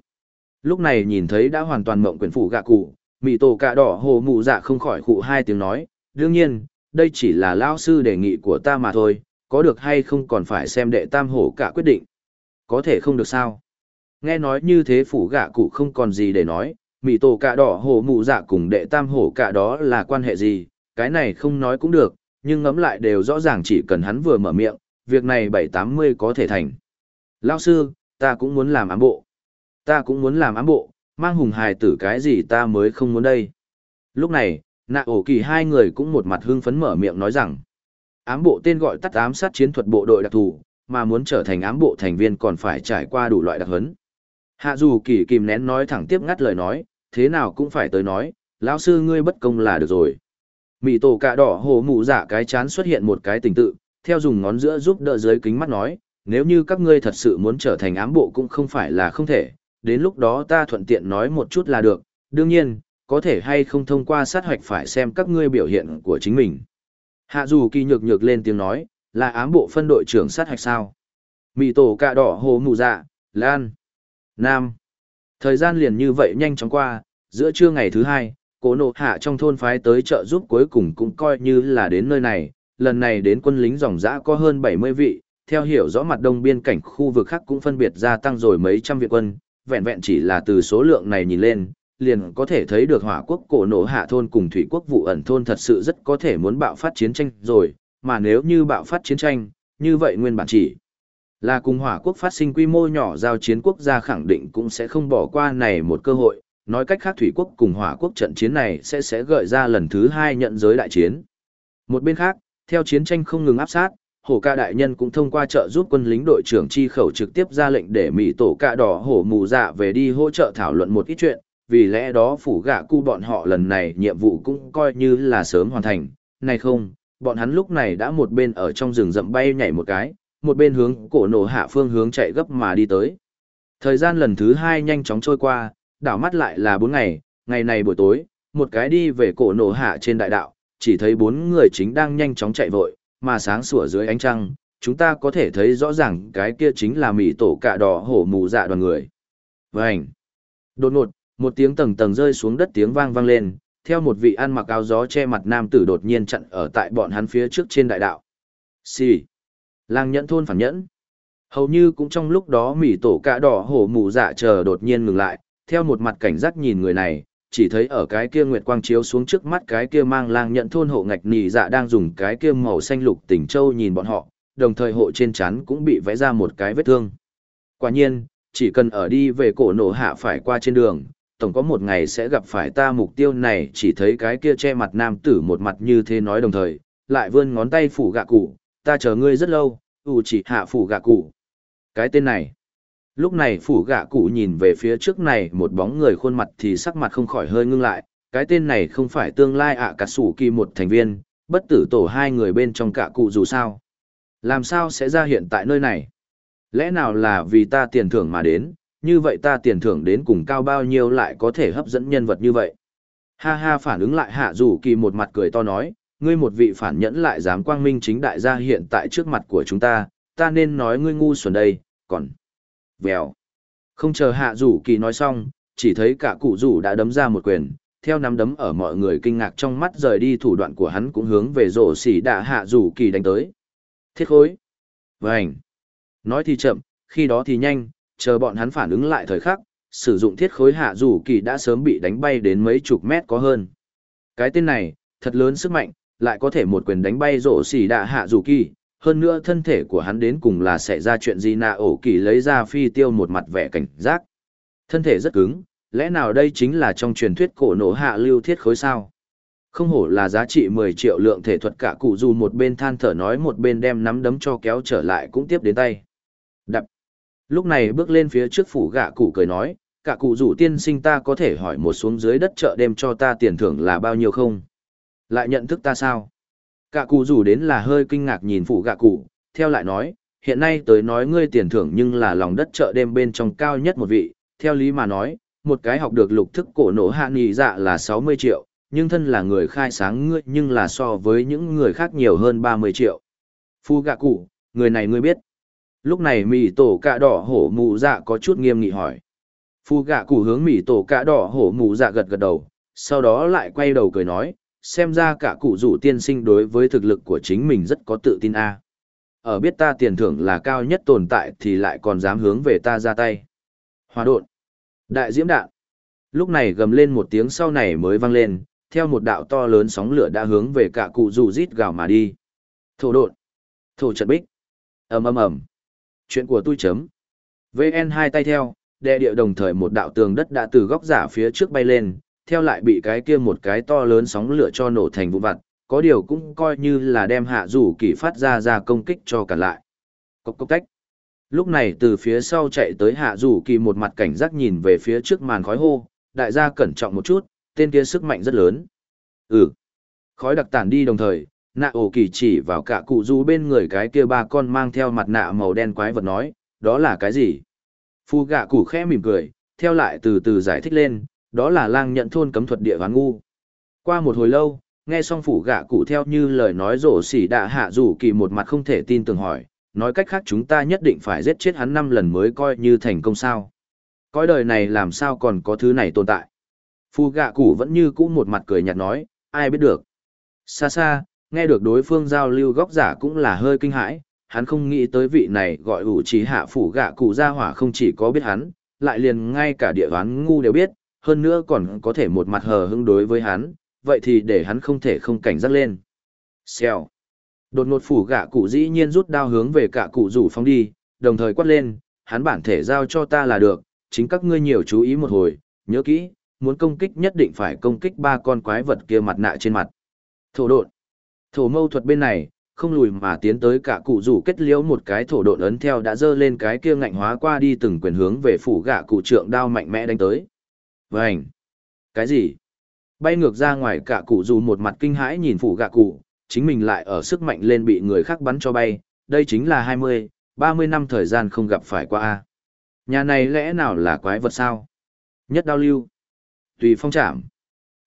[SPEAKER 1] Lúc này nhìn thấy đã hoàn toàn mộng quyển phủ gạ cụ, mị tổ cạ đỏ hồ mụ dạ không khỏi khụ hai tiếng nói, đương nhiên, đây chỉ là lao sư đề nghị của ta mà thôi, có được hay không còn phải xem đệ tam hổ cả quyết định. Có thể không được sao. Nghe nói như thế phủ gạ cụ không còn gì để nói, mị tổ cạ đỏ hồ mụ dạ cùng đệ tam hổ cả đó là quan hệ gì, cái này không nói cũng được, nhưng ngẫm lại đều rõ ràng chỉ cần hắn vừa mở miệng, việc này bảy tám mươi có thể thành. Lao sư, ta cũng muốn làm ám bộ. Ta cũng muốn làm ám bộ, mang hùng hài tử cái gì ta mới không muốn đây. Lúc này, nạ ổ kỳ hai người cũng một mặt hưng phấn mở miệng nói rằng, ám bộ tên gọi tắt ám sát chiến thuật bộ đội đặc thù, mà muốn trở thành ám bộ thành viên còn phải trải qua đủ loại đặc huấn. Hạ dù kỳ kìm nén nói thẳng tiếp ngắt lời nói, thế nào cũng phải tới nói, lão sư ngươi bất công là được rồi. Mị tổ cạ đỏ hồ mụ dạ cái chán xuất hiện một cái tình tự, theo dùng ngón giữa giúp đỡ dưới kính mắt nói, nếu như các ngươi thật sự muốn trở thành ám bộ cũng không phải là không thể, đến lúc đó ta thuận tiện nói một chút là được, đương nhiên, có thể hay không thông qua sát hoạch phải xem các ngươi biểu hiện của chính mình. Hạ dù kỳ nhược nhược lên tiếng nói, là ám bộ phân đội trưởng sát hạch sao. Mị tổ cạ đỏ hồ mù dạ, Lan, Nam. Thời gian liền như vậy nhanh chóng qua, giữa trưa ngày thứ hai, cố nộ hạ trong thôn phái tới trợ giúp cuối cùng cũng coi như là đến nơi này, lần này đến quân lính dòng dã có hơn 70 vị, theo hiểu rõ mặt đông biên cảnh khu vực khác cũng phân biệt gia tăng rồi mấy trăm viện quân, vẹn vẹn chỉ là từ số lượng này nhìn lên, liền có thể thấy được hỏa quốc cổ nổ hạ thôn cùng thủy quốc vụ ẩn thôn thật sự rất có thể muốn bạo phát chiến tranh rồi, mà nếu như bạo phát chiến tranh, như vậy nguyên bản chỉ là cùng hỏa quốc phát sinh quy mô nhỏ giao chiến quốc gia khẳng định cũng sẽ không bỏ qua này một cơ hội, nói cách khác thủy quốc cùng hỏa quốc trận chiến này sẽ sẽ gợi ra lần thứ hai nhận giới đại chiến. Một bên khác, theo chiến tranh không ngừng áp sát, hổ ca đại nhân cũng thông qua trợ giúp quân lính đội trưởng chi khẩu trực tiếp ra lệnh để mỹ tổ cạ đỏ hổ mù dạ về đi hỗ trợ thảo luận một ít chuyện vì lẽ đó phủ gạ cu bọn họ lần này nhiệm vụ cũng coi như là sớm hoàn thành này không bọn hắn lúc này đã một bên ở trong rừng rậm bay nhảy một cái một bên hướng cổ nổ hạ phương hướng chạy gấp mà đi tới thời gian lần thứ hai nhanh chóng trôi qua đảo mắt lại là bốn ngày ngày này buổi tối một cái đi về cổ nổ hạ trên đại đạo chỉ thấy bốn người chính đang nhanh chóng chạy vội mà sáng sủa dưới ánh trăng, chúng ta có thể thấy rõ ràng cái kia chính là mỹ tổ cạ đỏ hổ mù dạ đoàn người. Vânh! Đột ngột, một tiếng tầng tầng rơi xuống đất tiếng vang vang lên, theo một vị ăn mặc áo gió che mặt nam tử đột nhiên chặn ở tại bọn hắn phía trước trên đại đạo. Xì! Lang nhẫn thôn phản nhẫn. Hầu như cũng trong lúc đó mỉ tổ cạ đỏ hổ mù dạ chờ đột nhiên ngừng lại, theo một mặt cảnh giác nhìn người này, chỉ thấy ở cái kia nguyệt quang chiếu xuống trước mắt cái kia mang lang nhận thôn hộ ngạch nì dạ đang dùng cái kia màu xanh lục tỉnh châu nhìn bọn họ, đồng thời hộ trên chắn cũng bị vẽ ra một cái vết thương. Quả nhiên, chỉ cần ở đi về cổ nổ hạ phải qua trên đường, tổng có một ngày sẽ gặp phải ta mục tiêu này chỉ thấy cái kia che mặt nam tử một mặt như thế nói đồng thời, lại vươn ngón tay phủ gạ cụ, ta chờ ngươi rất lâu, ủ chỉ hạ phủ gạ cụ. Cái tên này, Lúc này phủ gạ cụ nhìn về phía trước này một bóng người khuôn mặt thì sắc mặt không khỏi hơi ngưng lại, cái tên này không phải tương lai ạ cả sủ kỳ một thành viên, bất tử tổ hai người bên trong cả cụ dù sao. Làm sao sẽ ra hiện tại nơi này? Lẽ nào là vì ta tiền thưởng mà đến, như vậy ta tiền thưởng đến cùng cao bao nhiêu lại có thể hấp dẫn nhân vật như vậy? Ha ha phản ứng lại hạ rủ kỳ một mặt cười to nói, ngươi một vị phản nhẫn lại dám quang minh chính đại gia hiện tại trước mặt của chúng ta, ta nên nói ngươi ngu xuẩn đây, còn... Vèo. Không chờ hạ rủ kỳ nói xong, chỉ thấy cả cụ rủ đã đấm ra một quyền, theo nắm đấm ở mọi người kinh ngạc trong mắt rời đi thủ đoạn của hắn cũng hướng về rổ xỉ đạ hạ rủ kỳ đánh tới. Thiết khối. Vành. Nói thì chậm, khi đó thì nhanh, chờ bọn hắn phản ứng lại thời khắc, sử dụng thiết khối hạ rủ kỳ đã sớm bị đánh bay đến mấy chục mét có hơn. Cái tên này, thật lớn sức mạnh, lại có thể một quyền đánh bay rổ xỉ đạ hạ rủ kỳ, hơn nữa thân thể của hắn đến cùng là sẽ ra chuyện gì nạ ổ kỳ lấy ra phi tiêu một mặt vẻ cảnh giác. Thân thể rất cứng, lẽ nào đây chính là trong truyền thuyết cổ nổ hạ lưu thiết khối sao? Không hổ là giá trị 10 triệu lượng thể thuật cả cụ dù một bên than thở nói một bên đem nắm đấm cho kéo trở lại cũng tiếp đến tay. Lúc này bước lên phía trước phủ gạ cụ cười nói, cả cụ rủ tiên sinh ta có thể hỏi một xuống dưới đất chợ đêm cho ta tiền thưởng là bao nhiêu không? Lại nhận thức ta sao? Cả cụ rủ đến là hơi kinh ngạc nhìn phủ gạ cụ, theo lại nói, hiện nay tới nói ngươi tiền thưởng nhưng là lòng đất chợ đêm bên trong cao nhất một vị, theo lý mà nói, một cái học được lục thức cổ nổ hạ nghị dạ là 60 triệu, nhưng thân là người khai sáng ngươi nhưng là so với những người khác nhiều hơn 30 triệu. Phu gạ cụ, người này ngươi biết. Lúc này mì tổ cạ đỏ hổ mụ dạ có chút nghiêm nghị hỏi. Phu gạ cụ hướng mì tổ cạ đỏ hổ mụ dạ gật gật đầu, sau đó lại quay đầu cười nói, xem ra cả cụ rủ tiên sinh đối với thực lực của chính mình rất có tự tin a. Ở biết ta tiền thưởng là cao nhất tồn tại thì lại còn dám hướng về ta ra tay. Hòa đột đại diễm đạn. Lúc này gầm lên một tiếng sau này mới vang lên theo một đạo to lớn sóng lửa đã hướng về cả cụ rủ rít gào mà đi. Thổ đột thổ trận bích. Ầm ầm ầm chuyện của tôi chấm vn hai tay theo đệ địa đồng thời một đạo tường đất đã từ góc giả phía trước bay lên theo lại bị cái kia một cái to lớn sóng lửa cho nổ thành vụ vặt, có điều cũng coi như là đem hạ rủ kỳ phát ra ra công kích cho cả lại. Cốc cốc tách. Lúc này từ phía sau chạy tới hạ rủ kỳ một mặt cảnh giác nhìn về phía trước màn khói hô, đại gia cẩn trọng một chút, tên kia sức mạnh rất lớn. Ừ. Khói đặc tản đi đồng thời, nạ ổ kỳ chỉ vào cả cụ du bên người cái kia ba con mang theo mặt nạ màu đen quái vật nói, đó là cái gì? Phu gạ cụ khẽ mỉm cười, theo lại từ từ giải thích lên, đó là lang nhận thôn cấm thuật địa hoán ngu. Qua một hồi lâu, nghe xong phủ gạ cụ theo như lời nói rổ xỉ đạ hạ rủ kỳ một mặt không thể tin tưởng hỏi, nói cách khác chúng ta nhất định phải giết chết hắn năm lần mới coi như thành công sao. Coi đời này làm sao còn có thứ này tồn tại. Phu gạ cụ vẫn như cũ một mặt cười nhạt nói, ai biết được. Xa xa, nghe được đối phương giao lưu góc giả cũng là hơi kinh hãi, hắn không nghĩ tới vị này gọi ủ trí hạ phủ gạ cụ ra hỏa không chỉ có biết hắn, lại liền ngay cả địa hoán ngu đều biết, hơn nữa còn có thể một mặt hờ hững đối với hắn, vậy thì để hắn không thể không cảnh giác lên. Xèo. Đột ngột phủ gạ cụ dĩ nhiên rút đao hướng về cả cụ rủ phóng đi, đồng thời quát lên, hắn bản thể giao cho ta là được, chính các ngươi nhiều chú ý một hồi, nhớ kỹ, muốn công kích nhất định phải công kích ba con quái vật kia mặt nạ trên mặt. Thổ đột. Thổ mâu thuật bên này, không lùi mà tiến tới cả cụ rủ kết liễu một cái thổ độn ấn theo đã dơ lên cái kia ngạnh hóa qua đi từng quyền hướng về phủ gạ cụ trượng đao mạnh mẽ đánh tới. Vành! Cái gì? Bay ngược ra ngoài cả cụ rủ một mặt kinh hãi nhìn phủ gạ cụ, chính mình lại ở sức mạnh lên bị người khác bắn cho bay, đây chính là 20, 30 năm thời gian không gặp phải qua a. Nhà này lẽ nào là quái vật sao? Nhất đao lưu. Tùy phong trảm.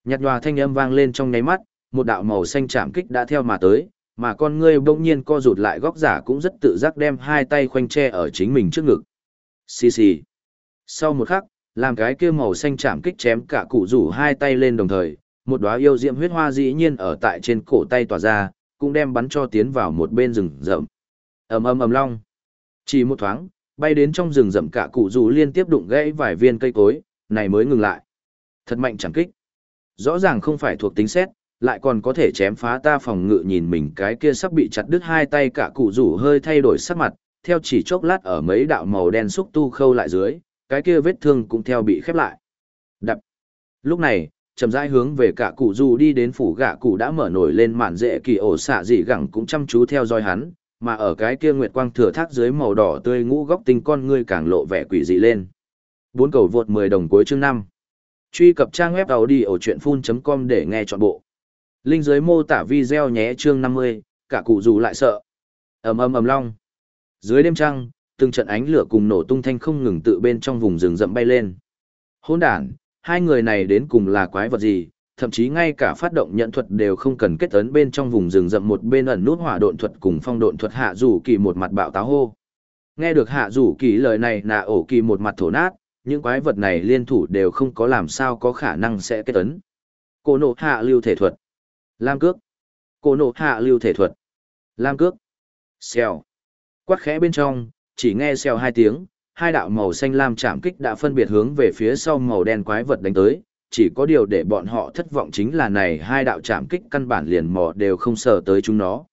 [SPEAKER 1] Nhạt nhòa thanh âm vang lên trong nháy mắt, một đạo màu xanh chạm kích đã theo mà tới, mà con ngươi bỗng nhiên co rụt lại góc giả cũng rất tự giác đem hai tay khoanh che ở chính mình trước ngực. Xì xì. Sau một khắc, làm cái kia màu xanh chạm kích chém cả cụ rủ hai tay lên đồng thời, một đóa yêu diệm huyết hoa dĩ nhiên ở tại trên cổ tay tỏa ra, cũng đem bắn cho tiến vào một bên rừng rậm. ầm ầm ầm long. Chỉ một thoáng, bay đến trong rừng rậm cả cụ rủ liên tiếp đụng gãy vài viên cây cối, này mới ngừng lại. Thật mạnh chẳng kích. Rõ ràng không phải thuộc tính xét, lại còn có thể chém phá ta phòng ngự nhìn mình cái kia sắp bị chặt đứt hai tay cả cụ rủ hơi thay đổi sắc mặt, theo chỉ chốc lát ở mấy đạo màu đen xúc tu khâu lại dưới, cái kia vết thương cũng theo bị khép lại. Đập. Lúc này, chậm rãi hướng về cả cụ rủ đi đến phủ gạ cụ đã mở nổi lên màn dễ kỳ ổ xạ dị gẳng cũng chăm chú theo dõi hắn, mà ở cái kia nguyệt quang thừa thác dưới màu đỏ tươi ngũ góc tinh con ngươi càng lộ vẻ quỷ dị lên. Bốn cầu vượt 10 đồng cuối chương 5. Truy cập trang web audiochuyenphun.com để nghe trọn bộ. Linh dưới mô tả video nhé chương 50, cả cụ dù lại sợ. ầm ầm ầm long. Dưới đêm trăng, từng trận ánh lửa cùng nổ tung thanh không ngừng tự bên trong vùng rừng rậm bay lên. Hỗn đản, hai người này đến cùng là quái vật gì, thậm chí ngay cả phát động nhận thuật đều không cần kết ấn bên trong vùng rừng rậm một bên ẩn nút hỏa độn thuật cùng phong độn thuật hạ rủ kỳ một mặt bạo táo hô. Nghe được hạ rủ kỳ lời này nà ổ kỳ một mặt thổ nát, những quái vật này liên thủ đều không có làm sao có khả năng sẽ kết ấn. Cô nộ hạ lưu thể thuật. Lam cước. Cô nộ hạ lưu thể thuật. Lam cước. Xèo. Quát khẽ bên trong, chỉ nghe xèo hai tiếng, hai đạo màu xanh lam chạm kích đã phân biệt hướng về phía sau màu đen quái vật đánh tới. Chỉ có điều để bọn họ thất vọng chính là này hai đạo chạm kích căn bản liền mò đều không sờ tới chúng nó.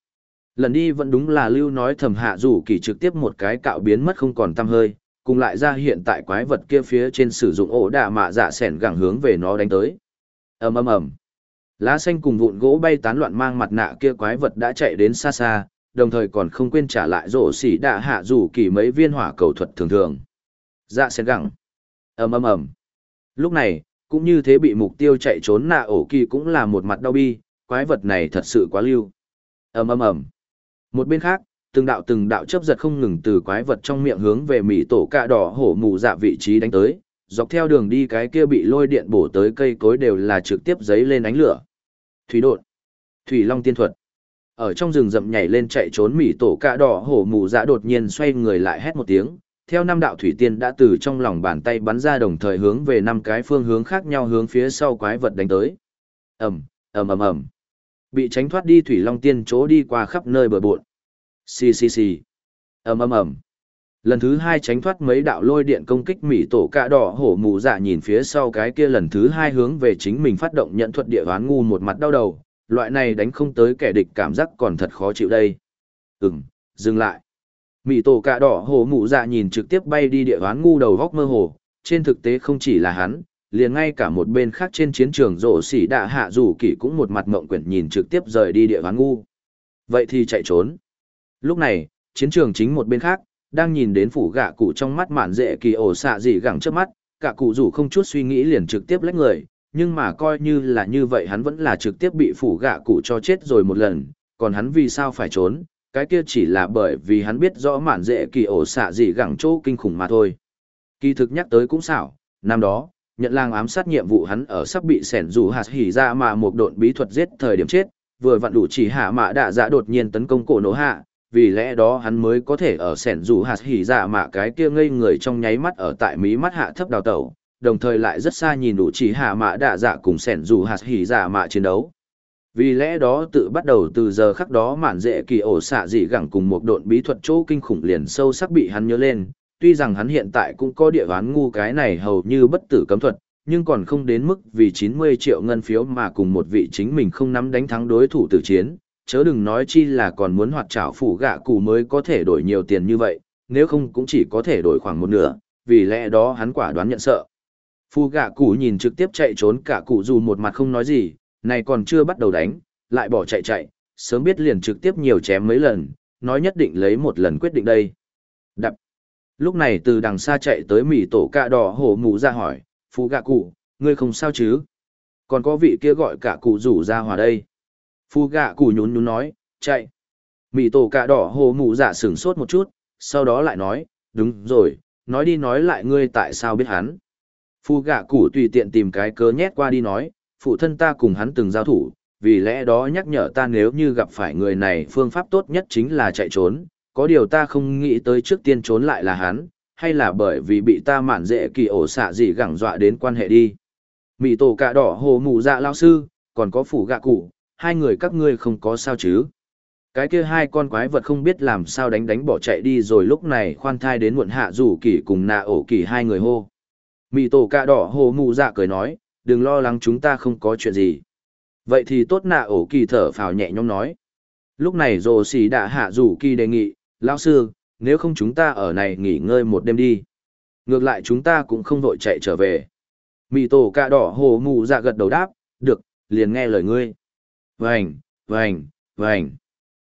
[SPEAKER 1] Lần đi vẫn đúng là lưu nói thầm hạ rủ kỳ trực tiếp một cái cạo biến mất không còn tăm hơi, cùng lại ra hiện tại quái vật kia phía trên sử dụng ổ đạ mạ dạ sẻn gẳng hướng về nó đánh tới. ầm ầm ầm Lá xanh cùng vụn gỗ bay tán loạn mang mặt nạ kia quái vật đã chạy đến xa xa, đồng thời còn không quên trả lại rổ xỉ đạ hạ rủ kỳ mấy viên hỏa cầu thuật thường thường. Dạ sẻn gẳng. ầm ầm ầm Lúc này, cũng như thế bị mục tiêu chạy trốn nạ ổ kỳ cũng là một mặt đau bi, quái vật này thật sự quá lưu. ầm ầm ầm Một bên khác, từng đạo từng đạo chấp giật không ngừng từ quái vật trong miệng hướng về mỹ tổ cạ đỏ hổ mù dạ vị trí đánh tới, dọc theo đường đi cái kia bị lôi điện bổ tới cây cối đều là trực tiếp giấy lên ánh lửa. Thủy đột, thủy long tiên thuật. Ở trong rừng rậm nhảy lên chạy trốn mỹ tổ cạ đỏ hổ mù dạ đột nhiên xoay người lại hét một tiếng, theo năm đạo thủy tiên đã từ trong lòng bàn tay bắn ra đồng thời hướng về năm cái phương hướng khác nhau hướng phía sau quái vật đánh tới. Ầm, ầm ầm ầm. Bị tránh thoát đi thủy long tiên chỗ đi qua khắp nơi bờ bộn. Xì xì xì. ầm ầm ầm. Lần thứ hai tránh thoát mấy đạo lôi điện công kích mỹ tổ cạ đỏ hổ mù dạ nhìn phía sau cái kia lần thứ hai hướng về chính mình phát động nhận thuật địa hoán ngu một mặt đau đầu, loại này đánh không tới kẻ địch cảm giác còn thật khó chịu đây. Ừm, dừng lại. Mỹ tổ cạ đỏ hổ mù dạ nhìn trực tiếp bay đi địa hoán ngu đầu góc mơ hồ, trên thực tế không chỉ là hắn, liền ngay cả một bên khác trên chiến trường rổ xỉ đạ hạ rủ kỷ cũng một mặt mộng quyển nhìn trực tiếp rời đi địa hoán ngu. Vậy thì chạy trốn. Lúc này, chiến trường chính một bên khác, đang nhìn đến phủ gạ cụ trong mắt mạn dễ kỳ ổ xạ dị gẳng trước mắt, cả cụ rủ không chút suy nghĩ liền trực tiếp lách người, nhưng mà coi như là như vậy hắn vẫn là trực tiếp bị phủ gạ cụ cho chết rồi một lần, còn hắn vì sao phải trốn, cái kia chỉ là bởi vì hắn biết rõ mạn dễ kỳ ổ xạ dị gẳng chỗ kinh khủng mà thôi. Kỳ thực nhắc tới cũng xảo, năm đó, nhận lang ám sát nhiệm vụ hắn ở sắp bị sẻn dù hạt hỉ ra mà một độn bí thuật giết thời điểm chết, vừa vặn đủ chỉ hạ mạ đạ dạ đột nhiên tấn công cổ nổ hạ, vì lẽ đó hắn mới có thể ở sẻn rủ hạt hỉ dạ mạ cái kia ngây người trong nháy mắt ở tại mí mắt hạ thấp đào tẩu đồng thời lại rất xa nhìn đủ chỉ hạ mạ đạ dạ cùng sẻn rủ hạt hỉ dạ mạ chiến đấu. Vì lẽ đó tự bắt đầu từ giờ khắc đó mạn dễ kỳ ổ xạ dị gẳng cùng một độn bí thuật chỗ kinh khủng liền sâu sắc bị hắn nhớ lên tuy rằng hắn hiện tại cũng có địa đoán ngu cái này hầu như bất tử cấm thuật nhưng còn không đến mức vì 90 triệu ngân phiếu mà cùng một vị chính mình không nắm đánh thắng đối thủ tử chiến, chớ đừng nói chi là còn muốn hoạt trảo phủ gạ cụ mới có thể đổi nhiều tiền như vậy, nếu không cũng chỉ có thể đổi khoảng một nửa, vì lẽ đó hắn quả đoán nhận sợ. Phu gạ cụ nhìn trực tiếp chạy trốn cả cụ dù một mặt không nói gì, này còn chưa bắt đầu đánh, lại bỏ chạy chạy, sớm biết liền trực tiếp nhiều chém mấy lần, nói nhất định lấy một lần quyết định đây. Đập. Lúc này từ đằng xa chạy tới mỉ tổ cạ đỏ hổ mù ra hỏi, phú gạ cụ, ngươi không sao chứ? Còn có vị kia gọi cả cụ rủ ra hòa đây. Phu gạ Củ nhún nhún nói, chạy. Mỉ tổ cạ đỏ hồ mù dạ sửng sốt một chút, sau đó lại nói, đúng rồi, nói đi nói lại ngươi tại sao biết hắn. Phu gạ Củ tùy tiện tìm cái cớ nhét qua đi nói, phụ thân ta cùng hắn từng giao thủ, vì lẽ đó nhắc nhở ta nếu như gặp phải người này phương pháp tốt nhất chính là chạy trốn, có điều ta không nghĩ tới trước tiên trốn lại là hắn, hay là bởi vì bị ta mạn dễ kỳ ổ xạ gì gẳng dọa đến quan hệ đi. Mị tổ cạ đỏ hồ mù dạ lao sư, còn có phủ gạ cụ, hai người các ngươi không có sao chứ. Cái kia hai con quái vật không biết làm sao đánh đánh bỏ chạy đi rồi lúc này khoan thai đến muộn hạ rủ kỳ cùng nạ ổ kỳ hai người hô. Mị tổ cạ đỏ hồ mù dạ cười nói, đừng lo lắng chúng ta không có chuyện gì. Vậy thì tốt nạ ổ kỳ thở phào nhẹ nhõm nói. Lúc này rồ xì đã hạ rủ kỳ đề nghị, lão sư, nếu không chúng ta ở này nghỉ ngơi một đêm đi. Ngược lại chúng ta cũng không vội chạy trở về. Mị tổ cạ đỏ hồ mù dạ gật đầu đáp, được, liền nghe lời ngươi. Vành, vành, vành.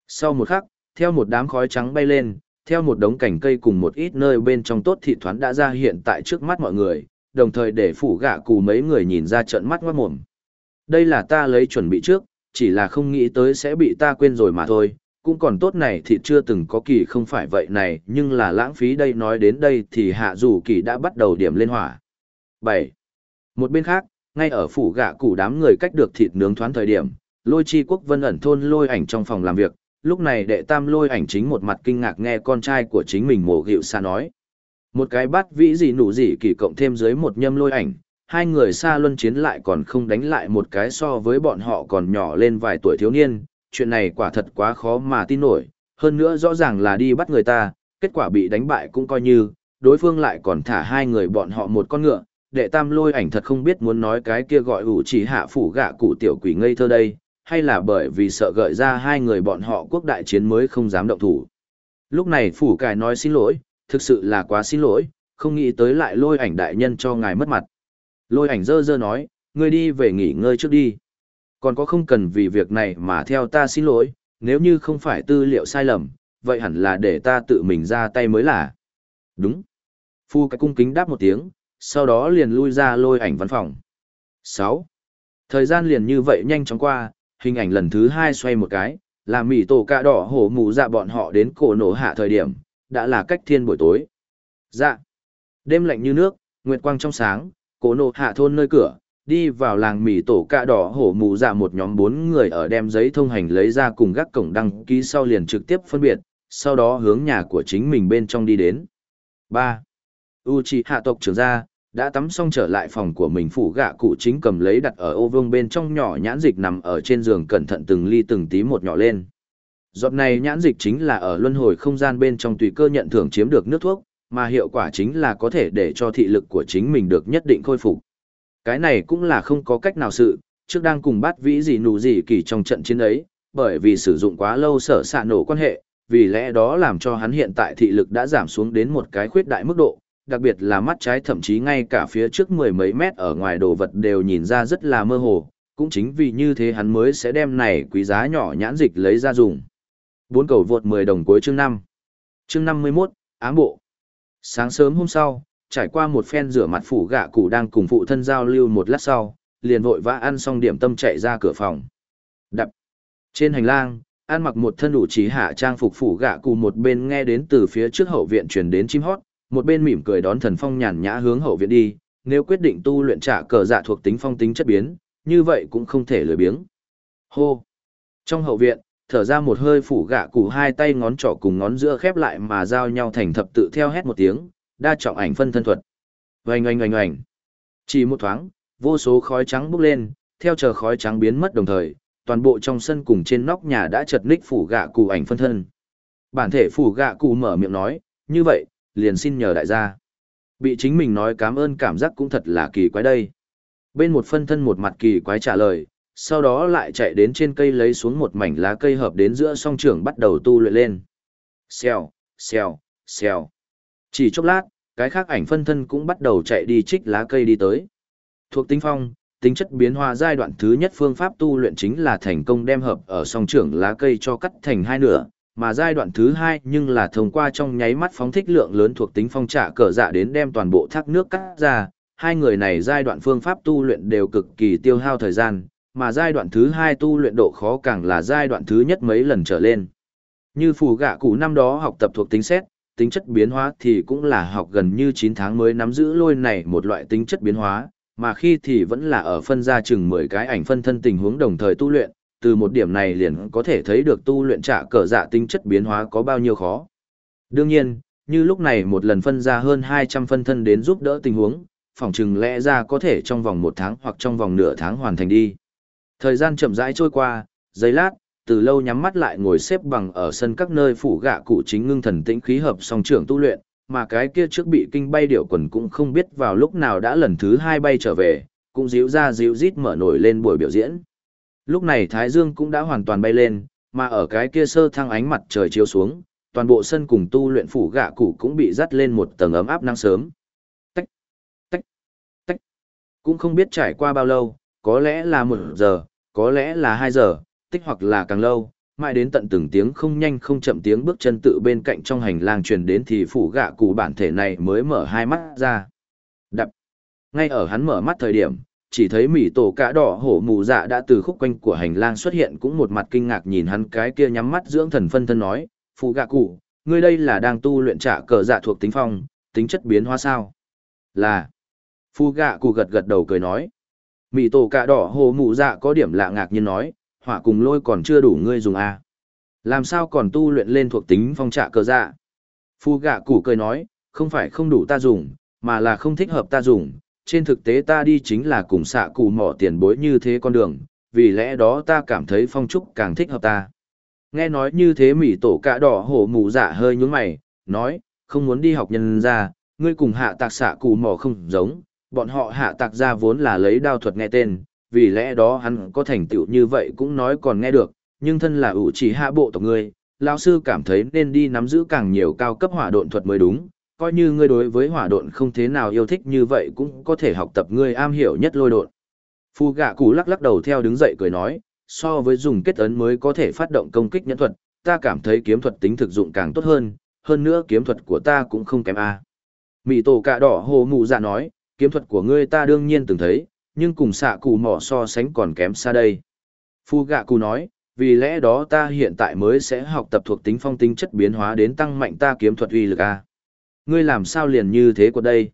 [SPEAKER 1] Sau một khắc, theo một đám khói trắng bay lên, theo một đống cảnh cây cùng một ít nơi bên trong tốt thị thoán đã ra hiện tại trước mắt mọi người, đồng thời để phủ gạ cù mấy người nhìn ra trận mắt ngoát mồm. Đây là ta lấy chuẩn bị trước, chỉ là không nghĩ tới sẽ bị ta quên rồi mà thôi, cũng còn tốt này thì chưa từng có kỳ không phải vậy này, nhưng là lãng phí đây nói đến đây thì hạ dù kỳ đã bắt đầu điểm lên hỏa. 7. Một bên khác, ngay ở phủ gạ củ đám người cách được thịt nướng thoáng thời điểm, lôi chi quốc vân ẩn thôn lôi ảnh trong phòng làm việc, lúc này đệ tam lôi ảnh chính một mặt kinh ngạc nghe con trai của chính mình mổ gịu xa nói. Một cái bắt vĩ gì nụ gì kỳ cộng thêm dưới một nhâm lôi ảnh, hai người xa luân chiến lại còn không đánh lại một cái so với bọn họ còn nhỏ lên vài tuổi thiếu niên, chuyện này quả thật quá khó mà tin nổi, hơn nữa rõ ràng là đi bắt người ta, kết quả bị đánh bại cũng coi như, đối phương lại còn thả hai người bọn họ một con ngựa, đệ tam lôi ảnh thật không biết muốn nói cái kia gọi ủ chỉ hạ phủ gạ cụ tiểu quỷ ngây thơ đây, hay là bởi vì sợ gợi ra hai người bọn họ quốc đại chiến mới không dám động thủ. Lúc này phủ cải nói xin lỗi, thực sự là quá xin lỗi, không nghĩ tới lại lôi ảnh đại nhân cho ngài mất mặt. Lôi ảnh dơ dơ nói, ngươi đi về nghỉ ngơi trước đi. Còn có không cần vì việc này mà theo ta xin lỗi, nếu như không phải tư liệu sai lầm, vậy hẳn là để ta tự mình ra tay mới là. Đúng. Phu cái cung kính đáp một tiếng, sau đó liền lui ra lôi ảnh văn phòng. 6. Thời gian liền như vậy nhanh chóng qua, hình ảnh lần thứ hai xoay một cái, là mỉ tổ cạ đỏ hổ mù dạ bọn họ đến cổ nổ hạ thời điểm, đã là cách thiên buổi tối. Dạ. Đêm lạnh như nước, nguyệt quang trong sáng, cổ nổ hạ thôn nơi cửa, đi vào làng mỉ tổ cạ đỏ hổ mù dạ một nhóm bốn người ở đem giấy thông hành lấy ra cùng gác cổng đăng ký sau liền trực tiếp phân biệt, sau đó hướng nhà của chính mình bên trong đi đến. 3. hạ tộc trưởng gia, đã tắm xong trở lại phòng của mình phủ gạ cụ chính cầm lấy đặt ở ô vương bên trong nhỏ nhãn dịch nằm ở trên giường cẩn thận từng ly từng tí một nhỏ lên. Giọt này nhãn dịch chính là ở luân hồi không gian bên trong tùy cơ nhận thưởng chiếm được nước thuốc, mà hiệu quả chính là có thể để cho thị lực của chính mình được nhất định khôi phục. Cái này cũng là không có cách nào sự, trước đang cùng bắt vĩ gì nụ gì kỳ trong trận chiến ấy, bởi vì sử dụng quá lâu sở xạ nổ quan hệ, vì lẽ đó làm cho hắn hiện tại thị lực đã giảm xuống đến một cái khuyết đại mức độ, đặc biệt là mắt trái thậm chí ngay cả phía trước mười mấy mét ở ngoài đồ vật đều nhìn ra rất là mơ hồ, cũng chính vì như thế hắn mới sẽ đem này quý giá nhỏ nhãn dịch lấy ra dùng. Bốn cầu vượt 10 đồng cuối chương 5. Chương 51, ám bộ. Sáng sớm hôm sau, trải qua một phen rửa mặt phủ gạ cụ đang cùng phụ thân giao lưu một lát sau, liền vội vã ăn xong điểm tâm chạy ra cửa phòng. Đập. Trên hành lang, ăn mặc một thân đủ trí hạ trang phục phủ gạ cụ một bên nghe đến từ phía trước hậu viện truyền đến chim hót, một bên mỉm cười đón thần phong nhàn nhã hướng hậu viện đi, nếu quyết định tu luyện trả cờ dạ thuộc tính phong tính chất biến, như vậy cũng không thể lười biếng. Hô! Trong hậu viện, thở ra một hơi phủ gạ cụ hai tay ngón trỏ cùng ngón giữa khép lại mà giao nhau thành thập tự theo hét một tiếng, đa trọng ảnh phân thân thuật. Oanh oanh oanh oanh. Chỉ một thoáng, vô số khói trắng bốc lên, theo chờ khói trắng biến mất đồng thời, toàn bộ trong sân cùng trên nóc nhà đã chật ních phủ gạ cụ ảnh phân thân. Bản thể phủ gạ cụ mở miệng nói, như vậy, liền xin nhờ đại gia. Bị chính mình nói cảm ơn cảm giác cũng thật là kỳ quái đây. Bên một phân thân một mặt kỳ quái trả lời, sau đó lại chạy đến trên cây lấy xuống một mảnh lá cây hợp đến giữa song trưởng bắt đầu tu luyện lên. Xèo, xèo, xèo. Chỉ chốc lát, cái khác ảnh phân thân cũng bắt đầu chạy đi trích lá cây đi tới. Thuộc tính phong, tính chất biến hóa giai đoạn thứ nhất phương pháp tu luyện chính là thành công đem hợp ở song trưởng lá cây cho cắt thành hai nửa, mà giai đoạn thứ hai nhưng là thông qua trong nháy mắt phóng thích lượng lớn thuộc tính phong trả cờ dạ đến đem toàn bộ thác nước cắt ra. Hai người này giai đoạn phương pháp tu luyện đều cực kỳ tiêu hao thời gian, mà giai đoạn thứ hai tu luyện độ khó càng là giai đoạn thứ nhất mấy lần trở lên. Như phù gạ cụ năm đó học tập thuộc tính xét, tính chất biến hóa thì cũng là học gần như 9 tháng mới nắm giữ lôi này một loại tính chất biến hóa, mà khi thì vẫn là ở phân ra chừng 10 cái ảnh phân thân tình huống đồng thời tu luyện, từ một điểm này liền có thể thấy được tu luyện trả cờ dạ tính chất biến hóa có bao nhiêu khó. Đương nhiên, như lúc này một lần phân ra hơn 200 phân thân đến giúp đỡ tình huống, phỏng chừng lẽ ra có thể trong vòng một tháng hoặc trong vòng nửa tháng hoàn thành đi. Thời gian chậm rãi trôi qua, giây lát, từ lâu nhắm mắt lại ngồi xếp bằng ở sân các nơi phủ gạ cụ chính ngưng thần tĩnh khí hợp song trưởng tu luyện, mà cái kia trước bị kinh bay điệu quần cũng không biết vào lúc nào đã lần thứ hai bay trở về, cũng díu ra díu rít mở nổi lên buổi biểu diễn. Lúc này Thái Dương cũng đã hoàn toàn bay lên, mà ở cái kia sơ thăng ánh mặt trời chiếu xuống, toàn bộ sân cùng tu luyện phủ gạ cụ cũng bị dắt lên một tầng ấm áp nắng sớm. Tách, tách, tách. Cũng không biết trải qua bao lâu, có lẽ là một giờ, có lẽ là hai giờ, tích hoặc là càng lâu, mãi đến tận từng tiếng không nhanh không chậm tiếng bước chân tự bên cạnh trong hành lang truyền đến thì phủ gạ cụ bản thể này mới mở hai mắt ra. Đập. Ngay ở hắn mở mắt thời điểm, chỉ thấy mỉ tổ cả đỏ hổ mù dạ đã từ khúc quanh của hành lang xuất hiện cũng một mặt kinh ngạc nhìn hắn cái kia nhắm mắt dưỡng thần phân thân nói, phụ gạ cụ, ngươi đây là đang tu luyện trả cờ dạ thuộc tính phong, tính chất biến hóa sao? Là. phụ gạ cụ gật gật đầu cười nói. Mỉ tổ cả đỏ hổ mù dạ có điểm lạ ngạc nhiên nói, hỏa cùng lôi còn chưa đủ ngươi dùng à? Làm sao còn tu luyện lên thuộc tính phong trả cờ dạ? phụ gạ cụ cười nói, không phải không đủ ta dùng, mà là không thích hợp ta dùng, trên thực tế ta đi chính là cùng xạ cụ mỏ tiền bối như thế con đường, vì lẽ đó ta cảm thấy phong trúc càng thích hợp ta. Nghe nói như thế mỉ tổ cả đỏ hổ mù dạ hơi nhúng mày, nói, không muốn đi học nhân ra, ngươi cùng hạ tạc xạ cụ mỏ không giống, bọn họ hạ tạc ra vốn là lấy đao thuật nghe tên, vì lẽ đó hắn có thành tựu như vậy cũng nói còn nghe được, nhưng thân là ủ chỉ hạ bộ tộc ngươi, lão sư cảm thấy nên đi nắm giữ càng nhiều cao cấp hỏa độn thuật mới đúng, coi như ngươi đối với hỏa độn không thế nào yêu thích như vậy cũng có thể học tập ngươi am hiểu nhất lôi độn. Phu gạ cụ lắc lắc đầu theo đứng dậy cười nói, so với dùng kết ấn mới có thể phát động công kích nhẫn thuật, ta cảm thấy kiếm thuật tính thực dụng càng tốt hơn, hơn nữa kiếm thuật của ta cũng không kém a. À. Mị tổ cạ đỏ hồ mụ dạ nói, kiếm thuật của ngươi ta đương nhiên từng thấy, nhưng cùng xạ cụ mỏ so sánh còn kém xa đây. Phu gạ cụ nói, vì lẽ đó ta hiện tại mới sẽ học tập thuộc tính phong tính chất biến hóa đến tăng mạnh ta kiếm thuật uy lực a ngươi làm sao liền như thế của đây?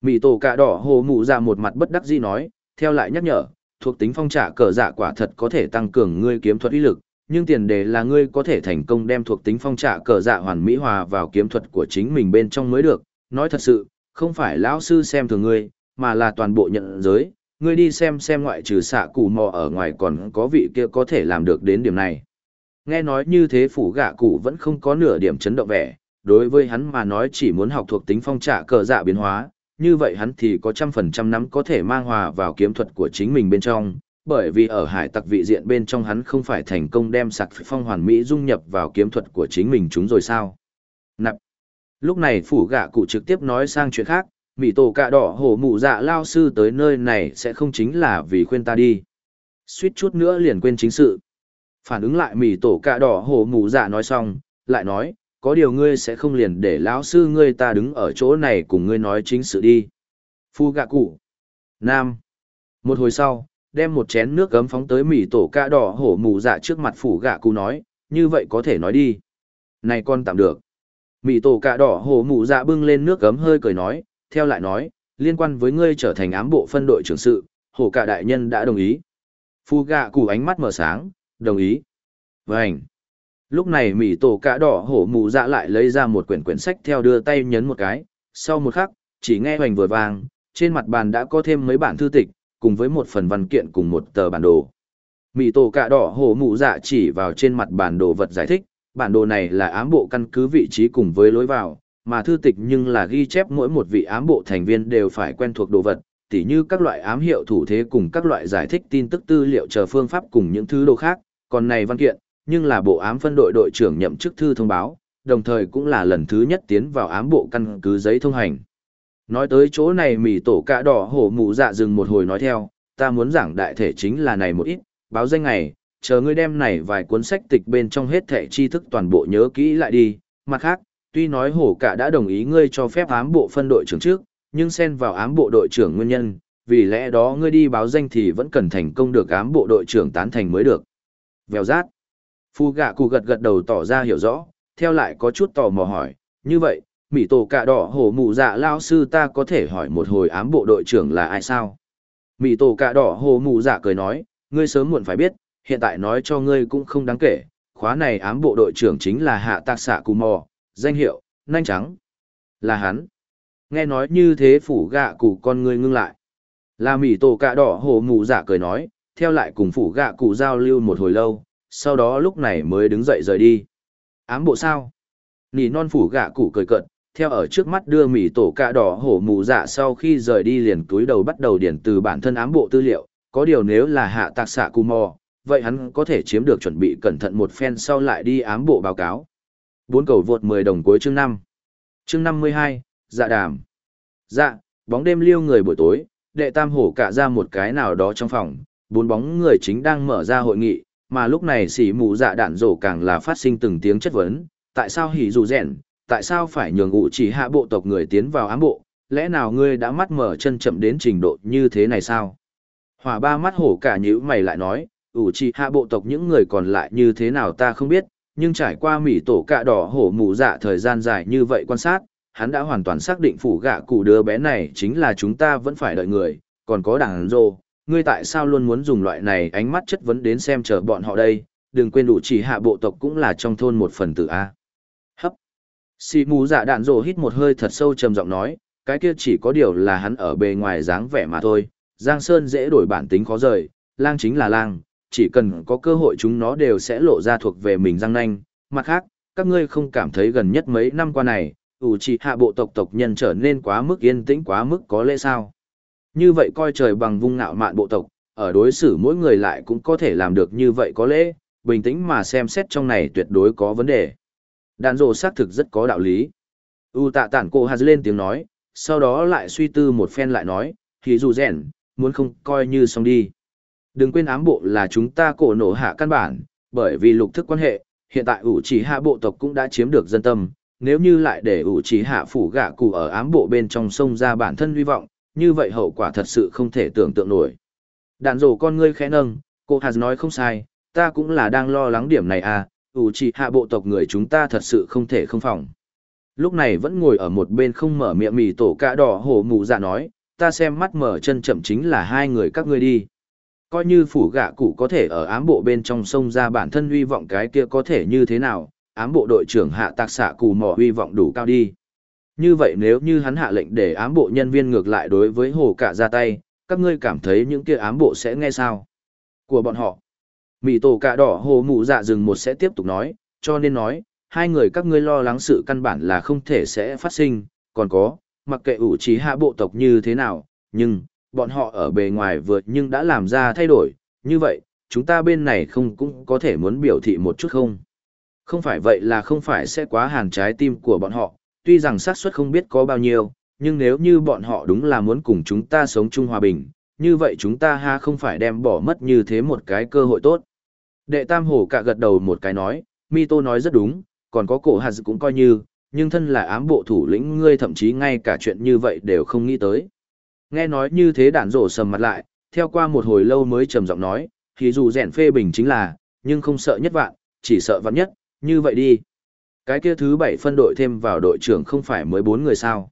[SPEAKER 1] Mị tổ cạ đỏ hồ mụ ra một mặt bất đắc dĩ nói, theo lại nhắc nhở, thuộc tính phong trả cờ dạ quả thật có thể tăng cường ngươi kiếm thuật uy lực, nhưng tiền đề là ngươi có thể thành công đem thuộc tính phong trả cờ dạ hoàn mỹ hòa vào kiếm thuật của chính mình bên trong mới được. Nói thật sự, không phải lão sư xem thường ngươi, mà là toàn bộ nhận giới. Ngươi đi xem xem ngoại trừ xạ cụ mò ở ngoài còn có vị kia có thể làm được đến điểm này. Nghe nói như thế phủ gạ cụ vẫn không có nửa điểm chấn động vẻ đối với hắn mà nói chỉ muốn học thuộc tính phong trả cờ dạ biến hóa, như vậy hắn thì có trăm phần trăm nắm có thể mang hòa vào kiếm thuật của chính mình bên trong, bởi vì ở hải tặc vị diện bên trong hắn không phải thành công đem sạc phong hoàn mỹ dung nhập vào kiếm thuật của chính mình chúng rồi sao. Nạp. Lúc này phủ gạ cụ trực tiếp nói sang chuyện khác, mỹ tổ cạ đỏ hổ mụ dạ lao sư tới nơi này sẽ không chính là vì khuyên ta đi. Suýt chút nữa liền quên chính sự. Phản ứng lại mỹ tổ cạ đỏ hổ mụ dạ nói xong, lại nói, có điều ngươi sẽ không liền để lão sư ngươi ta đứng ở chỗ này cùng ngươi nói chính sự đi. Phu gạ cụ. Nam. Một hồi sau, đem một chén nước gấm phóng tới mỉ tổ ca đỏ hổ mù dạ trước mặt phủ gạ cụ nói, như vậy có thể nói đi. Này con tạm được. mỉ tổ ca đỏ hổ mù dạ bưng lên nước gấm hơi cười nói, theo lại nói, liên quan với ngươi trở thành ám bộ phân đội trưởng sự, hổ cả đại nhân đã đồng ý. Phu gạ cụ ánh mắt mở sáng, đồng ý. Vânh lúc này mỹ tổ cả đỏ hổ mù dạ lại lấy ra một quyển quyển sách theo đưa tay nhấn một cái. Sau một khắc, chỉ nghe hoành vừa vàng trên mặt bàn đã có thêm mấy bản thư tịch, cùng với một phần văn kiện cùng một tờ bản đồ. Mỹ tổ cả đỏ hổ mù dạ chỉ vào trên mặt bản đồ vật giải thích, bản đồ này là ám bộ căn cứ vị trí cùng với lối vào, mà thư tịch nhưng là ghi chép mỗi một vị ám bộ thành viên đều phải quen thuộc đồ vật, tỉ như các loại ám hiệu thủ thế cùng các loại giải thích tin tức tư liệu chờ phương pháp cùng những thứ đồ khác. Còn này văn kiện nhưng là bộ ám phân đội đội trưởng nhậm chức thư thông báo, đồng thời cũng là lần thứ nhất tiến vào ám bộ căn cứ giấy thông hành. Nói tới chỗ này mỉ tổ cả đỏ hổ mụ dạ dừng một hồi nói theo, ta muốn giảng đại thể chính là này một ít, báo danh này chờ ngươi đem này vài cuốn sách tịch bên trong hết thể tri thức toàn bộ nhớ kỹ lại đi. Mặt khác, tuy nói hổ cả đã đồng ý ngươi cho phép ám bộ phân đội trưởng trước, nhưng xen vào ám bộ đội trưởng nguyên nhân, vì lẽ đó ngươi đi báo danh thì vẫn cần thành công được ám bộ đội trưởng tán thành mới được. Vèo rát. Phu gạ cụ gật gật đầu tỏ ra hiểu rõ, theo lại có chút tò mò hỏi, như vậy, mỉ tổ cạ đỏ hổ mụ dạ lao sư ta có thể hỏi một hồi ám bộ đội trưởng là ai sao? Mỉ tổ cạ đỏ hổ mụ dạ cười nói, ngươi sớm muộn phải biết, hiện tại nói cho ngươi cũng không đáng kể, khóa này ám bộ đội trưởng chính là hạ tạc xạ cù mò, danh hiệu, nanh trắng. Là hắn. Nghe nói như thế phủ gạ cụ con ngươi ngưng lại. Là mỉ tổ cạ đỏ hổ mụ dạ cười nói, theo lại cùng phủ gạ cụ giao lưu một hồi lâu, sau đó lúc này mới đứng dậy rời đi. Ám bộ sao? Nỉ non phủ gạ cụ cười cận, theo ở trước mắt đưa mỉ tổ cạ đỏ hổ mù dạ sau khi rời đi liền túi đầu bắt đầu điển từ bản thân ám bộ tư liệu, có điều nếu là hạ tạc xạ cù mò, vậy hắn có thể chiếm được chuẩn bị cẩn thận một phen sau lại đi ám bộ báo cáo. Bốn cầu vượt 10 đồng cuối chương 5. Chương 52, dạ đàm. Dạ, bóng đêm liêu người buổi tối, đệ tam hổ cả ra một cái nào đó trong phòng, bốn bóng người chính đang mở ra hội nghị, mà lúc này xỉ mù dạ đạn rổ càng là phát sinh từng tiếng chất vấn, tại sao hỉ dù rẻn tại sao phải nhường ủ chỉ hạ bộ tộc người tiến vào ám bộ, lẽ nào ngươi đã mắt mở chân chậm đến trình độ như thế này sao? Hỏa ba mắt hổ cả nhữ mày lại nói, ủ chỉ hạ bộ tộc những người còn lại như thế nào ta không biết, nhưng trải qua mỉ tổ cạ đỏ hổ mù dạ thời gian dài như vậy quan sát, hắn đã hoàn toàn xác định phủ gạ cụ đứa bé này chính là chúng ta vẫn phải đợi người, còn có đảng rô, ngươi tại sao luôn muốn dùng loại này ánh mắt chất vấn đến xem chờ bọn họ đây, đừng quên đủ chỉ hạ bộ tộc cũng là trong thôn một phần tử A. Hấp. Xì mù dạ đạn rồ hít một hơi thật sâu trầm giọng nói, cái kia chỉ có điều là hắn ở bề ngoài dáng vẻ mà thôi, Giang Sơn dễ đổi bản tính khó rời, lang chính là lang, chỉ cần có cơ hội chúng nó đều sẽ lộ ra thuộc về mình răng nanh. Mặt khác, các ngươi không cảm thấy gần nhất mấy năm qua này, ủ chỉ hạ bộ tộc tộc nhân trở nên quá mức yên tĩnh quá mức có lẽ sao? Như vậy coi trời bằng vung ngạo mạn bộ tộc, ở đối xử mỗi người lại cũng có thể làm được như vậy có lẽ, bình tĩnh mà xem xét trong này tuyệt đối có vấn đề. Đàn rồ xác thực rất có đạo lý. U tạ tản cô hạt lên tiếng nói, sau đó lại suy tư một phen lại nói, thì dù rèn, muốn không coi như xong đi. Đừng quên ám bộ là chúng ta cổ nổ hạ căn bản, bởi vì lục thức quan hệ, hiện tại ủ chỉ hạ bộ tộc cũng đã chiếm được dân tâm, nếu như lại để ủ chỉ hạ phủ gạ cụ ở ám bộ bên trong sông ra bản thân hy vọng, như vậy hậu quả thật sự không thể tưởng tượng nổi. Đạn rổ con ngươi khẽ nâng, cô Hạt nói không sai, ta cũng là đang lo lắng điểm này à, ủ chỉ hạ bộ tộc người chúng ta thật sự không thể không phòng. Lúc này vẫn ngồi ở một bên không mở miệng mì tổ cả đỏ hổ mù dạ nói, ta xem mắt mở chân chậm chính là hai người các ngươi đi. Coi như phủ gạ cụ có thể ở ám bộ bên trong sông ra bản thân huy vọng cái kia có thể như thế nào, ám bộ đội trưởng hạ tạc xạ cù mỏ huy vọng đủ cao đi. Như vậy nếu như hắn hạ lệnh để ám bộ nhân viên ngược lại đối với hồ cả ra tay, các ngươi cảm thấy những kia ám bộ sẽ nghe sao? Của bọn họ. mỹ tổ cả đỏ hồ mụ dạ dừng một sẽ tiếp tục nói, cho nên nói, hai người các ngươi lo lắng sự căn bản là không thể sẽ phát sinh, còn có, mặc kệ ủ trí hạ bộ tộc như thế nào, nhưng, bọn họ ở bề ngoài vượt nhưng đã làm ra thay đổi, như vậy, chúng ta bên này không cũng có thể muốn biểu thị một chút không? Không phải vậy là không phải sẽ quá hàn trái tim của bọn họ, tuy rằng xác suất không biết có bao nhiêu, nhưng nếu như bọn họ đúng là muốn cùng chúng ta sống chung hòa bình, như vậy chúng ta ha không phải đem bỏ mất như thế một cái cơ hội tốt. Đệ tam hổ cả gật đầu một cái nói, Mito nói rất đúng, còn có cổ hạt cũng coi như, nhưng thân là ám bộ thủ lĩnh ngươi thậm chí ngay cả chuyện như vậy đều không nghĩ tới. Nghe nói như thế đản rổ sầm mặt lại, theo qua một hồi lâu mới trầm giọng nói, thì dù rèn phê bình chính là, nhưng không sợ nhất vạn, chỉ sợ vạn nhất, như vậy đi. Cái kia thứ bảy phân đội thêm vào đội trưởng không phải mới bốn người sao.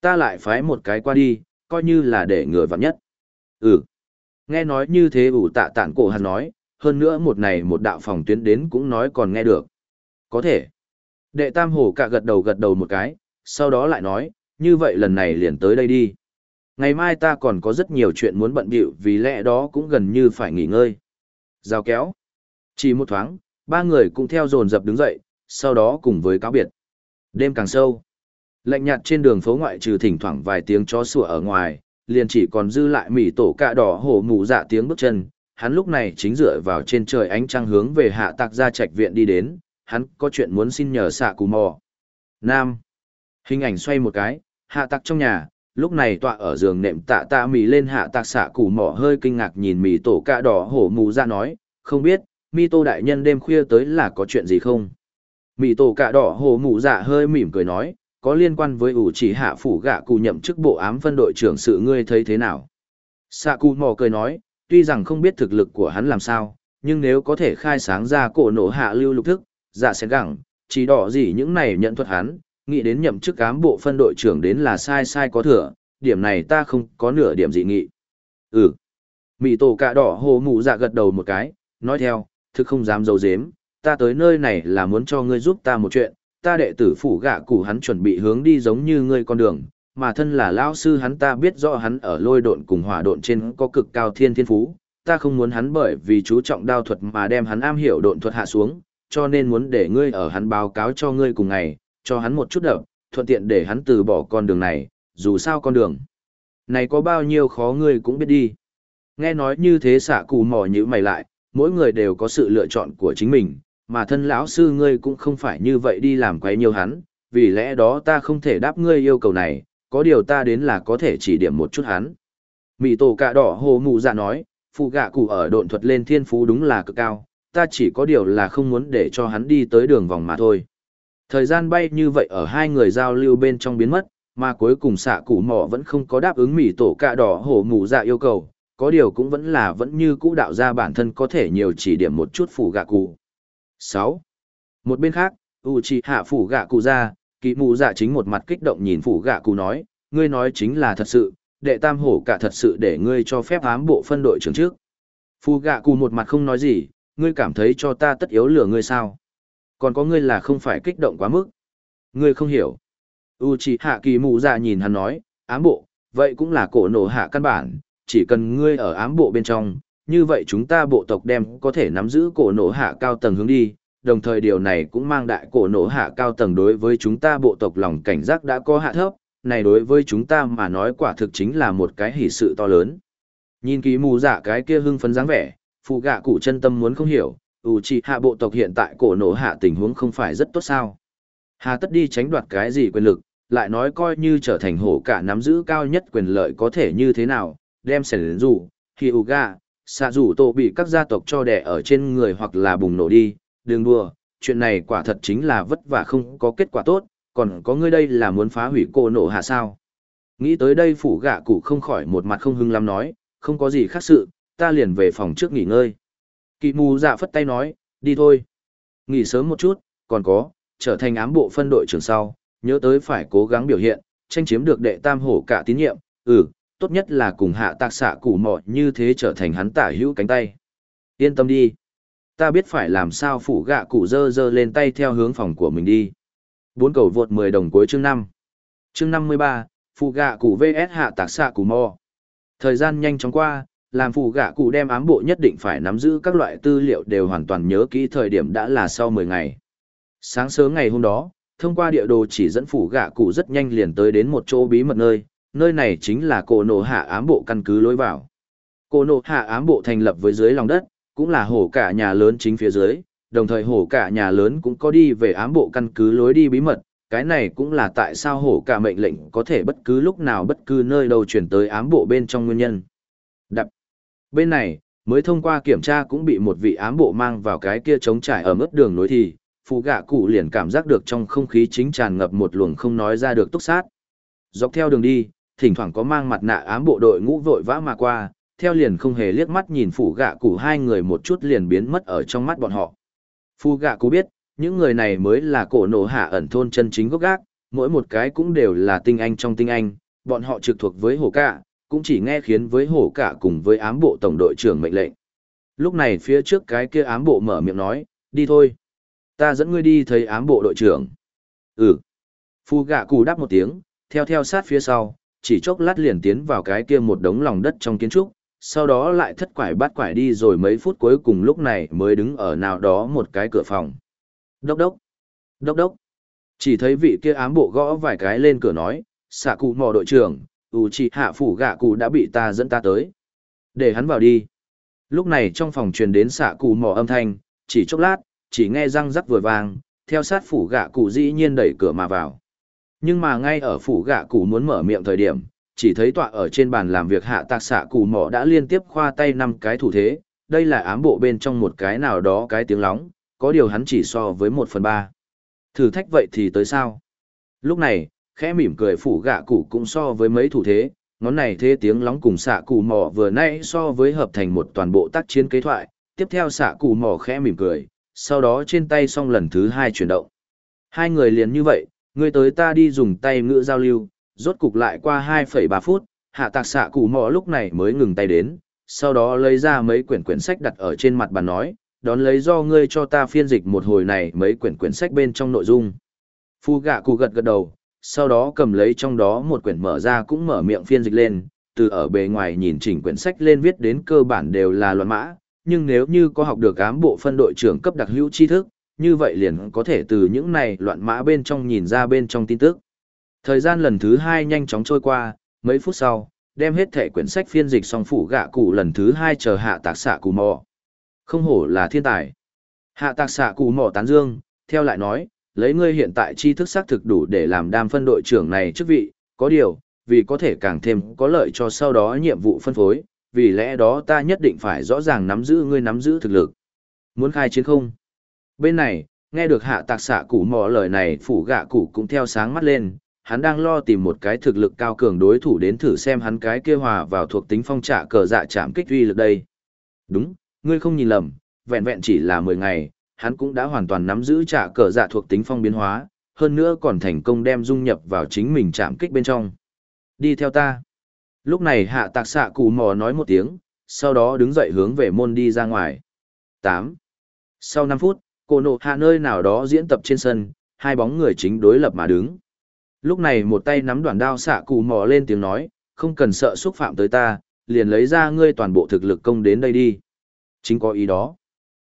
[SPEAKER 1] Ta lại phái một cái qua đi, coi như là để người vặn nhất. Ừ. Nghe nói như thế ủ tạ tản cổ hắn nói, hơn nữa một này một đạo phòng tuyến đến cũng nói còn nghe được. Có thể. Đệ tam hổ cả gật đầu gật đầu một cái, sau đó lại nói, như vậy lần này liền tới đây đi. Ngày mai ta còn có rất nhiều chuyện muốn bận bịu vì lẽ đó cũng gần như phải nghỉ ngơi. Giao kéo. Chỉ một thoáng, ba người cũng theo dồn dập đứng dậy, sau đó cùng với cáo biệt. Đêm càng sâu. Lạnh nhạt trên đường phố ngoại trừ thỉnh thoảng vài tiếng chó sủa ở ngoài, liền chỉ còn dư lại mỉ tổ cạ đỏ hổ mù dạ tiếng bước chân. Hắn lúc này chính dựa vào trên trời ánh trăng hướng về hạ tạc gia trạch viện đi đến, hắn có chuyện muốn xin nhờ xạ cù mò. Nam. Hình ảnh xoay một cái, hạ tạc trong nhà, lúc này tọa ở giường nệm tạ tạ mì lên hạ tạc xạ củ mò hơi kinh ngạc nhìn mì tổ cạ đỏ hổ mù dạ nói, không biết, mi tô đại nhân đêm khuya tới là có chuyện gì không? Mỹ tổ cạ đỏ hồ mụ dạ hơi mỉm cười nói, có liên quan với ủ chỉ hạ phủ gạ cụ nhậm chức bộ ám phân đội trưởng sự ngươi thấy thế nào? Xạ cụ mò cười nói, tuy rằng không biết thực lực của hắn làm sao, nhưng nếu có thể khai sáng ra cổ nổ hạ lưu lục thức, dạ sẽ gẳng, chỉ đỏ gì những này nhận thuật hắn, nghĩ đến nhậm chức ám bộ phân đội trưởng đến là sai sai có thừa, điểm này ta không có nửa điểm dị nghị. Ừ. mỹ tổ cạ đỏ hồ mụ dạ gật đầu một cái, nói theo, thực không dám dấu dếm, ta tới nơi này là muốn cho ngươi giúp ta một chuyện, ta đệ tử phủ gạ cụ hắn chuẩn bị hướng đi giống như ngươi con đường, mà thân là lão sư hắn ta biết rõ hắn ở lôi độn cùng hỏa độn trên có cực cao thiên thiên phú, ta không muốn hắn bởi vì chú trọng đao thuật mà đem hắn am hiểu độn thuật hạ xuống, cho nên muốn để ngươi ở hắn báo cáo cho ngươi cùng ngày, cho hắn một chút đậm, thuận tiện để hắn từ bỏ con đường này, dù sao con đường này có bao nhiêu khó ngươi cũng biết đi. Nghe nói như thế xạ cụ mò như mày lại, mỗi người đều có sự lựa chọn của chính mình, mà thân lão sư ngươi cũng không phải như vậy đi làm quấy nhiều hắn, vì lẽ đó ta không thể đáp ngươi yêu cầu này, có điều ta đến là có thể chỉ điểm một chút hắn. Mị tổ cạ đỏ hồ mụ dạ nói, phụ gạ cụ ở độn thuật lên thiên phú đúng là cực cao, ta chỉ có điều là không muốn để cho hắn đi tới đường vòng mà thôi. Thời gian bay như vậy ở hai người giao lưu bên trong biến mất, mà cuối cùng xạ cụ mỏ vẫn không có đáp ứng mỉ tổ cạ đỏ hổ mù dạ yêu cầu, có điều cũng vẫn là vẫn như cũ đạo ra bản thân có thể nhiều chỉ điểm một chút phủ gạ cụ. 6. Một bên khác, Uchiha hạ phủ gạ cụ ra, kỳ mù dạ chính một mặt kích động nhìn phủ gạ cụ nói, ngươi nói chính là thật sự, đệ tam hổ cả thật sự để ngươi cho phép ám bộ phân đội trưởng trước. Phủ gạ cụ một mặt không nói gì, ngươi cảm thấy cho ta tất yếu lửa ngươi sao? Còn có ngươi là không phải kích động quá mức. Ngươi không hiểu. Uchiha hạ kỳ mù dạ nhìn hắn nói, ám bộ, vậy cũng là cổ nổ hạ căn bản, chỉ cần ngươi ở ám bộ bên trong, như vậy chúng ta bộ tộc đem có thể nắm giữ cổ nổ hạ cao tầng hướng đi, đồng thời điều này cũng mang đại cổ nổ hạ cao tầng đối với chúng ta bộ tộc lòng cảnh giác đã có hạ thấp, này đối với chúng ta mà nói quả thực chính là một cái hỷ sự to lớn. Nhìn ký mù giả cái kia hưng phấn dáng vẻ, phụ gạ cụ chân tâm muốn không hiểu, ủ trì hạ bộ tộc hiện tại cổ nổ hạ tình huống không phải rất tốt sao. Hà tất đi tránh đoạt cái gì quyền lực, lại nói coi như trở thành hổ cả nắm giữ cao nhất quyền lợi có thể như thế nào, đem sẻn rủ, khi ủ gà, xạ rủ tổ bị các gia tộc cho đẻ ở trên người hoặc là bùng nổ đi, đừng đùa, chuyện này quả thật chính là vất vả không có kết quả tốt, còn có ngươi đây là muốn phá hủy cô nổ hạ sao. Nghĩ tới đây phủ gạ cụ không khỏi một mặt không hưng lắm nói, không có gì khác sự, ta liền về phòng trước nghỉ ngơi. Kỵ mù dạ phất tay nói, đi thôi. Nghỉ sớm một chút, còn có, trở thành ám bộ phân đội trưởng sau, nhớ tới phải cố gắng biểu hiện, tranh chiếm được đệ tam hổ cả tín nhiệm, ừ, tốt nhất là cùng hạ tạc xạ củ mọ như thế trở thành hắn tả hữu cánh tay. Yên tâm đi. Ta biết phải làm sao phủ gạ cụ dơ dơ lên tay theo hướng phòng của mình đi. Bốn cầu vượt 10 đồng cuối chương 5. Chương 53, phụ gạ cụ VS hạ tạc xạ củ mò. Thời gian nhanh chóng qua, làm phụ gạ cụ đem ám bộ nhất định phải nắm giữ các loại tư liệu đều hoàn toàn nhớ kỹ thời điểm đã là sau 10 ngày. Sáng sớm ngày hôm đó, thông qua địa đồ chỉ dẫn phủ gạ cụ rất nhanh liền tới đến một chỗ bí mật nơi, nơi này chính là cổ nổ hạ ám bộ căn cứ lối vào. Cổ nổ hạ ám bộ thành lập với dưới lòng đất, cũng là hổ cả nhà lớn chính phía dưới, đồng thời hổ cả nhà lớn cũng có đi về ám bộ căn cứ lối đi bí mật, cái này cũng là tại sao hổ cả mệnh lệnh có thể bất cứ lúc nào bất cứ nơi đâu chuyển tới ám bộ bên trong nguyên nhân. Đập. Bên này, mới thông qua kiểm tra cũng bị một vị ám bộ mang vào cái kia chống trải ở mức đường nối thì, phụ gạ cụ liền cảm giác được trong không khí chính tràn ngập một luồng không nói ra được túc sát. Dọc theo đường đi, thỉnh thoảng có mang mặt nạ ám bộ đội ngũ vội vã mà qua, theo liền không hề liếc mắt nhìn phủ gạ cụ hai người một chút liền biến mất ở trong mắt bọn họ. Phu gạ cụ biết, những người này mới là cổ nổ hạ ẩn thôn chân chính gốc gác, mỗi một cái cũng đều là tinh anh trong tinh anh, bọn họ trực thuộc với hổ cả, cũng chỉ nghe khiến với hổ cả cùng với ám bộ tổng đội trưởng mệnh lệnh. Lúc này phía trước cái kia ám bộ mở miệng nói, đi thôi. Ta dẫn ngươi đi thấy ám bộ đội trưởng. Ừ. Phu gạ cụ đáp một tiếng, theo theo sát phía sau, chỉ chốc lát liền tiến vào cái kia một đống lòng đất trong kiến trúc, sau đó lại thất quải bắt quải đi rồi mấy phút cuối cùng lúc này mới đứng ở nào đó một cái cửa phòng. Đốc đốc. Đốc đốc. Chỉ thấy vị kia ám bộ gõ vài cái lên cửa nói, xạ cụ mò đội trưởng, ủ chỉ hạ phủ gạ cụ đã bị ta dẫn ta tới. Để hắn vào đi. Lúc này trong phòng truyền đến xạ cụ mò âm thanh, chỉ chốc lát, chỉ nghe răng rắc vừa vang, theo sát phủ gạ cụ dĩ nhiên đẩy cửa mà vào. Nhưng mà ngay ở phủ gạ cụ muốn mở miệng thời điểm, chỉ thấy tọa ở trên bàn làm việc hạ tạc xạ cụ mỏ đã liên tiếp khoa tay năm cái thủ thế, đây là ám bộ bên trong một cái nào đó cái tiếng lóng, có điều hắn chỉ so với một phần ba. Thử thách vậy thì tới sao? Lúc này, khẽ mỉm cười phủ gạ cụ cũng so với mấy thủ thế, ngón này thế tiếng lóng cùng xạ cụ mỏ vừa nay so với hợp thành một toàn bộ tác chiến kế thoại, tiếp theo xạ cụ mỏ khẽ mỉm cười, sau đó trên tay xong lần thứ hai chuyển động. Hai người liền như vậy, người tới ta đi dùng tay ngữ giao lưu, rốt cục lại qua 2,3 phút, hạ tạc xạ cụ mò lúc này mới ngừng tay đến, sau đó lấy ra mấy quyển quyển sách đặt ở trên mặt bàn nói, đón lấy do ngươi cho ta phiên dịch một hồi này mấy quyển quyển sách bên trong nội dung. Phu gạ cụ gật gật đầu, sau đó cầm lấy trong đó một quyển mở ra cũng mở miệng phiên dịch lên, từ ở bề ngoài nhìn chỉnh quyển sách lên viết đến cơ bản đều là loạn mã, nhưng nếu như có học được ám bộ phân đội trưởng cấp đặc hữu tri thức, như vậy liền có thể từ những này loạn mã bên trong nhìn ra bên trong tin tức. Thời gian lần thứ hai nhanh chóng trôi qua, mấy phút sau, đem hết thể quyển sách phiên dịch xong phủ gạ cụ lần thứ hai chờ hạ tạc xạ cụ mò. Không hổ là thiên tài. Hạ tạc xạ cụ mò tán dương, theo lại nói, lấy ngươi hiện tại tri thức xác thực đủ để làm đam phân đội trưởng này chức vị, có điều, vì có thể càng thêm có lợi cho sau đó nhiệm vụ phân phối, vì lẽ đó ta nhất định phải rõ ràng nắm giữ ngươi nắm giữ thực lực. Muốn khai chiến không? Bên này, nghe được hạ tạc xạ cụ mò lời này phủ gạ cụ cũng theo sáng mắt lên, hắn đang lo tìm một cái thực lực cao cường đối thủ đến thử xem hắn cái kia hòa vào thuộc tính phong trả cờ dạ chạm kích uy lực đây. Đúng, ngươi không nhìn lầm, vẹn vẹn chỉ là 10 ngày, hắn cũng đã hoàn toàn nắm giữ trả cờ dạ thuộc tính phong biến hóa, hơn nữa còn thành công đem dung nhập vào chính mình chạm kích bên trong. Đi theo ta. Lúc này hạ tạc xạ cụ mò nói một tiếng, sau đó đứng dậy hướng về môn đi ra ngoài. 8. Sau 5 phút, cô nộ hạ nơi nào đó diễn tập trên sân, hai bóng người chính đối lập mà đứng. Lúc này một tay nắm đoạn đao xạ cụ mò lên tiếng nói, không cần sợ xúc phạm tới ta, liền lấy ra ngươi toàn bộ thực lực công đến đây đi. Chính có ý đó.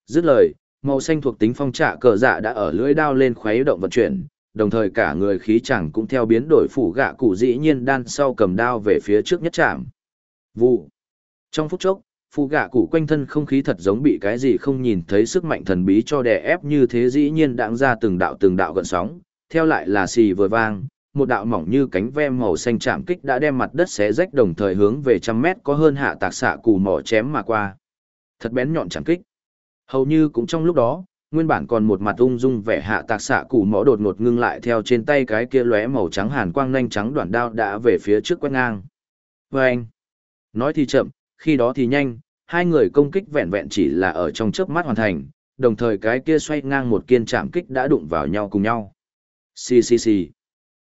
[SPEAKER 1] Dứt lời, màu xanh thuộc tính phong trạ cờ dạ đã ở lưỡi đao lên khuấy động vận chuyển, đồng thời cả người khí chẳng cũng theo biến đổi phủ gạ cụ dĩ nhiên đan sau cầm đao về phía trước nhất chạm. Vụ. Trong phút chốc, phụ gạ cụ quanh thân không khí thật giống bị cái gì không nhìn thấy sức mạnh thần bí cho đè ép như thế dĩ nhiên đãng ra từng đạo từng đạo gần sóng, theo lại là xì vừa vang, một đạo mỏng như cánh ve màu xanh chạm kích đã đem mặt đất xé rách đồng thời hướng về trăm mét có hơn hạ tạc xạ cù mỏ chém mà qua. Thật bén nhọn chạm kích. Hầu như cũng trong lúc đó, nguyên bản còn một mặt ung dung vẻ hạ tạc xạ cù mỏ đột ngột ngưng lại theo trên tay cái kia lóe màu trắng hàn quang nhanh trắng đoạn đao đã về phía trước quét ngang. Và anh, nói thì chậm, khi đó thì nhanh, hai người công kích vẹn vẹn chỉ là ở trong chớp mắt hoàn thành, đồng thời cái kia xoay ngang một kiên chạm kích đã đụng vào nhau cùng nhau. Xì xì xì.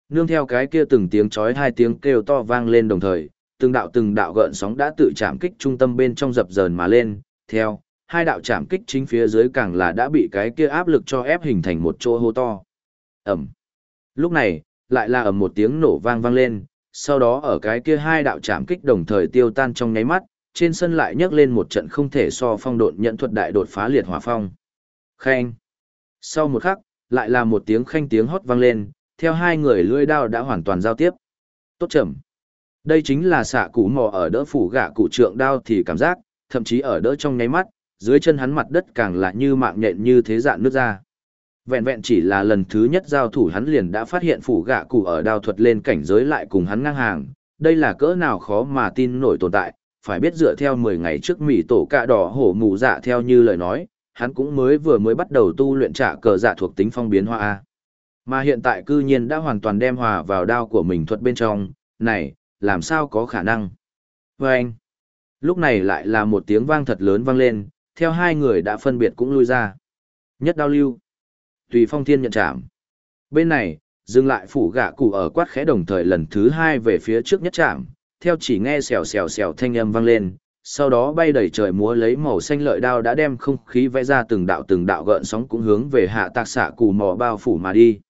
[SPEAKER 1] Nương theo cái kia từng tiếng chói hai tiếng kêu to vang lên đồng thời, từng đạo từng đạo gợn sóng đã tự chạm kích trung tâm bên trong dập dờn mà lên, theo, hai đạo chạm kích chính phía dưới càng là đã bị cái kia áp lực cho ép hình thành một chỗ hô to. Ẩm. Lúc này, lại là ầm một tiếng nổ vang vang lên, sau đó ở cái kia hai đạo chạm kích đồng thời tiêu tan trong nháy mắt, trên sân lại nhấc lên một trận không thể so phong độn nhận thuật đại đột phá liệt hỏa phong. Khanh. Sau một khắc, lại là một tiếng khanh tiếng hót vang lên, theo hai người lưỡi đao đã hoàn toàn giao tiếp. Tốt chậm. Đây chính là xạ cụ mò ở đỡ phủ gạ cụ trượng đao thì cảm giác, thậm chí ở đỡ trong nháy mắt, dưới chân hắn mặt đất càng là như mạng nhện như thế dạn nước ra. Vẹn vẹn chỉ là lần thứ nhất giao thủ hắn liền đã phát hiện phủ gạ cụ ở đao thuật lên cảnh giới lại cùng hắn ngang hàng, đây là cỡ nào khó mà tin nổi tồn tại, phải biết dựa theo 10 ngày trước mỉ tổ cạ đỏ hổ mù dạ theo như lời nói, hắn cũng mới vừa mới bắt đầu tu luyện trả cờ dạ thuộc tính phong biến hoa A. Mà hiện tại cư nhiên đã hoàn toàn đem hòa vào đao của mình thuật bên trong, này, làm sao có khả năng. Và anh, lúc này lại là một tiếng vang thật lớn vang lên, theo hai người đã phân biệt cũng lui ra. Nhất đao lưu, tùy phong thiên nhận chạm. Bên này, dừng lại phủ gạ cụ ở quát khẽ đồng thời lần thứ hai về phía trước nhất chạm, theo chỉ nghe xèo xèo xèo thanh âm vang lên, sau đó bay đầy trời múa lấy màu xanh lợi đao đã đem không khí vẽ ra từng đạo từng đạo gợn sóng cũng hướng về hạ tạc xạ cù mò bao phủ mà đi.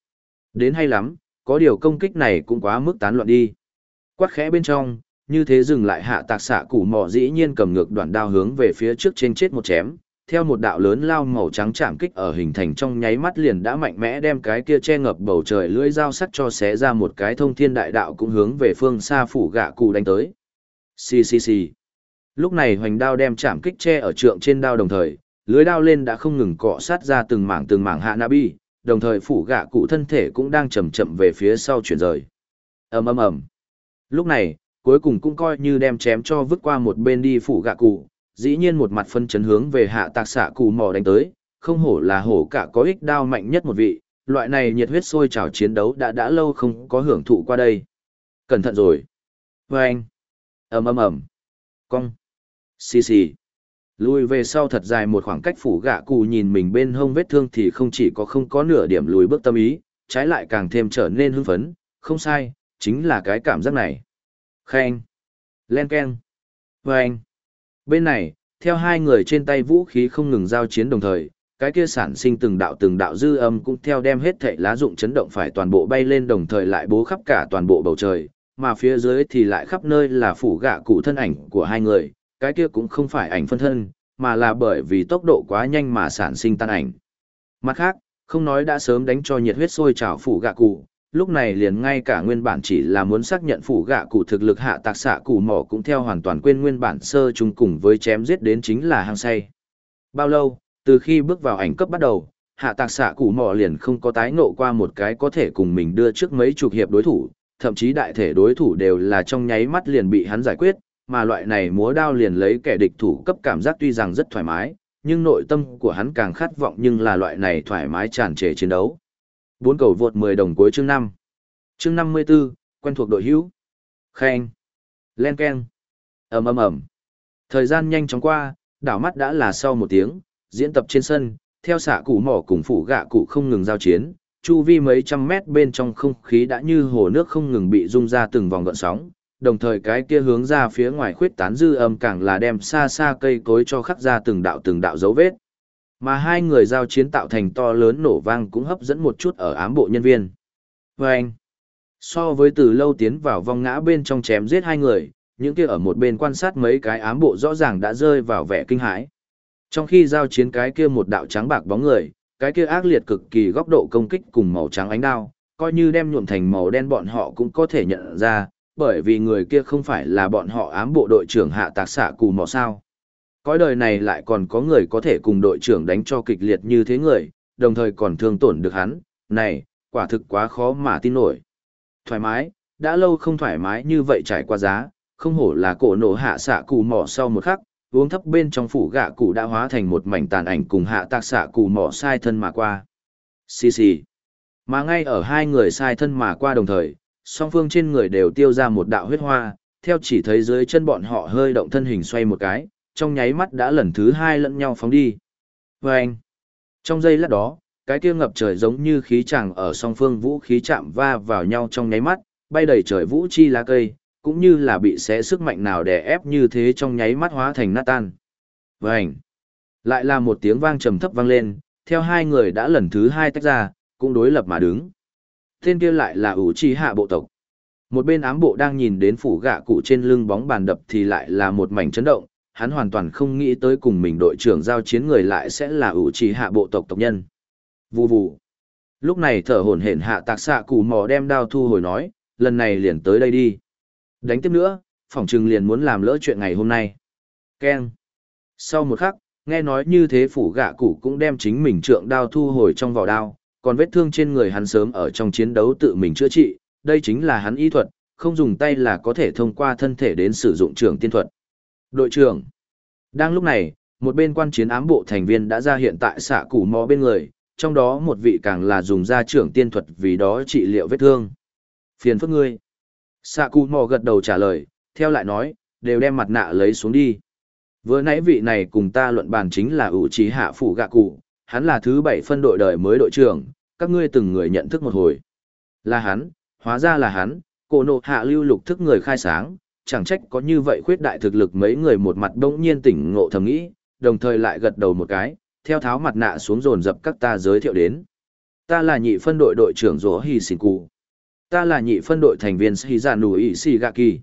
[SPEAKER 1] Đến hay lắm, có điều công kích này cũng quá mức tán loạn đi. Quát khẽ bên trong, như thế dừng lại hạ tạc xạ cù mò dĩ nhiên cầm ngược đoạn đao hướng về phía trước trên chết một chém, theo một đạo lớn lao màu trắng chạm kích ở hình thành trong nháy mắt liền đã mạnh mẽ đem cái kia che ngập bầu trời lưỡi dao sắt cho xé ra một cái thông thiên đại đạo cũng hướng về phương xa phủ gạ cụ đánh tới. Xì xì xì. Lúc này hoành đao đem chạm kích che ở trượng trên đao đồng thời, lưới đao lên đã không ngừng cọ sát ra từng mảng từng mảng hạ nabi, đồng thời phủ gạ cụ thân thể cũng đang chậm chậm về phía sau chuyển rời. ầm ầm ầm. Lúc này, cuối cùng cũng coi như đem chém cho vứt qua một bên đi phủ gạ cụ, dĩ nhiên một mặt phân chấn hướng về hạ tạc xạ cụ mò đánh tới, không hổ là hổ cả có ích đao mạnh nhất một vị, loại này nhiệt huyết sôi trào chiến đấu đã đã lâu không có hưởng thụ qua đây. Cẩn thận rồi. Và anh. ầm ầm ầm. Cong. Xì xì. Lùi về sau thật dài một khoảng cách phủ gạ cụ nhìn mình bên hông vết thương thì không chỉ có không có nửa điểm lùi bước tâm ý, trái lại càng thêm trở nên hưng phấn, không sai, chính là cái cảm giác này. Khen. Len keng. Và anh. Bên này, theo hai người trên tay vũ khí không ngừng giao chiến đồng thời, cái kia sản sinh từng đạo từng đạo dư âm cũng theo đem hết thảy lá dụng chấn động phải toàn bộ bay lên đồng thời lại bố khắp cả toàn bộ bầu trời, mà phía dưới thì lại khắp nơi là phủ gạ cụ thân ảnh của hai người, cái kia cũng không phải ảnh phân thân, mà là bởi vì tốc độ quá nhanh mà sản sinh tan ảnh. Mặt khác, không nói đã sớm đánh cho nhiệt huyết sôi trào phủ gạ cụ, lúc này liền ngay cả nguyên bản chỉ là muốn xác nhận phủ gạ cụ thực lực hạ tạc xạ cụ mỏ cũng theo hoàn toàn quên nguyên bản sơ chung cùng với chém giết đến chính là hang say. Bao lâu, từ khi bước vào ảnh cấp bắt đầu, hạ tạc xạ cụ mỏ liền không có tái ngộ qua một cái có thể cùng mình đưa trước mấy chục hiệp đối thủ, thậm chí đại thể đối thủ đều là trong nháy mắt liền bị hắn giải quyết, mà loại này múa đao liền lấy kẻ địch thủ cấp cảm giác tuy rằng rất thoải mái, nhưng nội tâm của hắn càng khát vọng nhưng là loại này thoải mái tràn trề chiến đấu. Bốn cầu vượt 10 đồng cuối chương 5. Chương 54, quen thuộc đội hữu. Khen. Len ken. ầm ầm ầm. Thời gian nhanh chóng qua, đảo mắt đã là sau một tiếng, diễn tập trên sân, theo xạ cụ mỏ cùng phủ gạ cụ không ngừng giao chiến, chu vi mấy trăm mét bên trong không khí đã như hồ nước không ngừng bị rung ra từng vòng gợn sóng, đồng thời cái kia hướng ra phía ngoài khuyết tán dư âm càng là đem xa xa cây cối cho khắc ra từng đạo từng đạo dấu vết. Mà hai người giao chiến tạo thành to lớn nổ vang cũng hấp dẫn một chút ở ám bộ nhân viên. Và anh, so với từ lâu tiến vào vong ngã bên trong chém giết hai người, những kia ở một bên quan sát mấy cái ám bộ rõ ràng đã rơi vào vẻ kinh hãi. Trong khi giao chiến cái kia một đạo trắng bạc bóng người, cái kia ác liệt cực kỳ góc độ công kích cùng màu trắng ánh đao, coi như đem nhuộm thành màu đen bọn họ cũng có thể nhận ra, bởi vì người kia không phải là bọn họ ám bộ đội trưởng hạ tạc xạ cù mò sao. Cõi đời này lại còn có người có thể cùng đội trưởng đánh cho kịch liệt như thế người, đồng thời còn thương tổn được hắn, này, quả thực quá khó mà tin nổi. Thoải mái, đã lâu không thoải mái như vậy trải qua giá, không hổ là cổ nổ hạ xạ cù mỏ sau một khắc, uống thấp bên trong phủ gạ cụ đã hóa thành một mảnh tàn ảnh cùng hạ tạc xạ cù mỏ sai thân mà qua. Xì xì. Mà ngay ở hai người sai thân mà qua đồng thời, song phương trên người đều tiêu ra một đạo huyết hoa, theo chỉ thấy dưới chân bọn họ hơi động thân hình xoay một cái, trong nháy mắt đã lần thứ hai lẫn nhau phóng đi. Và anh, trong giây lát đó, cái kia ngập trời giống như khí chẳng ở song phương vũ khí chạm va vào nhau trong nháy mắt, bay đầy trời vũ chi lá cây, cũng như là bị xé sức mạnh nào đè ép như thế trong nháy mắt hóa thành nát tan. Và anh, lại là một tiếng vang trầm thấp vang lên, theo hai người đã lần thứ hai tách ra, cũng đối lập mà đứng tên kia lại là ủ trì hạ bộ tộc. Một bên ám bộ đang nhìn đến phủ gạ cụ trên lưng bóng bàn đập thì lại là một mảnh chấn động, hắn hoàn toàn không nghĩ tới cùng mình đội trưởng giao chiến người lại sẽ là ủ trì hạ bộ tộc tộc nhân. Vù vù. Lúc này thở hổn hển hạ tạc xạ cụ mò đem đao thu hồi nói, lần này liền tới đây đi. Đánh tiếp nữa, phỏng chừng liền muốn làm lỡ chuyện ngày hôm nay. Keng. Sau một khắc, nghe nói như thế phủ gạ cụ cũng đem chính mình trượng đao thu hồi trong vỏ đao, còn vết thương trên người hắn sớm ở trong chiến đấu tự mình chữa trị, đây chính là hắn y thuật, không dùng tay là có thể thông qua thân thể đến sử dụng trường tiên thuật. Đội trưởng. Đang lúc này, một bên quan chiến ám bộ thành viên đã ra hiện tại xạ củ mò bên người, trong đó một vị càng là dùng ra trưởng tiên thuật vì đó trị liệu vết thương. Phiền phức ngươi. Xạ củ mò gật đầu trả lời, theo lại nói, đều đem mặt nạ lấy xuống đi. Vừa nãy vị này cùng ta luận bàn chính là ủ trí hạ phủ gạ cụ, hắn là thứ bảy phân đội đời mới đội trưởng, các ngươi từng người nhận thức một hồi. Là hắn, hóa ra là hắn, cổ nộ hạ lưu lục thức người khai sáng, chẳng trách có như vậy khuyết đại thực lực mấy người một mặt đông nhiên tỉnh ngộ thầm nghĩ, đồng thời lại gật đầu một cái, theo tháo mặt nạ xuống dồn dập các ta giới thiệu đến. Ta là nhị phân đội đội trưởng Dỗ Hì Xin Cụ. Ta là nhị phân đội thành viên Sĩ Giả dạ Nù Ý Sĩ Gạ Kỳ.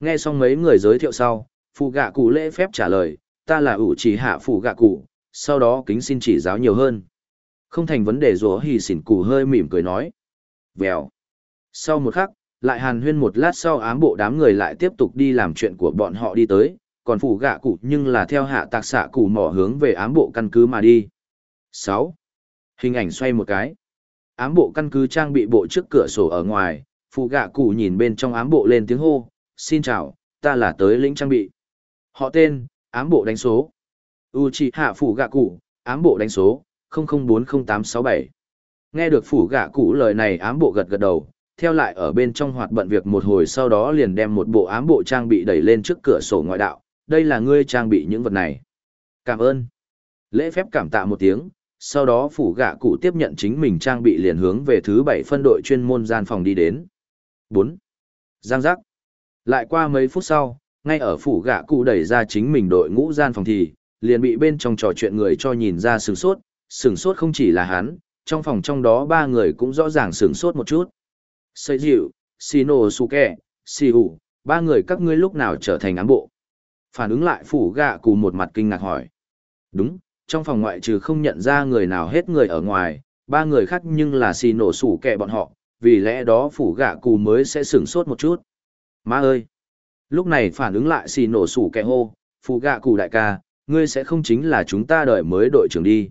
[SPEAKER 1] Nghe xong mấy người giới thiệu sau, Phụ Gạ Cụ lễ phép trả lời, ta là ủ chỉ hạ Phụ Gạ Cụ, sau đó kính xin chỉ giáo nhiều hơn. Không thành vấn đề rủa hì xin củ hơi mỉm cười nói. Vèo. Sau một khắc, lại hàn huyên một lát sau ám bộ đám người lại tiếp tục đi làm chuyện của bọn họ đi tới, còn phủ gạ cụ nhưng là theo hạ tạc xạ cụ mỏ hướng về ám bộ căn cứ mà đi. 6. Hình ảnh xoay một cái. Ám bộ căn cứ trang bị bộ trước cửa sổ ở ngoài, phụ gạ cụ nhìn bên trong ám bộ lên tiếng hô, xin chào, ta là tới lĩnh trang bị. Họ tên, ám bộ đánh số. Uchiha Phủ Gạ Cụ, ám bộ đánh số, 00400867. Nghe được Phủ Gạ Cụ lời này ám bộ gật gật đầu, theo lại ở bên trong hoạt bận việc một hồi sau đó liền đem một bộ ám bộ trang bị đẩy lên trước cửa sổ ngoại đạo, đây là ngươi trang bị những vật này. Cảm ơn. Lễ phép cảm tạ một tiếng, sau đó phủ gạ cụ tiếp nhận chính mình trang bị liền hướng về thứ bảy phân đội chuyên môn gian phòng đi đến. 4. Giang giác. Lại qua mấy phút sau, ngay ở phủ gạ cụ đẩy ra chính mình đội ngũ gian phòng thì, liền bị bên trong trò chuyện người cho nhìn ra sừng sốt, sừng sốt không chỉ là hắn, trong phòng trong đó ba người cũng rõ ràng sừng sốt một chút. Sợi dịu, Shino Suke, Siu, ba người các ngươi lúc nào trở thành ám bộ. Phản ứng lại phủ gạ cụ một mặt kinh ngạc hỏi. Đúng, trong phòng ngoại trừ không nhận ra người nào hết người ở ngoài, ba người khác nhưng là xì nổ bọn họ, vì lẽ đó phủ gạ cụ mới sẽ sửng sốt một chút. Má ơi! Lúc này phản ứng lại xì nổ hô, phủ gạ cụ đại ca, ngươi sẽ không chính là chúng ta đợi mới đội trưởng đi.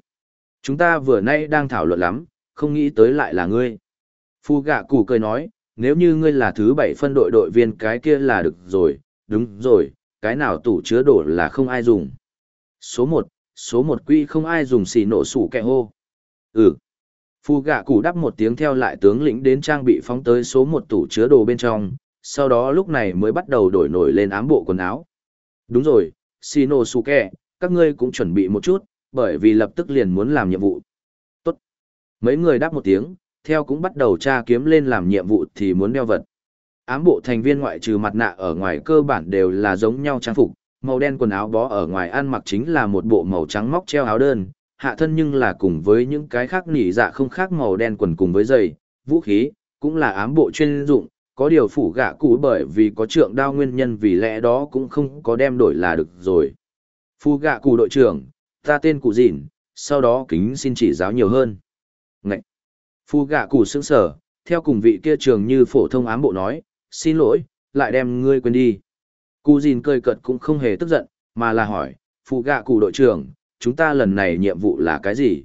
[SPEAKER 1] Chúng ta vừa nay đang thảo luận lắm, không nghĩ tới lại là ngươi. Phu gạ cụ cười nói, nếu như ngươi là thứ bảy phân đội đội viên cái kia là được rồi, đúng rồi, cái nào tủ chứa đồ là không ai dùng. Số một, số một quy không ai dùng xì nổ sủ kẹ hô. Ừ. Phu gạ cụ đắp một tiếng theo lại tướng lĩnh đến trang bị phóng tới số một tủ chứa đồ bên trong, sau đó lúc này mới bắt đầu đổi nổi lên ám bộ quần áo. Đúng rồi, xì nổ sủ kẹ, các ngươi cũng chuẩn bị một chút, bởi vì lập tức liền muốn làm nhiệm vụ. Tốt. Mấy người đáp một tiếng, theo cũng bắt đầu tra kiếm lên làm nhiệm vụ thì muốn đeo vật. Ám bộ thành viên ngoại trừ mặt nạ ở ngoài cơ bản đều là giống nhau trang phục, màu đen quần áo bó ở ngoài ăn mặc chính là một bộ màu trắng móc treo áo đơn, hạ thân nhưng là cùng với những cái khác nỉ dạ không khác màu đen quần cùng với giày, vũ khí, cũng là ám bộ chuyên dụng, có điều phủ gạ cũ bởi vì có trượng đao nguyên nhân vì lẽ đó cũng không có đem đổi là được rồi. Phu gạ cụ đội trưởng, ta tên cụ dịn, sau đó kính xin chỉ giáo nhiều hơn. Ngậy! Phu gạ Củ sững sở, theo cùng vị kia trường như phổ thông ám bộ nói, xin lỗi, lại đem ngươi quên đi. Cú dìn cười cợt cũng không hề tức giận, mà là hỏi, Phu gạ Củ đội trưởng, chúng ta lần này nhiệm vụ là cái gì?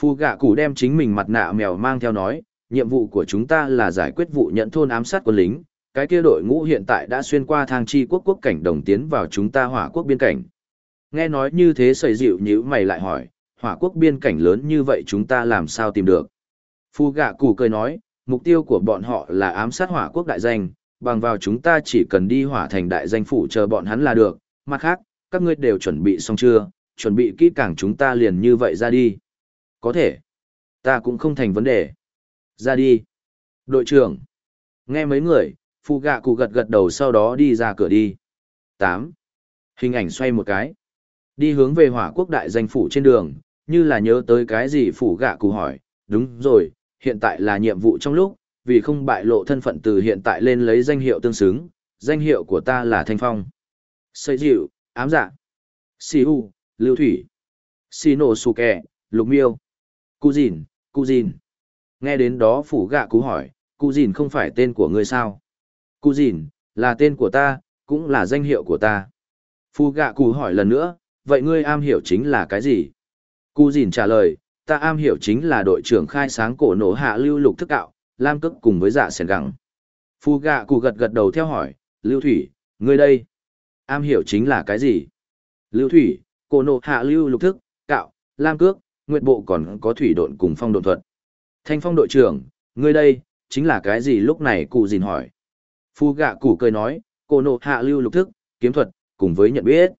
[SPEAKER 1] Phu gạ Củ đem chính mình mặt nạ mèo mang theo nói, nhiệm vụ của chúng ta là giải quyết vụ nhận thôn ám sát quân lính, cái kia đội ngũ hiện tại đã xuyên qua thang chi quốc quốc cảnh đồng tiến vào chúng ta hỏa quốc biên cảnh. Nghe nói như thế sầy dịu nhíu mày lại hỏi, hỏa quốc biên cảnh lớn như vậy chúng ta làm sao tìm được? Phu gạ cụ cười nói, mục tiêu của bọn họ là ám sát hỏa quốc đại danh, bằng vào chúng ta chỉ cần đi hỏa thành đại danh phủ chờ bọn hắn là được, mặt khác, các ngươi đều chuẩn bị xong chưa, chuẩn bị kỹ càng chúng ta liền như vậy ra đi. Có thể, ta cũng không thành vấn đề. Ra đi. Đội trưởng. Nghe mấy người, Phu gạ cụ gật gật đầu sau đó đi ra cửa đi. 8. Hình ảnh xoay một cái. Đi hướng về hỏa quốc đại danh phủ trên đường, như là nhớ tới cái gì phủ gạ cụ hỏi, đúng rồi, hiện tại là nhiệm vụ trong lúc, vì không bại lộ thân phận từ hiện tại lên lấy danh hiệu tương xứng, danh hiệu của ta là Thanh Phong. Xây dịu, ám dạ. Xì U, Lưu Thủy. Xì Nổ Sù Kè, Lục Miêu. Cú Dìn, Cú Dìn. Nghe đến đó phủ gạ cú hỏi, Cú Dìn không phải tên của ngươi sao? Cú Dìn, là tên của ta, cũng là danh hiệu của ta. Phu gạ cú hỏi lần nữa, vậy ngươi am hiểu chính là cái gì? Cú Dìn trả lời, ta am hiểu chính là đội trưởng khai sáng cổ nổ hạ lưu lục thức cạo, lam cức cùng với dạ sẻn gẳng. Phu gạ cụ gật gật đầu theo hỏi lưu thủy ngươi đây? Am hiểu chính là cái gì? Lưu thủy cổ nổ hạ lưu lục thức cạo lam cước nguyện bộ còn có thủy độn cùng phong độn thuật. Thanh phong đội trưởng ngươi đây chính là cái gì? Lúc này cụ dìn hỏi. Phu gạ cụ cười nói cổ nổ hạ lưu lục thức kiếm thuật cùng với nhận biết.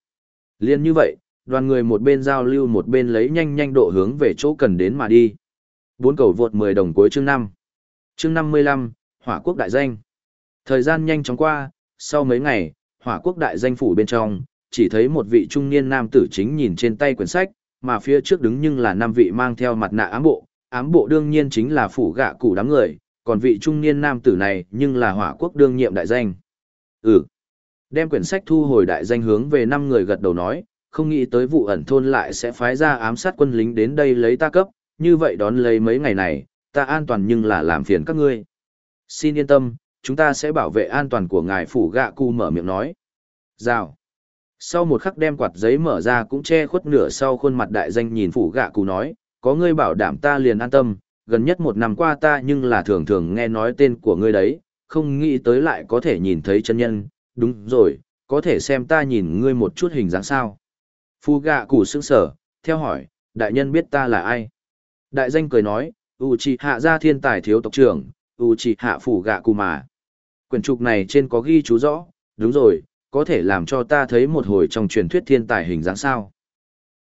[SPEAKER 1] Liên như vậy đoàn người một bên giao lưu một bên lấy nhanh nhanh độ hướng về chỗ cần đến mà đi. Bốn cầu vượt mười đồng cuối chương năm. Chương năm mươi lăm, hỏa quốc đại danh. Thời gian nhanh chóng qua, sau mấy ngày, hỏa quốc đại danh phủ bên trong, chỉ thấy một vị trung niên nam tử chính nhìn trên tay quyển sách, mà phía trước đứng nhưng là năm vị mang theo mặt nạ ám bộ. Ám bộ đương nhiên chính là phủ gạ cụ đám người, còn vị trung niên nam tử này nhưng là hỏa quốc đương nhiệm đại danh. Ừ. Đem quyển sách thu hồi đại danh hướng về năm người gật đầu nói không nghĩ tới vụ ẩn thôn lại sẽ phái ra ám sát quân lính đến đây lấy ta cấp như vậy đón lấy mấy ngày này ta an toàn nhưng là làm phiền các ngươi. Xin yên tâm, chúng ta sẽ bảo vệ an toàn của ngài phủ gạ cu mở miệng nói. Rào. Sau một khắc đem quạt giấy mở ra cũng che khuất nửa sau khuôn mặt đại danh nhìn phủ gạ cụ nói, có ngươi bảo đảm ta liền an tâm, gần nhất một năm qua ta nhưng là thường thường nghe nói tên của ngươi đấy, không nghĩ tới lại có thể nhìn thấy chân nhân, đúng rồi, có thể xem ta nhìn ngươi một chút hình dáng sao. Phu gạ củ sững sở, theo hỏi, đại nhân biết ta là ai? Đại danh cười nói, Uchiha gia thiên tài thiếu tộc trưởng, Uchiha phủ gạ cụ mà. Quyển trục này trên có ghi chú rõ, đúng rồi, có thể làm cho ta thấy một hồi trong truyền thuyết thiên tài hình dáng sao.